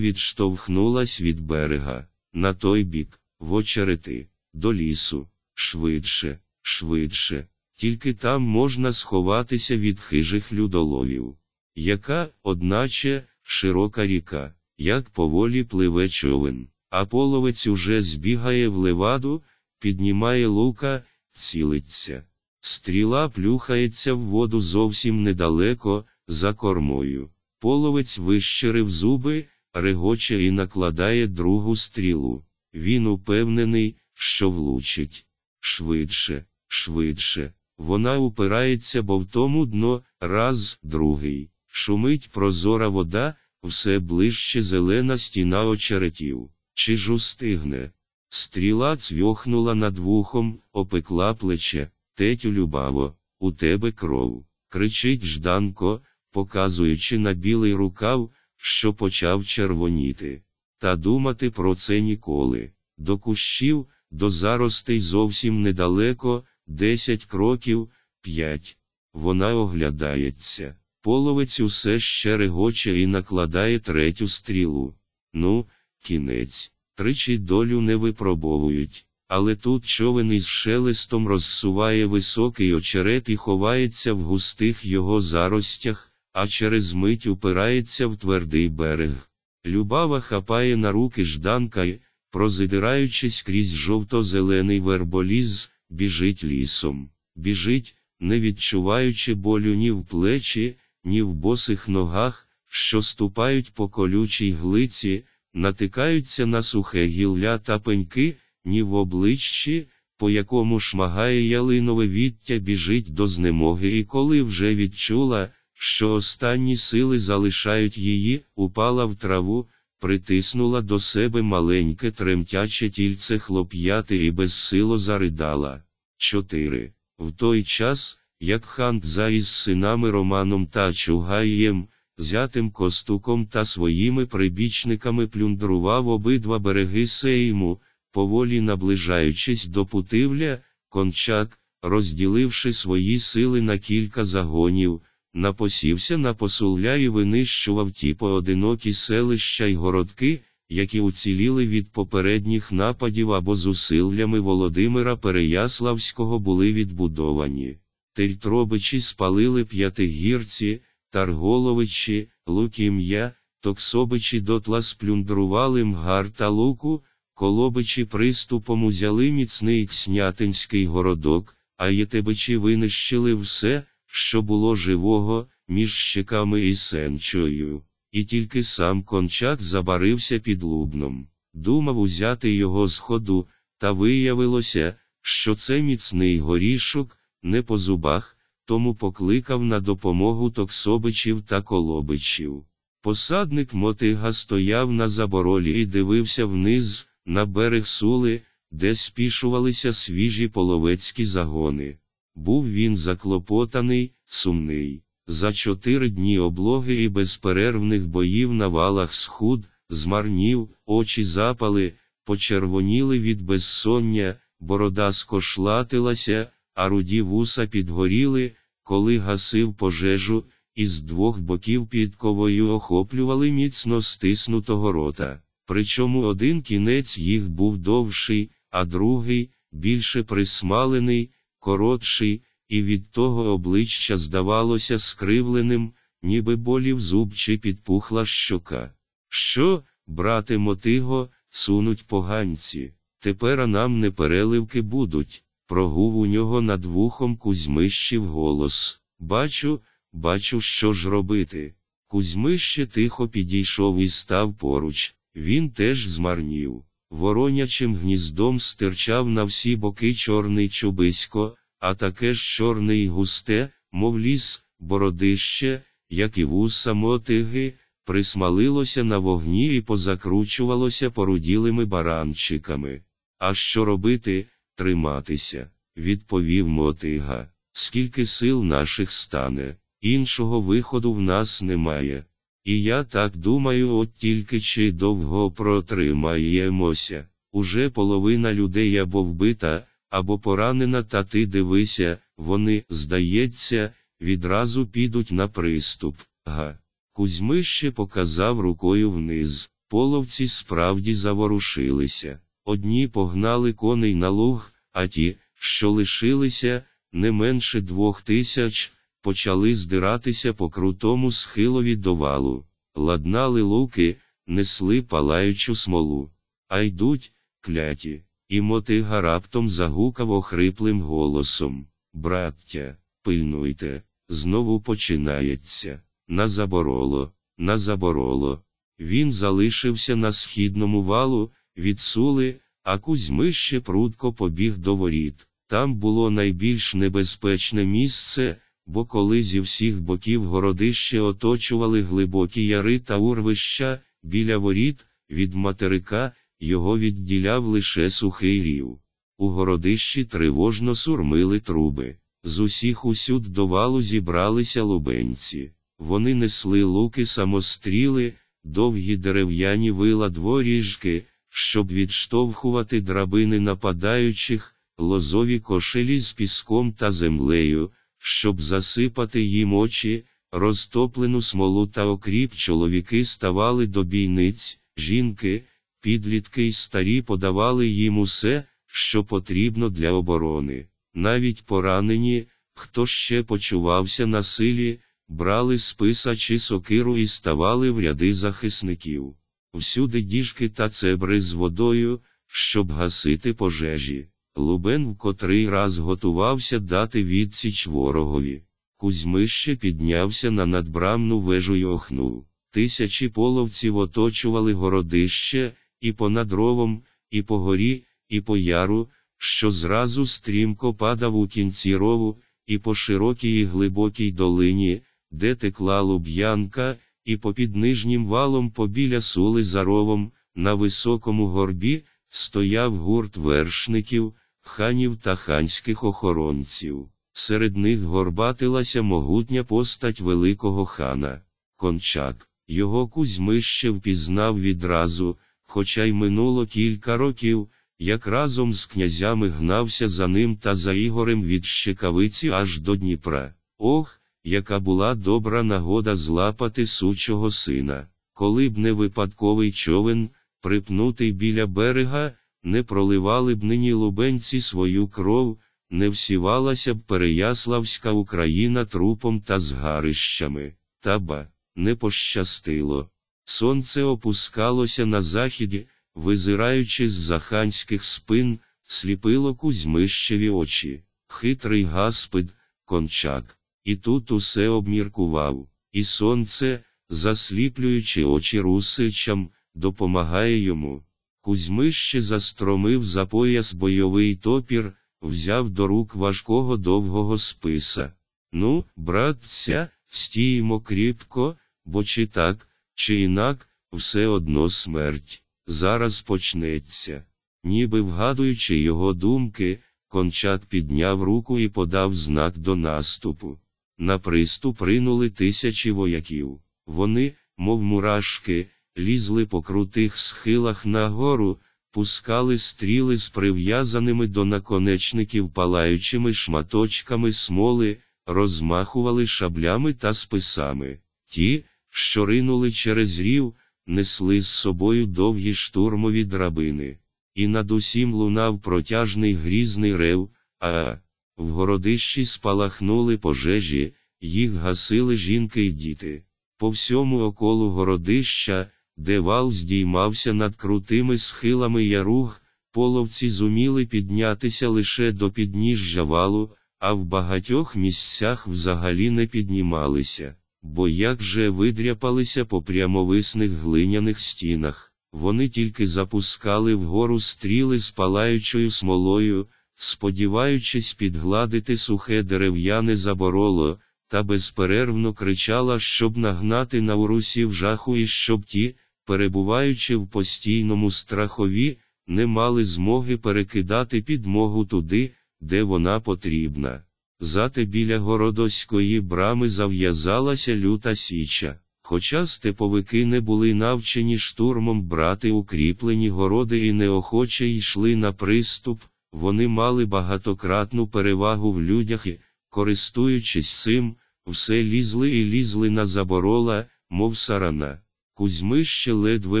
відштовхнулась від берега, на той бік, в очерети, до лісу, швидше, швидше, тільки там можна сховатися від хижих людоловів. Яка, одначе, широка ріка, як поволі пливе човен, а половець уже збігає в леваду, піднімає лука, цілиться. Стріла плюхається в воду зовсім недалеко, за кормою. Половець вищерив зуби, регоче і накладає другу стрілу. Він упевнений, що влучить. Швидше, швидше. Вона упирається, бо в тому дно, раз, другий. Шумить прозора вода, все ближче зелена стіна очеретів. Чи ж устигне? Стріла цвьохнула над вухом, опекла плече. Тетю любаво, у тебе кров. Кричить Жданко, показуючи на білий рукав, що почав червоніти. Та думати про це ніколи. До кущів, до заростей зовсім недалеко, десять кроків, п'ять. Вона оглядається. Половець усе ще регоче і накладає третю стрілу. Ну, кінець. Тричі долю не випробовують. Але тут човен із шелестом розсуває високий очерет і ховається в густих його заростях, а через мить упирається в твердий берег. Любава хапає на руки жданка і, прозидираючись крізь жовто-зелений верболіз, біжить лісом. Біжить, не відчуваючи болю ні в плечі, ні в босих ногах, що ступають по колючій глиці, натикаються на сухе гілля та пеньки, ні в обличчі, по якому шмагає ялинове віття біжить до знемоги, і коли вже відчула, що останні сили залишають її, упала в траву, притиснула до себе маленьке тремтяче тільце хлоп'яти і безсило заридала. 4. В той час, як Хандза із синами Романом та Чугаєм, зятим костуком та своїми прибічниками плюндрував обидва береги Сейму, поволі наближаючись до Путивля, Кончак, розділивши свої сили на кілька загонів, напосівся на посулля і винищував ті поодинокі селища й городки, які уціліли від попередніх нападів або зусиллями Володимира Переяславського були відбудовані. Тельтробичі спалили п'ятигірці, Тарголовичі, Лукім'я, Токсобичі дотла сплюндрували Мгар та Луку, Колобичі приступом узяли міцний Кснятинський городок, а Єтебичі винищили все, що було живого, між щеками і сенчою. І тільки сам кончак забарився під лубном. Думав узяти його з ходу, та виявилося, що це міцний горішок, не по зубах, тому покликав на допомогу токсобичів та колобичів. Посадник мотига стояв на заборолі і дивився вниз, на берег сули, де спішувалися свіжі половецькі загони. Був він заклопотаний, сумний. За чотири дні облоги і безперервних боїв на валах схуд, змарнів, очі запали, почервоніли від безсоння, борода скошлатилася, а руді вуса підгоріли, коли гасив пожежу, і з двох боків підковою охоплювали міцно стиснутого рота. Причому один кінець їх був довший, а другий, більше присмалений, коротший, і від того обличчя здавалося скривленим, ніби болів зуб чи підпухла щока. Що, брате мотиго, сунуть поганці, тепер нам не переливки будуть, прогув у нього над вухом Кузьмищів голос. Бачу, бачу, що ж робити. Кузьмище тихо підійшов і став поруч, він теж змарнів. Воронячим гніздом стирчав на всі боки чорний чубисько, а таке ж чорне й густе, мов ліс, бородище, як і вуса мотиги, присмалилося на вогні і позакручувалося поруділими баранчиками. А що робити, триматися, відповів мотига. Скільки сил наших стане, іншого виходу в нас немає. І я так думаю, от тільки чи довго протримаємося. Уже половина людей або вбита, або поранена, та ти дивися, вони, здається, відразу підуть на приступ. Га. Кузьмище показав рукою вниз. Половці справді заворушилися. Одні погнали коней на луг, а ті, що лишилися, не менше двох тисяч, почали здиратися по крутому схилові до валу, ладнали луки, несли палаючу смолу. А йдуть, кляті, і мотига раптом загукав охриплим голосом. Браття, пильнуйте, знову починається. На забороло, на забороло. Він залишився на східному валу, відсули, а Кузьмище прудко побіг до воріт. Там було найбільш небезпечне місце, бо коли зі всіх боків городище оточували глибокі яри та урвища, біля воріт, від материка, його відділяв лише сухий рів. У городищі тривожно сурмили труби. З усіх усюд до валу зібралися лубенці. Вони несли луки самостріли, довгі дерев'яні вила дворіжки, щоб відштовхувати драбини нападаючих, лозові кошелі з піском та землею, щоб засипати їм очі, розтоплену смолу та окріп чоловіки ставали до бійниць, жінки, підлітки й старі подавали їм усе, що потрібно для оборони. Навіть поранені, хто ще почувався на силі, брали списа чи сокиру і ставали в ряди захисників. Всюди діжки та цебри з водою, щоб гасити пожежі. Лубен в котрий раз готувався дати відсіч ворогові. Кузьмище піднявся на надбрамну вежу й охнув. Тисячі половців оточували городище, і понад ровом, і по горі, і по яру, що зразу стрімко падав у кінці рову, і по широкій і глибокій долині, де текла луб'янка, і попід нижнім валом побіля сули за ровом, на високому горбі, стояв гурт вершників, ханів та ханських охоронців. Серед них горбатилася могутня постать великого хана. Кончак. Його Кузьмище впізнав відразу, хоча й минуло кілька років, як разом з князями гнався за ним та за Ігорем від Щекавиці аж до Дніпра. Ох, яка була добра нагода злапати сучого сина, коли б не випадковий човен, припнутий біля берега, не проливали б нині лубенці свою кров, не всівалася б Переяславська Україна трупом та згарищами, та ба, не пощастило. Сонце опускалося на західі, визираючи з заханських спин, сліпило Кузьмищеві очі, хитрий гаспид, кончак. І тут усе обміркував, і сонце, засліплюючи очі русичам, допомагає йому. Кузьмище застромив за пояс бойовий топір, взяв до рук важкого довгого списа. Ну, братця, стіємо кріпко, бо чи так, чи інак, все одно смерть. Зараз почнеться. Ніби вгадуючи його думки, кончак підняв руку і подав знак до наступу. На приступ ринули тисячі вояків. Вони, мов мурашки, лізли по крутих схилах нагору, пускали стріли з прив'язаними до наконечників палаючими шматочками смоли, розмахували шаблями та списами. Ті, що ринули через рів, несли з собою довгі штурмові драбини. І над усім лунав протяжний грізний рев, а в городищі спалахнули пожежі, їх гасили жінки й діти. По всьому околу городища, де вал здіймався над крутими схилами яруг, половці зуміли піднятися лише до підніжжя валу, а в багатьох місцях взагалі не піднімалися, бо як же видряпалися по прямовисних глиняних стінах, вони тільки запускали вгору стріли з палаючою смолою, сподіваючись підгладити сухе дерев'яне забороло, та безперервно кричала, щоб нагнати на урусів жаху і щоб ті, перебуваючи в постійному страхові, не мали змоги перекидати підмогу туди, де вона потрібна. Зате біля городоської брами зав'язалася люта січа. Хоча степовики не були навчені штурмом брати укріплені городи і неохоче йшли на приступ, вони мали багатократну перевагу в людях і, користуючись цим, все лізли і лізли на заборола, мов сарана. Кузьмище ледве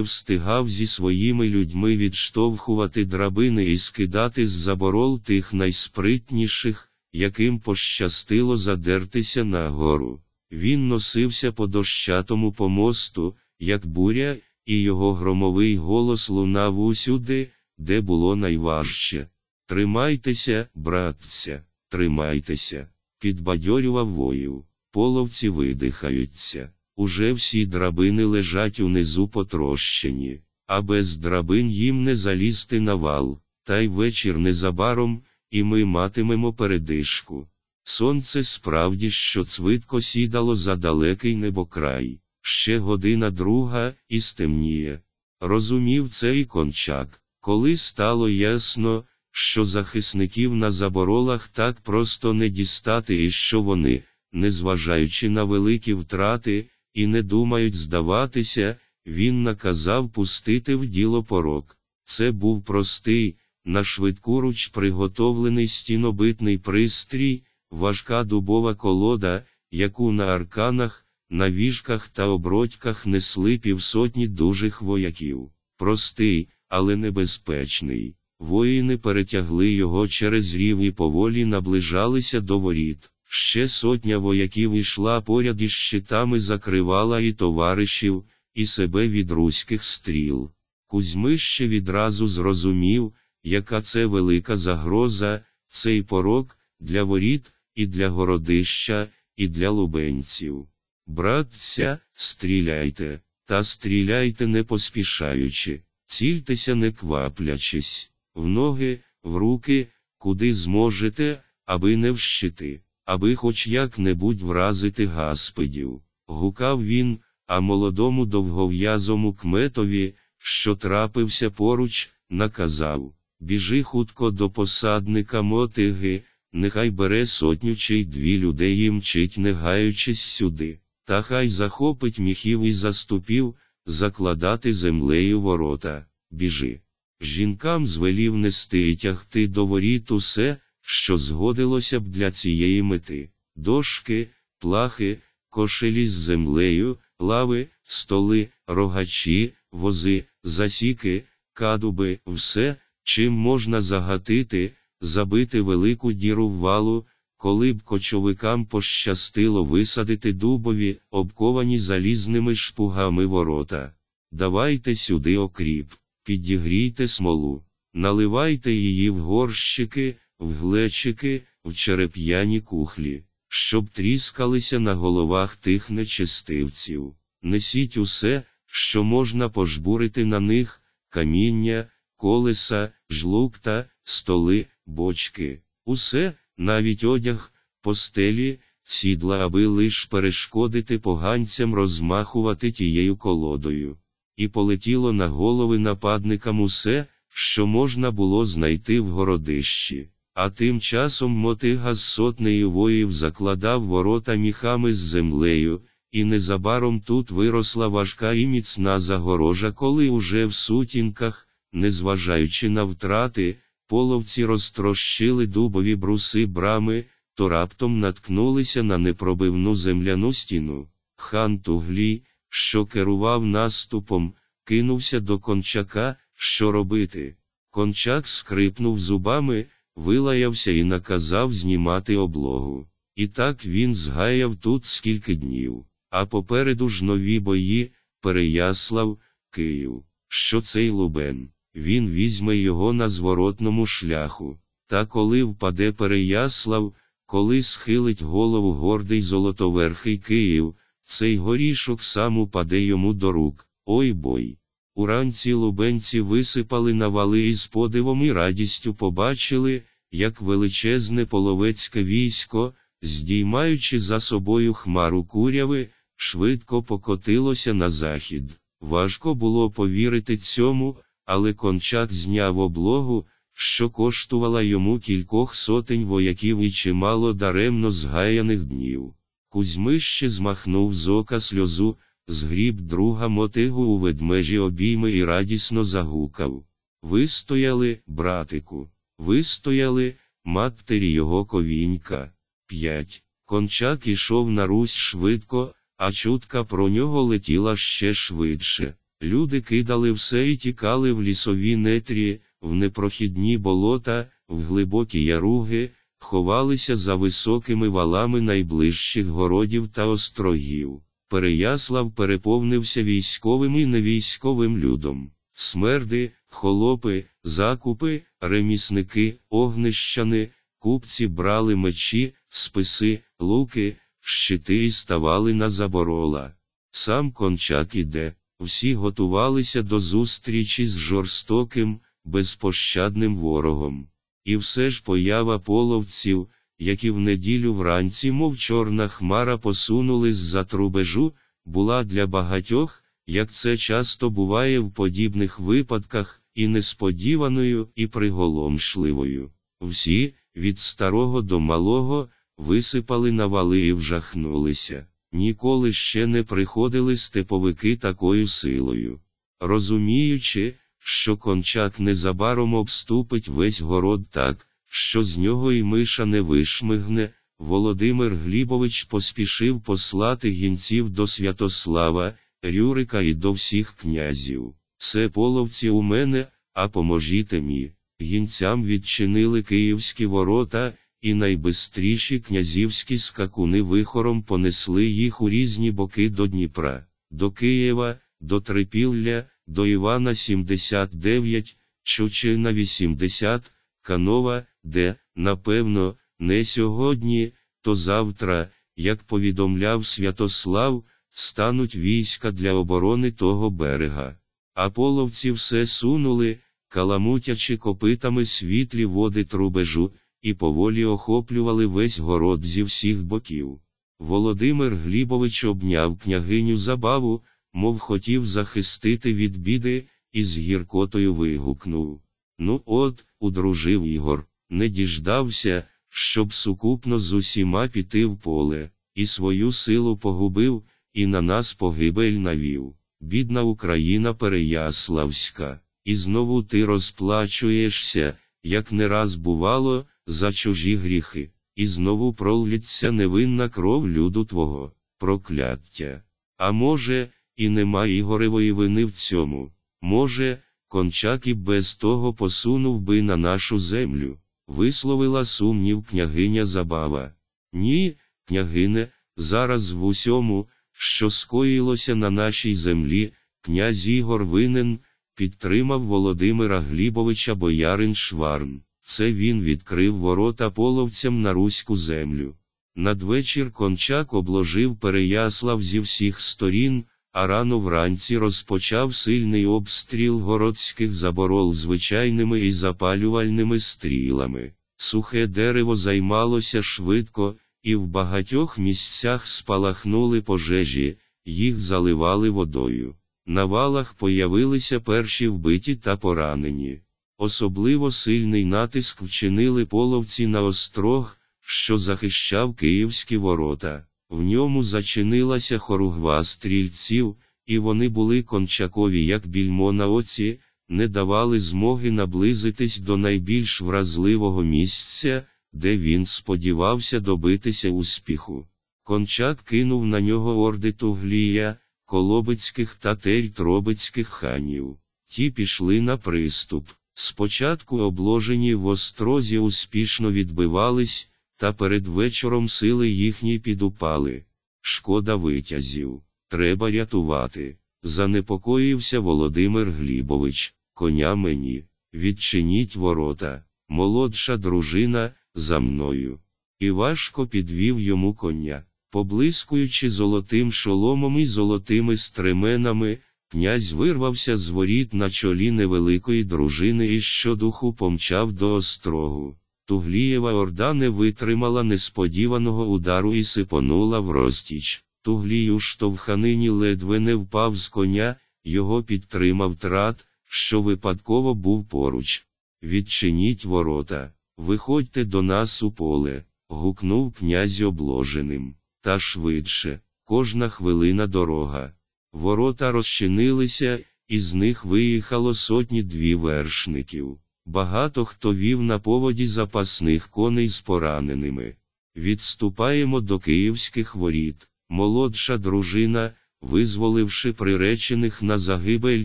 встигав зі своїми людьми відштовхувати драбини і скидати з заборол тих найспритніших, яким пощастило задертися на гору. Він носився по дощатому помосту, як буря, і його громовий голос лунав усюди, де було найважче. Тримайтеся, братця, тримайтеся, підбадьорював воїв. Половці видихаються. Уже всі драбини лежать унизу потрощені, а без драбин їм не залізти на вал, та й вечір незабаром, і ми матимемо передишку. Сонце справді що цвидко сідало за далекий небокрай, ще година друга, і стемніє. Розумів це і кончак, коли стало ясно, що захисників на заборолах так просто не дістати і що вони, незважаючи на великі втрати, і не думають здаватися, він наказав пустити в діло порок. Це був простий, на швидку руч приготовлений стінобитний пристрій, важка дубова колода, яку на арканах, на віжках та обродьках несли півсотні дужих вояків. Простий, але небезпечний. Воїни перетягли його через рів і поволі наближалися до воріт. Ще сотня вояків ішла поряд із щитами закривала і товаришів, і себе від руських стріл. Кузьмище відразу зрозумів, яка це велика загроза, цей порок, для воріт, і для городища, і для лубенців. Братця, стріляйте, та стріляйте не поспішаючи, цільтеся не кваплячись, в ноги, в руки, куди зможете, аби не в щити. Аби хоч як-небудь вразити гаспидів. Гукав він, а молодому довгов'язому кметові, що трапився поруч, наказав Біжи хутко до посадника мотиги, нехай бере сотню чи дві людей і мчить, не гаючись сюди, та хай захопить міхів і заступів, закладати землею ворота. Біжи. Жінкам звелів нести і тягти до воріт усе, що згодилося б для цієї мети дошки, плахи, кошелі з землею, лави, столи, рогачі, вози, засіки, кадуби, все, чим можна загатити, забити велику діру в валу, коли б кочовикам пощастило висадити дубові, обковані залізними шпугами ворота. Давайте сюди окріп, підігрійте смолу, наливайте її в горщики, в глечики, в череп'яні кухлі, щоб тріскалися на головах тих нечистивців. Несіть усе, що можна пожбурити на них, каміння, колеса, жлукта, столи, бочки, усе, навіть одяг, постелі, сідла, аби лиш перешкодити поганцям розмахувати тією колодою. І полетіло на голови нападникам усе, що можна було знайти в городищі. А тим часом мотига з сотнею воїв закладав ворота міхами з землею, і незабаром тут виросла важка і міцна загорожа, коли уже в сутінках, незважаючи на втрати, половці розтрощили дубові бруси брами, то раптом наткнулися на непробивну земляну стіну. Хан Туглі, що керував наступом, кинувся до кончака, що робити. Кончак скрипнув зубами, вилаявся і наказав знімати облогу. І так він згаяв тут скільки днів, а попереду ж нові бої, Переяслав, Київ, що цей Лубен, він візьме його на зворотному шляху. Та коли впаде Переяслав, коли схилить голову гордий золотоверхий Київ, цей горішок сам упаде йому до рук. Ой бой! Уранці лубенці висипали на вали і з подивом і радістю побачили, як величезне половецьке військо, здіймаючи за собою хмару куряви, швидко покотилося на захід. Важко було повірити цьому, але кончак зняв облогу, що коштувала йому кількох сотень вояків і чимало даремно згаяних днів. Кузьмище змахнув з ока сльозу, згріб друга мотигу у ведмежі обійми і радісно загукав. Вистояли, братику, вистояли, матері його ковінька. П'ять. Кончак ішов на Русь швидко, а чутка про нього летіла ще швидше. Люди кидали все і тікали в лісові нетрі, в непрохідні болота, в глибокі яруги, ховалися за високими валами найближчих городів та острогів. Переяслав переповнився військовим і невійськовим людом. Смерди, холопи, закупи, ремісники, огнищани, купці брали мечі, списи, луки, щити і ставали на заборола. Сам кончак іде, всі готувалися до зустрічі з жорстоким, безпощадним ворогом. І все ж поява половців, які в неділю вранці, мов чорна хмара, посунулись за трубежу, була для багатьох, як це часто буває в подібних випадках, і несподіваною, і приголомшливою. Всі, від старого до малого, висипали на вали і вжахнулися. Ніколи ще не приходили степовики такою силою. Розуміючи, що кончак незабаром обступить весь город так, що з нього і миша не вишмигне, Володимир Глібович поспішив послати гінців до Святослава, Рюрика і до всіх князів. Це половці у мене, а поможіте мі. Гінцям відчинили київські ворота, і найбистріші князівські скакуни вихором понесли їх у різні боки до Дніпра, до Києва, до Трипілля, до Івана 79, Чучина 80, Канова, де, напевно, не сьогодні, то завтра, як повідомляв Святослав, стануть війська для оборони того берега. А половці все сунули, каламутячи копитами світлі води трубежу, і поволі охоплювали весь город зі всіх боків. Володимир Глібович обняв княгиню забаву, мов хотів захистити від біди, і з гіркотою вигукнув. Ну, от, удружив Ігор, не діждався, щоб сукупно з усіма піти в поле, і свою силу погубив, і на нас погибель навів. Бідна Україна Переяславська, і знову ти розплачуєшся, як не раз бувало, за чужі гріхи, і знову проллється невинна кров люду твого, прокляття. А може, і нема Ігоревої вини в цьому, може, кончак і без того посунув би на нашу землю, висловила сумнів княгиня Забава. Ні, княгине, зараз в усьому, що скоїлося на нашій землі, князь Ігор винен, підтримав Володимира Глібовича боярин Шварн. Це він відкрив ворота половцям на руську землю. Надвечір кончак обложив Переяслав зі всіх сторін, а рано вранці розпочав сильний обстріл городських заборол звичайними і запалювальними стрілами. Сухе дерево займалося швидко, і в багатьох місцях спалахнули пожежі, їх заливали водою. На валах появилися перші вбиті та поранені. Особливо сильний натиск вчинили половці на острог, що захищав київські ворота. В ньому зачинилася хоругва стрільців, і вони були кончакові, як більмо на оці, не давали змоги наблизитись до найбільш вразливого місця, де він сподівався добитися успіху. Кончак кинув на нього орди Туглія, Колобицьких та Тельтробицьких ханів. Ті пішли на приступ. Спочатку обложені в острозі успішно відбивались, та перед вечором сили їхні підупали. Шкода витязів, треба рятувати. Занепокоївся Володимир Глібович, коня мені, відчиніть ворота, молодша дружина, за мною. І важко підвів йому коня, поблискуючи золотим шоломом і золотими стременами, князь вирвався з воріт на чолі невеликої дружини і щодуху помчав до острогу. Туглієва орда не витримала несподіваного удару і сипонула в розтіч. Туглій у штовханині ледве не впав з коня, його підтримав трат, що випадково був поруч. Відчиніть ворота, виходьте до нас у поле, гукнув князь обложеним. Та швидше, кожна хвилина дорога. Ворота розчинилися, і з них виїхало сотні дві вершників. Багато хто вів на поводі запасних коней з пораненими. Відступаємо до київських воріт. Молодша дружина, визволивши приречених на загибель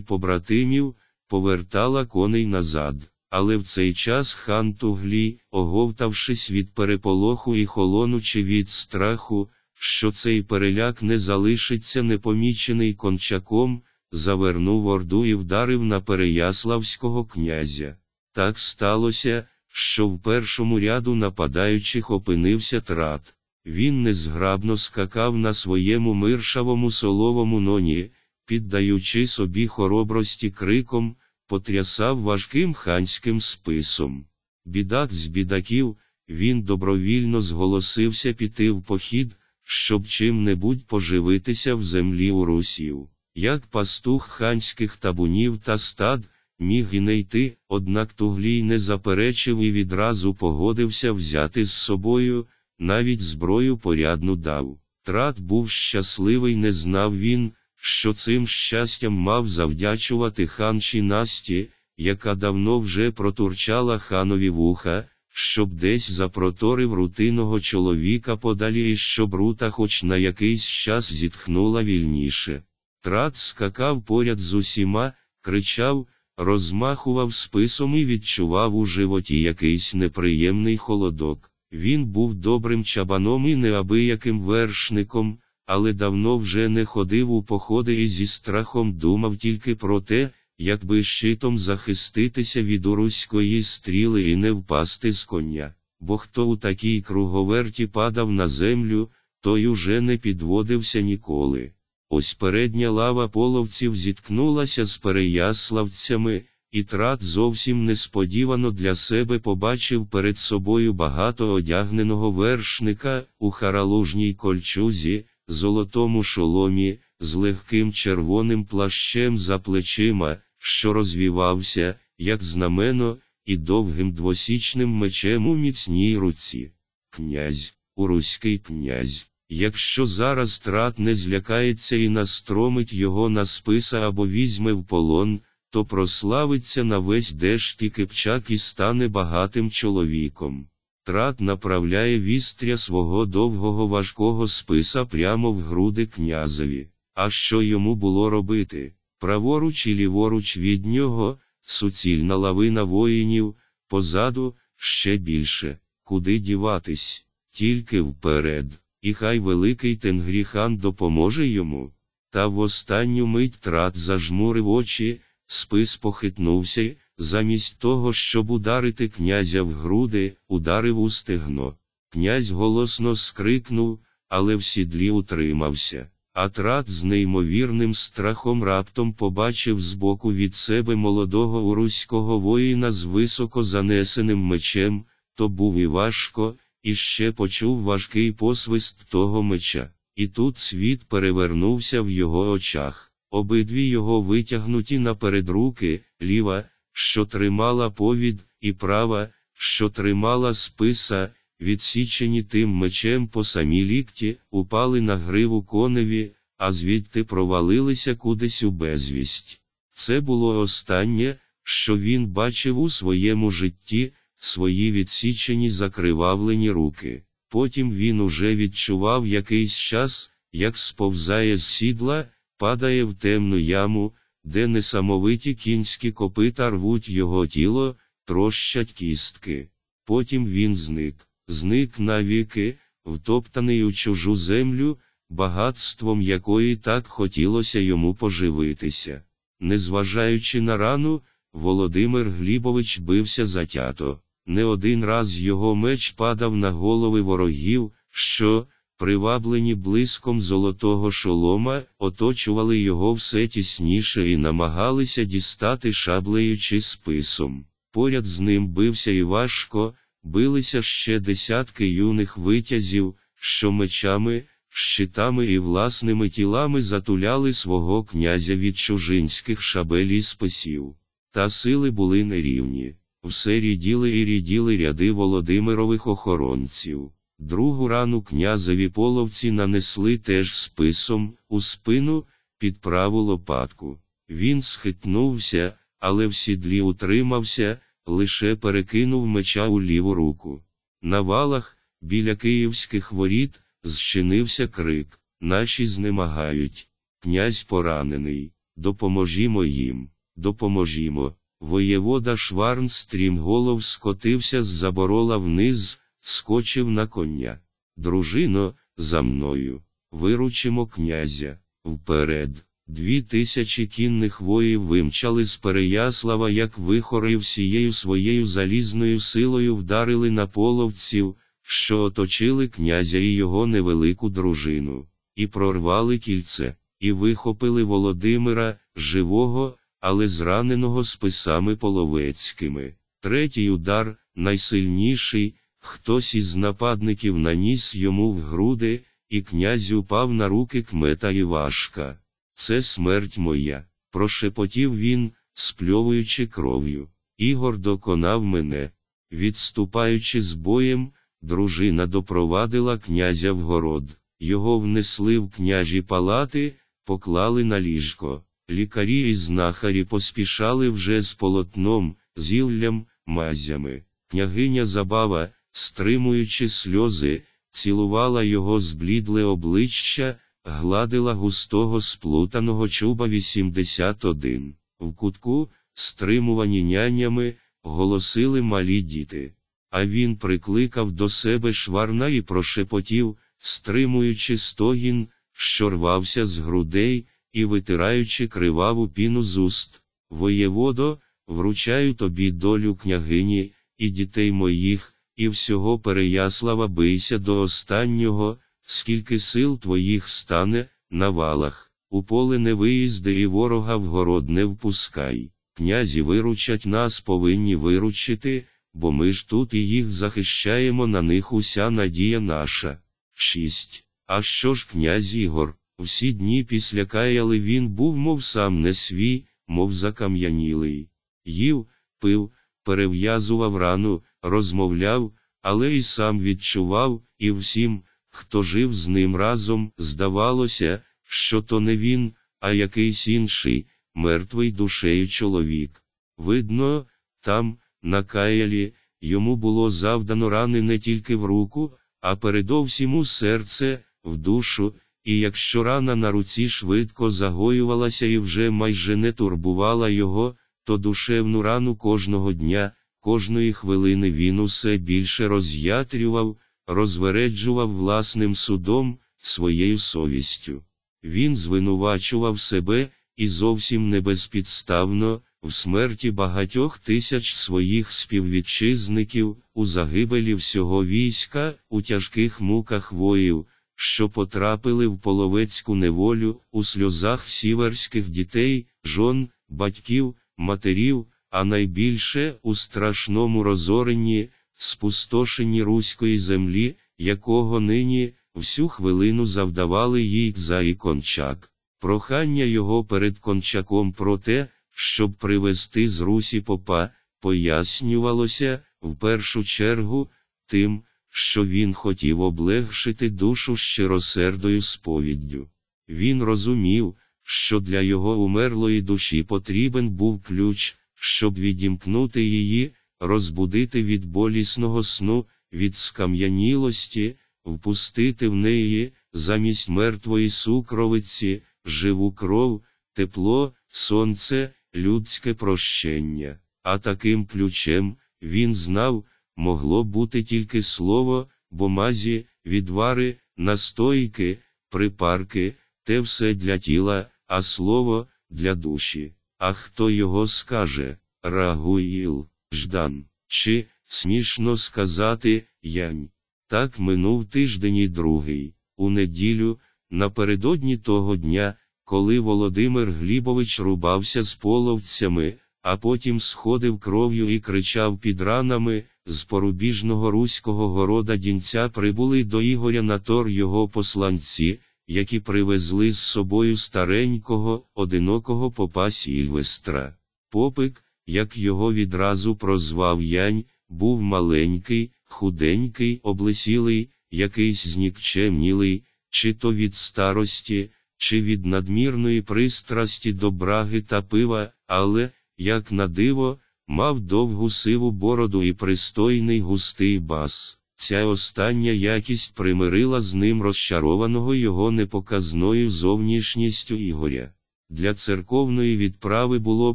побратимів, повертала коней назад. Але в цей час хан Туглі, оговтавшись від переполоху і холонучи від страху, що цей переляк не залишиться непомічений кончаком, завернув орду і вдарив на Переяславського князя. Так сталося, що в першому ряду нападаючих опинився трат. Він незграбно скакав на своєму миршавому соловому ноні, піддаючи собі хоробрості криком, потрясав важким ханським списом. Бідак з бідаків, він добровільно зголосився піти в похід, щоб чим-небудь поживитися в землі у русів. Як пастух ханських табунів та стад, міг і не йти, однак Туглій не заперечив і відразу погодився взяти з собою, навіть зброю порядну дав. Трат був щасливий, не знав він, що цим щастям мав завдячувати ханші Насті, яка давно вже протурчала ханові вуха, щоб десь запроторив рутинного чоловіка подалі і щоб рута хоч на якийсь час зітхнула вільніше. Трат скакав поряд з усіма, кричав, розмахував списом і відчував у животі якийсь неприємний холодок. Він був добрим чабаном і неабияким вершником, але давно вже не ходив у походи і зі страхом думав тільки про те, якби щитом захиститися від уруської стріли і не впасти з коня. Бо хто у такій круговерті падав на землю, той уже не підводився ніколи. Ось передня лава половців зіткнулася з переяславцями, і трат зовсім несподівано для себе побачив перед собою багато одягненого вершника у харалужній кольчузі, золотому шоломі, з легким червоним плащем за плечима, що розвівався, як знамено, і довгим двосічним мечем у міцній руці. Князь, уруський князь, якщо зараз трат не злякається і настромить його на списа або візьме в полон, то прославиться на весь дешт і Кипчак і стане багатим чоловіком. Трат направляє вістря свого довгого важкого списа прямо в груди князеві. А що йому було робити? Праворуч і ліворуч від нього, суцільна лавина воїнів, позаду ще більше, куди діватись, тільки вперед, і хай великий Тенгріхан допоможе йому. Та в останню мить трат зажмурив очі, спис похитнувся, замість того, щоб ударити князя в груди, ударив у стегно. Князь голосно скрикнув, але в сідлі утримався. А трат з неймовірним страхом раптом побачив збоку від себе молодого уруського воїна з високо занесеним мечем, то був і важко, і ще почув важкий посвист того меча. І тут світ перевернувся в його очах. Обидві його витягнуті наперед руки, ліва, що тримала повід, і права, що тримала списа, відсічені тим мечем по самій лікті, упали на гриву коневі, а звідти провалилися кудись у безвість. Це було останнє, що він бачив у своєму житті, свої відсічені закривавлені руки. Потім він уже відчував якийсь час, як сповзає з сідла, падає в темну яму, де несамовиті кінські копита рвуть його тіло, трощать кістки. Потім він зник, зник навіки, втоптаний у чужу землю, багатством якої так хотілося йому поживитися. Незважаючи на рану, Володимир Глібович бився затято. Не один раз його меч падав на голови ворогів, що, приваблені блиском золотого шолома, оточували його все тісніше і намагалися дістати шаблею чи списом. Поряд з ним бився і важко, билися ще десятки юних витязів, що мечами, щитами і власними тілами затуляли свого князя від чужинських шабель і списів. Та сили були нерівні. Все ріділи і ріділи ряди Володимирових охоронців. Другу рану князеві половці нанесли теж списом, у спину, під праву лопатку. Він схитнувся, але в сідлі утримався, лише перекинув меча у ліву руку. На валах, біля київських воріт, зчинився крик Наші знемагають. Князь поранений. Допоможімо їм, допоможімо. Воєвода Шварн стрімголов скотився з заборола вниз, скочив на коня. Дружино, за мною. Виручимо князя. Вперед. Дві тисячі кінних воїв вимчали з Переяслава, як вихори всією своєю залізною силою вдарили на половців, що оточили князя і його невелику дружину, і прорвали кільце, і вихопили Володимира, живого, але зраненого списами половецькими. Третій удар, найсильніший, хтось із нападників наніс йому в груди, і князь упав на руки кмета Івашка. Це смерть моя, прошепотів він, спльовуючи кров'ю. Ігор доконав мене. Відступаючи з боєм, дружина допровадила князя в город. Його внесли в княжі палати, поклали на ліжко. Лікарі і знахарі поспішали вже з полотном, зіллям, мазями. Княгиня забава, стримуючи сльози, цілувала його зблідле обличчя, гладила густого сплутаного чуба 81. В кутку, стримувані нянями, голосили малі діти. А він прикликав до себе шварна і прошепотів, стримуючи стогін, що рвався з грудей, і витираючи криваву піну з уст. Воєводо, вручаю тобі долю княгині, і дітей моїх, і всього Переяслава бийся до останнього, скільки сил твоїх стане, на валах, у поле не виїзди і ворога в город не впускай. князі виручать нас повинні виручити, бо ми ж тут і їх захищаємо на них уся надія наша. 6. А що ж князь Ігор? Всі дні після каяли він був, мов сам не свій, мов закам'янілий. Їв, пив, перев'язував рану, розмовляв, але і сам відчував, і всім, хто жив з ним разом, здавалося, що то не він, а якийсь інший, мертвий душею чоловік. Видно, там, на каялі, йому було завдано рани не тільки в руку, а передовсім у серце, в душу, і якщо рана на руці швидко загоювалася і вже майже не турбувала його, то душевну рану кожного дня, кожної хвилини він усе більше роз'ятрював, розвереджував власним судом, своєю совістю. Він звинувачував себе, і зовсім не безпідставно, в смерті багатьох тисяч своїх співвітчизників, у загибелі всього війська, у тяжких муках воїв, що потрапили в половецьку неволю, у сльозах сіверських дітей, жон, батьків, матерів, а найбільше у страшному розоренні, спустошенні руської землі, якого нині всю хвилину завдавали їй за і кончак. Прохання його перед кончаком про те, щоб привезти з Русі попа, пояснювалося, в першу чергу, тим, що він хотів облегшити душу щиросердою сповіддю. Він розумів, що для його умерлої душі потрібен був ключ, щоб відімкнути її, розбудити від болісного сну, від скам'янілості, впустити в неї, замість мертвої сукровиці, живу кров, тепло, сонце, людське прощення. А таким ключем, він знав, могло бути тільки слово, бомазі, відвари, настойки, припарки, те все для тіла, а слово для душі. А хто його скаже, Рагуїл, Ждан, чи, смішно сказати, Янь. Так минув тиждень і другий, у неділю, напередодні того дня, коли Володимир Глібович рубався з половцями, а потім сходив кров'ю і кричав під ранами, з порубіжного руського города дінця прибули до Ігоря на тор його посланці, які привезли з собою старенького, одинокого попа Сільвестра. Попик, як його відразу прозвав Янь, був маленький, худенький, облесілий, якийсь знікчемнілий, чи то від старості, чи від надмірної пристрасті до браги та пива, але, як на диво, мав довгу сиву бороду і пристойний густий бас. Ця остання якість примирила з ним розчарованого його непоказною зовнішністю Ігоря. Для церковної відправи було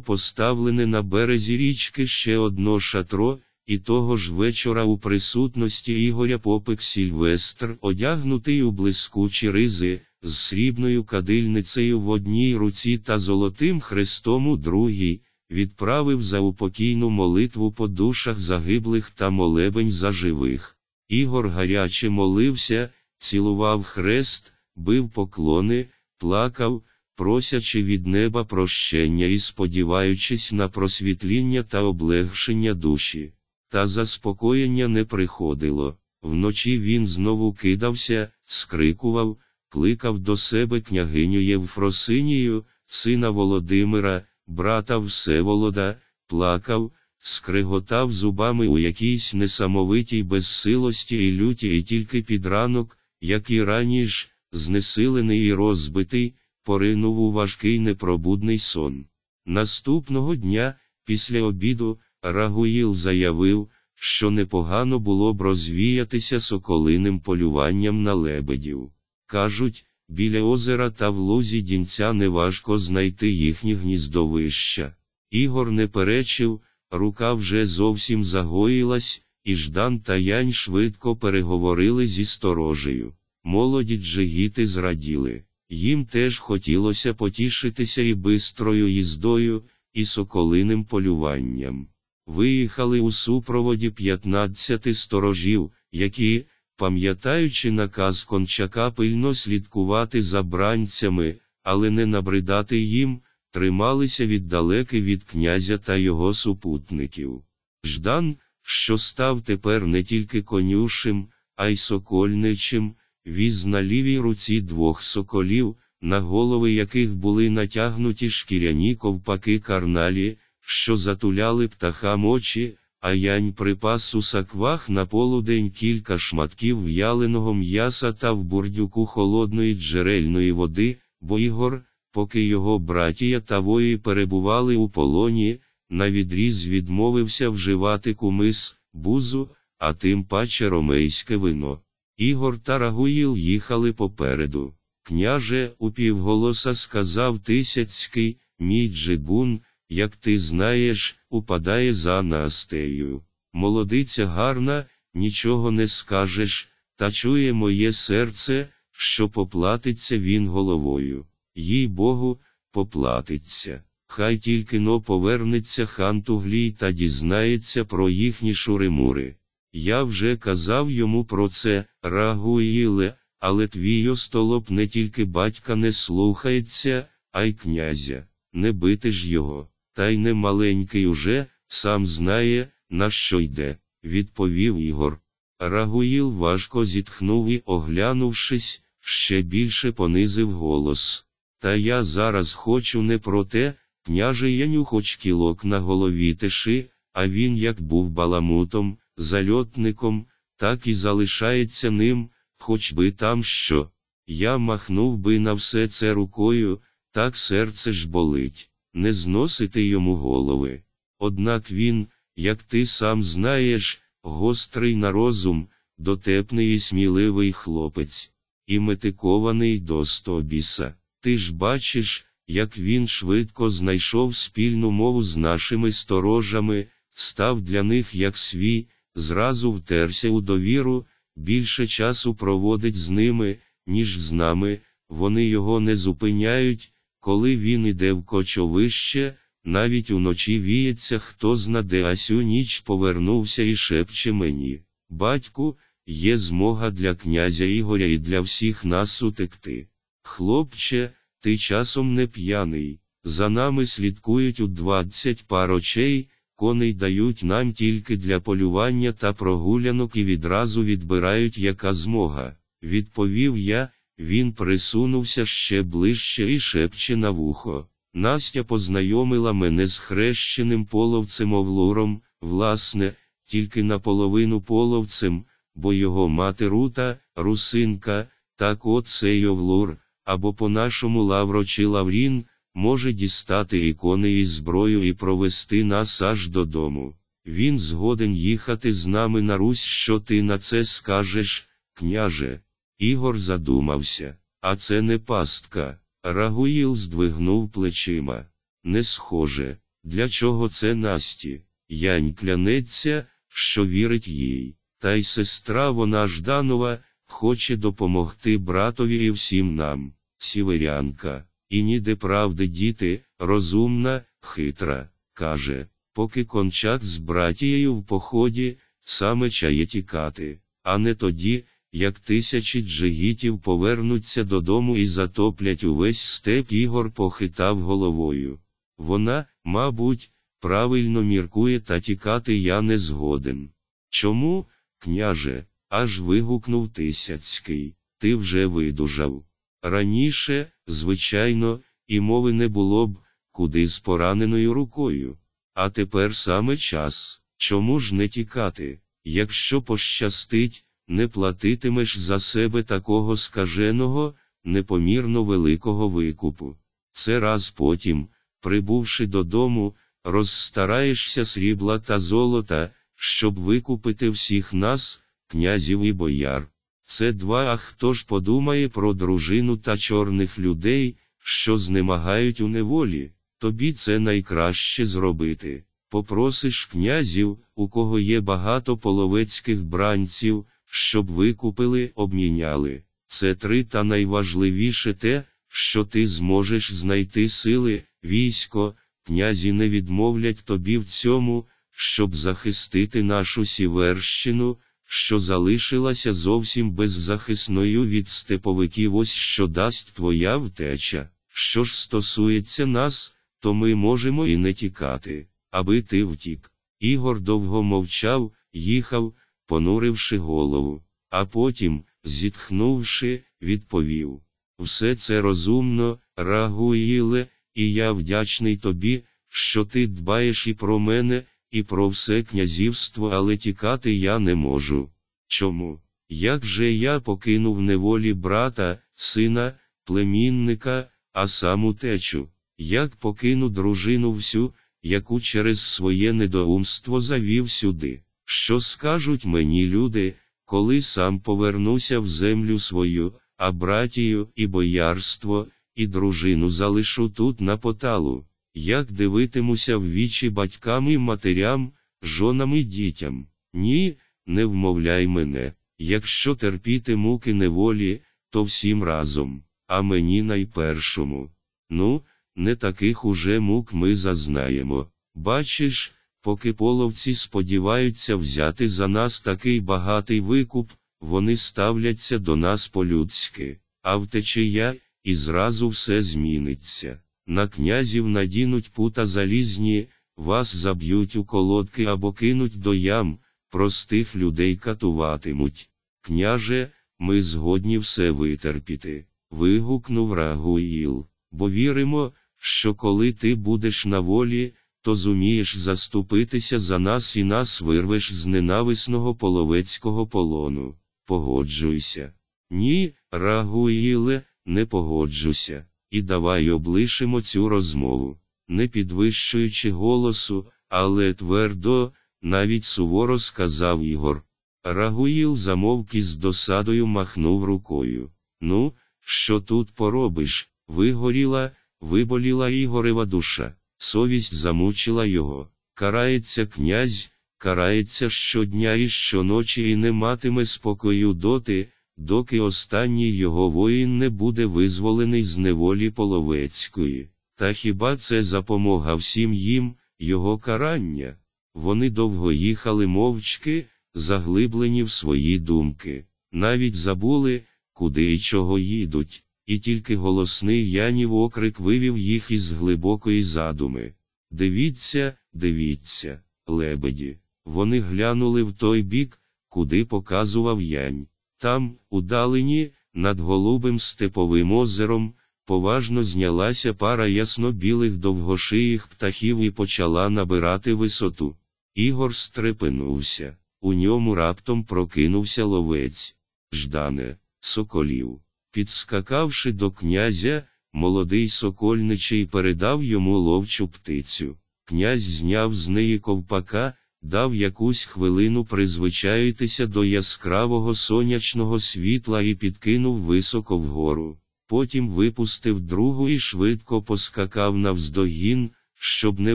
поставлене на березі річки ще одно шатро, і того ж вечора у присутності Ігоря Попик Сільвестр, одягнутий у блискучі ризи, з срібною кадильницею в одній руці та золотим хрестом у другій, відправив за упокійну молитву по душах загиблих та молебень за живих. Ігор гаряче молився, цілував хрест, бив поклони, плакав, просячи від неба прощення і сподіваючись на просвітління та облегшення душі. Та заспокоєння не приходило. Вночі він знову кидався, скрикував, кликав до себе княгиню Євфросинію, сина Володимира, брата Всеволода, плакав, скриготав зубами у якійсь несамовитій безсилості і люті, і тільки під ранок, як і раніше, знесилений і розбитий, поринув у важкий непробудний сон. Наступного дня, після обіду, Рагуїл заявив, що непогано було б розвіятися соколиним полюванням на лебедів. Кажуть, біля озера та в лузі дінця неважко знайти їхні гніздовища. Ігор не перечив, рука вже зовсім загоїлась, і Ждан та Янь швидко переговорили зі сторожею. Молоді джигіти зраділи. Їм теж хотілося потішитися і бистрою їздою, і соколиним полюванням. Виїхали у супроводі 15 сторожів, які, пам'ятаючи наказ кончака пильно слідкувати за бранцями, але не набридати їм, трималися віддалеки від князя та його супутників. Ждан, що став тепер не тільки конюшим, а й сокольничим, віз на лівій руці двох соколів, на голови яких були натягнуті шкіряні ковпаки карналі, що затуляли птахам очі, а янь припас у саквах на полудень кілька шматків в'яленого м'яса та в бурдюку холодної джерельної води, бо Ігор, поки його братія та вої перебували у полоні, на відріз відмовився вживати кумис, бузу, а тим паче ромейське вино. Ігор та Рагуїл їхали попереду. Княже, упівголоса сказав Тисяцький, мій джигун, як ти знаєш, упадає за Настею. Молодиця гарна, нічого не скажеш, та чує моє серце, що поплатиться він головою. Їй Богу, поплатиться. Хай тільки но повернеться хан Туглій та дізнається про їхні шуримури. Я вже казав йому про це, Рагуїле, але твій остолоп не тільки батька не слухається, а й князя, не бити ж його, та й не маленький уже, сам знає, на що йде, відповів Ігор. Рагуїл важко зітхнув і, оглянувшись, ще більше понизив голос. Та я зараз хочу не про те, княже Яню хоч кілок на голові тиши, а він як був баламутом, зальотником, так і залишається ним, хоч би там що. Я махнув би на все це рукою, так серце ж болить, не зносити йому голови. Однак він, як ти сам знаєш, гострий на розум, дотепний і сміливий хлопець, і метикований до стобіса. Ти ж бачиш, як він швидко знайшов спільну мову з нашими сторожами, став для них як свій, зразу втерся у довіру, більше часу проводить з ними, ніж з нами, вони його не зупиняють, коли він іде в кочовище, навіть уночі віється, хто знаде, а сю ніч повернувся і шепче мені. Батьку, є змога для князя Ігоря і для всіх нас утекти. Хлопче, ти часом не п'яний, за нами слідкують у двадцять пар очей, коней дають нам тільки для полювання та прогулянок і відразу відбирають яка змога. Відповів я, він присунувся ще ближче і шепче на вухо. Настя познайомила мене з хрещеним половцем Овлуром, власне, тільки наполовину половцем, бо його мати Рута, русинка, так от цей Овлур, або по-нашому Лавро чи Лаврін, може дістати ікони і зброю і провести нас аж додому. Він згоден їхати з нами на Русь, що ти на це скажеш, княже. Ігор задумався, а це не пастка. Рагуїл здвигнув плечима. Не схоже, для чого це Насті? Янь клянеться, що вірить їй. Та й сестра вона Жданова, хоче допомогти братові і всім нам, сіверянка, і ніде правди діти, розумна, хитра, каже, поки кончак з братією в поході, саме чає тікати, а не тоді, як тисячі джигітів повернуться додому і затоплять увесь степ Ігор похитав головою. Вона, мабуть, правильно міркує та тікати я не згоден. Чому, княже, аж вигукнув Тисяцький, ти вже видужав. Раніше, звичайно, і мови не було б, куди з пораненою рукою. А тепер саме час, чому ж не тікати, якщо пощастить, не платитимеш за себе такого скаженого, непомірно великого викупу. Це раз потім, прибувши додому, розстараєшся срібла та золота, щоб викупити всіх нас, князів і бояр. Це два, а хто ж подумає про дружину та чорних людей, що знемагають у неволі, тобі це найкраще зробити. Попросиш князів, у кого є багато половецьких бранців, щоб викупили, обміняли. Це три та найважливіше те, що ти зможеш знайти сили, військо, князі не відмовлять тобі в цьому, щоб захистити нашу сіверщину, що залишилася зовсім беззахисною від степовиків ось що дасть твоя втеча. Що ж стосується нас, то ми можемо і не тікати, аби ти втік. Ігор довго мовчав, їхав, понуривши голову, а потім, зітхнувши, відповів: Все це розумно, Рагуїле, і я вдячний тобі, що ти дбаєш і про мене, і про все князівство, але тікати я не можу. Чому? Як же я покинув неволі брата, сина, племінника, а сам утечу? Як покину дружину всю, яку через своє недоумство завів сюди? Що скажуть мені люди, коли сам повернуся в землю свою, а братію і боярство, і дружину залишу тут на поталу? Як дивитимуся в вічі батькам і матерям, жонам і дітям? Ні, не вмовляй мене, якщо терпіти муки неволі, то всім разом, а мені найпершому. Ну, не таких уже мук ми зазнаємо. Бачиш, поки половці сподіваються взяти за нас такий багатий викуп, вони ставляться до нас по-людськи, а втече і зразу все зміниться. На князів надінуть пута залізні, вас заб'ють у колодки або кинуть до ям, простих людей катуватимуть. Княже, ми згодні все витерпіти. вигукнув Рагуїл, бо віримо, що коли ти будеш на волі, то зумієш заступитися за нас і нас вирвеш з ненависного половецького полону. Погоджуйся. Ні, Рагуїле, не погоджуся, і давай облишимо цю розмову, не підвищуючи голосу, але твердо, навіть суворо сказав Ігор. Рагуїл замовк і з досадою махнув рукою. Ну, що тут поробиш? Вигоріла, виболіла Ігорева душа, совість замучила його. Карається князь, карається щодня і щоночі і не матиме спокою доти, доки останній його воїн не буде визволений з неволі половецької. Та хіба це запомога всім їм, його карання? Вони довго їхали мовчки, заглиблені в свої думки, навіть забули, куди і чого їдуть, і тільки голосний Янів окрик вивів їх із глибокої задуми. Дивіться, дивіться, лебеді. Вони глянули в той бік, куди показував янь. Там, удалені, над голубим степовим озером, поважно знялася пара ясно-білих довгошиїх птахів і почала набирати висоту. Ігор стрепенувся, у ньому раптом прокинувся ловець. Ждане, соколів. Підскакавши до князя, молодий сокольничий передав йому ловчу птицю. Князь зняв з неї ковпака, дав якусь хвилину призвичаїтися до яскравого сонячного світла і підкинув високо вгору. Потім випустив другу і швидко поскакав навздогін, щоб не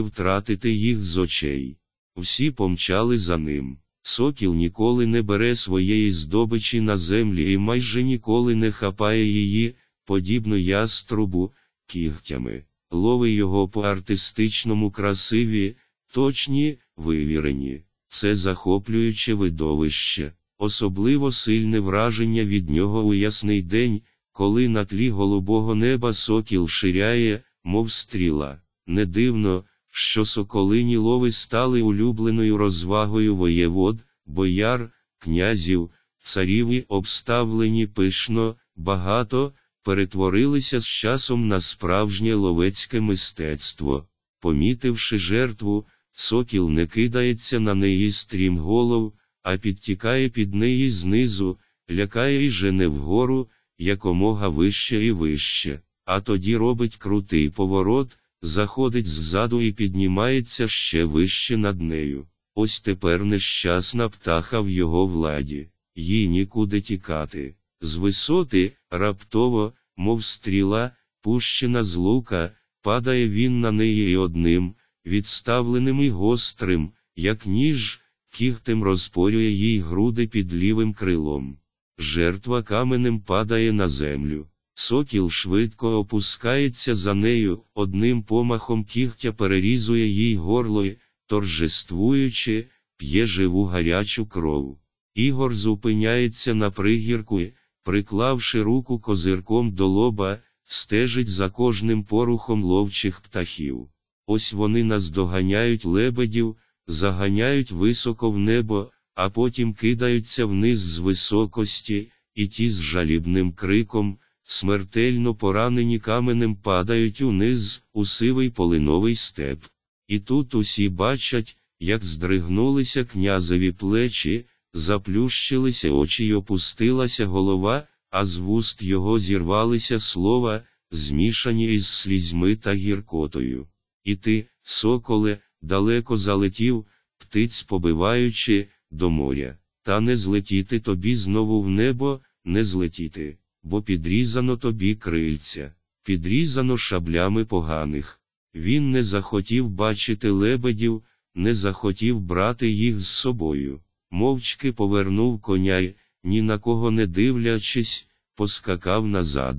втратити їх з очей. Всі помчали за ним. Сокіл ніколи не бере своєї здобичі на землі і майже ніколи не хапає її, подібно яструбу, кігтями. Лови його по артистичному красиві, точні, вивірені. Це захоплююче видовище, особливо сильне враження від нього у ясний день, коли на тлі голубого неба сокіл ширяє, мов стріла. Не дивно, що соколині лови стали улюбленою розвагою воєвод, бояр, князів, царів і обставлені пишно, багато, перетворилися з часом на справжнє ловецьке мистецтво. Помітивши жертву, сокіл не кидається на неї стрімголов, а підтікає під неї знизу, лякає і жене вгору, якомога вище і вище, а тоді робить крутий поворот, заходить ззаду і піднімається ще вище над нею. Ось тепер нещасна птаха в його владі, їй нікуди тікати. З висоти, раптово, мов стріла, пущена з лука, падає він на неї і одним, відставленим і гострим, як ніж, кігтем розпорює їй груди під лівим крилом. Жертва каменем падає на землю. Сокіл швидко опускається за нею, одним помахом кігтя перерізує їй горло і, торжествуючи, п'є живу гарячу кров. Ігор зупиняється на пригірку і, приклавши руку козирком до лоба, стежить за кожним порухом ловчих птахів. Ось вони наздоганяють лебедів, заганяють високо в небо, а потім кидаються вниз з високості, і ті з жалібним криком, смертельно поранені каменем падають униз, у сивий полиновий степ. І тут усі бачать, як здригнулися князеві плечі, заплющилися очі й опустилася голова, а з вуст його зірвалися слова, змішані із слізьми та гіркотою. І ти, соколе, далеко залетів, птиць побиваючи, до моря, та не злетіти тобі знову в небо, не злетіти, бо підрізано тобі крильця, підрізано шаблями поганих. Він не захотів бачити лебедів, не захотів брати їх з собою. Мовчки повернув коня й, ні на кого не дивлячись, поскакав назад.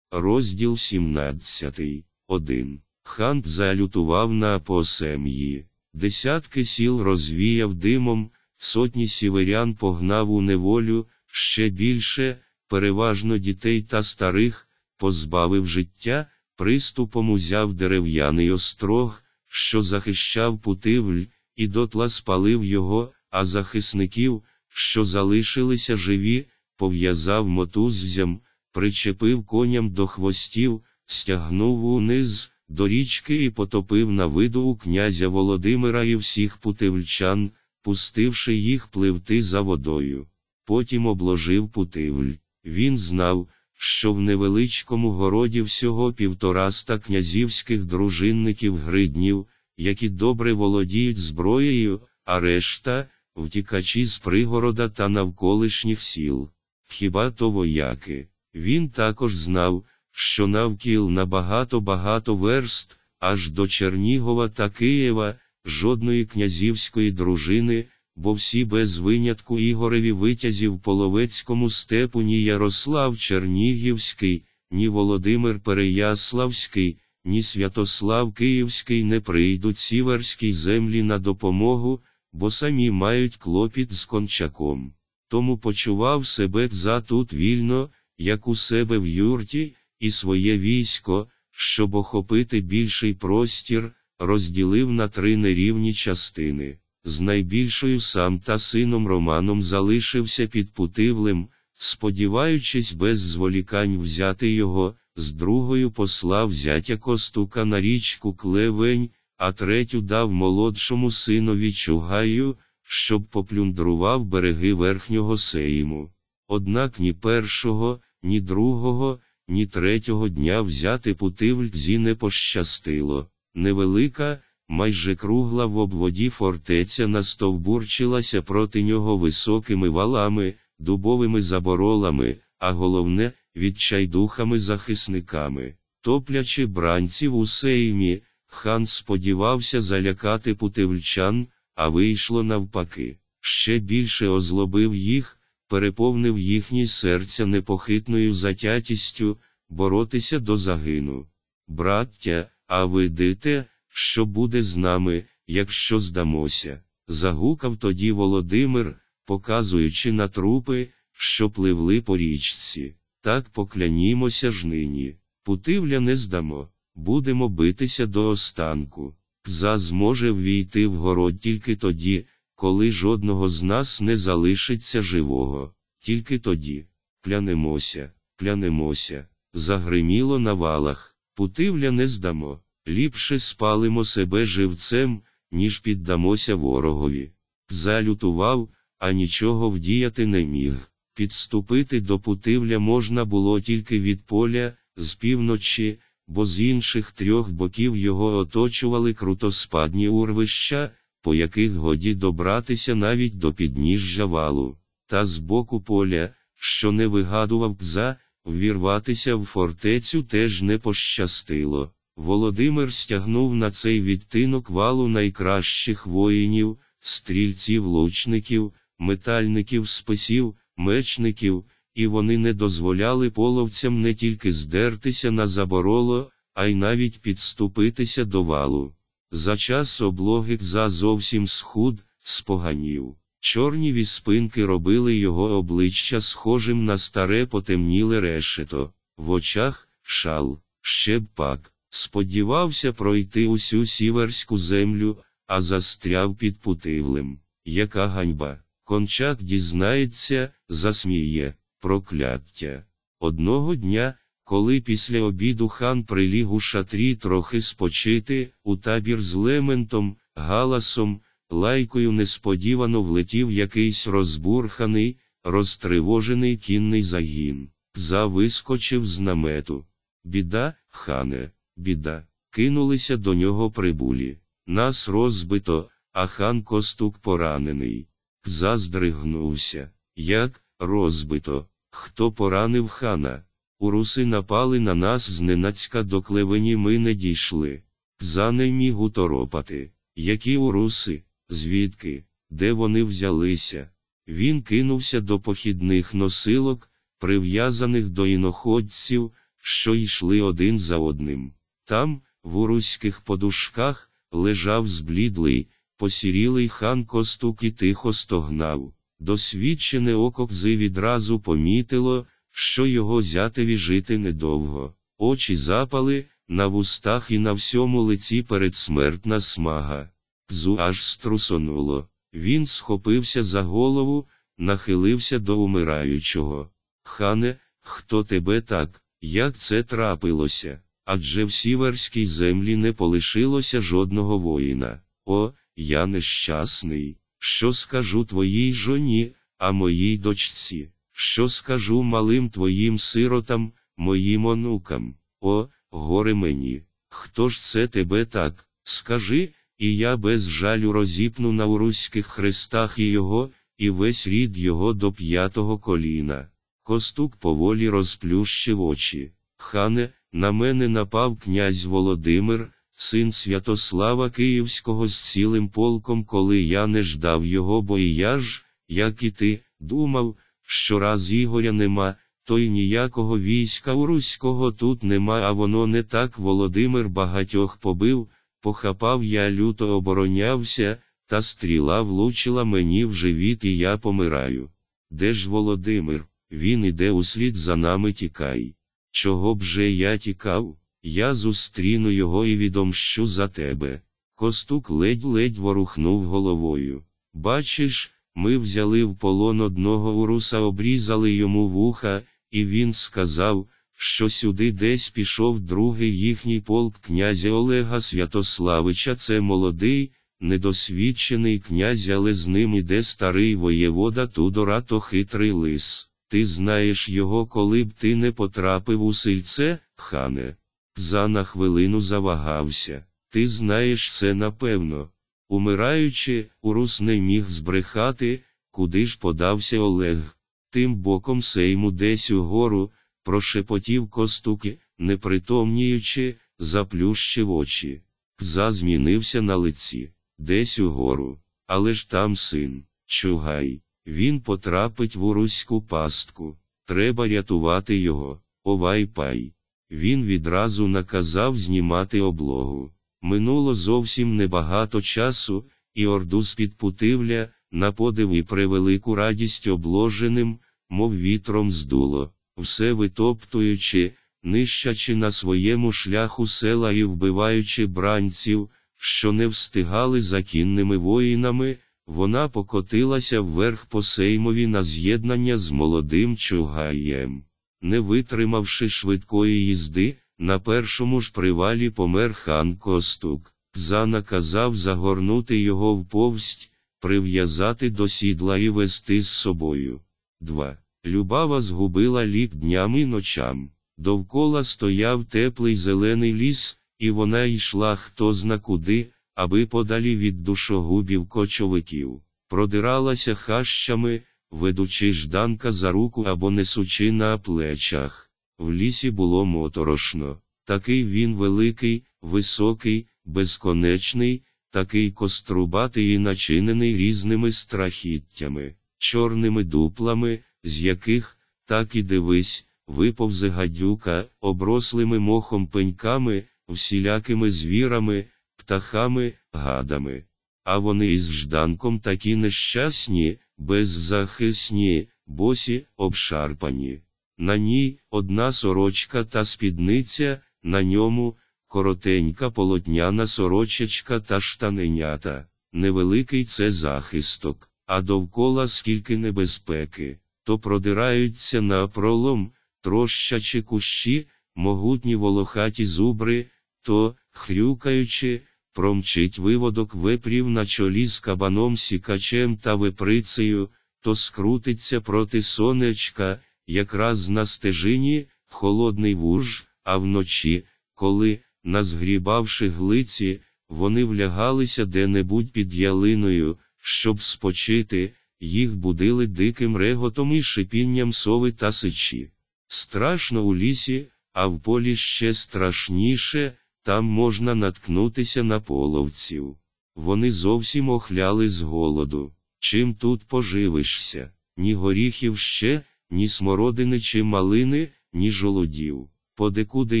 Розділ 17. 1. Хан залютував на посем'ї. Десятки сіл розвіяв димом, сотні сіверян погнав у неволю, ще більше, переважно дітей та старих, позбавив життя, приступом узяв дерев'яний острог, що захищав путивль, і дотла спалив його, а захисників, що залишилися живі, пов'язав мотуззям, причепив коням до хвостів, стягнув униз до річки і потопив на виду у князя Володимира і всіх путивльчан, пустивши їх пливти за водою. Потім обложив путивль. Він знав, що в невеличкому городі всього півтораста князівських дружинників гриднів, які добре володіють зброєю, а решта втікачі з пригорода та навколишніх сіл. Хіба то вояки? Він також знав, що навкіл на багато-багато верст, аж до Чернігова та Києва, жодної князівської дружини, бо всі без винятку Ігореві витязів Половецькому степу ні Ярослав Чернігівський, ні Володимир Переяславський, ні Святослав Київський не прийдуть сіверській землі на допомогу, бо самі мають клопіт з кончаком. Тому почував себе за тут вільно, як у себе в юрті, і своє військо, щоб охопити більший простір, розділив на три нерівні частини. З найбільшою сам та сином Романом залишився під Путивлем, сподіваючись без зволікань взяти його, з другою послав зятя Костука на річку Клевень, а третю дав молодшому синові Чугаю, щоб поплюндрував береги верхнього Сейму. Однак ні першого, ні другого, ні третього дня взяти Путивльзі не пощастило. Невелика, майже кругла в обводі фортеця настовбурчилася проти нього високими валами, дубовими заборолами, а головне, відчайдухами захисниками. Топлячи бранців у сеймі, хан сподівався залякати путивльчан, а вийшло навпаки. Ще більше озлобив їх, переповнив їхні серця непохитною затятістю, боротися до загину. Браття, а ви дите, що буде з нами, якщо здамося? Загукав тоді Володимир, показуючи на трупи, що пливли по річці. Так поклянімося ж нині. Путивля не здамо, будемо битися до останку. Кза зможе ввійти в город тільки тоді, коли жодного з нас не залишиться живого. Тільки тоді. Клянемося, клянемося, загриміло на валах, путивля не здамо, ліпше спалимо себе живцем, ніж піддамося ворогові. Залютував, а нічого вдіяти не міг. Підступити до путивля можна було тільки від поля, з півночі, бо з інших трьох боків його оточували крутоспадні урвища, по яких годі добратися навіть до підніжжя валу, та з боку поля, що не вигадував кза, ввірватися в фортецю теж не пощастило. Володимир стягнув на цей відтинок валу найкращих воїнів, стрільців лучників, метальників списів, мечників, і вони не дозволяли половцям не тільки здертися на забороло, а й навіть підступитися до валу. За час облоги кза зовсім схуд, споганів. Чорні віспинки робили його обличчя схожим на старе потемніле решето, в очах шал, ще б пак, Сподівався пройти усю сіверську землю, а застряв під Путивлем. Яка ганьба! Кончак дізнається, засміє, прокляття. Одного дня, коли після обіду хан приліг у шатрі трохи спочити, у табір з лементом, галасом, лайкою несподівано влетів якийсь розбурханий, розтривожений кінний загін. За вискочив з намету. Біда, хане, біда, кинулися до нього прибулі. Нас розбито, а хан костук поранений. Заздригнувся. Як розбито? Хто поранив хана? Уруси напали на нас зненацька до клевені ми не дійшли. За не міг уторопати. Які уруси? Звідки? Де вони взялися? Він кинувся до похідних носилок, прив'язаних до іноходців, що йшли один за одним. Там, в уруських подушках, лежав зблідлий, посірілий хан костук і тихо стогнав. Досвідчене око кзи відразу помітило, що його зятеві жити недовго. Очі запали, на вустах і на всьому лиці передсмертна смага. Кзу аж струсонуло. Він схопився за голову, нахилився до умираючого. Хане, хто тебе так, як це трапилося? Адже в сіверській землі не полишилося жодного воїна. О, я нещасний. Що скажу твоїй жоні, а моїй дочці? Що скажу малим твоїм сиротам, моїм онукам? О, горе мені! Хто ж це тебе так? Скажи, і я без жалю розіпну на уруських хрестах і його, і весь рід його до п'ятого коліна. Костук поволі розплющив очі. Хане, на мене напав князь Володимир, син Святослава Київського з цілим полком, коли я не ждав його, бо і я ж, як і ти, думав, що раз Ігоря нема, то й ніякого війська у Руського тут нема, а воно не так Володимир багатьох побив, похапав я люто оборонявся, та стріла влучила мені в живіт, і я помираю. Де ж Володимир? Він іде услід за нами тікай. Чого б же я тікав? Я зустріну його і відомщу за тебе. Костук ледь-ледь ворухнув головою. Бачиш, ми взяли в полон одного уруса, обрізали йому вуха, і він сказав, що сюди десь пішов другий їхній полк князя Олега Святославича. Це молодий, недосвідчений князь, але з ним іде старий воєвода Тудора, то хитрий лис. Ти знаєш його, коли б ти не потрапив у сильце, хане. За на хвилину завагався. Ти знаєш це напевно. Умираючи, урус не міг збрехати, куди ж подався Олег. Тим боком сейму десь угору, прошепотів костуки, непритомніючи, заплющив очі. Кза змінився на лиці, десь угору. Але ж там син, чугай. Він потрапить в уруську пастку. Треба рятувати його, овай пай. Він відразу наказав знімати облогу. Минуло зовсім небагато часу, і орду з-під Путивля, на подив і превелику радість обложеним, мов вітром здуло, все витоптуючи, нищачи на своєму шляху села і вбиваючи бранців, що не встигали за кінними воїнами, вона покотилася вверх по сеймові на з'єднання з молодим чугаєм. Не витримавши швидкої їзди, на першому ж привалі помер хан Костук. За наказав загорнути його в повсть, прив'язати до сідла і вести з собою. 2. Любава згубила лік днями й ночам. Довкола стояв теплий зелений ліс, і вона йшла хто зна куди, аби подалі від душогубів кочовиків. Продиралася хащами, ведучи жданка за руку або несучи на плечах. В лісі було моторошно. Такий він великий, високий, безконечний, такий кострубатий і начинений різними страхіттями, чорними дуплами, з яких, так і дивись, виповзе гадюка, оброслими мохом пеньками, всілякими звірами, птахами, гадами. А вони із жданком такі нещасні, беззахисні, босі, обшарпані. На ній одна сорочка та спідниця, на ньому коротенька полотняна сорочечка та штаненята. Невеликий це захисток, а довкола скільки небезпеки, то продираються на пролом, трощачі кущі, могутні волохаті зубри, то, хрюкаючи, промчить виводок випрів на чолі з кабаном сікачем та виприцею, то скрутиться проти сонечка, якраз на стежині, холодний вуж, а вночі, коли, назгрібавши глиці, вони влягалися де-небудь під ялиною, щоб спочити, їх будили диким реготом і шипінням сови та сичі. Страшно у лісі, а в полі ще страшніше, там можна наткнутися на половців. Вони зовсім охляли з голоду. Чим тут поживишся? Ні горіхів ще, ні смородини чи малини, ні жолодів. Подекуди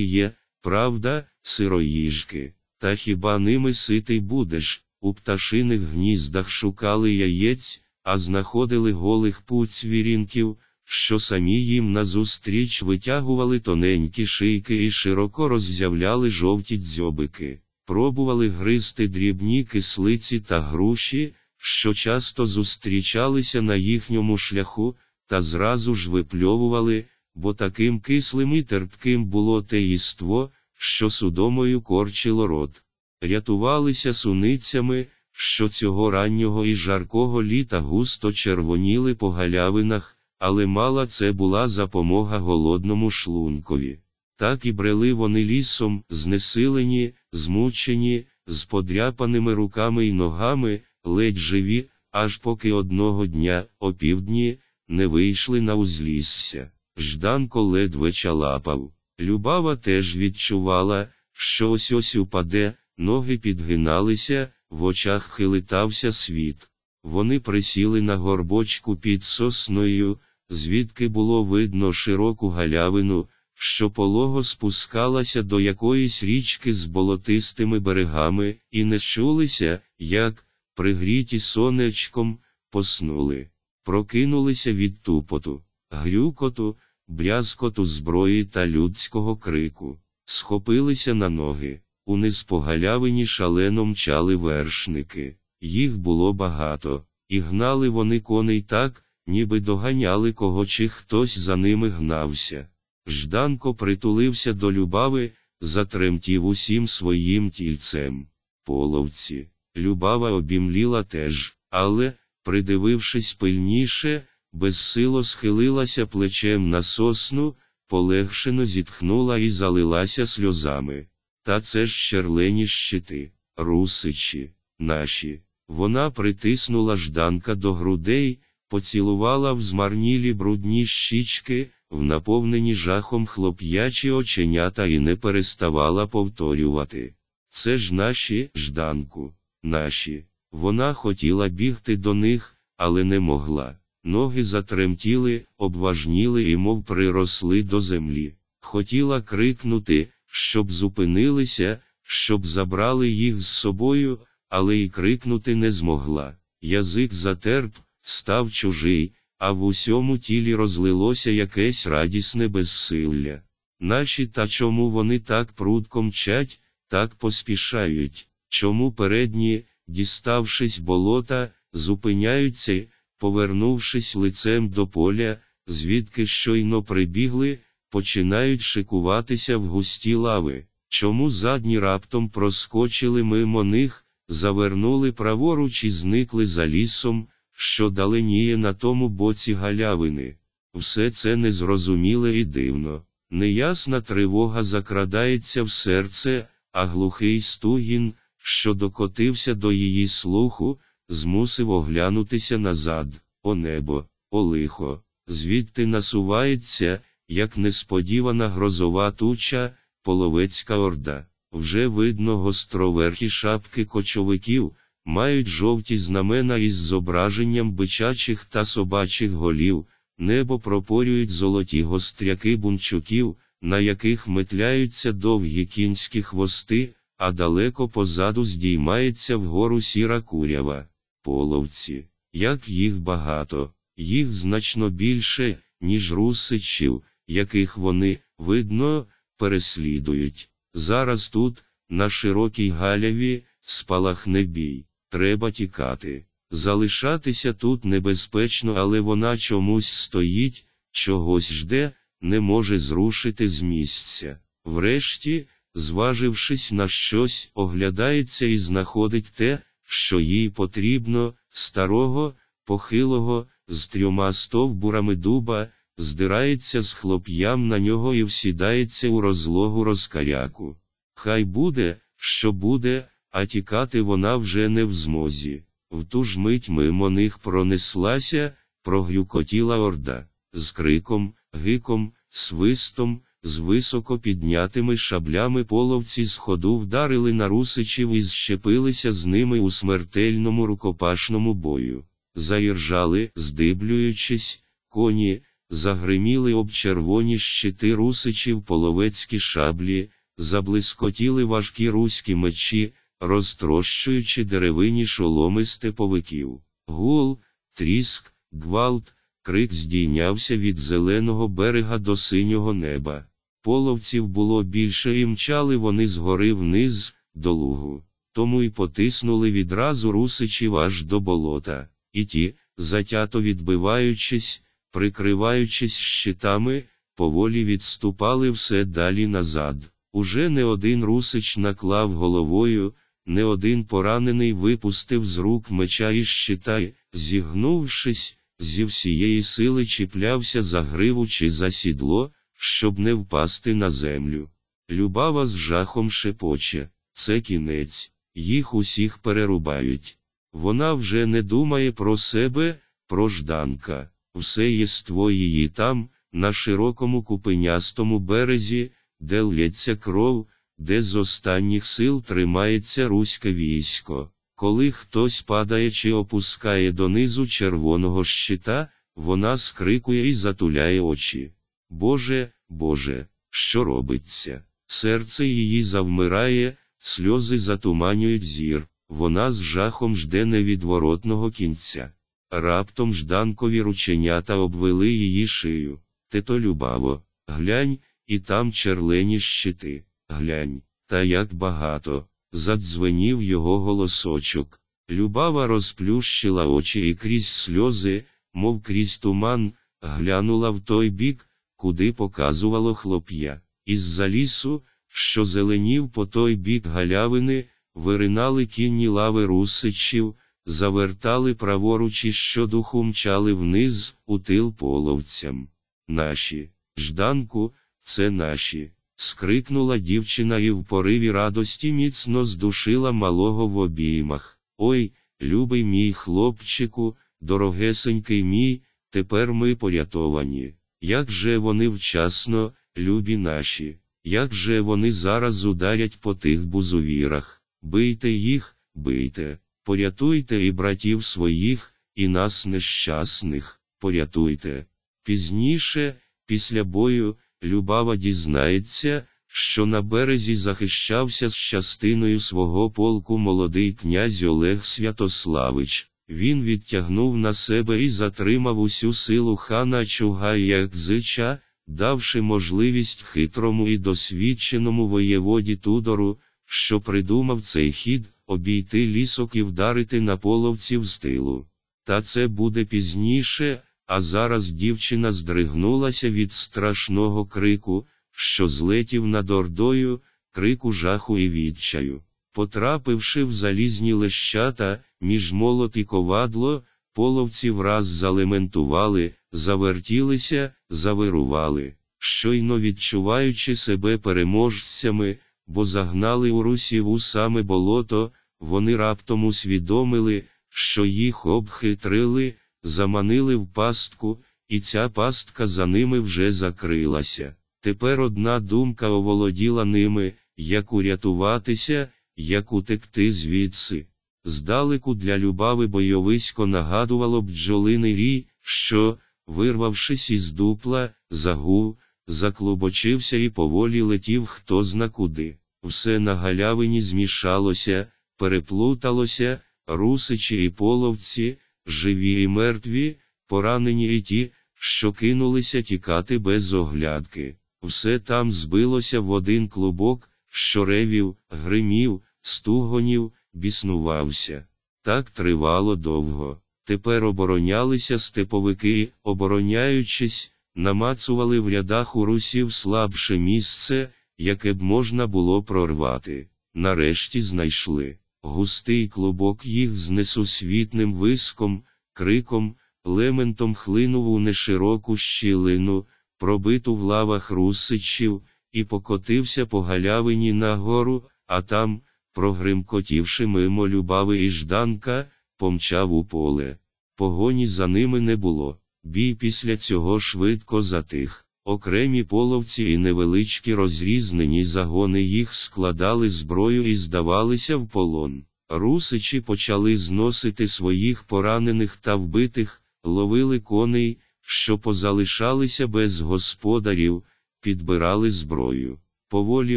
є, правда, сироїжки. Та хіба ними ситий будеш? У пташиних гніздах шукали яєць, а знаходили голих пуць вірінків, що самі їм назустріч витягували тоненькі шийки і широко роззявляли жовті дзьобики, пробували гризти дрібні кислиці та груші, що часто зустрічалися на їхньому шляху, та зразу ж випльовували, бо таким кислим і терпким було те їство, що судомою корчило рот. Рятувалися суницями, що цього раннього і жаркого літа густо червоніли по галявинах, але мала це була запомога голодному шлункові. Так і брели вони лісом, знесилені, змучені, з подряпаними руками й ногами, ледь живі, аж поки одного дня, опівдні, не вийшли на узлісся. Жданко ледве чалапав. Любава теж відчувала, що ось ось упаде, ноги підгиналися, в очах хилитався світ. Вони присіли на горбочку під сосною, звідки було видно широку галявину, що полого спускалася до якоїсь річки з болотистими берегами, і не чулися, як, пригріті сонечком, поснули. Прокинулися від тупоту, грюкоту, брязкоту зброї та людського крику, схопилися на ноги. Униз по галявині шалено мчали вершники. Їх було багато, і гнали вони коней так, ніби доганяли кого чи хтось за ними гнався. Жданко притулився до любави, затремтів усім своїм тільцем. Половці. Любава обімліла теж, але, придивившись пильніше, безсило схилилася плечем на сосну, полегшено зітхнула і залилася сльозами. Та це ж щерлені щити, русичі, наші. Вона притиснула жданка до грудей, поцілувала в змарнілі брудні щічки, в наповнені жахом хлоп'ячі оченята і не переставала повторювати. Це ж наші жданку, наші. Вона хотіла бігти до них, але не могла. Ноги затремтіли, обважніли і мов приросли до землі. Хотіла крикнути, щоб зупинилися, щоб забрали їх з собою, але й крикнути не змогла. Язик затерп, став чужий, а в усьому тілі розлилося якесь радісне безсилля. Наші та чому вони так прудко мчать, так поспішають, чому передні, діставшись болота, зупиняються, повернувшись лицем до поля, звідки щойно прибігли, починають шикуватися в густі лави. Чому задні раптом проскочили мимо них, завернули праворуч і зникли за лісом, що даленіє на тому боці галявини. Все це незрозуміле і дивно. Неясна тривога закрадається в серце, а глухий стугін, що докотився до її слуху, змусив оглянутися назад, о небо, о лихо, звідти насувається, як несподівана грозова туча, половецька орда. Вже видно гостроверхі шапки кочовиків, мають жовті знамена із зображенням бичачих та собачих голів, небо пропорюють золоті гостряки бунчуків, на яких метляються довгі кінські хвости, а далеко позаду здіймається вгору сіра курява. Половці, як їх багато, їх значно більше, ніж русичів, яких вони, видно, переслідують. Зараз тут, на широкій галяві, спалахне бій. Треба тікати. Залишатися тут небезпечно, але вона чомусь стоїть, чогось жде, не може зрушити з місця. Врешті, зважившись на щось, оглядається і знаходить те, що їй потрібно, старого, похилого, з трьома стовбурами дуба, здирається з хлоп'ям на нього і всідається у розлогу розкаряку. Хай буде, що буде, а тікати вона вже не в змозі. В ту ж мить мимо них пронеслася, прогрюкотіла орда, з криком, гиком, свистом, з високо піднятими шаблями половці з ходу вдарили на русичів і зщепилися з ними у смертельному рукопашному бою. Заіржали, здиблюючись, коні, загриміли об червоні щити русичів половецькі шаблі, заблискотіли важкі руські мечі, розтрощуючи деревині шоломи степовиків. Гул, тріск, гвалт, крик здійнявся від зеленого берега до синього неба. Половців було більше і мчали вони згори вниз, до лугу. Тому й потиснули відразу русичів аж до болота, і ті, затято відбиваючись, прикриваючись щитами, поволі відступали все далі назад. Уже не один русич наклав головою, не один поранений випустив з рук меча і щита й, зігнувшись, зі всієї сили чіплявся за гриву чи за сідло, щоб не впасти на землю. Любава з жахом шепоче, це кінець, їх усіх перерубають. Вона вже не думає про себе, про жданка, все єство її там, на широкому купенястому березі, де лється кров, де з останніх сил тримається руське військо. Коли хтось падає чи опускає донизу червоного щита, вона скрикує і затуляє очі. Боже, Боже, що робиться? Серце її завмирає, сльози затуманюють зір, вона з жахом жде невідворотного кінця. Раптом жданкові рученята обвели її шию. Тето любаво, глянь, і там черлені щити, глянь, та як багато. Задзвенів його голосочок. Любава розплющила очі і крізь сльози, мов крізь туман, глянула в той бік, куди показувало хлоп'я. Із-за лісу, що зеленів по той бік галявини, виринали кінні лави русичів, завертали праворуч і щодуху мчали вниз, у тил половцям. Наші, жданку, це наші. Скрикнула дівчина і в пориві радості міцно здушила малого в обіймах. Ой, любий мій хлопчику, дорогесенький мій, тепер ми порятовані. Як же вони вчасно, любі наші, як же вони зараз ударять по тих бузувірах. Бийте їх, бийте, порятуйте і братів своїх, і нас нещасних, порятуйте. Пізніше, після бою, Любава дізнається, що на березі захищався з частиною свого полку молодий князь Олег Святославич. Він відтягнув на себе і затримав усю силу хана Чугая Зича, давши можливість хитрому і досвідченому воєводі Тудору, що придумав цей хід, обійти лісок і вдарити на половців з тилу. Та це буде пізніше. А зараз дівчина здригнулася від страшного крику, що злетів над ордою, крику жаху і відчаю. Потрапивши в залізні лещата, між молот і ковадло, половці враз залементували, завертілися, завирували, щойно відчуваючи себе переможцями, бо загнали у русів у саме болото, вони раптом усвідомили, що їх обхитрили заманили в пастку, і ця пастка за ними вже закрилася. Тепер одна думка оволоділа ними, як урятуватися, як утекти звідси. Здалеку для любави бойовисько нагадувало бджолиний рій, що, вирвавшись із дупла, загув, заклубочився і поволі летів хто зна куди. Все на галявині змішалося, переплуталося, русичі і половці, живі і мертві, поранені і ті, що кинулися тікати без оглядки. Все там збилося в один клубок, що ревів, гримів, стугонів, біснувався. Так тривало довго. Тепер оборонялися степовики, обороняючись, намацували в рядах у русів слабше місце, яке б можна було прорвати. Нарешті знайшли. Густий клубок їх з несусвітним виском, криком, лементом хлинув у нешироку щілину, пробиту в лавах русичів, і покотився по галявині нагору, а там, прогримкотівши мимо любави і жданка, помчав у поле. Погоні за ними не було. Бій після цього швидко затих. Окремі половці і невеличкі розрізнені загони їх складали зброю і здавалися в полон. Русичі почали зносити своїх поранених та вбитих, ловили коней, що позалишалися без господарів, підбирали зброю. Поволі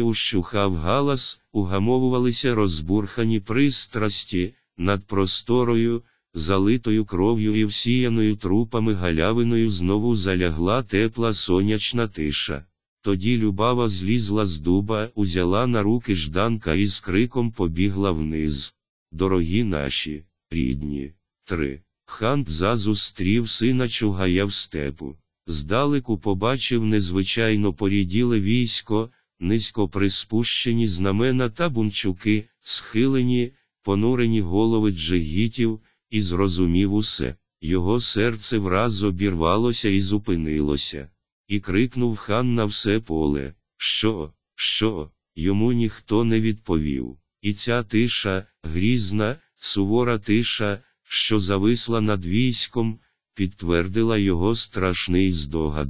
ущухав галас, угамовувалися розбурхані пристрасті, над просторою, залитою кров'ю і всіяною трупами галявиною знову залягла тепла сонячна тиша. Тоді любава злізла з дуба, узяла на руки жданка і з криком побігла вниз. Дорогі наші, рідні, три. Хан зазустрів сина чугая в степу. Здалеку побачив незвичайно поріділе військо, низько приспущені знамена та бунчуки, схилені, понурені голови джигітів, і зрозумів усе. Його серце враз обірвалося і зупинилося. І крикнув хан на все поле Що, що? Йому ніхто не відповів. І ця тиша, грізна, сувора тиша, що зависла над військом, підтвердила його страшний здогад.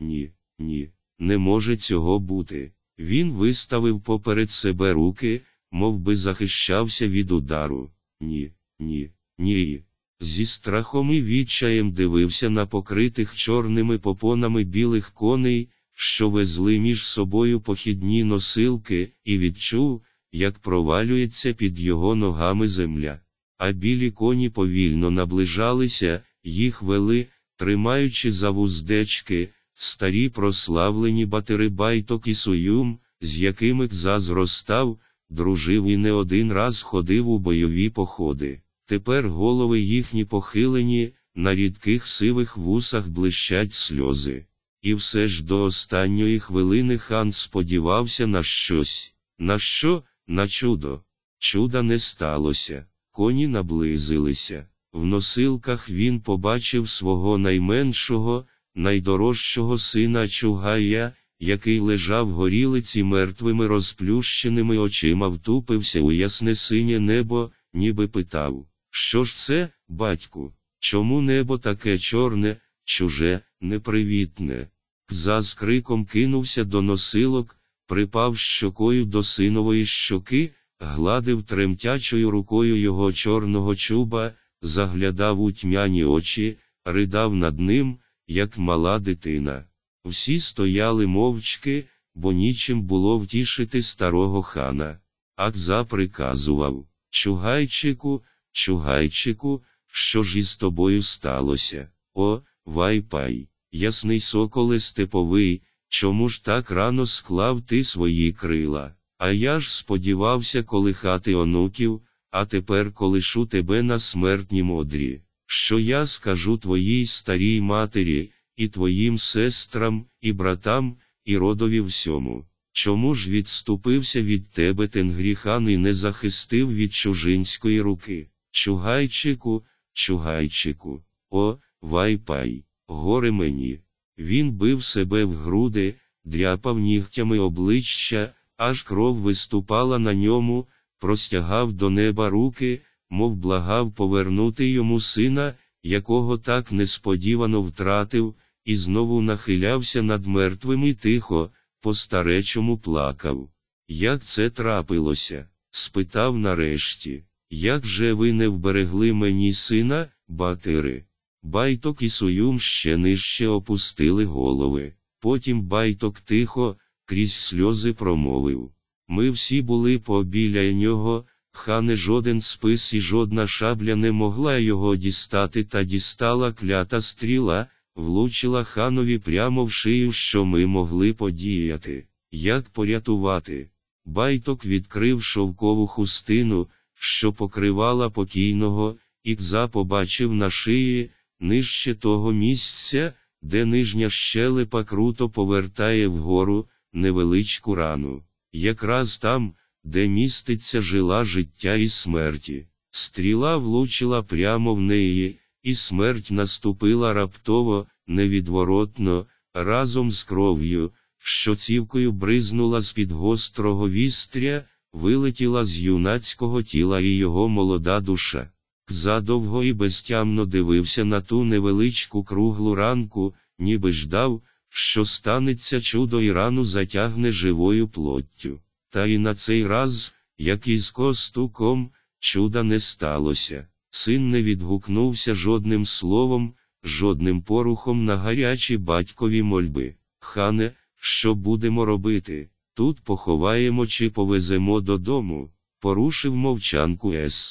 Ні, ні, не може цього бути. Він виставив поперед себе руки, мов би захищався від удару. Ні, ні, ні. Зі страхом і відчаєм дивився на покритих чорними попонами білих коней, що везли між собою похідні носилки, і відчув, як провалюється під його ногами земля. А білі коні повільно наближалися, їх вели, тримаючи за вуздечки, старі прославлені батери байток і суюм, з якими Кза зростав, дружив і не один раз ходив у бойові походи. Тепер голови їхні похилені, на рідких сивих вусах блищать сльози. І все ж до останньої хвилини хан сподівався на щось. На що? На чудо. Чуда не сталося. Коні наблизилися. В носилках він побачив свого найменшого, найдорожчого сина Чугая, який лежав горілиці мертвими розплющеними очима, втупився у ясне синє небо, ніби питав Що ж це, батьку? Чому небо таке чорне, чуже, непривітне? За з криком кинувся до носилок, припав щокою до синової щоки, гладив тремтячою рукою його чорного чуба, заглядав у тьмяні очі, ридав над ним, як мала дитина. Всі стояли мовчки, бо нічим було втішити старого хана. Акза приказував Чугайчику, чугайчику, що ж із тобою сталося? О, вайпай, ясний соколе степовий, чому ж так рано склав ти свої крила? А я ж сподівався колихати онуків, а тепер колишу тебе на смертнім одрі, що я скажу твоїй старій матері, і твоїм сестрам, і братам, і родові всьому. Чому ж відступився від тебе Тенгріхан і не захистив від чужинської руки? Чугайчику, чугайчику, о, вайпай, горе мені. Він бив себе в груди, дряпав нігтями обличчя, аж кров виступала на ньому, простягав до неба руки, мов благав повернути йому сина, якого так несподівано втратив, і знову нахилявся над мертвим і тихо, по старечому плакав. Як це трапилося? спитав нарешті. Як же ви не вберегли мені сина, батири? Байток і суюм ще нижче опустили голови. Потім байток тихо, крізь сльози промовив. Ми всі були побіля нього, хане жоден спис і жодна шабля не могла його дістати, та дістала клята стріла, влучила ханові прямо в шию, що ми могли подіяти. Як порятувати? Байток відкрив шовкову хустину, що покривала покійного, і Кза побачив на шиї, нижче того місця, де нижня щелепа круто повертає вгору невеличку рану. Якраз там, де міститься жила життя і смерті. Стріла влучила прямо в неї, і смерть наступила раптово, невідворотно, разом з кров'ю, що цівкою бризнула з-під гострого вістря, вилетіла з юнацького тіла і його молода душа. Задовго і безтямно дивився на ту невеличку круглу ранку, ніби ждав, що станеться чудо і рану затягне живою плоттю. Та і на цей раз, як із костуком, чуда не сталося. Син не відгукнувся жодним словом, жодним порухом на гарячі батькові мольби. Хане, що будемо робити? Тут поховаємо чи повеземо додому, порушив мовчанку Ес.